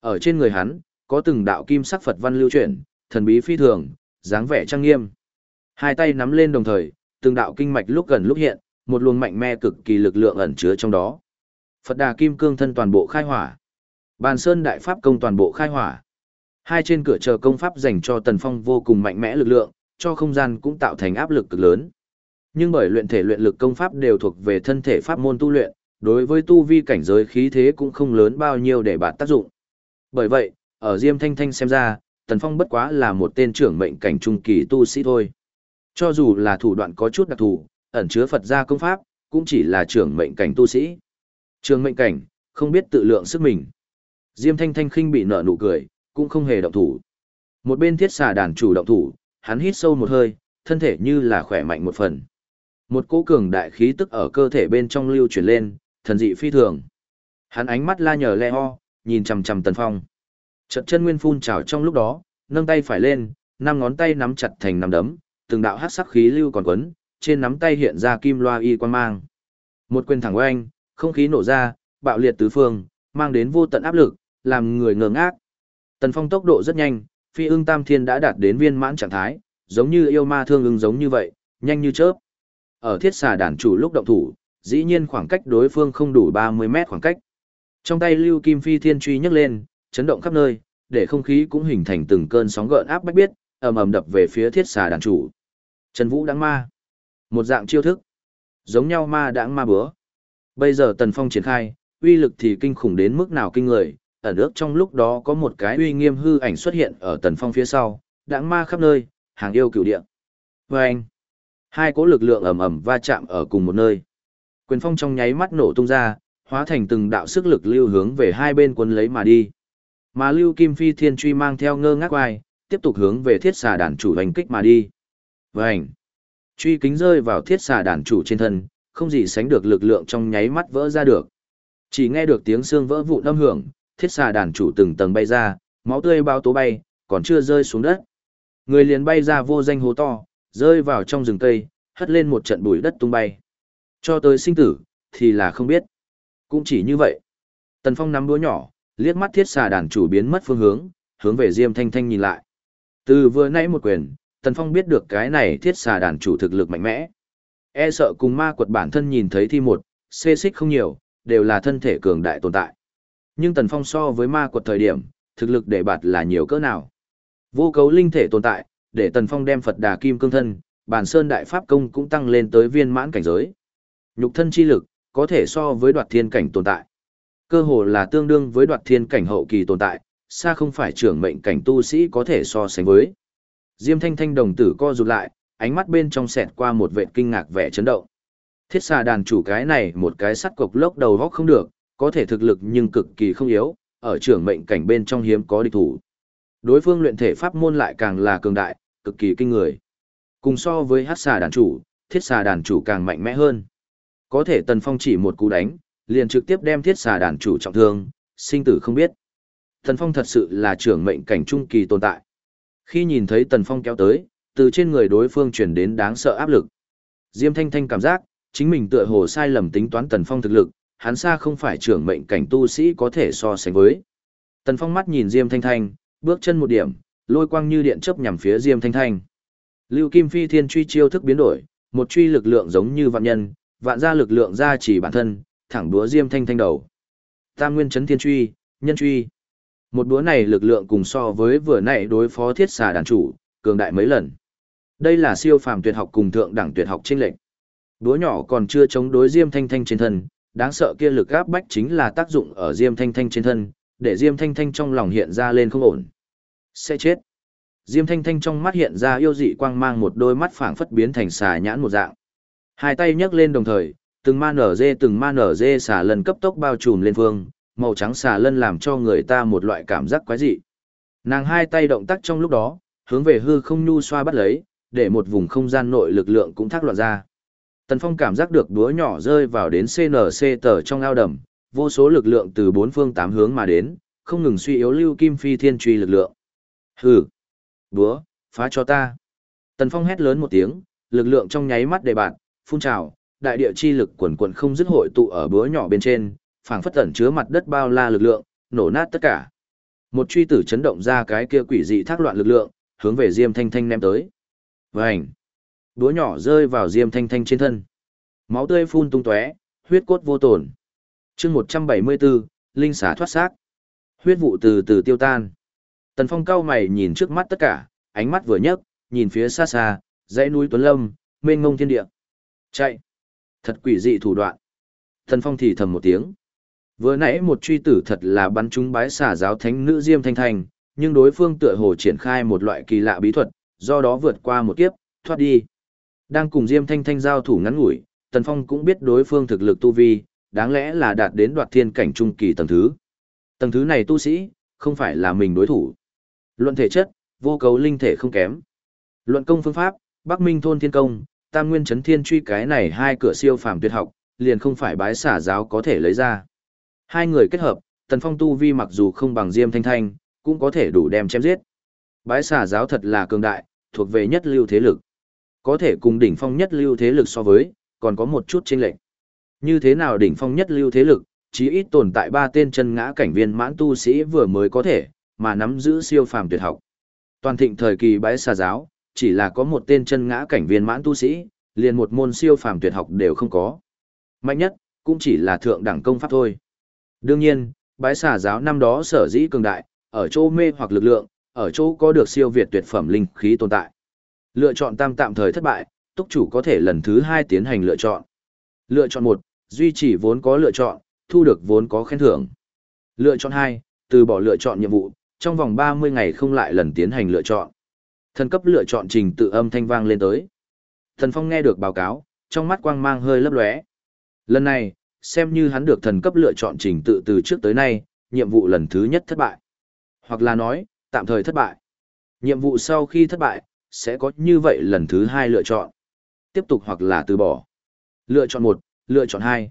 Ở trên người hắn, có từng đạo kim sắc Phật văn lưu chuyển, thần bí phi thường, dáng vẻ trang nghiêm. Hai tay nắm lên đồng thời, từng đạo kinh mạch lúc gần lúc hiện, một luồng mạnh mẽ cực kỳ lực lượng ẩn chứa trong đó. Phật Đà Kim Cương thân toàn bộ khai hỏa. Bàn Sơn Đại Pháp công toàn bộ khai hỏa. Hai trên cửa chờ công pháp dành cho Tần Phong vô cùng mạnh mẽ lực lượng, cho không gian cũng tạo thành áp lực cực lớn. Nhưng bởi luyện thể luyện lực công pháp đều thuộc về thân thể pháp môn tu luyện, đối với tu vi cảnh giới khí thế cũng không lớn bao nhiêu để bạt tác dụng. Bởi vậy, ở Diêm Thanh Thanh xem ra, Tần Phong bất quá là một tên trưởng mệnh cảnh trung kỳ tu sĩ thôi. Cho dù là thủ đoạn có chút đặc thù, ẩn chứa Phật gia công pháp, cũng chỉ là trưởng mệnh cảnh tu sĩ. Trưởng mệnh cảnh, không biết tự lượng sức mình. Diêm Thanh Thanh khinh bị nở nụ cười, cũng không hề động thủ. Một bên thiết xà đàn chủ động thủ, hắn hít sâu một hơi, thân thể như là khỏe mạnh một phần. Một cỗ cường đại khí tức ở cơ thể bên trong lưu chuyển lên, thần dị phi thường. Hắn ánh mắt la nhờ le ho, nhìn chằm chằm Tần Phong. chật chân nguyên phun trào trong lúc đó, nâng tay phải lên, năm ngón tay nắm chặt thành nắm đấm, từng đạo hắc sắc khí lưu còn quấn, trên nắm tay hiện ra kim loa y quan mang. Một quyền thẳng oanh, không khí nổ ra, bạo liệt tứ phương, mang đến vô tận áp lực, làm người ngơ ngác. Tần Phong tốc độ rất nhanh, phi ưng tam thiên đã đạt đến viên mãn trạng thái, giống như yêu ma thương ưng giống như vậy, nhanh như chớp. Ở thiết xà đàn chủ lúc động thủ, dĩ nhiên khoảng cách đối phương không đủ 30 mét khoảng cách. Trong tay Lưu Kim Phi Thiên truy nhấc lên, chấn động khắp nơi, để không khí cũng hình thành từng cơn sóng gợn áp bách biết, ầm ầm đập về phía thiết xà đàn chủ. Trần Vũ đáng ma. Một dạng chiêu thức. Giống nhau ma đãng ma bữa. Bây giờ Tần Phong triển khai, uy lực thì kinh khủng đến mức nào kinh người, ở nước trong lúc đó có một cái uy nghiêm hư ảnh xuất hiện ở Tần Phong phía sau, đãng ma khắp nơi, hàng yêu cửu địa. Và anh, hai cỗ lực lượng ầm ầm va chạm ở cùng một nơi. Quyền phong trong nháy mắt nổ tung ra, hóa thành từng đạo sức lực lưu hướng về hai bên quân lấy mà đi. Mà Lưu Kim Phi Thiên Truy mang theo ngơ ngác oai, tiếp tục hướng về thiết xà đàn chủ hành kích mà đi. Vành! Truy kính rơi vào thiết xà đàn chủ trên thân, không gì sánh được lực lượng trong nháy mắt vỡ ra được. Chỉ nghe được tiếng xương vỡ vụn âm hưởng, thiết xà đàn chủ từng tầng bay ra, máu tươi bao tố bay, còn chưa rơi xuống đất. Người liền bay ra vô danh hố to, rơi vào trong rừng cây, hất lên một trận bụi đất tung bay. Cho tới sinh tử, thì là không biết. Cũng chỉ như vậy. Tần Phong nắm đũa nhỏ, liếc mắt thiết xà đàn chủ biến mất phương hướng, hướng về Diêm Thanh Thanh nhìn lại. Từ vừa nãy một quyền, Tần Phong biết được cái này thiết xà đàn chủ thực lực mạnh mẽ. E sợ cùng ma quật bản thân nhìn thấy thi một, xê xích không nhiều, đều là thân thể cường đại tồn tại. Nhưng Tần Phong so với ma quật thời điểm, thực lực để bạt là nhiều cỡ nào. Vô cấu linh thể tồn tại, để Tần Phong đem Phật Đà Kim Cương Thân, bản sơn đại pháp công cũng tăng lên tới viên mãn cảnh giới. Nhục thân chi lực, có thể so với đoạt thiên cảnh tồn tại. Cơ hồ là tương đương với đoạt thiên cảnh hậu kỳ tồn tại, xa không phải trưởng mệnh cảnh tu sĩ có thể so sánh với. Diêm thanh thanh đồng tử co rụt lại, ánh mắt bên trong xẹt qua một vệ kinh ngạc vẻ chấn động. Thiết xà đàn chủ cái này một cái sắt cục lốc đầu góc không được, có thể thực lực nhưng cực kỳ không yếu, ở trưởng mệnh cảnh bên trong hiếm có địch thủ. Đối phương luyện thể pháp môn lại càng là cường đại, cực kỳ kinh người. Cùng so với hát xà đàn chủ, thiết xà đàn chủ càng mạnh mẽ hơn. Có thể tần phong chỉ một cú đánh, liền trực tiếp đem thiết xà đàn chủ trọng thương, sinh tử không biết. Tần phong thật sự là trưởng mệnh cảnh trung kỳ tồn tại. Khi nhìn thấy tần phong kéo tới, từ trên người đối phương chuyển đến đáng sợ áp lực. Diêm thanh thanh cảm giác, chính mình tựa hồ sai lầm tính toán tần phong thực lực, hắn xa không phải trưởng mệnh cảnh tu sĩ có thể so sánh với. Tần phong mắt nhìn Diêm thanh thanh, bước chân một điểm, lôi quang như điện chớp nhằm phía Diêm thanh thanh. Lưu Kim Phi Thiên truy chiêu thức biến đổi, một truy lực lượng giống như vạn nhân, vạn ra lực lượng ra chỉ bản thân, thẳng đúa Diêm Thanh Thanh đầu. Tam Nguyên Chấn Thiên Truy, Nhân Truy. Một đúa này lực lượng cùng so với vừa nãy đối phó thiết xà đàn chủ, cường đại mấy lần. Đây là siêu phàm tuyệt học cùng thượng đẳng tuyệt học chênh lệnh. Đúa nhỏ còn chưa chống đối Diêm Thanh Thanh trên thân, Đáng sợ kia lực áp bách chính là tác dụng ở Diêm Thanh Thanh trên thân, để Diêm Thanh Thanh trong lòng hiện ra lên không ổn. Sẽ chết. Diêm Thanh Thanh trong mắt hiện ra yêu dị quang mang một đôi mắt phảng phất biến thành xà nhãn một dạng. Hai tay nhấc lên đồng thời, từng ma nở dê từng ma nở dê xà lần cấp tốc bao trùm lên phương, màu trắng xà lân làm cho người ta một loại cảm giác quái dị. Nàng hai tay động tác trong lúc đó, hướng về hư không nhu xoa bắt lấy, để một vùng không gian nội lực lượng cũng thác loạn ra. Tần Phong cảm giác được đúa nhỏ rơi vào đến CNC tờ trong ao đầm, vô số lực lượng từ bốn phương tám hướng mà đến, không ngừng suy yếu lưu kim phi thiên truy lực lượng. Hừ, đúa, phá cho ta. Tần Phong hét lớn một tiếng, lực lượng trong nháy mắt đề bạn, phun trào, đại địa chi lực quần quần không dứt hội tụ ở búa nhỏ bên trên, phảng phất tẩn chứa mặt đất bao la lực lượng, nổ nát tất cả. Một truy tử chấn động ra cái kia quỷ dị thác loạn lực lượng, hướng về Diêm Thanh Thanh ném tới. Vành! Búa nhỏ rơi vào Diêm Thanh Thanh trên thân. Máu tươi phun tung tóe, huyết cốt vô tổn. chương 174, Linh xả thoát xác. Huyết vụ từ từ tiêu tan. Tần Phong cao mày nhìn trước mắt tất cả, ánh mắt vừa nhấc, nhìn phía xa xa, dãy núi Tuấn Lâm, mênh ngông thiên địa. Chạy! Thật quỷ dị thủ đoạn. Tần Phong thì thầm một tiếng. Vừa nãy một truy tử thật là bắn trúng bái xả giáo thánh nữ Diêm Thanh Thanh, nhưng đối phương tựa hồ triển khai một loại kỳ lạ bí thuật, do đó vượt qua một kiếp, thoát đi. Đang cùng Diêm Thanh Thanh giao thủ ngắn ngủi, Tần Phong cũng biết đối phương thực lực tu vi, đáng lẽ là đạt đến đoạt thiên cảnh trung kỳ tầng thứ. Tầng thứ này tu sĩ, không phải là mình đối thủ. Luận thể chất, vô cấu linh thể không kém. Luận công phương pháp, Bắc Minh thôn thiên công, Tam Nguyên chấn thiên truy cái này hai cửa siêu phàm tuyệt học, liền không phải bái xả giáo có thể lấy ra. Hai người kết hợp, Tần Phong tu vi mặc dù không bằng Diêm Thanh Thanh, cũng có thể đủ đem chém giết. Bái xả giáo thật là cường đại, thuộc về nhất lưu thế lực. Có thể cùng đỉnh phong nhất lưu thế lực so với, còn có một chút chênh lệch. Như thế nào đỉnh phong nhất lưu thế lực, chí ít tồn tại ba tên chân ngã cảnh viên mãn tu sĩ vừa mới có thể, mà nắm giữ siêu phàm tuyệt học. Toàn thịnh thời kỳ bái xà giáo, chỉ là có một tên chân ngã cảnh viên mãn tu sĩ, liền một môn siêu phàm tuyệt học đều không có. Mạnh nhất, cũng chỉ là thượng đẳng công pháp thôi. Đương nhiên, bái xà giáo năm đó sở dĩ cường đại, ở chỗ mê hoặc lực lượng, ở chỗ có được siêu việt tuyệt phẩm linh khí tồn tại. Lựa chọn tam tạm thời thất bại, túc chủ có thể lần thứ hai tiến hành lựa chọn. Lựa chọn một, duy trì vốn có lựa chọn, thu được vốn có khen thưởng. Lựa chọn hai, từ bỏ lựa chọn nhiệm vụ, trong vòng 30 ngày không lại lần tiến hành lựa chọn. Thần cấp lựa chọn trình tự âm thanh vang lên tới. Thần Phong nghe được báo cáo, trong mắt quang mang hơi lấp lóe. Lần này, xem như hắn được thần cấp lựa chọn trình tự từ trước tới nay, nhiệm vụ lần thứ nhất thất bại. Hoặc là nói, tạm thời thất bại. Nhiệm vụ sau khi thất bại, sẽ có như vậy lần thứ hai lựa chọn. Tiếp tục hoặc là từ bỏ. Lựa chọn một, lựa chọn hai.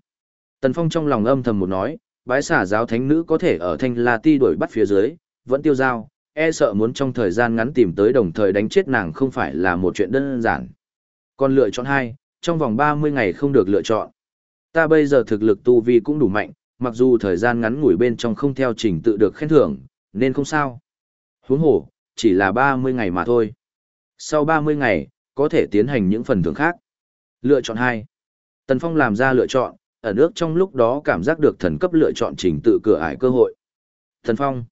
Tần Phong trong lòng âm thầm một nói, bái xả giáo thánh nữ có thể ở thanh la ti đuổi bắt phía dưới, vẫn tiêu dao e sợ muốn trong thời gian ngắn tìm tới đồng thời đánh chết nàng không phải là một chuyện đơn giản. Còn lựa chọn hai, trong vòng 30 ngày không được lựa chọn. Ta bây giờ thực lực tu vi cũng đủ mạnh, mặc dù thời gian ngắn ngủi bên trong không theo trình tự được khen thưởng, nên không sao. Huống hồ, chỉ là 30 ngày mà thôi. Sau 30 ngày, có thể tiến hành những phần thưởng khác. Lựa chọn 2. Tần Phong làm ra lựa chọn, ở nước trong lúc đó cảm giác được thần cấp lựa chọn trình tự cửa ải cơ hội. Tần Phong.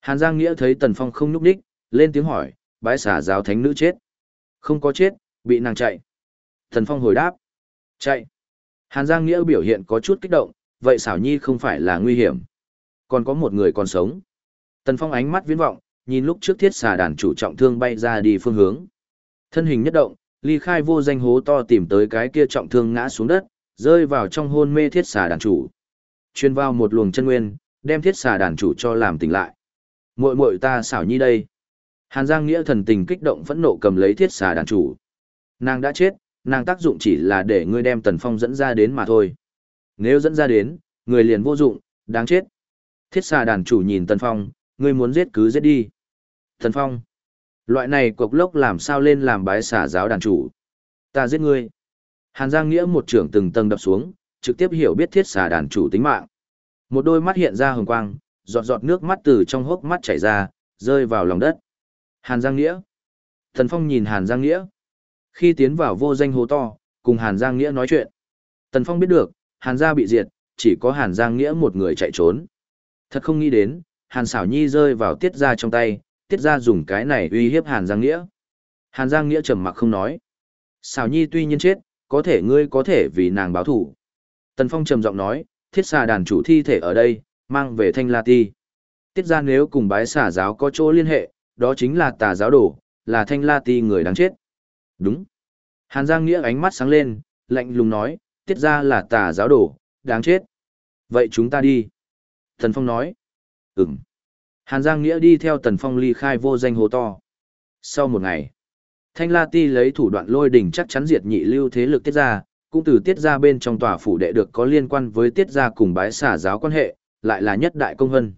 Hàn Giang Nghĩa thấy Tần Phong không nhúc đích, lên tiếng hỏi, bái xả giáo thánh nữ chết. Không có chết, bị nàng chạy. Tần Phong hồi đáp. Chạy. Hàn Giang Nghĩa biểu hiện có chút kích động, vậy xảo nhi không phải là nguy hiểm. Còn có một người còn sống. Tần Phong ánh mắt viễn vọng, nhìn lúc trước thiết xà đàn chủ trọng thương bay ra đi phương hướng. Thân hình nhất động, ly khai vô danh hố to tìm tới cái kia trọng thương ngã xuống đất, rơi vào trong hôn mê thiết xà đàn chủ. Chuyên vào một luồng chân nguyên, đem thiết xà đàn chủ cho làm tỉnh lại. Muội muội ta xảo nhi đây. Hàn Giang Nghĩa thần tình kích động phẫn nộ cầm lấy thiết xà đàn chủ. Nàng đã chết, nàng tác dụng chỉ là để ngươi đem Tần Phong dẫn ra đến mà thôi. Nếu dẫn ra đến, người liền vô dụng, đáng chết. Thiết xà đàn chủ nhìn Tần Phong, ngươi muốn giết cứ giết đi. Thần Phong, loại này cục lốc làm sao lên làm bái xả giáo đàn chủ. Ta giết ngươi. Hàn Giang Nghĩa một trưởng từng tầng đập xuống, trực tiếp hiểu biết thiết xả đàn chủ tính mạng. Một đôi mắt hiện ra hồng quang, giọt giọt nước mắt từ trong hốc mắt chảy ra, rơi vào lòng đất. Hàn Giang Nghĩa. Thần Phong nhìn Hàn Giang Nghĩa. Khi tiến vào vô danh hố to, cùng Hàn Giang Nghĩa nói chuyện. Tần Phong biết được, Hàn gia bị diệt, chỉ có Hàn Giang Nghĩa một người chạy trốn. Thật không nghĩ đến, Hàn Sảo Nhi rơi vào tiết ra trong tay, tiết ra dùng cái này uy hiếp Hàn Giang Nghĩa. Hàn Giang Nghĩa trầm mặc không nói. Xào Nhi tuy nhiên chết, có thể ngươi có thể vì nàng báo thủ. Tần Phong trầm giọng nói, thiết xà đàn chủ thi thể ở đây, mang về thanh la ti. Tiết ra nếu cùng bái xà giáo có chỗ liên hệ, đó chính là tà giáo đồ, là thanh la ti người đáng chết. Đúng. Hàn Giang Nghĩa ánh mắt sáng lên, lạnh lùng nói, tiết ra là tà giáo đồ, đáng chết. Vậy chúng ta đi. Tần Phong nói. Ừm. Hàn Giang Nghĩa đi theo Tần Phong ly khai vô danh hồ to. Sau một ngày, Thanh La Ti lấy thủ đoạn lôi đỉnh chắc chắn diệt nhị lưu thế lực tiết ra, cũng từ tiết ra bên trong tòa phủ đệ được có liên quan với tiết ra cùng bái xả giáo quan hệ, lại là nhất đại công hân.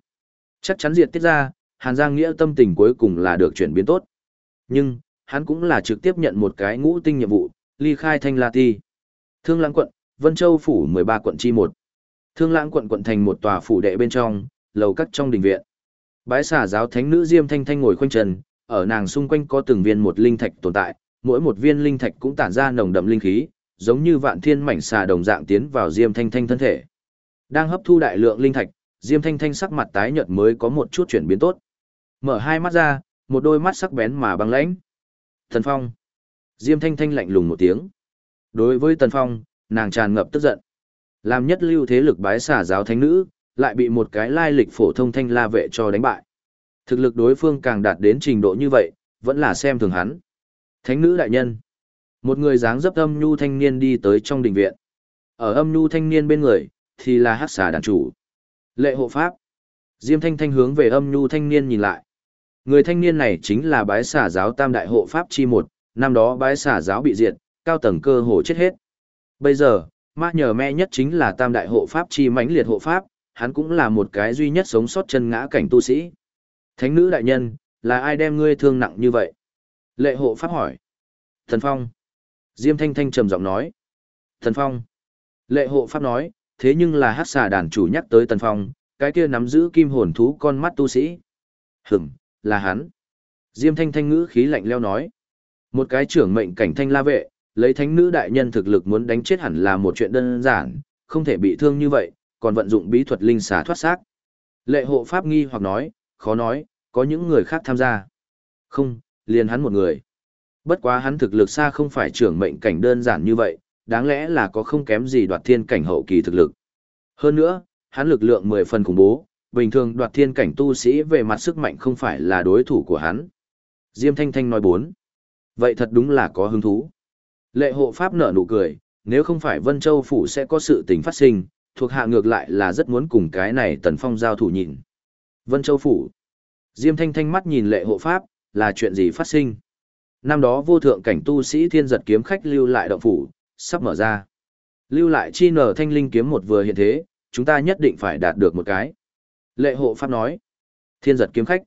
Chắc chắn diệt tiết ra, Hàn Giang Nghĩa tâm tình cuối cùng là được chuyển biến tốt. Nhưng, hắn cũng là trực tiếp nhận một cái ngũ tinh nhiệm vụ, ly khai Thanh La Ti. Thương Lãng quận, Vân Châu phủ 13 quận chi một. Thương Lãng quận quận thành một tòa phủ đệ bên trong, lầu cắt trong đình viện. Bái xả giáo thánh nữ Diêm Thanh Thanh ngồi khoanh chân, ở nàng xung quanh có từng viên một linh thạch tồn tại, mỗi một viên linh thạch cũng tản ra nồng đậm linh khí, giống như vạn thiên mảnh xà đồng dạng tiến vào Diêm Thanh Thanh thân thể. Đang hấp thu đại lượng linh thạch, Diêm Thanh Thanh sắc mặt tái nhợt mới có một chút chuyển biến tốt. Mở hai mắt ra, một đôi mắt sắc bén mà băng lãnh. Thần Phong. Diêm Thanh Thanh lạnh lùng một tiếng. Đối với Tần Phong, nàng tràn ngập tức giận. Làm nhất lưu thế lực bái xả giáo thánh nữ, lại bị một cái lai lịch phổ thông thanh la vệ cho đánh bại. Thực lực đối phương càng đạt đến trình độ như vậy, vẫn là xem thường hắn. Thánh nữ đại nhân. Một người dáng dấp âm nhu thanh niên đi tới trong đình viện. Ở âm nhu thanh niên bên người, thì là hát xà đàn chủ. Lệ hộ pháp. Diêm thanh thanh hướng về âm nhu thanh niên nhìn lại. Người thanh niên này chính là bái xà giáo tam đại hộ pháp chi một, năm đó bái xà giáo bị diệt, cao tầng cơ hồ chết hết. Bây giờ, ma nhờ me nhất chính là tam đại hộ pháp chi mãnh liệt hộ pháp, hắn cũng là một cái duy nhất sống sót chân ngã cảnh tu sĩ. Thánh nữ đại nhân, là ai đem ngươi thương nặng như vậy? Lệ hộ pháp hỏi. Thần Phong. Diêm Thanh Thanh trầm giọng nói. Thần Phong. Lệ hộ pháp nói, thế nhưng là hát xà đàn chủ nhắc tới Tần Phong, cái kia nắm giữ kim hồn thú con mắt tu sĩ. Hửm, là hắn. Diêm Thanh Thanh ngữ khí lạnh leo nói. Một cái trưởng mệnh cảnh thanh la vệ, lấy thánh nữ đại nhân thực lực muốn đánh chết hẳn là một chuyện đơn giản, không thể bị thương như vậy, còn vận dụng bí thuật linh xà thoát xác. Lệ hộ pháp nghi hoặc nói, khó nói, có những người khác tham gia. Không, liền hắn một người. Bất quá hắn thực lực xa không phải trưởng mệnh cảnh đơn giản như vậy, đáng lẽ là có không kém gì đoạt thiên cảnh hậu kỳ thực lực. Hơn nữa, hắn lực lượng 10 phần khủng bố, bình thường đoạt thiên cảnh tu sĩ về mặt sức mạnh không phải là đối thủ của hắn. Diêm Thanh Thanh nói bốn. Vậy thật đúng là có hứng thú. Lệ hộ pháp nở nụ cười, nếu không phải Vân Châu Phủ sẽ có sự tình phát sinh, thuộc hạ ngược lại là rất muốn cùng cái này Tần Phong giao thủ nhịn. Vân Châu Phủ. Diêm Thanh Thanh mắt nhìn lệ hộ pháp, là chuyện gì phát sinh? Năm đó vô thượng cảnh tu sĩ thiên giật kiếm khách lưu lại động phủ, sắp mở ra. Lưu lại chi nở thanh linh kiếm một vừa hiện thế, chúng ta nhất định phải đạt được một cái. Lệ hộ pháp nói. Thiên giật kiếm khách.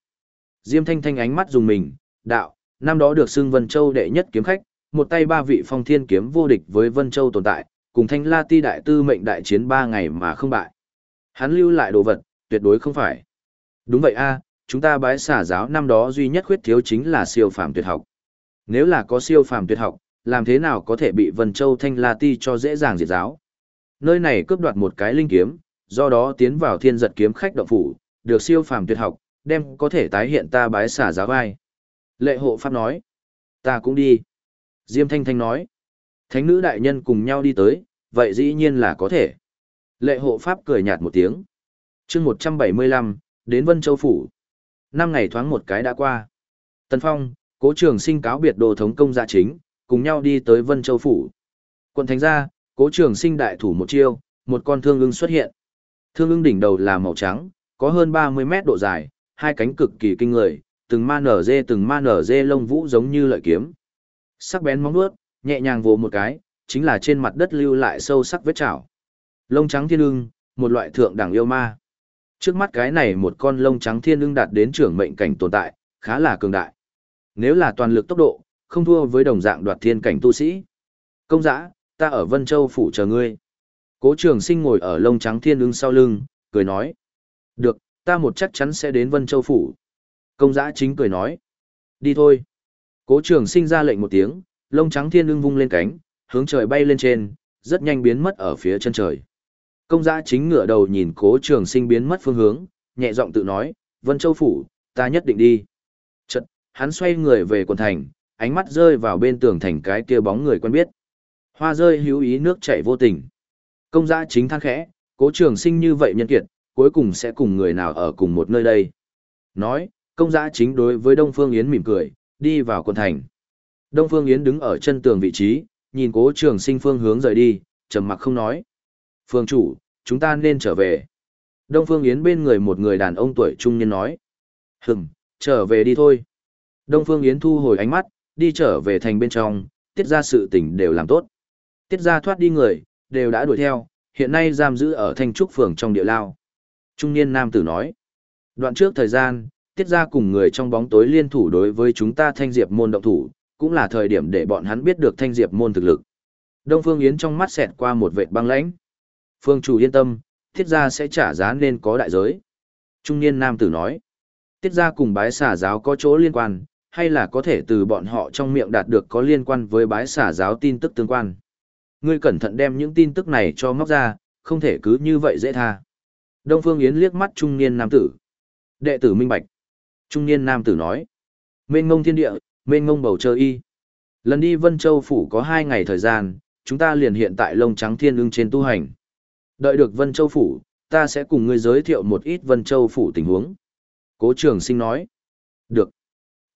Diêm Thanh Thanh ánh mắt dùng mình, đạo, năm đó được xưng Vân Châu đệ nhất kiếm khách, một tay ba vị phong thiên kiếm vô địch với Vân Châu tồn tại, cùng Thanh La Ti đại tư mệnh đại chiến ba ngày mà không bại. Hắn lưu lại đồ vật, tuyệt đối không phải. Đúng vậy a, chúng ta bái xả giáo năm đó duy nhất khuyết thiếu chính là siêu phàm tuyệt học. Nếu là có siêu phàm tuyệt học, làm thế nào có thể bị Vân Châu Thanh La Ti cho dễ dàng diệt giáo? Nơi này cướp đoạt một cái linh kiếm, do đó tiến vào thiên giật kiếm khách động phủ, được siêu phàm tuyệt học, đem có thể tái hiện ta bái xả giáo vai. Lệ hộ pháp nói, ta cũng đi. Diêm Thanh Thanh nói, thánh nữ đại nhân cùng nhau đi tới, vậy dĩ nhiên là có thể. Lệ hộ pháp cười nhạt một tiếng. chương 175, đến Vân Châu Phủ. Năm ngày thoáng một cái đã qua. Tần Phong, cố trường sinh cáo biệt đồ thống công gia chính, cùng nhau đi tới Vân Châu Phủ. Quận Thánh gia, cố trường sinh đại thủ một chiêu, một con thương ưng xuất hiện. Thương ưng đỉnh đầu là màu trắng, có hơn 30 mét độ dài, hai cánh cực kỳ kinh người, từng ma nở dê từng ma nở dê lông vũ giống như lợi kiếm. Sắc bén móng vuốt, nhẹ nhàng vồ một cái, chính là trên mặt đất lưu lại sâu sắc vết chảo. Lông trắng thiên ưng, một loại thượng đẳng yêu ma. Trước mắt cái này một con lông trắng thiên ưng đạt đến trưởng mệnh cảnh tồn tại, khá là cường đại. Nếu là toàn lực tốc độ, không thua với đồng dạng đoạt thiên cảnh tu sĩ. Công giã, ta ở Vân Châu phủ chờ ngươi. Cố trường sinh ngồi ở lông trắng thiên ưng sau lưng, cười nói. Được, ta một chắc chắn sẽ đến Vân Châu phủ. Công giã chính cười nói. Đi thôi. Cố trường sinh ra lệnh một tiếng, lông trắng thiên ưng vung lên cánh, hướng trời bay lên trên, rất nhanh biến mất ở phía chân trời. Công giã chính ngửa đầu nhìn cố trường sinh biến mất phương hướng, nhẹ giọng tự nói, Vân Châu Phủ, ta nhất định đi. Chật, hắn xoay người về quần thành, ánh mắt rơi vào bên tường thành cái kia bóng người quen biết. Hoa rơi hữu ý nước chảy vô tình. Công giã chính than khẽ, cố trường sinh như vậy nhân kiệt, cuối cùng sẽ cùng người nào ở cùng một nơi đây. Nói, công giã chính đối với Đông Phương Yến mỉm cười, đi vào quân thành. Đông Phương Yến đứng ở chân tường vị trí, nhìn cố trường sinh phương hướng rời đi, trầm mặc không nói. Phương chủ, chúng ta nên trở về. Đông Phương Yến bên người một người đàn ông tuổi trung niên nói. Hừm, trở về đi thôi. Đông Phương Yến thu hồi ánh mắt, đi trở về thành bên trong, tiết ra sự tình đều làm tốt. Tiết ra thoát đi người, đều đã đuổi theo, hiện nay giam giữ ở thanh trúc phường trong địa lao. Trung niên nam tử nói. Đoạn trước thời gian, tiết ra cùng người trong bóng tối liên thủ đối với chúng ta thanh diệp môn động thủ, cũng là thời điểm để bọn hắn biết được thanh diệp môn thực lực. Đông Phương Yến trong mắt xẹt qua một vệt băng lãnh. Phương chủ yên tâm, tiết gia sẽ trả giá nên có đại giới. Trung niên nam tử nói. Tiết gia cùng bái xả giáo có chỗ liên quan, hay là có thể từ bọn họ trong miệng đạt được có liên quan với bái xả giáo tin tức tương quan. Ngươi cẩn thận đem những tin tức này cho móc ra, không thể cứ như vậy dễ tha. Đông Phương Yến liếc mắt trung niên nam tử. Đệ tử minh bạch. Trung niên nam tử nói. Mênh ngông thiên địa, mênh ngông bầu trời y. Lần đi Vân Châu Phủ có hai ngày thời gian, chúng ta liền hiện tại lông trắng thiên ưng trên tu hành. Đợi được Vân Châu Phủ, ta sẽ cùng ngươi giới thiệu một ít Vân Châu Phủ tình huống. Cố trường sinh nói. Được.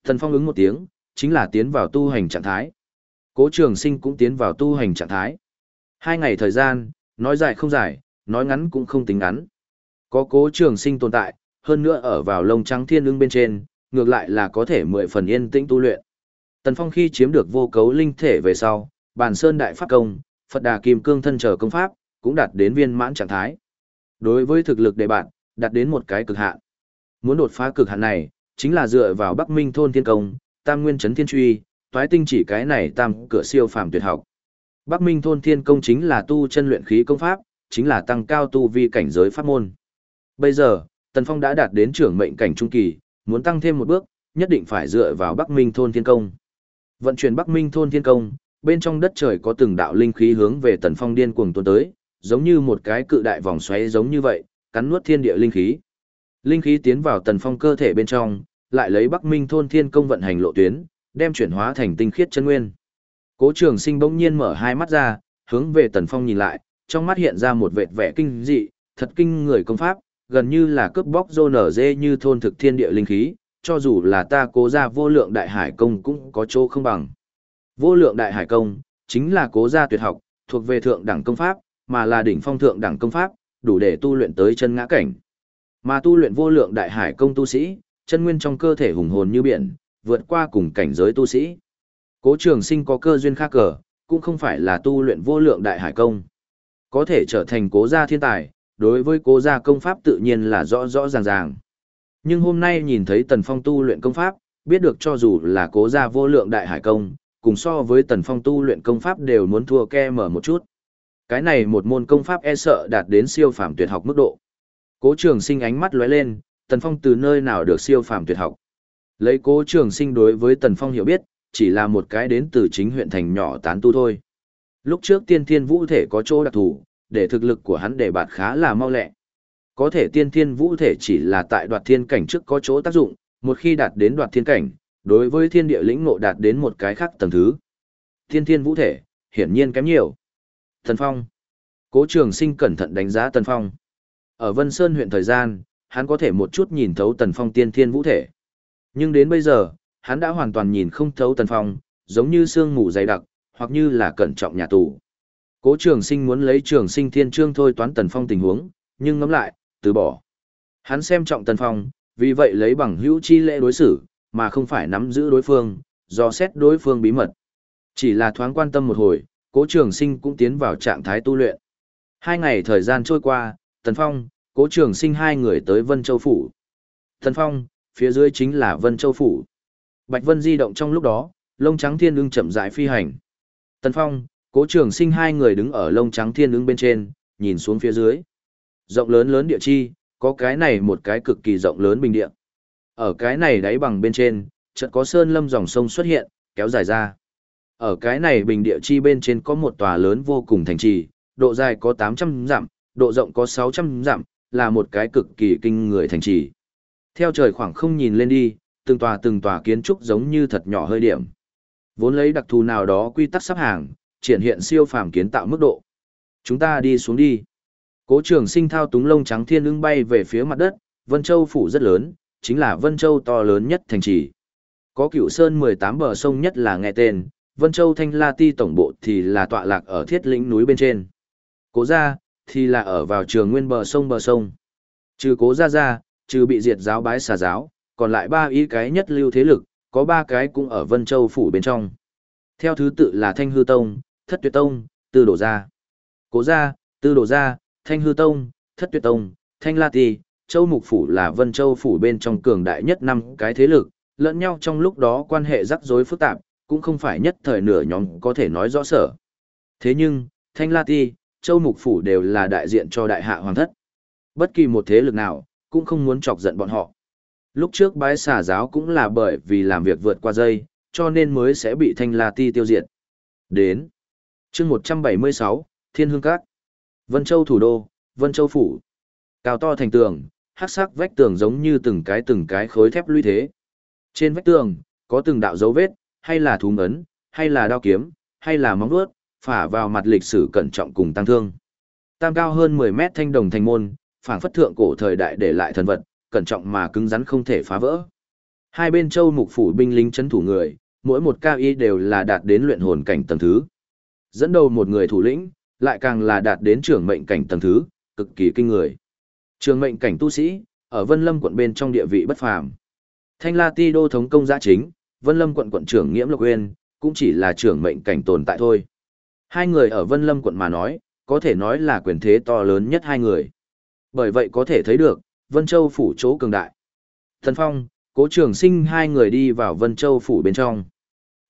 Thần Phong ứng một tiếng, chính là tiến vào tu hành trạng thái. Cố trường sinh cũng tiến vào tu hành trạng thái. Hai ngày thời gian, nói dài không dài, nói ngắn cũng không tính ngắn. Có cố trường sinh tồn tại, hơn nữa ở vào lông trắng thiên ưng bên trên, ngược lại là có thể mười phần yên tĩnh tu luyện. Tần Phong khi chiếm được vô cấu linh thể về sau, bản sơn đại pháp công, Phật đà kim cương thân trở công pháp, cũng đạt đến viên mãn trạng thái. Đối với thực lực đề bạn, đạt đến một cái cực hạn. Muốn đột phá cực hạn này, chính là dựa vào Bắc Minh thôn thiên công, Tam Nguyên chấn thiên truy, toái tinh chỉ cái này tam cửa siêu phàm tuyệt học. Bắc Minh thôn thiên công chính là tu chân luyện khí công pháp, chính là tăng cao tu vi cảnh giới pháp môn. Bây giờ, Tần Phong đã đạt đến trưởng mệnh cảnh trung kỳ, muốn tăng thêm một bước, nhất định phải dựa vào Bắc Minh thôn thiên công. Vận chuyển Bắc Minh thôn thiên công, bên trong đất trời có từng đạo linh khí hướng về Tần Phong điên cuồng tuôn tới, giống như một cái cự đại vòng xoáy giống như vậy, cắn nuốt thiên địa linh khí. Linh khí tiến vào Tần Phong cơ thể bên trong, lại lấy Bắc Minh thôn thiên công vận hành lộ tuyến, đem chuyển hóa thành tinh khiết chân nguyên. Cố Trường Sinh bỗng nhiên mở hai mắt ra, hướng về Tần Phong nhìn lại, trong mắt hiện ra một vệt vẻ kinh dị, thật kinh người công pháp, gần như là cướp bóc rô nở dê như thôn thực thiên địa linh khí, cho dù là ta cố ra vô lượng đại hải công cũng có chỗ không bằng. Vô lượng đại hải công, chính là cố gia tuyệt học, thuộc về thượng đẳng công pháp, mà là đỉnh phong thượng đẳng công pháp, đủ để tu luyện tới chân ngã cảnh. Mà tu luyện vô lượng đại hải công tu sĩ, chân nguyên trong cơ thể hùng hồn như biển, vượt qua cùng cảnh giới tu sĩ. Cố trường sinh có cơ duyên khác cờ, cũng không phải là tu luyện vô lượng đại hải công. Có thể trở thành cố gia thiên tài, đối với cố gia công pháp tự nhiên là rõ rõ ràng ràng. Nhưng hôm nay nhìn thấy Tần Phong tu luyện công pháp, biết được cho dù là cố gia vô lượng đại hải công, cùng so với Tần Phong tu luyện công pháp đều muốn thua ke mở một chút. Cái này một môn công pháp e sợ đạt đến siêu phàm tuyệt học mức độ. Cố trường sinh ánh mắt lóe lên, Tần Phong từ nơi nào được siêu phàm tuyệt học. Lấy cố trường sinh đối với Tần Phong hiểu biết, chỉ là một cái đến từ chính huyện thành nhỏ tán tu thôi. Lúc trước tiên thiên vũ thể có chỗ đặc thù, để thực lực của hắn để bạt khá là mau lẹ. Có thể tiên thiên vũ thể chỉ là tại đoạt thiên cảnh trước có chỗ tác dụng, một khi đạt đến đoạt thiên cảnh, đối với thiên địa lĩnh ngộ đạt đến một cái khác tầng thứ. Tiên thiên vũ thể, hiển nhiên kém nhiều. Thần Phong. Cố trường sinh cẩn thận đánh giá Tần Phong. Ở Vân Sơn huyện thời gian, hắn có thể một chút nhìn thấu Tần Phong tiên thiên vũ thể. Nhưng đến bây giờ, hắn đã hoàn toàn nhìn không thấu Tần Phong, giống như sương mù dày đặc, hoặc như là cẩn trọng nhà tù. Cố trường sinh muốn lấy trường sinh thiên trương thôi toán Tần Phong tình huống, nhưng ngẫm lại, từ bỏ. Hắn xem trọng Tần Phong, vì vậy lấy bằng hữu chi lễ đối xử, mà không phải nắm giữ đối phương, do xét đối phương bí mật. Chỉ là thoáng quan tâm một hồi, cố trường sinh cũng tiến vào trạng thái tu luyện. Hai ngày thời gian trôi qua, Tần Phong, cố trường sinh hai người tới Vân Châu Phủ. Tần Phong, phía dưới chính là Vân Châu Phủ. Bạch Vân di động trong lúc đó, lông trắng thiên ưng chậm rãi phi hành. Tần Phong, cố trường sinh hai người đứng ở lông trắng thiên ứng bên trên, nhìn xuống phía dưới. Rộng lớn lớn địa chi, có cái này một cái cực kỳ rộng lớn bình địa. Ở cái này đáy bằng bên trên, chợt có sơn lâm dòng sông xuất hiện, kéo dài ra. Ở cái này bình địa chi bên trên có một tòa lớn vô cùng thành trì, độ dài có 800 dặm, độ rộng có 600 dặm, là một cái cực kỳ kinh người thành trì. Theo trời khoảng không nhìn lên đi, từng tòa từng tòa kiến trúc giống như thật nhỏ hơi điểm. Vốn lấy đặc thù nào đó quy tắc sắp hàng, triển hiện siêu phàm kiến tạo mức độ. Chúng ta đi xuống đi. Cố trường sinh thao túng lông trắng thiên ưng bay về phía mặt đất, Vân Châu phủ rất lớn, chính là Vân Châu to lớn nhất thành trì. Có cửu sơn 18 bờ sông nhất là nghe tên, Vân Châu Thanh La Ti tổng bộ thì là tọa lạc ở thiết lĩnh núi bên trên. Cố gia thì là ở vào trường nguyên bờ sông bờ sông. Trừ cố gia ra, trừ bị diệt giáo bái xà giáo, còn lại ba ý cái nhất lưu thế lực, có ba cái cũng ở Vân Châu phủ bên trong. Theo thứ tự là Thanh Hư Tông, Thất Tuyệt Tông, Tư Đổ Gia. Cố Gia, Tư Đổ Gia, Thanh Hư Tông, Thất Tuyệt Tông, Thanh La Ti, Châu Mục Phủ là Vân Châu Phủ bên trong cường đại nhất năm cái thế lực, lẫn nhau trong lúc đó quan hệ rắc rối phức tạp, cũng không phải nhất thời nửa nhóm có thể nói rõ sở. Thế nhưng, Thanh La Ti, Châu Mục Phủ đều là đại diện cho đại hạ hoàng thất. Bất kỳ một thế lực nào, cũng không muốn chọc giận bọn họ. Lúc trước bái xà giáo cũng là bởi vì làm việc vượt qua dây, cho nên mới sẽ bị Thanh La Ti tiêu diệt. Đến chương 176, Thiên Hương Các. Vân Châu thủ đô, Vân Châu phủ. Cao to thành tường, hắc sắc vách tường giống như từng cái từng cái khối thép lũy thế. Trên vách tường, có từng đạo dấu vết, hay là thú ngấn, hay là đao kiếm, hay là móng vuốt, phả vào mặt lịch sử cẩn trọng cùng tăng thương. Tam cao hơn 10 mét thanh đồng thành môn, phảng phất thượng cổ thời đại để lại thần vật, cẩn trọng mà cứng rắn không thể phá vỡ. Hai bên châu mục phủ binh lính chấn thủ người, mỗi một cao y đều là đạt đến luyện hồn cảnh tầng thứ. Dẫn đầu một người thủ lĩnh, lại càng là đạt đến trưởng mệnh cảnh tầng thứ, cực kỳ kinh người. Trường mệnh cảnh tu sĩ, ở Vân Lâm quận bên trong địa vị bất phàm. Thanh La Ti đô thống công giá chính, Vân Lâm quận quận trưởng Nghiễm Lộc Uyên, cũng chỉ là trưởng mệnh cảnh tồn tại thôi. Hai người ở Vân Lâm quận mà nói, có thể nói là quyền thế to lớn nhất hai người. Bởi vậy có thể thấy được, Vân Châu phủ chỗ cường đại. Thần Phong, Cố Trường Sinh hai người đi vào Vân Châu phủ bên trong.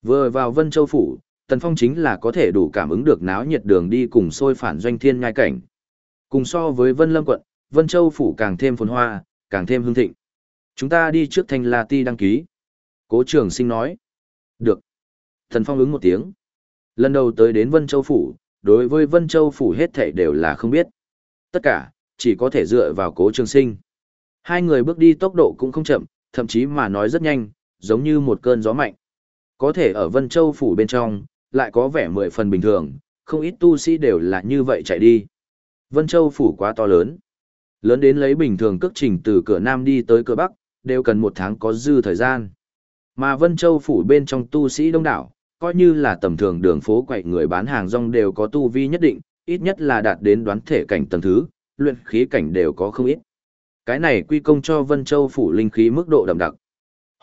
Vừa vào Vân Châu phủ, Tần Phong chính là có thể đủ cảm ứng được náo nhiệt đường đi cùng sôi phản doanh thiên ngai cảnh. Cùng so với Vân Lâm quận, Vân Châu phủ càng thêm phồn hoa, càng thêm hương thịnh. Chúng ta đi trước Thanh La Ti đăng ký. Cố Trường Sinh nói. Được. Tần Phong ứng một tiếng. Lần đầu tới đến Vân Châu phủ, đối với Vân Châu phủ hết thảy đều là không biết. Tất cả, chỉ có thể dựa vào Cố Trường Sinh. Hai người bước đi tốc độ cũng không chậm, thậm chí mà nói rất nhanh, giống như một cơn gió mạnh. Có thể ở Vân Châu phủ bên trong, lại có vẻ mười phần bình thường, không ít tu sĩ đều là như vậy chạy đi. Vân Châu phủ quá to lớn. Lớn đến lấy bình thường cước trình từ cửa Nam đi tới cửa Bắc, đều cần một tháng có dư thời gian. Mà Vân Châu phủ bên trong tu sĩ đông đảo, coi như là tầm thường đường phố quậy người bán hàng rong đều có tu vi nhất định, ít nhất là đạt đến đoán thể cảnh tầng thứ, luyện khí cảnh đều có không ít. Cái này quy công cho Vân Châu phủ linh khí mức độ đậm đặc.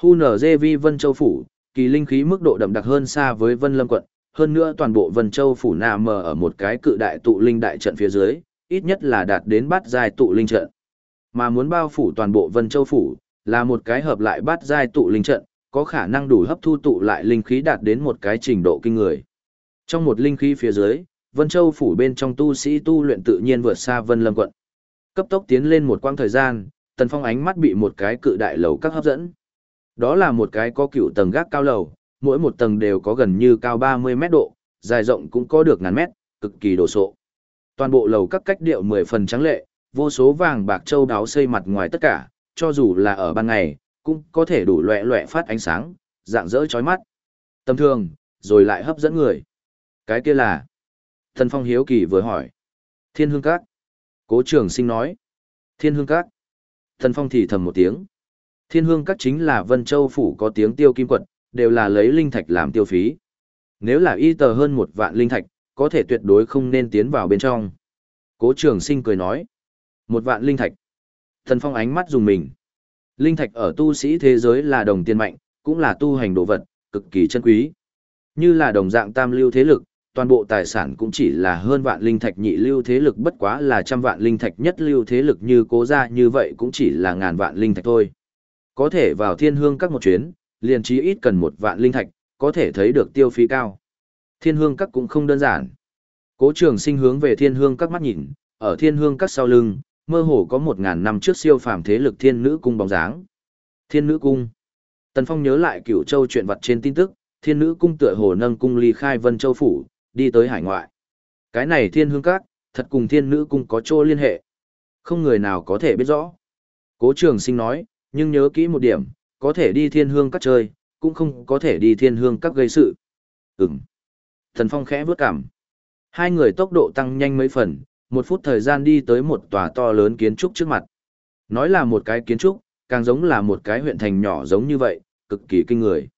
Hu nở dê vi Vân Châu phủ, kỳ linh khí mức độ đậm đặc hơn xa với Vân Lâm quận, hơn nữa toàn bộ Vân Châu phủ nằm mờ ở một cái cự đại tụ linh đại trận phía dưới, ít nhất là đạt đến bát giai tụ linh trận. Mà muốn bao phủ toàn bộ Vân Châu phủ, là một cái hợp lại bát giai tụ linh trận, có khả năng đủ hấp thu tụ lại linh khí đạt đến một cái trình độ kinh người. Trong một linh khí phía dưới, Vân Châu phủ bên trong tu sĩ tu luyện tự nhiên vượt xa Vân Lâm quận. Cấp tốc tiến lên một quãng thời gian, Tần Phong ánh mắt bị một cái cự đại lầu các hấp dẫn. Đó là một cái có cựu tầng gác cao lầu, mỗi một tầng đều có gần như cao 30 mét độ, dài rộng cũng có được ngàn mét, cực kỳ đồ sộ. Toàn bộ lầu các cách điệu 10 phần trắng lệ, vô số vàng bạc châu đáo xây mặt ngoài tất cả, cho dù là ở ban ngày, cũng có thể đủ loẹ loẹ phát ánh sáng, dạng dỡ chói mắt. Tầm thường, rồi lại hấp dẫn người. Cái kia là... Thần Phong hiếu kỳ vừa hỏi. Thiên hương các. Cố trường sinh nói. Thiên hương các. Thần Phong thì thầm một tiếng. Thiên hương các chính là Vân Châu Phủ có tiếng tiêu kim quật, đều là lấy linh thạch làm tiêu phí. Nếu là y tờ hơn một vạn linh thạch, có thể tuyệt đối không nên tiến vào bên trong. Cố trường sinh cười nói. Một vạn linh thạch. Thần Phong ánh mắt dùng mình. Linh thạch ở tu sĩ thế giới là đồng tiền mạnh, cũng là tu hành đồ vật, cực kỳ chân quý. Như là đồng dạng tam lưu thế lực, toàn bộ tài sản cũng chỉ là hơn vạn linh thạch nhị lưu thế lực bất quá là trăm vạn linh thạch nhất lưu thế lực như cố gia như vậy cũng chỉ là ngàn vạn linh thạch thôi. Có thể vào thiên hương các một chuyến, liền chí ít cần một vạn linh thạch, có thể thấy được tiêu phí cao. Thiên hương các cũng không đơn giản. Cố trường sinh hướng về thiên hương các mắt nhìn, ở thiên hương các sau lưng, mơ hồ có một ngàn năm trước siêu phàm thế lực thiên nữ cung bóng dáng. Thiên nữ cung. Tần Phong nhớ lại cửu châu chuyện vật trên tin tức, thiên nữ cung tựa hồ nâng cung ly khai vân châu phủ, đi tới hải ngoại. Cái này thiên hương các, thật cùng thiên nữ cung có chỗ liên hệ. Không người nào có thể biết rõ. Cố trường sinh nói, nhưng nhớ kỹ một điểm, có thể đi thiên hương các chơi, cũng không có thể đi thiên hương các gây sự. Ừm. Thần Phong khẽ vướt cảm. Hai người tốc độ tăng nhanh mấy phần, một phút thời gian đi tới một tòa to lớn kiến trúc trước mặt. Nói là một cái kiến trúc, càng giống là một cái huyện thành nhỏ giống như vậy, cực kỳ kinh người.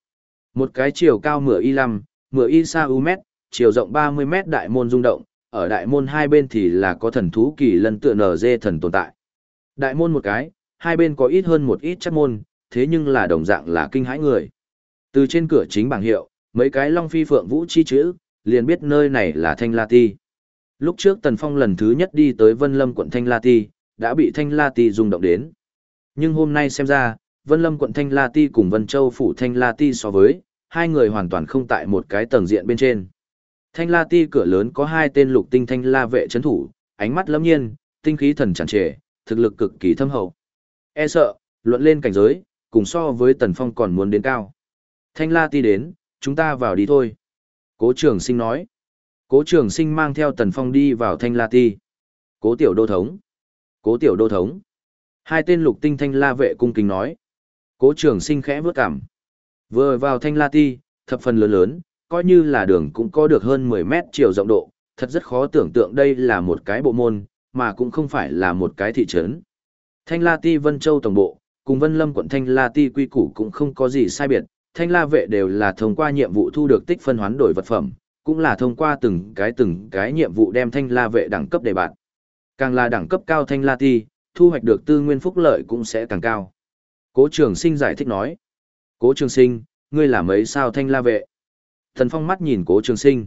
Một cái chiều cao mửa y lăm, mửa y xa u mét, chiều rộng 30 mét đại môn rung động, ở đại môn hai bên thì là có thần thú kỳ lân tựa nở dê thần tồn tại. Đại môn một cái, hai bên có ít hơn một ít chắc môn, thế nhưng là đồng dạng là kinh hãi người. Từ trên cửa chính bảng hiệu, mấy cái long phi phượng vũ chi chữ, liền biết nơi này là Thanh La Ti. Lúc trước Tần Phong lần thứ nhất đi tới Vân Lâm quận Thanh La Ti, đã bị Thanh La Ti rung động đến. Nhưng hôm nay xem ra, Vân Lâm quận Thanh La Ti cùng Vân Châu phủ Thanh La Ti so với, hai người hoàn toàn không tại một cái tầng diện bên trên. Thanh La Ti cửa lớn có hai tên lục tinh thanh la vệ trấn thủ, ánh mắt lâm nhiên, tinh khí thần tràn trề, thực lực cực kỳ thâm hậu. E sợ, luận lên cảnh giới, cùng so với Tần Phong còn muốn đến cao. Thanh La Ti đến, chúng ta vào đi thôi. Cố trường sinh nói. Cố trường sinh mang theo Tần Phong đi vào Thanh La Ti. Cố tiểu đô thống. Cố tiểu đô thống. Hai tên lục tinh thanh la vệ cung kính nói. Cố trường sinh khẽ vớt cảm. Vừa vào Thanh La Ti, thập phần lớn lớn, coi như là đường cũng có được hơn 10 mét chiều rộng độ, thật rất khó tưởng tượng đây là một cái bộ môn, mà cũng không phải là một cái thị trấn. Thanh La Ti Vân Châu Tổng Bộ, cùng Vân Lâm quận Thanh La Ti quy củ cũng không có gì sai biệt, Thanh La Vệ đều là thông qua nhiệm vụ thu được tích phân hoán đổi vật phẩm, cũng là thông qua từng cái từng cái nhiệm vụ đem Thanh La Vệ đẳng cấp đề bạt. Càng là đẳng cấp cao Thanh La Ti, thu hoạch được tư nguyên phúc lợi cũng sẽ càng cao. Cố Trường Sinh giải thích nói, Cố Trường Sinh, ngươi là mấy sao Thanh La Vệ? Tần Phong mắt nhìn Cố Trường Sinh.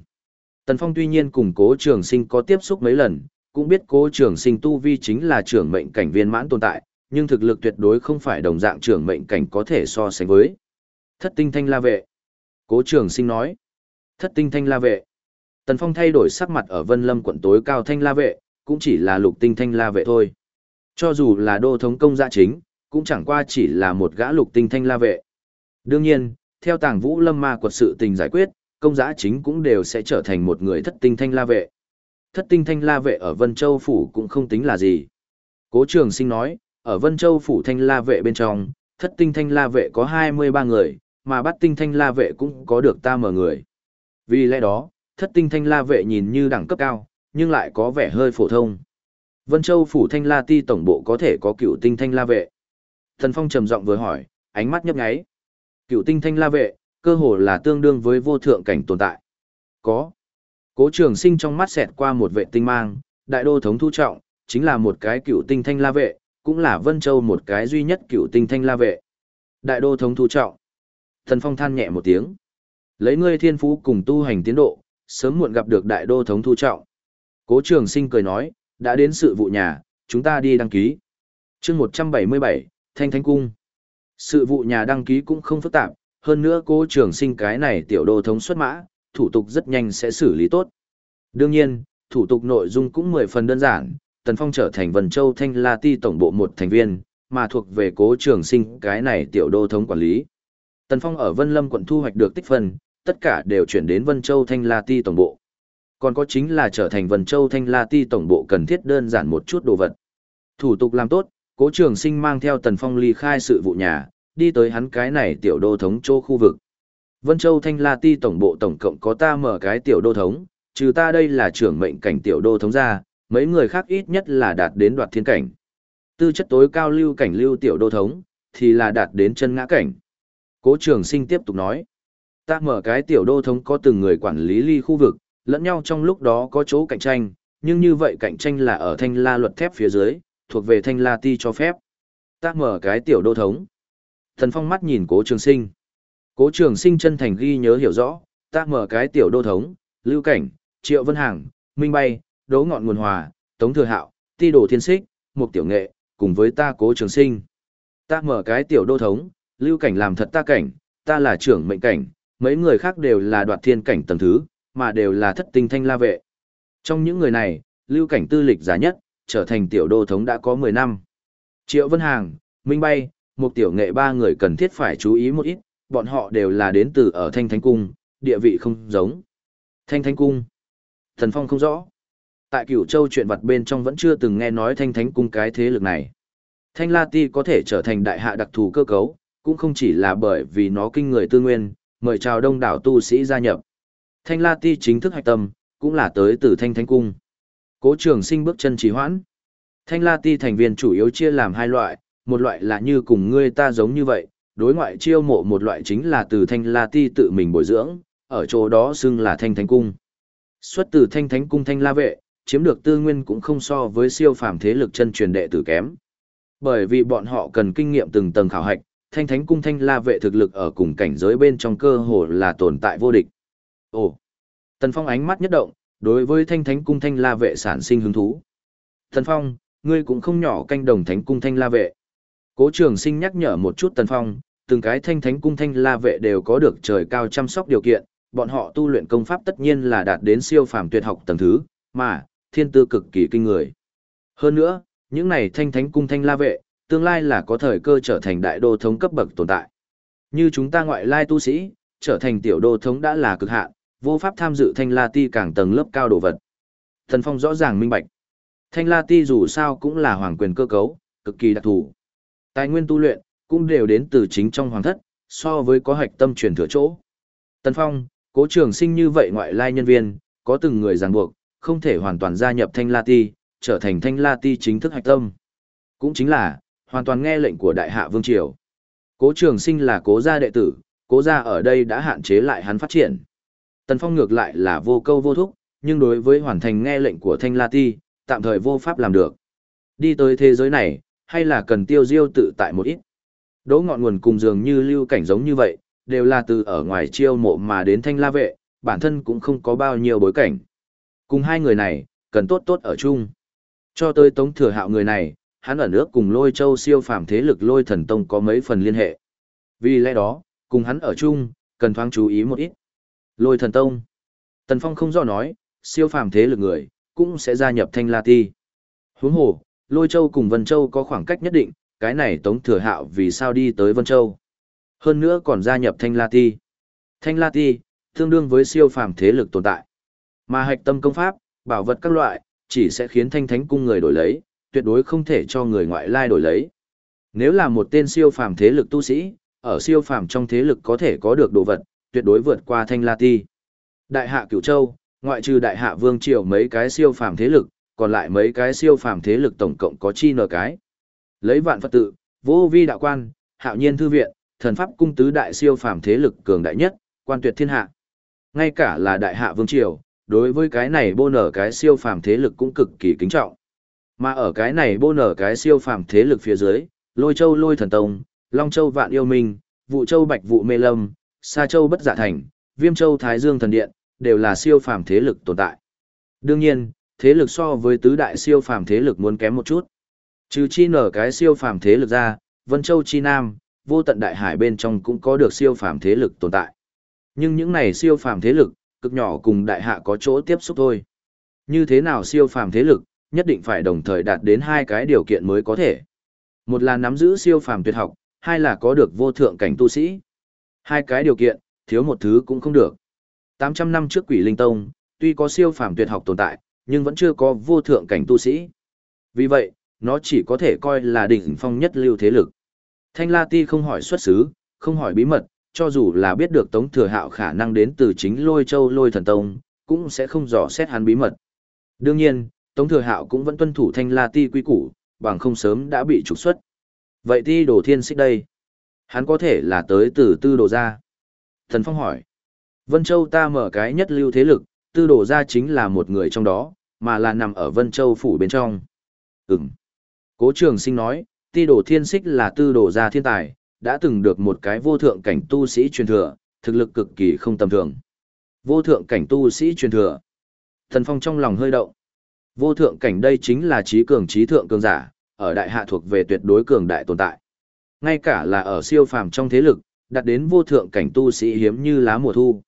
Tần Phong tuy nhiên cùng Cố Trường Sinh có tiếp xúc mấy lần, cũng biết Cố Trường Sinh tu vi chính là trưởng mệnh cảnh viên mãn tồn tại, nhưng thực lực tuyệt đối không phải đồng dạng trưởng mệnh cảnh có thể so sánh với. Thất tinh thanh la vệ. Cố Trường Sinh nói. Thất tinh thanh la vệ. Tần Phong thay đổi sắc mặt ở Vân Lâm quận tối cao thanh la vệ, cũng chỉ là lục tinh thanh la vệ thôi. Cho dù là đô thống công gia chính, cũng chẳng qua chỉ là một gã lục tinh thanh la vệ. Đương nhiên, theo tàng vũ lâm ma quật sự tình giải quyết, công giã chính cũng đều sẽ trở thành một người thất tinh thanh la vệ. Thất tinh thanh la vệ ở Vân Châu Phủ cũng không tính là gì. Cố trường sinh nói, ở Vân Châu Phủ thanh la vệ bên trong, thất tinh thanh la vệ có 23 người, mà Bát tinh thanh la vệ cũng có được ta mở người. Vì lẽ đó, thất tinh thanh la vệ nhìn như đẳng cấp cao, nhưng lại có vẻ hơi phổ thông. Vân Châu Phủ thanh la ti tổng bộ có thể có cựu tinh thanh la vệ. Thần Phong trầm giọng vừa hỏi, ánh mắt nhấp nháy. Cựu tinh thanh la vệ, cơ hồ là tương đương với vô thượng cảnh tồn tại. Có. Cố trường sinh trong mắt xẹt qua một vệ tinh mang, đại đô thống thu trọng, chính là một cái cựu tinh thanh la vệ, cũng là Vân Châu một cái duy nhất cựu tinh thanh la vệ. Đại đô thống thu trọng. Thần Phong than nhẹ một tiếng. Lấy ngươi thiên phú cùng tu hành tiến độ, sớm muộn gặp được đại đô thống thu trọng. Cố trường sinh cười nói, đã đến sự vụ nhà, chúng ta đi đăng ký. chương 177, Thanh Thánh Cung. Sự vụ nhà đăng ký cũng không phức tạp, hơn nữa cố trường sinh cái này tiểu đô thống xuất mã, thủ tục rất nhanh sẽ xử lý tốt. Đương nhiên, thủ tục nội dung cũng mười phần đơn giản, Tần Phong trở thành Vân Châu Thanh La Ti tổng bộ một thành viên, mà thuộc về cố trường sinh cái này tiểu đô thống quản lý. Tần Phong ở Vân Lâm quận thu hoạch được tích phân, tất cả đều chuyển đến Vân Châu Thanh La Ti tổng bộ. Còn có chính là trở thành Vân Châu Thanh La Ti tổng bộ cần thiết đơn giản một chút đồ vật. Thủ tục làm tốt, Cố Trường Sinh mang theo Tần Phong ly khai sự vụ nhà, đi tới hắn cái này tiểu đô thống chỗ khu vực. Vân Châu Thanh La Ti tổng bộ tổng cộng có ta mở cái tiểu đô thống, trừ ta đây là trưởng mệnh cảnh tiểu đô thống ra, mấy người khác ít nhất là đạt đến đoạt thiên cảnh. Tư chất tối cao lưu cảnh lưu tiểu đô thống, thì là đạt đến chân ngã cảnh. Cố trường sinh tiếp tục nói, ta mở cái tiểu đô thống có từng người quản lý ly khu vực, lẫn nhau trong lúc đó có chỗ cạnh tranh, nhưng như vậy cạnh tranh là ở thanh la luật thép phía dưới, thuộc về thanh la ti cho phép. Ta mở cái tiểu đô thống. Thần Phong mắt nhìn cố trường sinh. Cố trường sinh chân thành ghi nhớ hiểu rõ, ta mở cái tiểu đô thống, lưu cảnh, triệu vân hàng, minh bay, đố ngọn nguồn hòa, tống thừa hạo, ti đồ thiên xích, một tiểu nghệ, cùng với ta cố trường sinh. Ta mở cái tiểu đô thống, lưu cảnh làm thật ta cảnh, ta là trưởng mệnh cảnh, mấy người khác đều là đoạt thiên cảnh tầng thứ, mà đều là thất tinh thanh la vệ. Trong những người này, lưu cảnh tư lịch giá nhất, trở thành tiểu đô thống đã có 10 năm. Triệu Vân Hàng, Minh Bay, một tiểu nghệ ba người cần thiết phải chú ý một ít, bọn họ đều là đến từ ở Thanh Thánh Cung, địa vị không giống. Thanh Thánh Cung. Thần Phong không rõ. Tại cửu châu chuyện vật bên trong vẫn chưa từng nghe nói Thanh Thánh Cung cái thế lực này. Thanh La Ti có thể trở thành đại hạ đặc thù cơ cấu, cũng không chỉ là bởi vì nó kinh người tư nguyên, mời chào đông đảo tu sĩ gia nhập. Thanh La Ti chính thức hạch tâm, cũng là tới từ Thanh Thánh Cung. Cố trường sinh bước chân trì hoãn. Thanh La Ti thành viên chủ yếu chia làm hai loại, một loại là như cùng ngươi ta giống như vậy, đối ngoại chiêu mộ một loại chính là từ Thanh La Ti tự mình bồi dưỡng, ở chỗ đó xưng là Thanh Thánh Cung. Xuất từ Thanh Thánh Cung Thanh La Vệ, chiếm được tư nguyên cũng không so với siêu phàm thế lực chân truyền đệ tử kém. Bởi vì bọn họ cần kinh nghiệm từng tầng khảo hạch, Thanh Thánh Cung Thanh La Vệ thực lực ở cùng cảnh giới bên trong cơ hồ là tồn tại vô địch. Ồ! Tần Phong ánh mắt nhất động, đối với Thanh Thánh Cung Thanh La Vệ sản sinh hứng thú. Tần Phong, ngươi cũng không nhỏ canh đồng Thánh Cung Thanh La Vệ. Cố trường sinh nhắc nhở một chút Tần Phong, từng cái Thanh Thánh Cung Thanh La Vệ đều có được trời cao chăm sóc điều kiện, bọn họ tu luyện công pháp tất nhiên là đạt đến siêu phàm tuyệt học tầng thứ, mà, thiên tư cực kỳ kinh người. Hơn nữa, những này Thanh Thánh Cung Thanh La Vệ, tương lai là có thời cơ trở thành đại đô thống cấp bậc tồn tại. Như chúng ta ngoại lai tu sĩ, trở thành tiểu đô thống đã là cực hạn, vô pháp tham dự thanh la ti càng tầng lớp cao đồ vật. Thần Phong rõ ràng minh bạch. Thanh la ti dù sao cũng là hoàng quyền cơ cấu, cực kỳ đặc thù. Tài nguyên tu luyện, cũng đều đến từ chính trong hoàng thất, so với có hạch tâm truyền thừa chỗ. Tần Phong, cố trường sinh như vậy ngoại lai nhân viên, có từng người ràng buộc, không thể hoàn toàn gia nhập thanh la ti, trở thành thanh la ti chính thức hạch tâm. Cũng chính là, hoàn toàn nghe lệnh của đại hạ vương triều. Cố trường sinh là cố gia đệ tử, cố gia ở đây đã hạn chế lại hắn phát triển. Tần Phong ngược lại là vô câu vô thúc, nhưng đối với hoàn thành nghe lệnh của Thanh La Ti, tạm thời vô pháp làm được. Đi tới thế giới này, hay là cần tiêu diêu tự tại một ít. Đỗ ngọn nguồn cùng dường như lưu cảnh giống như vậy, đều là từ ở ngoài chiêu mộ mà đến Thanh La Vệ, bản thân cũng không có bao nhiêu bối cảnh. Cùng hai người này, cần tốt tốt ở chung. Cho tới Tống Thừa Hạo người này, hắn ẩn ước cùng lôi châu siêu phàm thế lực lôi thần tông có mấy phần liên hệ. Vì lẽ đó, cùng hắn ở chung, cần thoáng chú ý một ít. Lôi thần tông. Tần Phong không do nói, siêu phàm thế lực người, cũng sẽ gia nhập thanh la ti. Huống hồ, lôi châu cùng Vân Châu có khoảng cách nhất định, cái này tống thừa hạo vì sao đi tới Vân Châu. Hơn nữa còn gia nhập thanh la ti. Thanh la ti, tương đương với siêu phàm thế lực tồn tại. Mà hạch tâm công pháp, bảo vật các loại, chỉ sẽ khiến thanh thánh cung người đổi lấy, tuyệt đối không thể cho người ngoại lai đổi lấy. Nếu là một tên siêu phàm thế lực tu sĩ, ở siêu phàm trong thế lực có thể có được đồ vật, tuyệt đối vượt qua Thanh La Ti. Đại hạ Cửu Châu, ngoại trừ đại hạ Vương Triều mấy cái siêu phàm thế lực, còn lại mấy cái siêu phàm thế lực tổng cộng có chi nở cái. Lấy vạn Phật tự, vô vi đạo quan, hạo nhiên thư viện, thần pháp cung tứ đại siêu phàm thế lực cường đại nhất, quan tuyệt thiên hạ. Ngay cả là đại hạ Vương Triều, đối với cái này bô nở cái siêu phàm thế lực cũng cực kỳ kính trọng. Mà ở cái này bô nở cái siêu phàm thế lực phía dưới, Lôi Châu Lôi Thần Tông, Long Châu Vạn Yêu Minh, Vụ Châu Bạch Vụ Mê Lâm, Sa Châu Bất giả Thành, Viêm Châu Thái Dương Thần Điện, đều là siêu phàm thế lực tồn tại. Đương nhiên, thế lực so với tứ đại siêu phàm thế lực muốn kém một chút. Trừ chi nở cái siêu phàm thế lực ra, Vân Châu Chi Nam, vô tận đại hải bên trong cũng có được siêu phàm thế lực tồn tại. Nhưng những này siêu phàm thế lực, cực nhỏ cùng đại hạ có chỗ tiếp xúc thôi. Như thế nào siêu phàm thế lực, nhất định phải đồng thời đạt đến hai cái điều kiện mới có thể. Một là nắm giữ siêu phàm tuyệt học, hai là có được vô thượng cảnh tu sĩ. Hai cái điều kiện, thiếu một thứ cũng không được. 800 năm trước quỷ linh tông, tuy có siêu phàm tuyệt học tồn tại, nhưng vẫn chưa có vô thượng cảnh tu sĩ. Vì vậy, nó chỉ có thể coi là đỉnh phong nhất lưu thế lực. Thanh La Ti không hỏi xuất xứ, không hỏi bí mật, cho dù là biết được Tống Thừa Hạo khả năng đến từ chính Lôi Châu Lôi Thần Tông, cũng sẽ không dò xét hắn bí mật. Đương nhiên, Tống Thừa Hạo cũng vẫn tuân thủ Thanh La Ti quy củ, bằng không sớm đã bị trục xuất. Vậy Ti Đồ Thiên Xích đây? Hắn có thể là tới từ tư đồ gia. Thần Phong hỏi. Vân Châu ta mở cái nhất lưu thế lực, tư đồ gia chính là một người trong đó, mà là nằm ở Vân Châu phủ bên trong. Ừm. Cố trường sinh nói, ti đồ thiên xích là tư đồ gia thiên tài, đã từng được một cái vô thượng cảnh tu sĩ truyền thừa, thực lực cực kỳ không tầm thường. Vô thượng cảnh tu sĩ truyền thừa. Thần Phong trong lòng hơi động. Vô thượng cảnh đây chính là trí cường trí thượng cường giả, ở đại hạ thuộc về tuyệt đối cường đại tồn tại. Ngay cả là ở siêu phàm trong thế lực, đạt đến vô thượng cảnh tu sĩ hiếm như lá mùa thu.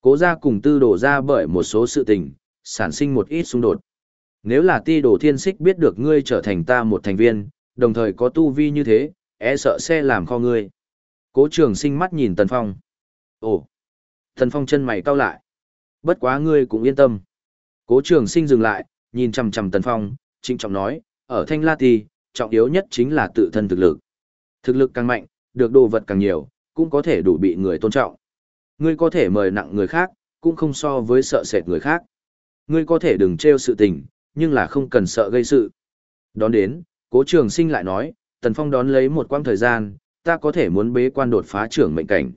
Cố gia cùng tư đổ ra bởi một số sự tình, sản sinh một ít xung đột. Nếu là ti đồ thiên xích biết được ngươi trở thành ta một thành viên, đồng thời có tu vi như thế, e sợ xe làm kho ngươi. Cố trường sinh mắt nhìn Tần Phong. Ồ! Tần Phong chân mày cau lại. Bất quá ngươi cũng yên tâm. Cố trường sinh dừng lại, nhìn chằm chằm Tần Phong, trinh trọng nói, ở Thanh La Ti, trọng yếu nhất chính là tự thân thực lực. Thực lực càng mạnh, được đồ vật càng nhiều, cũng có thể đủ bị người tôn trọng. Ngươi có thể mời nặng người khác, cũng không so với sợ sệt người khác. Ngươi có thể đừng trêu sự tình, nhưng là không cần sợ gây sự. Đón đến, cố trường sinh lại nói, Tần Phong đón lấy một quãng thời gian, ta có thể muốn bế quan đột phá trưởng mệnh cảnh.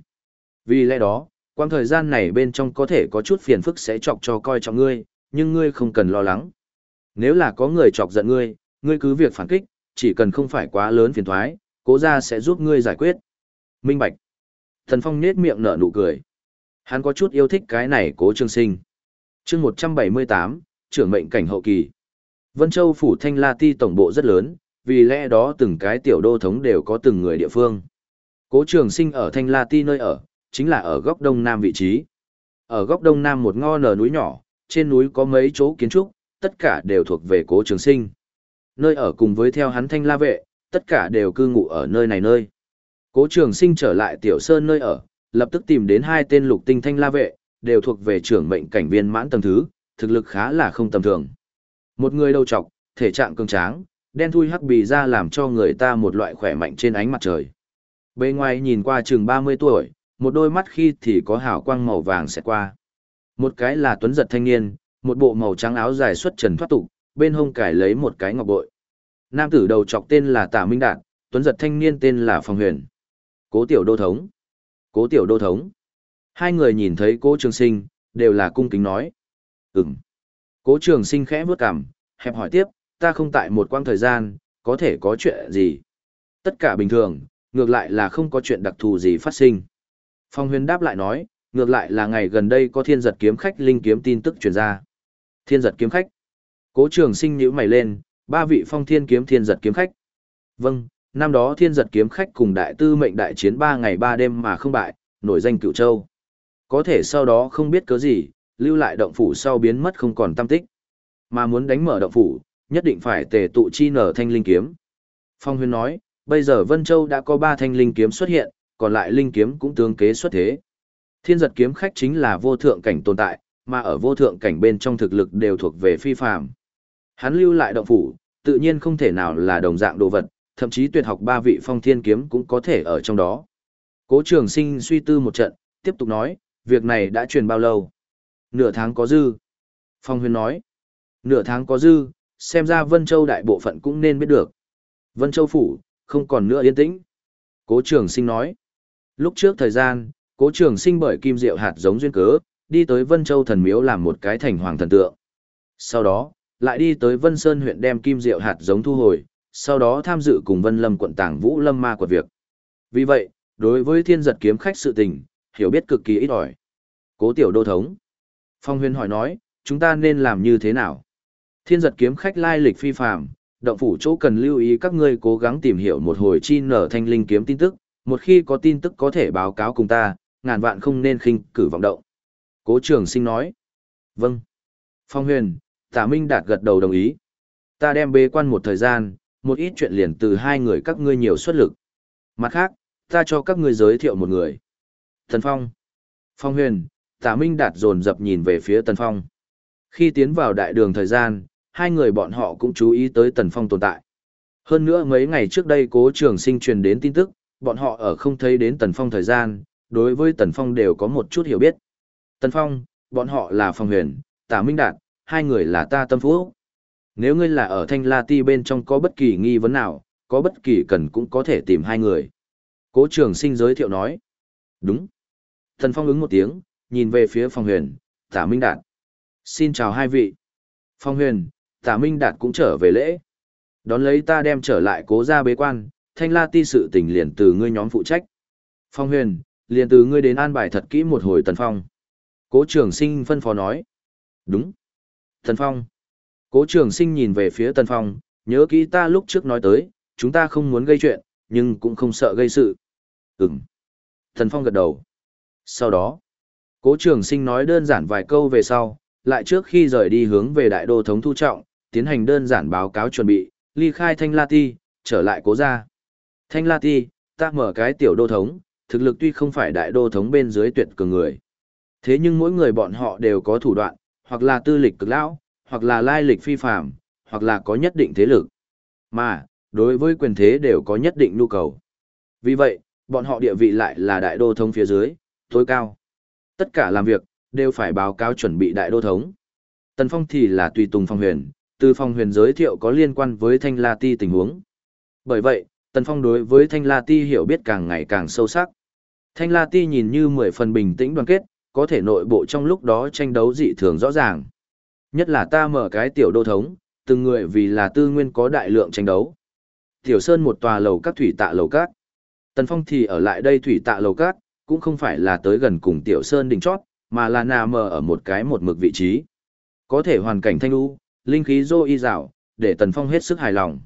Vì lẽ đó, quãng thời gian này bên trong có thể có chút phiền phức sẽ chọc cho coi trọng ngươi, nhưng ngươi không cần lo lắng. Nếu là có người chọc giận ngươi, ngươi cứ việc phản kích, chỉ cần không phải quá lớn phiền thoái, cố gia sẽ giúp ngươi giải quyết. Minh Bạch. Thần Phong nết miệng nở nụ cười. Hắn có chút yêu thích cái này cố trương sinh. chương 178, trưởng mệnh cảnh hậu kỳ. Vân Châu phủ Thanh La Ti tổng bộ rất lớn, vì lẽ đó từng cái tiểu đô thống đều có từng người địa phương. Cố trường sinh ở Thanh La Ti nơi ở, chính là ở góc đông nam vị trí. Ở góc đông nam một ngo nở núi nhỏ, trên núi có mấy chỗ kiến trúc, tất cả đều thuộc về cố trường sinh. Nơi ở cùng với theo hắn Thanh La Vệ, tất cả đều cư ngụ ở nơi này nơi. Cố trường sinh trở lại tiểu sơn nơi ở, lập tức tìm đến hai tên lục tinh thanh la vệ, đều thuộc về trưởng mệnh cảnh viên mãn tầng thứ, thực lực khá là không tầm thường. Một người đầu trọc, thể trạng cường tráng, đen thui hắc bì ra làm cho người ta một loại khỏe mạnh trên ánh mặt trời. Bề ngoài nhìn qua chừng 30 tuổi, một đôi mắt khi thì có hào quang màu vàng sẽ qua. Một cái là tuấn giật thanh niên, một bộ màu trắng áo dài xuất trần thoát tục, bên hông cải lấy một cái ngọc bội. Nam tử đầu trọc tên là Tả Minh Đạt, tuấn giật thanh niên tên là Phong Huyền. Cố tiểu đô thống. Cố tiểu đô thống. Hai người nhìn thấy cố trường sinh, đều là cung kính nói. Ừm. Cố trường sinh khẽ bước cằm, hẹp hỏi tiếp, ta không tại một quãng thời gian, có thể có chuyện gì. Tất cả bình thường, ngược lại là không có chuyện đặc thù gì phát sinh. Phong huyền đáp lại nói, ngược lại là ngày gần đây có thiên giật kiếm khách linh kiếm tin tức truyền ra. Thiên giật kiếm khách. Cố trường sinh nhíu mày lên, ba vị phong thiên kiếm thiên giật kiếm khách. Vâng, năm đó thiên giật kiếm khách cùng đại tư mệnh đại chiến ba ngày ba đêm mà không bại, nổi danh cựu châu. Có thể sau đó không biết cớ gì, lưu lại động phủ sau biến mất không còn tâm tích. Mà muốn đánh mở động phủ, nhất định phải tề tụ chi nở thanh linh kiếm. Phong huyền nói, bây giờ Vân Châu đã có ba thanh linh kiếm xuất hiện, còn lại linh kiếm cũng tương kế xuất thế. Thiên giật kiếm khách chính là vô thượng cảnh tồn tại, mà ở vô thượng cảnh bên trong thực lực đều thuộc về phi phàm. Hắn lưu lại động phủ, tự nhiên không thể nào là đồng dạng đồ vật, thậm chí tuyệt học ba vị phong thiên kiếm cũng có thể ở trong đó. Cố trường sinh suy tư một trận, tiếp tục nói, việc này đã truyền bao lâu? Nửa tháng có dư. Phong huyền nói, nửa tháng có dư, xem ra Vân Châu đại bộ phận cũng nên biết được. Vân Châu phủ, không còn nữa yên tĩnh. Cố trường sinh nói, lúc trước thời gian, cố trường sinh bởi kim diệu hạt giống duyên cớ, đi tới Vân Châu thần miếu làm một cái thành hoàng thần tượng. Sau đó, lại đi tới Vân Sơn huyện đem kim diệu hạt giống thu hồi, sau đó tham dự cùng Vân Lâm quận tàng Vũ Lâm Ma quật việc. Vì vậy, đối với thiên giật kiếm khách sự tình, hiểu biết cực kỳ ít ỏi. Cố tiểu đô thống. Phong huyền hỏi nói, chúng ta nên làm như thế nào? Thiên giật kiếm khách lai lịch phi phạm, động phủ chỗ cần lưu ý các ngươi cố gắng tìm hiểu một hồi chi nở thanh linh kiếm tin tức, một khi có tin tức có thể báo cáo cùng ta, ngàn vạn không nên khinh cử vọng động. Cố trường sinh nói. Vâng. Phong huyền, tả minh đạt gật đầu đồng ý. Ta đem bế quan một thời gian, một ít chuyện liền từ hai người các ngươi nhiều xuất lực. Mặt khác, ta cho các ngươi giới thiệu một người. Thần Phong. Phong huyền, tả minh đạt dồn dập nhìn về phía Tần Phong. Khi tiến vào đại đường thời gian, hai người bọn họ cũng chú ý tới Tần Phong tồn tại. Hơn nữa mấy ngày trước đây cố trường sinh truyền đến tin tức, bọn họ ở không thấy đến Tần Phong thời gian, đối với Tần Phong đều có một chút hiểu biết. Tần Phong, bọn họ là Phong huyền, tả minh đạt, hai người là ta tâm Phú. Nếu ngươi là ở Thanh La Ti bên trong có bất kỳ nghi vấn nào, có bất kỳ cần cũng có thể tìm hai người. Cố trường sinh giới thiệu nói. Đúng. tần Phong ứng một tiếng, nhìn về phía Phong Huyền, Tả Minh Đạt. Xin chào hai vị. Phong Huyền, Tả Minh Đạt cũng trở về lễ. Đón lấy ta đem trở lại cố gia bế quan, Thanh La Ti sự tình liền từ ngươi nhóm phụ trách. Phong Huyền, liền từ ngươi đến an bài thật kỹ một hồi Tần Phong. Cố trường sinh phân phó nói. Đúng. Tần Phong. Cố trường sinh nhìn về phía Tần Phong, nhớ kỹ ta lúc trước nói tới, chúng ta không muốn gây chuyện, nhưng cũng không sợ gây sự. Ừm. Tần Phong gật đầu. Sau đó, cố trường sinh nói đơn giản vài câu về sau, lại trước khi rời đi hướng về đại đô thống thu trọng, tiến hành đơn giản báo cáo chuẩn bị, ly khai Thanh La Ti, trở lại cố gia. Thanh La Ti, ta mở cái tiểu đô thống, thực lực tuy không phải đại đô thống bên dưới tuyệt cường người. Thế nhưng mỗi người bọn họ đều có thủ đoạn, hoặc là tư lịch cực lão, hoặc là lai lịch phi phạm, hoặc là có nhất định thế lực. Mà, đối với quyền thế đều có nhất định nhu cầu. Vì vậy, bọn họ địa vị lại là đại đô thống phía dưới, tối cao. Tất cả làm việc, đều phải báo cáo chuẩn bị đại đô thống. Tần Phong thì là tùy tùng phong huyền, từ phong huyền giới thiệu có liên quan với Thanh La Ti tình huống. Bởi vậy, Tần Phong đối với Thanh La Ti hiểu biết càng ngày càng sâu sắc. Thanh La Ti nhìn như mười phần bình tĩnh đoàn kết, có thể nội bộ trong lúc đó tranh đấu dị thường rõ ràng. Nhất là ta mở cái tiểu đô thống, từng người vì là tư nguyên có đại lượng tranh đấu. Tiểu Sơn một tòa lầu các thủy tạ lầu các. Tần Phong thì ở lại đây thủy tạ lầu các, cũng không phải là tới gần cùng Tiểu Sơn đỉnh chót, mà là nà mờ ở một cái một mực vị trí. Có thể hoàn cảnh thanh u, linh khí dô y dạo, để Tần Phong hết sức hài lòng.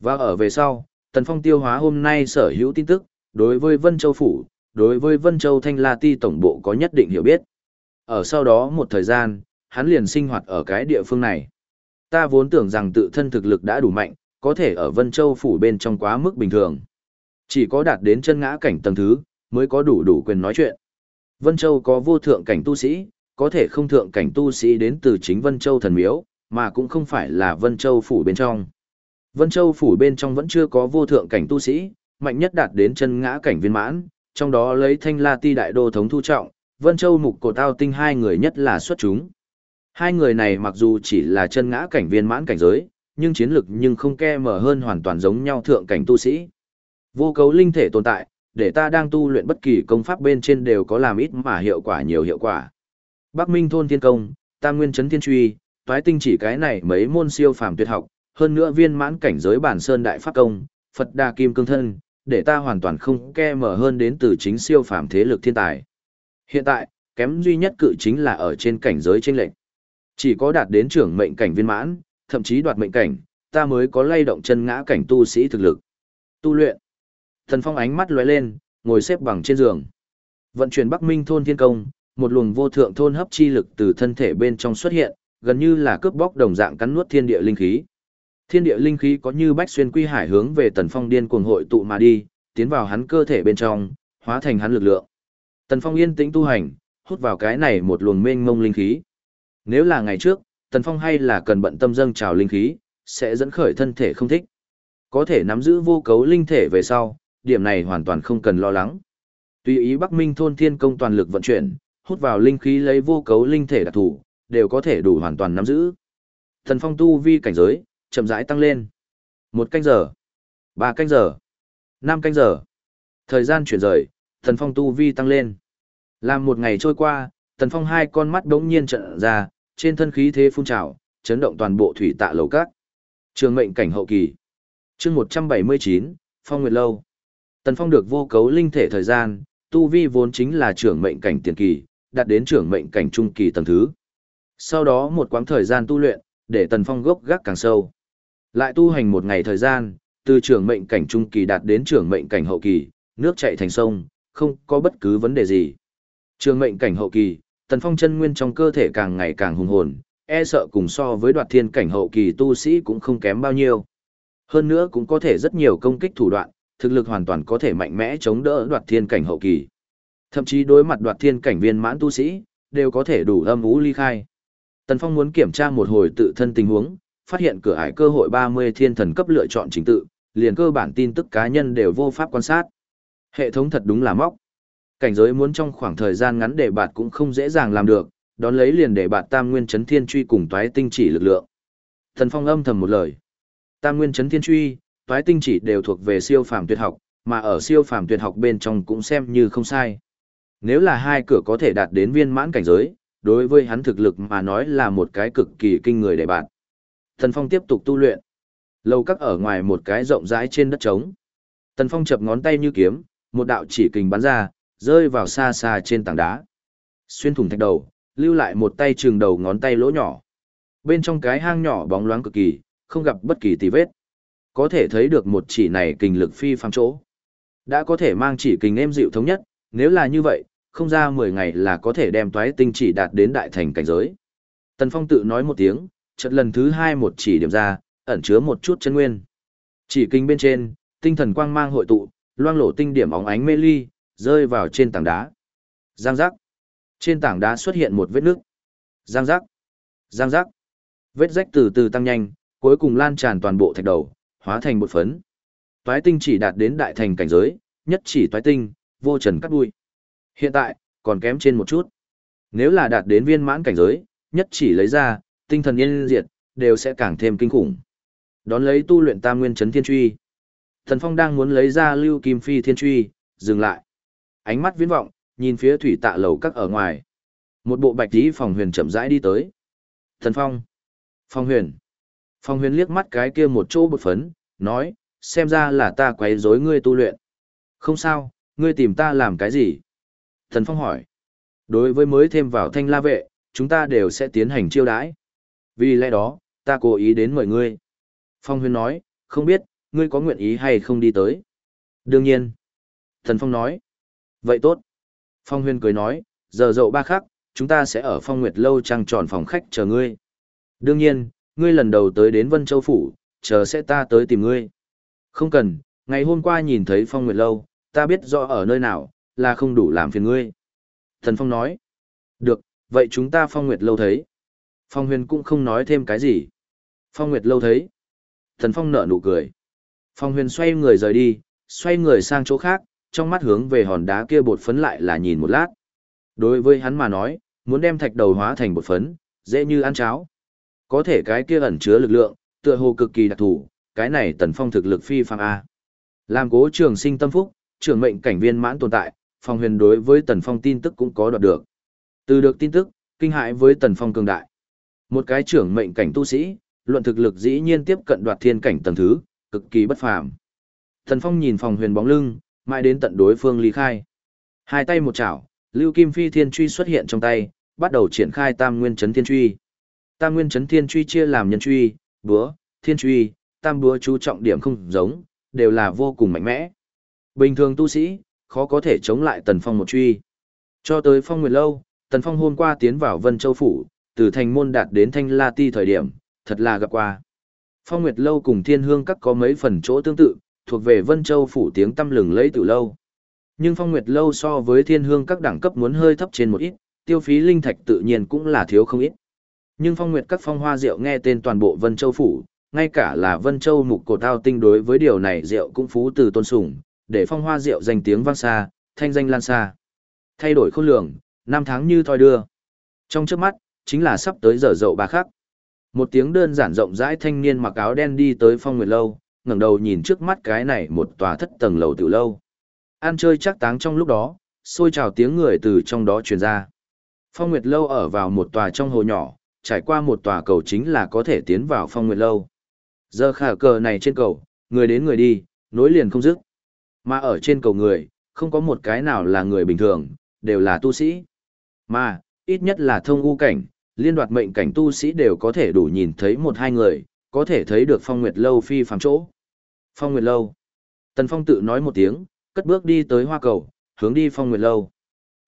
Và ở về sau, Tần Phong tiêu hóa hôm nay sở hữu tin tức, đối với Vân Châu Phủ, đối với Vân Châu Thanh La Ti Tổng Bộ có nhất định hiểu biết. Ở sau đó một thời gian, hắn liền sinh hoạt ở cái địa phương này. Ta vốn tưởng rằng tự thân thực lực đã đủ mạnh, có thể ở Vân Châu Phủ bên trong quá mức bình thường. Chỉ có đạt đến chân ngã cảnh tầng thứ, mới có đủ đủ quyền nói chuyện. Vân Châu có vô thượng cảnh tu sĩ, có thể không thượng cảnh tu sĩ đến từ chính Vân Châu thần miếu, mà cũng không phải là Vân Châu phủ bên trong. Vân Châu phủ bên trong vẫn chưa có vô thượng cảnh tu sĩ, mạnh nhất đạt đến chân ngã cảnh viên mãn, trong đó lấy Thanh La Ti đại đô thống thu trọng, Vân Châu mục cổ tao tinh hai người nhất là xuất chúng. Hai người này mặc dù chỉ là chân ngã cảnh viên mãn cảnh giới, nhưng chiến lực nhưng không ke mở hơn hoàn toàn giống nhau thượng cảnh tu sĩ. Vô cấu linh thể tồn tại, để ta đang tu luyện bất kỳ công pháp bên trên đều có làm ít mà hiệu quả nhiều hiệu quả. Bắc Minh thôn thiên công, Tam Nguyên Trấn thiên truy, toái tinh chỉ cái này mấy môn siêu phàm tuyệt học, hơn nữa viên mãn cảnh giới bản sơn đại pháp công, Phật đa kim cương thân, để ta hoàn toàn không ke mở hơn đến từ chính siêu phàm thế lực thiên tài. Hiện tại, kém duy nhất cự chính là ở trên cảnh giới trên lệnh. Chỉ có đạt đến trưởng mệnh cảnh viên mãn, thậm chí đoạt mệnh cảnh, ta mới có lay động chân ngã cảnh tu sĩ thực lực. Tu luyện. Thần Phong ánh mắt lóe lên, ngồi xếp bằng trên giường. Vận chuyển Bắc Minh thôn thiên công, một luồng vô thượng thôn hấp chi lực từ thân thể bên trong xuất hiện, gần như là cướp bóc đồng dạng cắn nuốt thiên địa linh khí. Thiên địa linh khí có như bách xuyên quy hải hướng về Tần Phong điên cuồng hội tụ mà đi, tiến vào hắn cơ thể bên trong, hóa thành hắn lực lượng. Tần Phong yên tĩnh tu hành, hút vào cái này một luồng mênh mông linh khí. Nếu là ngày trước, Tần Phong hay là cần bận tâm dâng trào linh khí, sẽ dẫn khởi thân thể không thích. Có thể nắm giữ vô cấu linh thể về sau, điểm này hoàn toàn không cần lo lắng. Tùy ý Bắc Minh thôn thiên công toàn lực vận chuyển, hút vào linh khí lấy vô cấu linh thể đặc thủ, đều có thể đủ hoàn toàn nắm giữ. Thần phong tu vi cảnh giới, chậm rãi tăng lên. Một canh giờ, ba canh giờ, năm canh giờ. Thời gian chuyển rời, thần phong tu vi tăng lên. Làm một ngày trôi qua, thần phong hai con mắt đống nhiên trận ra, trên thân khí thế phun trào, chấn động toàn bộ thủy tạ lầu các. Trường mệnh cảnh hậu kỳ. chương 179, Phong Nguyệt Lâu. Tần Phong được vô cấu linh thể thời gian, tu vi vốn chính là trưởng mệnh cảnh tiền kỳ, đạt đến trưởng mệnh cảnh trung kỳ tầng thứ. Sau đó một quãng thời gian tu luyện, để Tần Phong gốc gác càng sâu. Lại tu hành một ngày thời gian, từ trưởng mệnh cảnh trung kỳ đạt đến trưởng mệnh cảnh hậu kỳ, nước chảy thành sông, không có bất cứ vấn đề gì. Trưởng mệnh cảnh hậu kỳ, Tần Phong chân nguyên trong cơ thể càng ngày càng hùng hồn, e sợ cùng so với đoạt thiên cảnh hậu kỳ tu sĩ cũng không kém bao nhiêu. Hơn nữa cũng có thể rất nhiều công kích thủ đoạn, thực lực hoàn toàn có thể mạnh mẽ chống đỡ đoạt thiên cảnh hậu kỳ. Thậm chí đối mặt đoạt thiên cảnh viên mãn tu sĩ, đều có thể đủ âm ú ly khai. Tần Phong muốn kiểm tra một hồi tự thân tình huống, phát hiện cửa ải cơ hội 30 thiên thần cấp lựa chọn chính tự, liền cơ bản tin tức cá nhân đều vô pháp quan sát. Hệ thống thật đúng là móc. Cảnh giới muốn trong khoảng thời gian ngắn để bạt cũng không dễ dàng làm được, đón lấy liền để bạt tam nguyên chấn thiên truy cùng toái tinh chỉ lực lượng. Thần Phong âm thầm một lời. Tam nguyên chấn thiên truy, toái tinh chỉ đều thuộc về siêu phàm tuyệt học, mà ở siêu phàm tuyệt học bên trong cũng xem như không sai. Nếu là hai cửa có thể đạt đến viên mãn cảnh giới, đối với hắn thực lực mà nói là một cái cực kỳ kinh người để bạn. Tần Phong tiếp tục tu luyện. Lâu các ở ngoài một cái rộng rãi trên đất trống. Tần Phong chập ngón tay như kiếm, một đạo chỉ kình bắn ra, rơi vào xa xa trên tảng đá. Xuyên thủng thạch đầu, lưu lại một tay trường đầu ngón tay lỗ nhỏ. Bên trong cái hang nhỏ bóng loáng cực kỳ, không gặp bất kỳ tì vết có thể thấy được một chỉ này kình lực phi phàm chỗ. Đã có thể mang chỉ kình êm dịu thống nhất, nếu là như vậy, không ra 10 ngày là có thể đem toái tinh chỉ đạt đến đại thành cảnh giới. Tần Phong tự nói một tiếng, chợt lần thứ hai một chỉ điểm ra, ẩn chứa một chút chân nguyên. Chỉ kinh bên trên, tinh thần quang mang hội tụ, loang lổ tinh điểm óng ánh mê ly, rơi vào trên tảng đá. Giang giác. Trên tảng đá xuất hiện một vết nước. Giang giác. Giang giác. Vết rách từ từ tăng nhanh, cuối cùng lan tràn toàn bộ thạch đầu, hóa thành một phấn. Toái tinh chỉ đạt đến đại thành cảnh giới, nhất chỉ toái tinh, vô trần cắt đuôi. Hiện tại, còn kém trên một chút. Nếu là đạt đến viên mãn cảnh giới, nhất chỉ lấy ra, tinh thần yên diệt, đều sẽ càng thêm kinh khủng. Đón lấy tu luyện tam nguyên chấn thiên truy. Thần Phong đang muốn lấy ra lưu kim phi thiên truy, dừng lại. Ánh mắt viễn vọng, nhìn phía thủy tạ lầu các ở ngoài. Một bộ bạch tí phòng huyền chậm rãi đi tới. Thần Phong. Phong huyền. Phong huyền liếc mắt cái kia một chỗ bột phấn, nói, xem ra là ta quấy rối ngươi tu luyện. Không sao, ngươi tìm ta làm cái gì? Thần Phong hỏi. Đối với mới thêm vào thanh la vệ, chúng ta đều sẽ tiến hành chiêu đãi. Vì lẽ đó, ta cố ý đến mời ngươi. Phong huyền nói, không biết, ngươi có nguyện ý hay không đi tới? Đương nhiên. Thần Phong nói. Vậy tốt. Phong huyền cười nói, giờ dậu ba khắc, chúng ta sẽ ở phong nguyệt lâu trăng tròn phòng khách chờ ngươi. Đương nhiên, ngươi lần đầu tới đến Vân Châu Phủ, chờ sẽ ta tới tìm ngươi. Không cần, ngày hôm qua nhìn thấy phong nguyệt lâu, ta biết rõ ở nơi nào, là không đủ làm phiền ngươi. Thần Phong nói. Được, vậy chúng ta phong nguyệt lâu thấy. Phong huyền cũng không nói thêm cái gì. Phong nguyệt lâu thấy. Thần Phong nở nụ cười. Phong huyền xoay người rời đi, xoay người sang chỗ khác, trong mắt hướng về hòn đá kia bột phấn lại là nhìn một lát. Đối với hắn mà nói, muốn đem thạch đầu hóa thành bột phấn, dễ như ăn cháo. Có thể cái kia ẩn chứa lực lượng, tựa hồ cực kỳ đặc thù, cái này tần phong thực lực phi phàm A. Làm cố trường sinh tâm phúc, trưởng mệnh cảnh viên mãn tồn tại, phong huyền đối với tần phong tin tức cũng có đoạt được. Từ được tin tức, kinh hãi với tần phong cường đại. Một cái trưởng mệnh cảnh tu sĩ, luận thực lực dĩ nhiên tiếp cận đoạt thiên cảnh tầng thứ, cực kỳ bất phàm. Tần phong nhìn phòng huyền bóng lưng, mãi đến tận đối phương ly khai. Hai tay một chảo, Lưu Kim Phi Thiên Truy xuất hiện trong tay, bắt đầu triển khai Tam Nguyên Chấn Thiên Truy. Tam Nguyên Chấn Thiên Truy chia làm nhân truy, búa, thiên truy, tam búa chú trọng điểm không giống, đều là vô cùng mạnh mẽ. Bình thường tu sĩ, khó có thể chống lại Tần Phong một truy. Cho tới Phong Nguyệt Lâu, Tần Phong hôm qua tiến vào Vân Châu Phủ, từ thành môn đạt đến Thanh La Ti thời điểm, thật là gặp qua. Phong Nguyệt Lâu cùng Thiên Hương Các có mấy phần chỗ tương tự, thuộc về Vân Châu Phủ tiếng tăm lừng lấy từ lâu. Nhưng Phong Nguyệt Lâu so với Thiên Hương Các đẳng cấp muốn hơi thấp trên một ít, tiêu phí linh thạch tự nhiên cũng là thiếu không ít. Nhưng Phong Nguyệt Các phong hoa rượu nghe tên toàn bộ Vân Châu Phủ, ngay cả là Vân Châu mục cổ tao tinh đối với điều này rượu cũng phú từ tôn sùng, để phong hoa rượu danh tiếng vang xa, thanh danh lan xa. Thay đổi khôn lường, năm tháng như thoi đưa. Trong trước mắt, chính là sắp tới giờ dậu bà khắc. Một tiếng đơn giản rộng rãi thanh niên mặc áo đen đi tới phong nguyệt lâu, ngẩng đầu nhìn trước mắt cái này một tòa thất tầng lầu tiểu lâu. Ăn chơi chắc táng trong lúc đó, xôi trào tiếng người từ trong đó truyền ra. Phong Nguyệt Lâu ở vào một tòa trong hồ nhỏ, trải qua một tòa cầu chính là có thể tiến vào Phong Nguyệt Lâu. Giờ khả cờ này trên cầu, người đến người đi, nối liền không dứt. Mà ở trên cầu người, không có một cái nào là người bình thường, đều là tu sĩ. Mà, ít nhất là thông u cảnh, liên đoạt mệnh cảnh tu sĩ đều có thể đủ nhìn thấy một hai người, có thể thấy được phong nguyệt lâu phi phàm chỗ. Phong nguyệt lâu. Tần phong tự nói một tiếng, cất bước đi tới hoa cầu, hướng đi phong nguyệt lâu.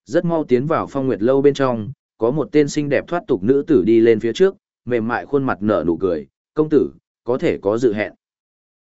Rất mau tiến vào phong nguyệt lâu bên trong, có một tên xinh đẹp thoát tục nữ tử đi lên phía trước, mềm mại khuôn mặt nở nụ cười, công tử, có thể có dự hẹn.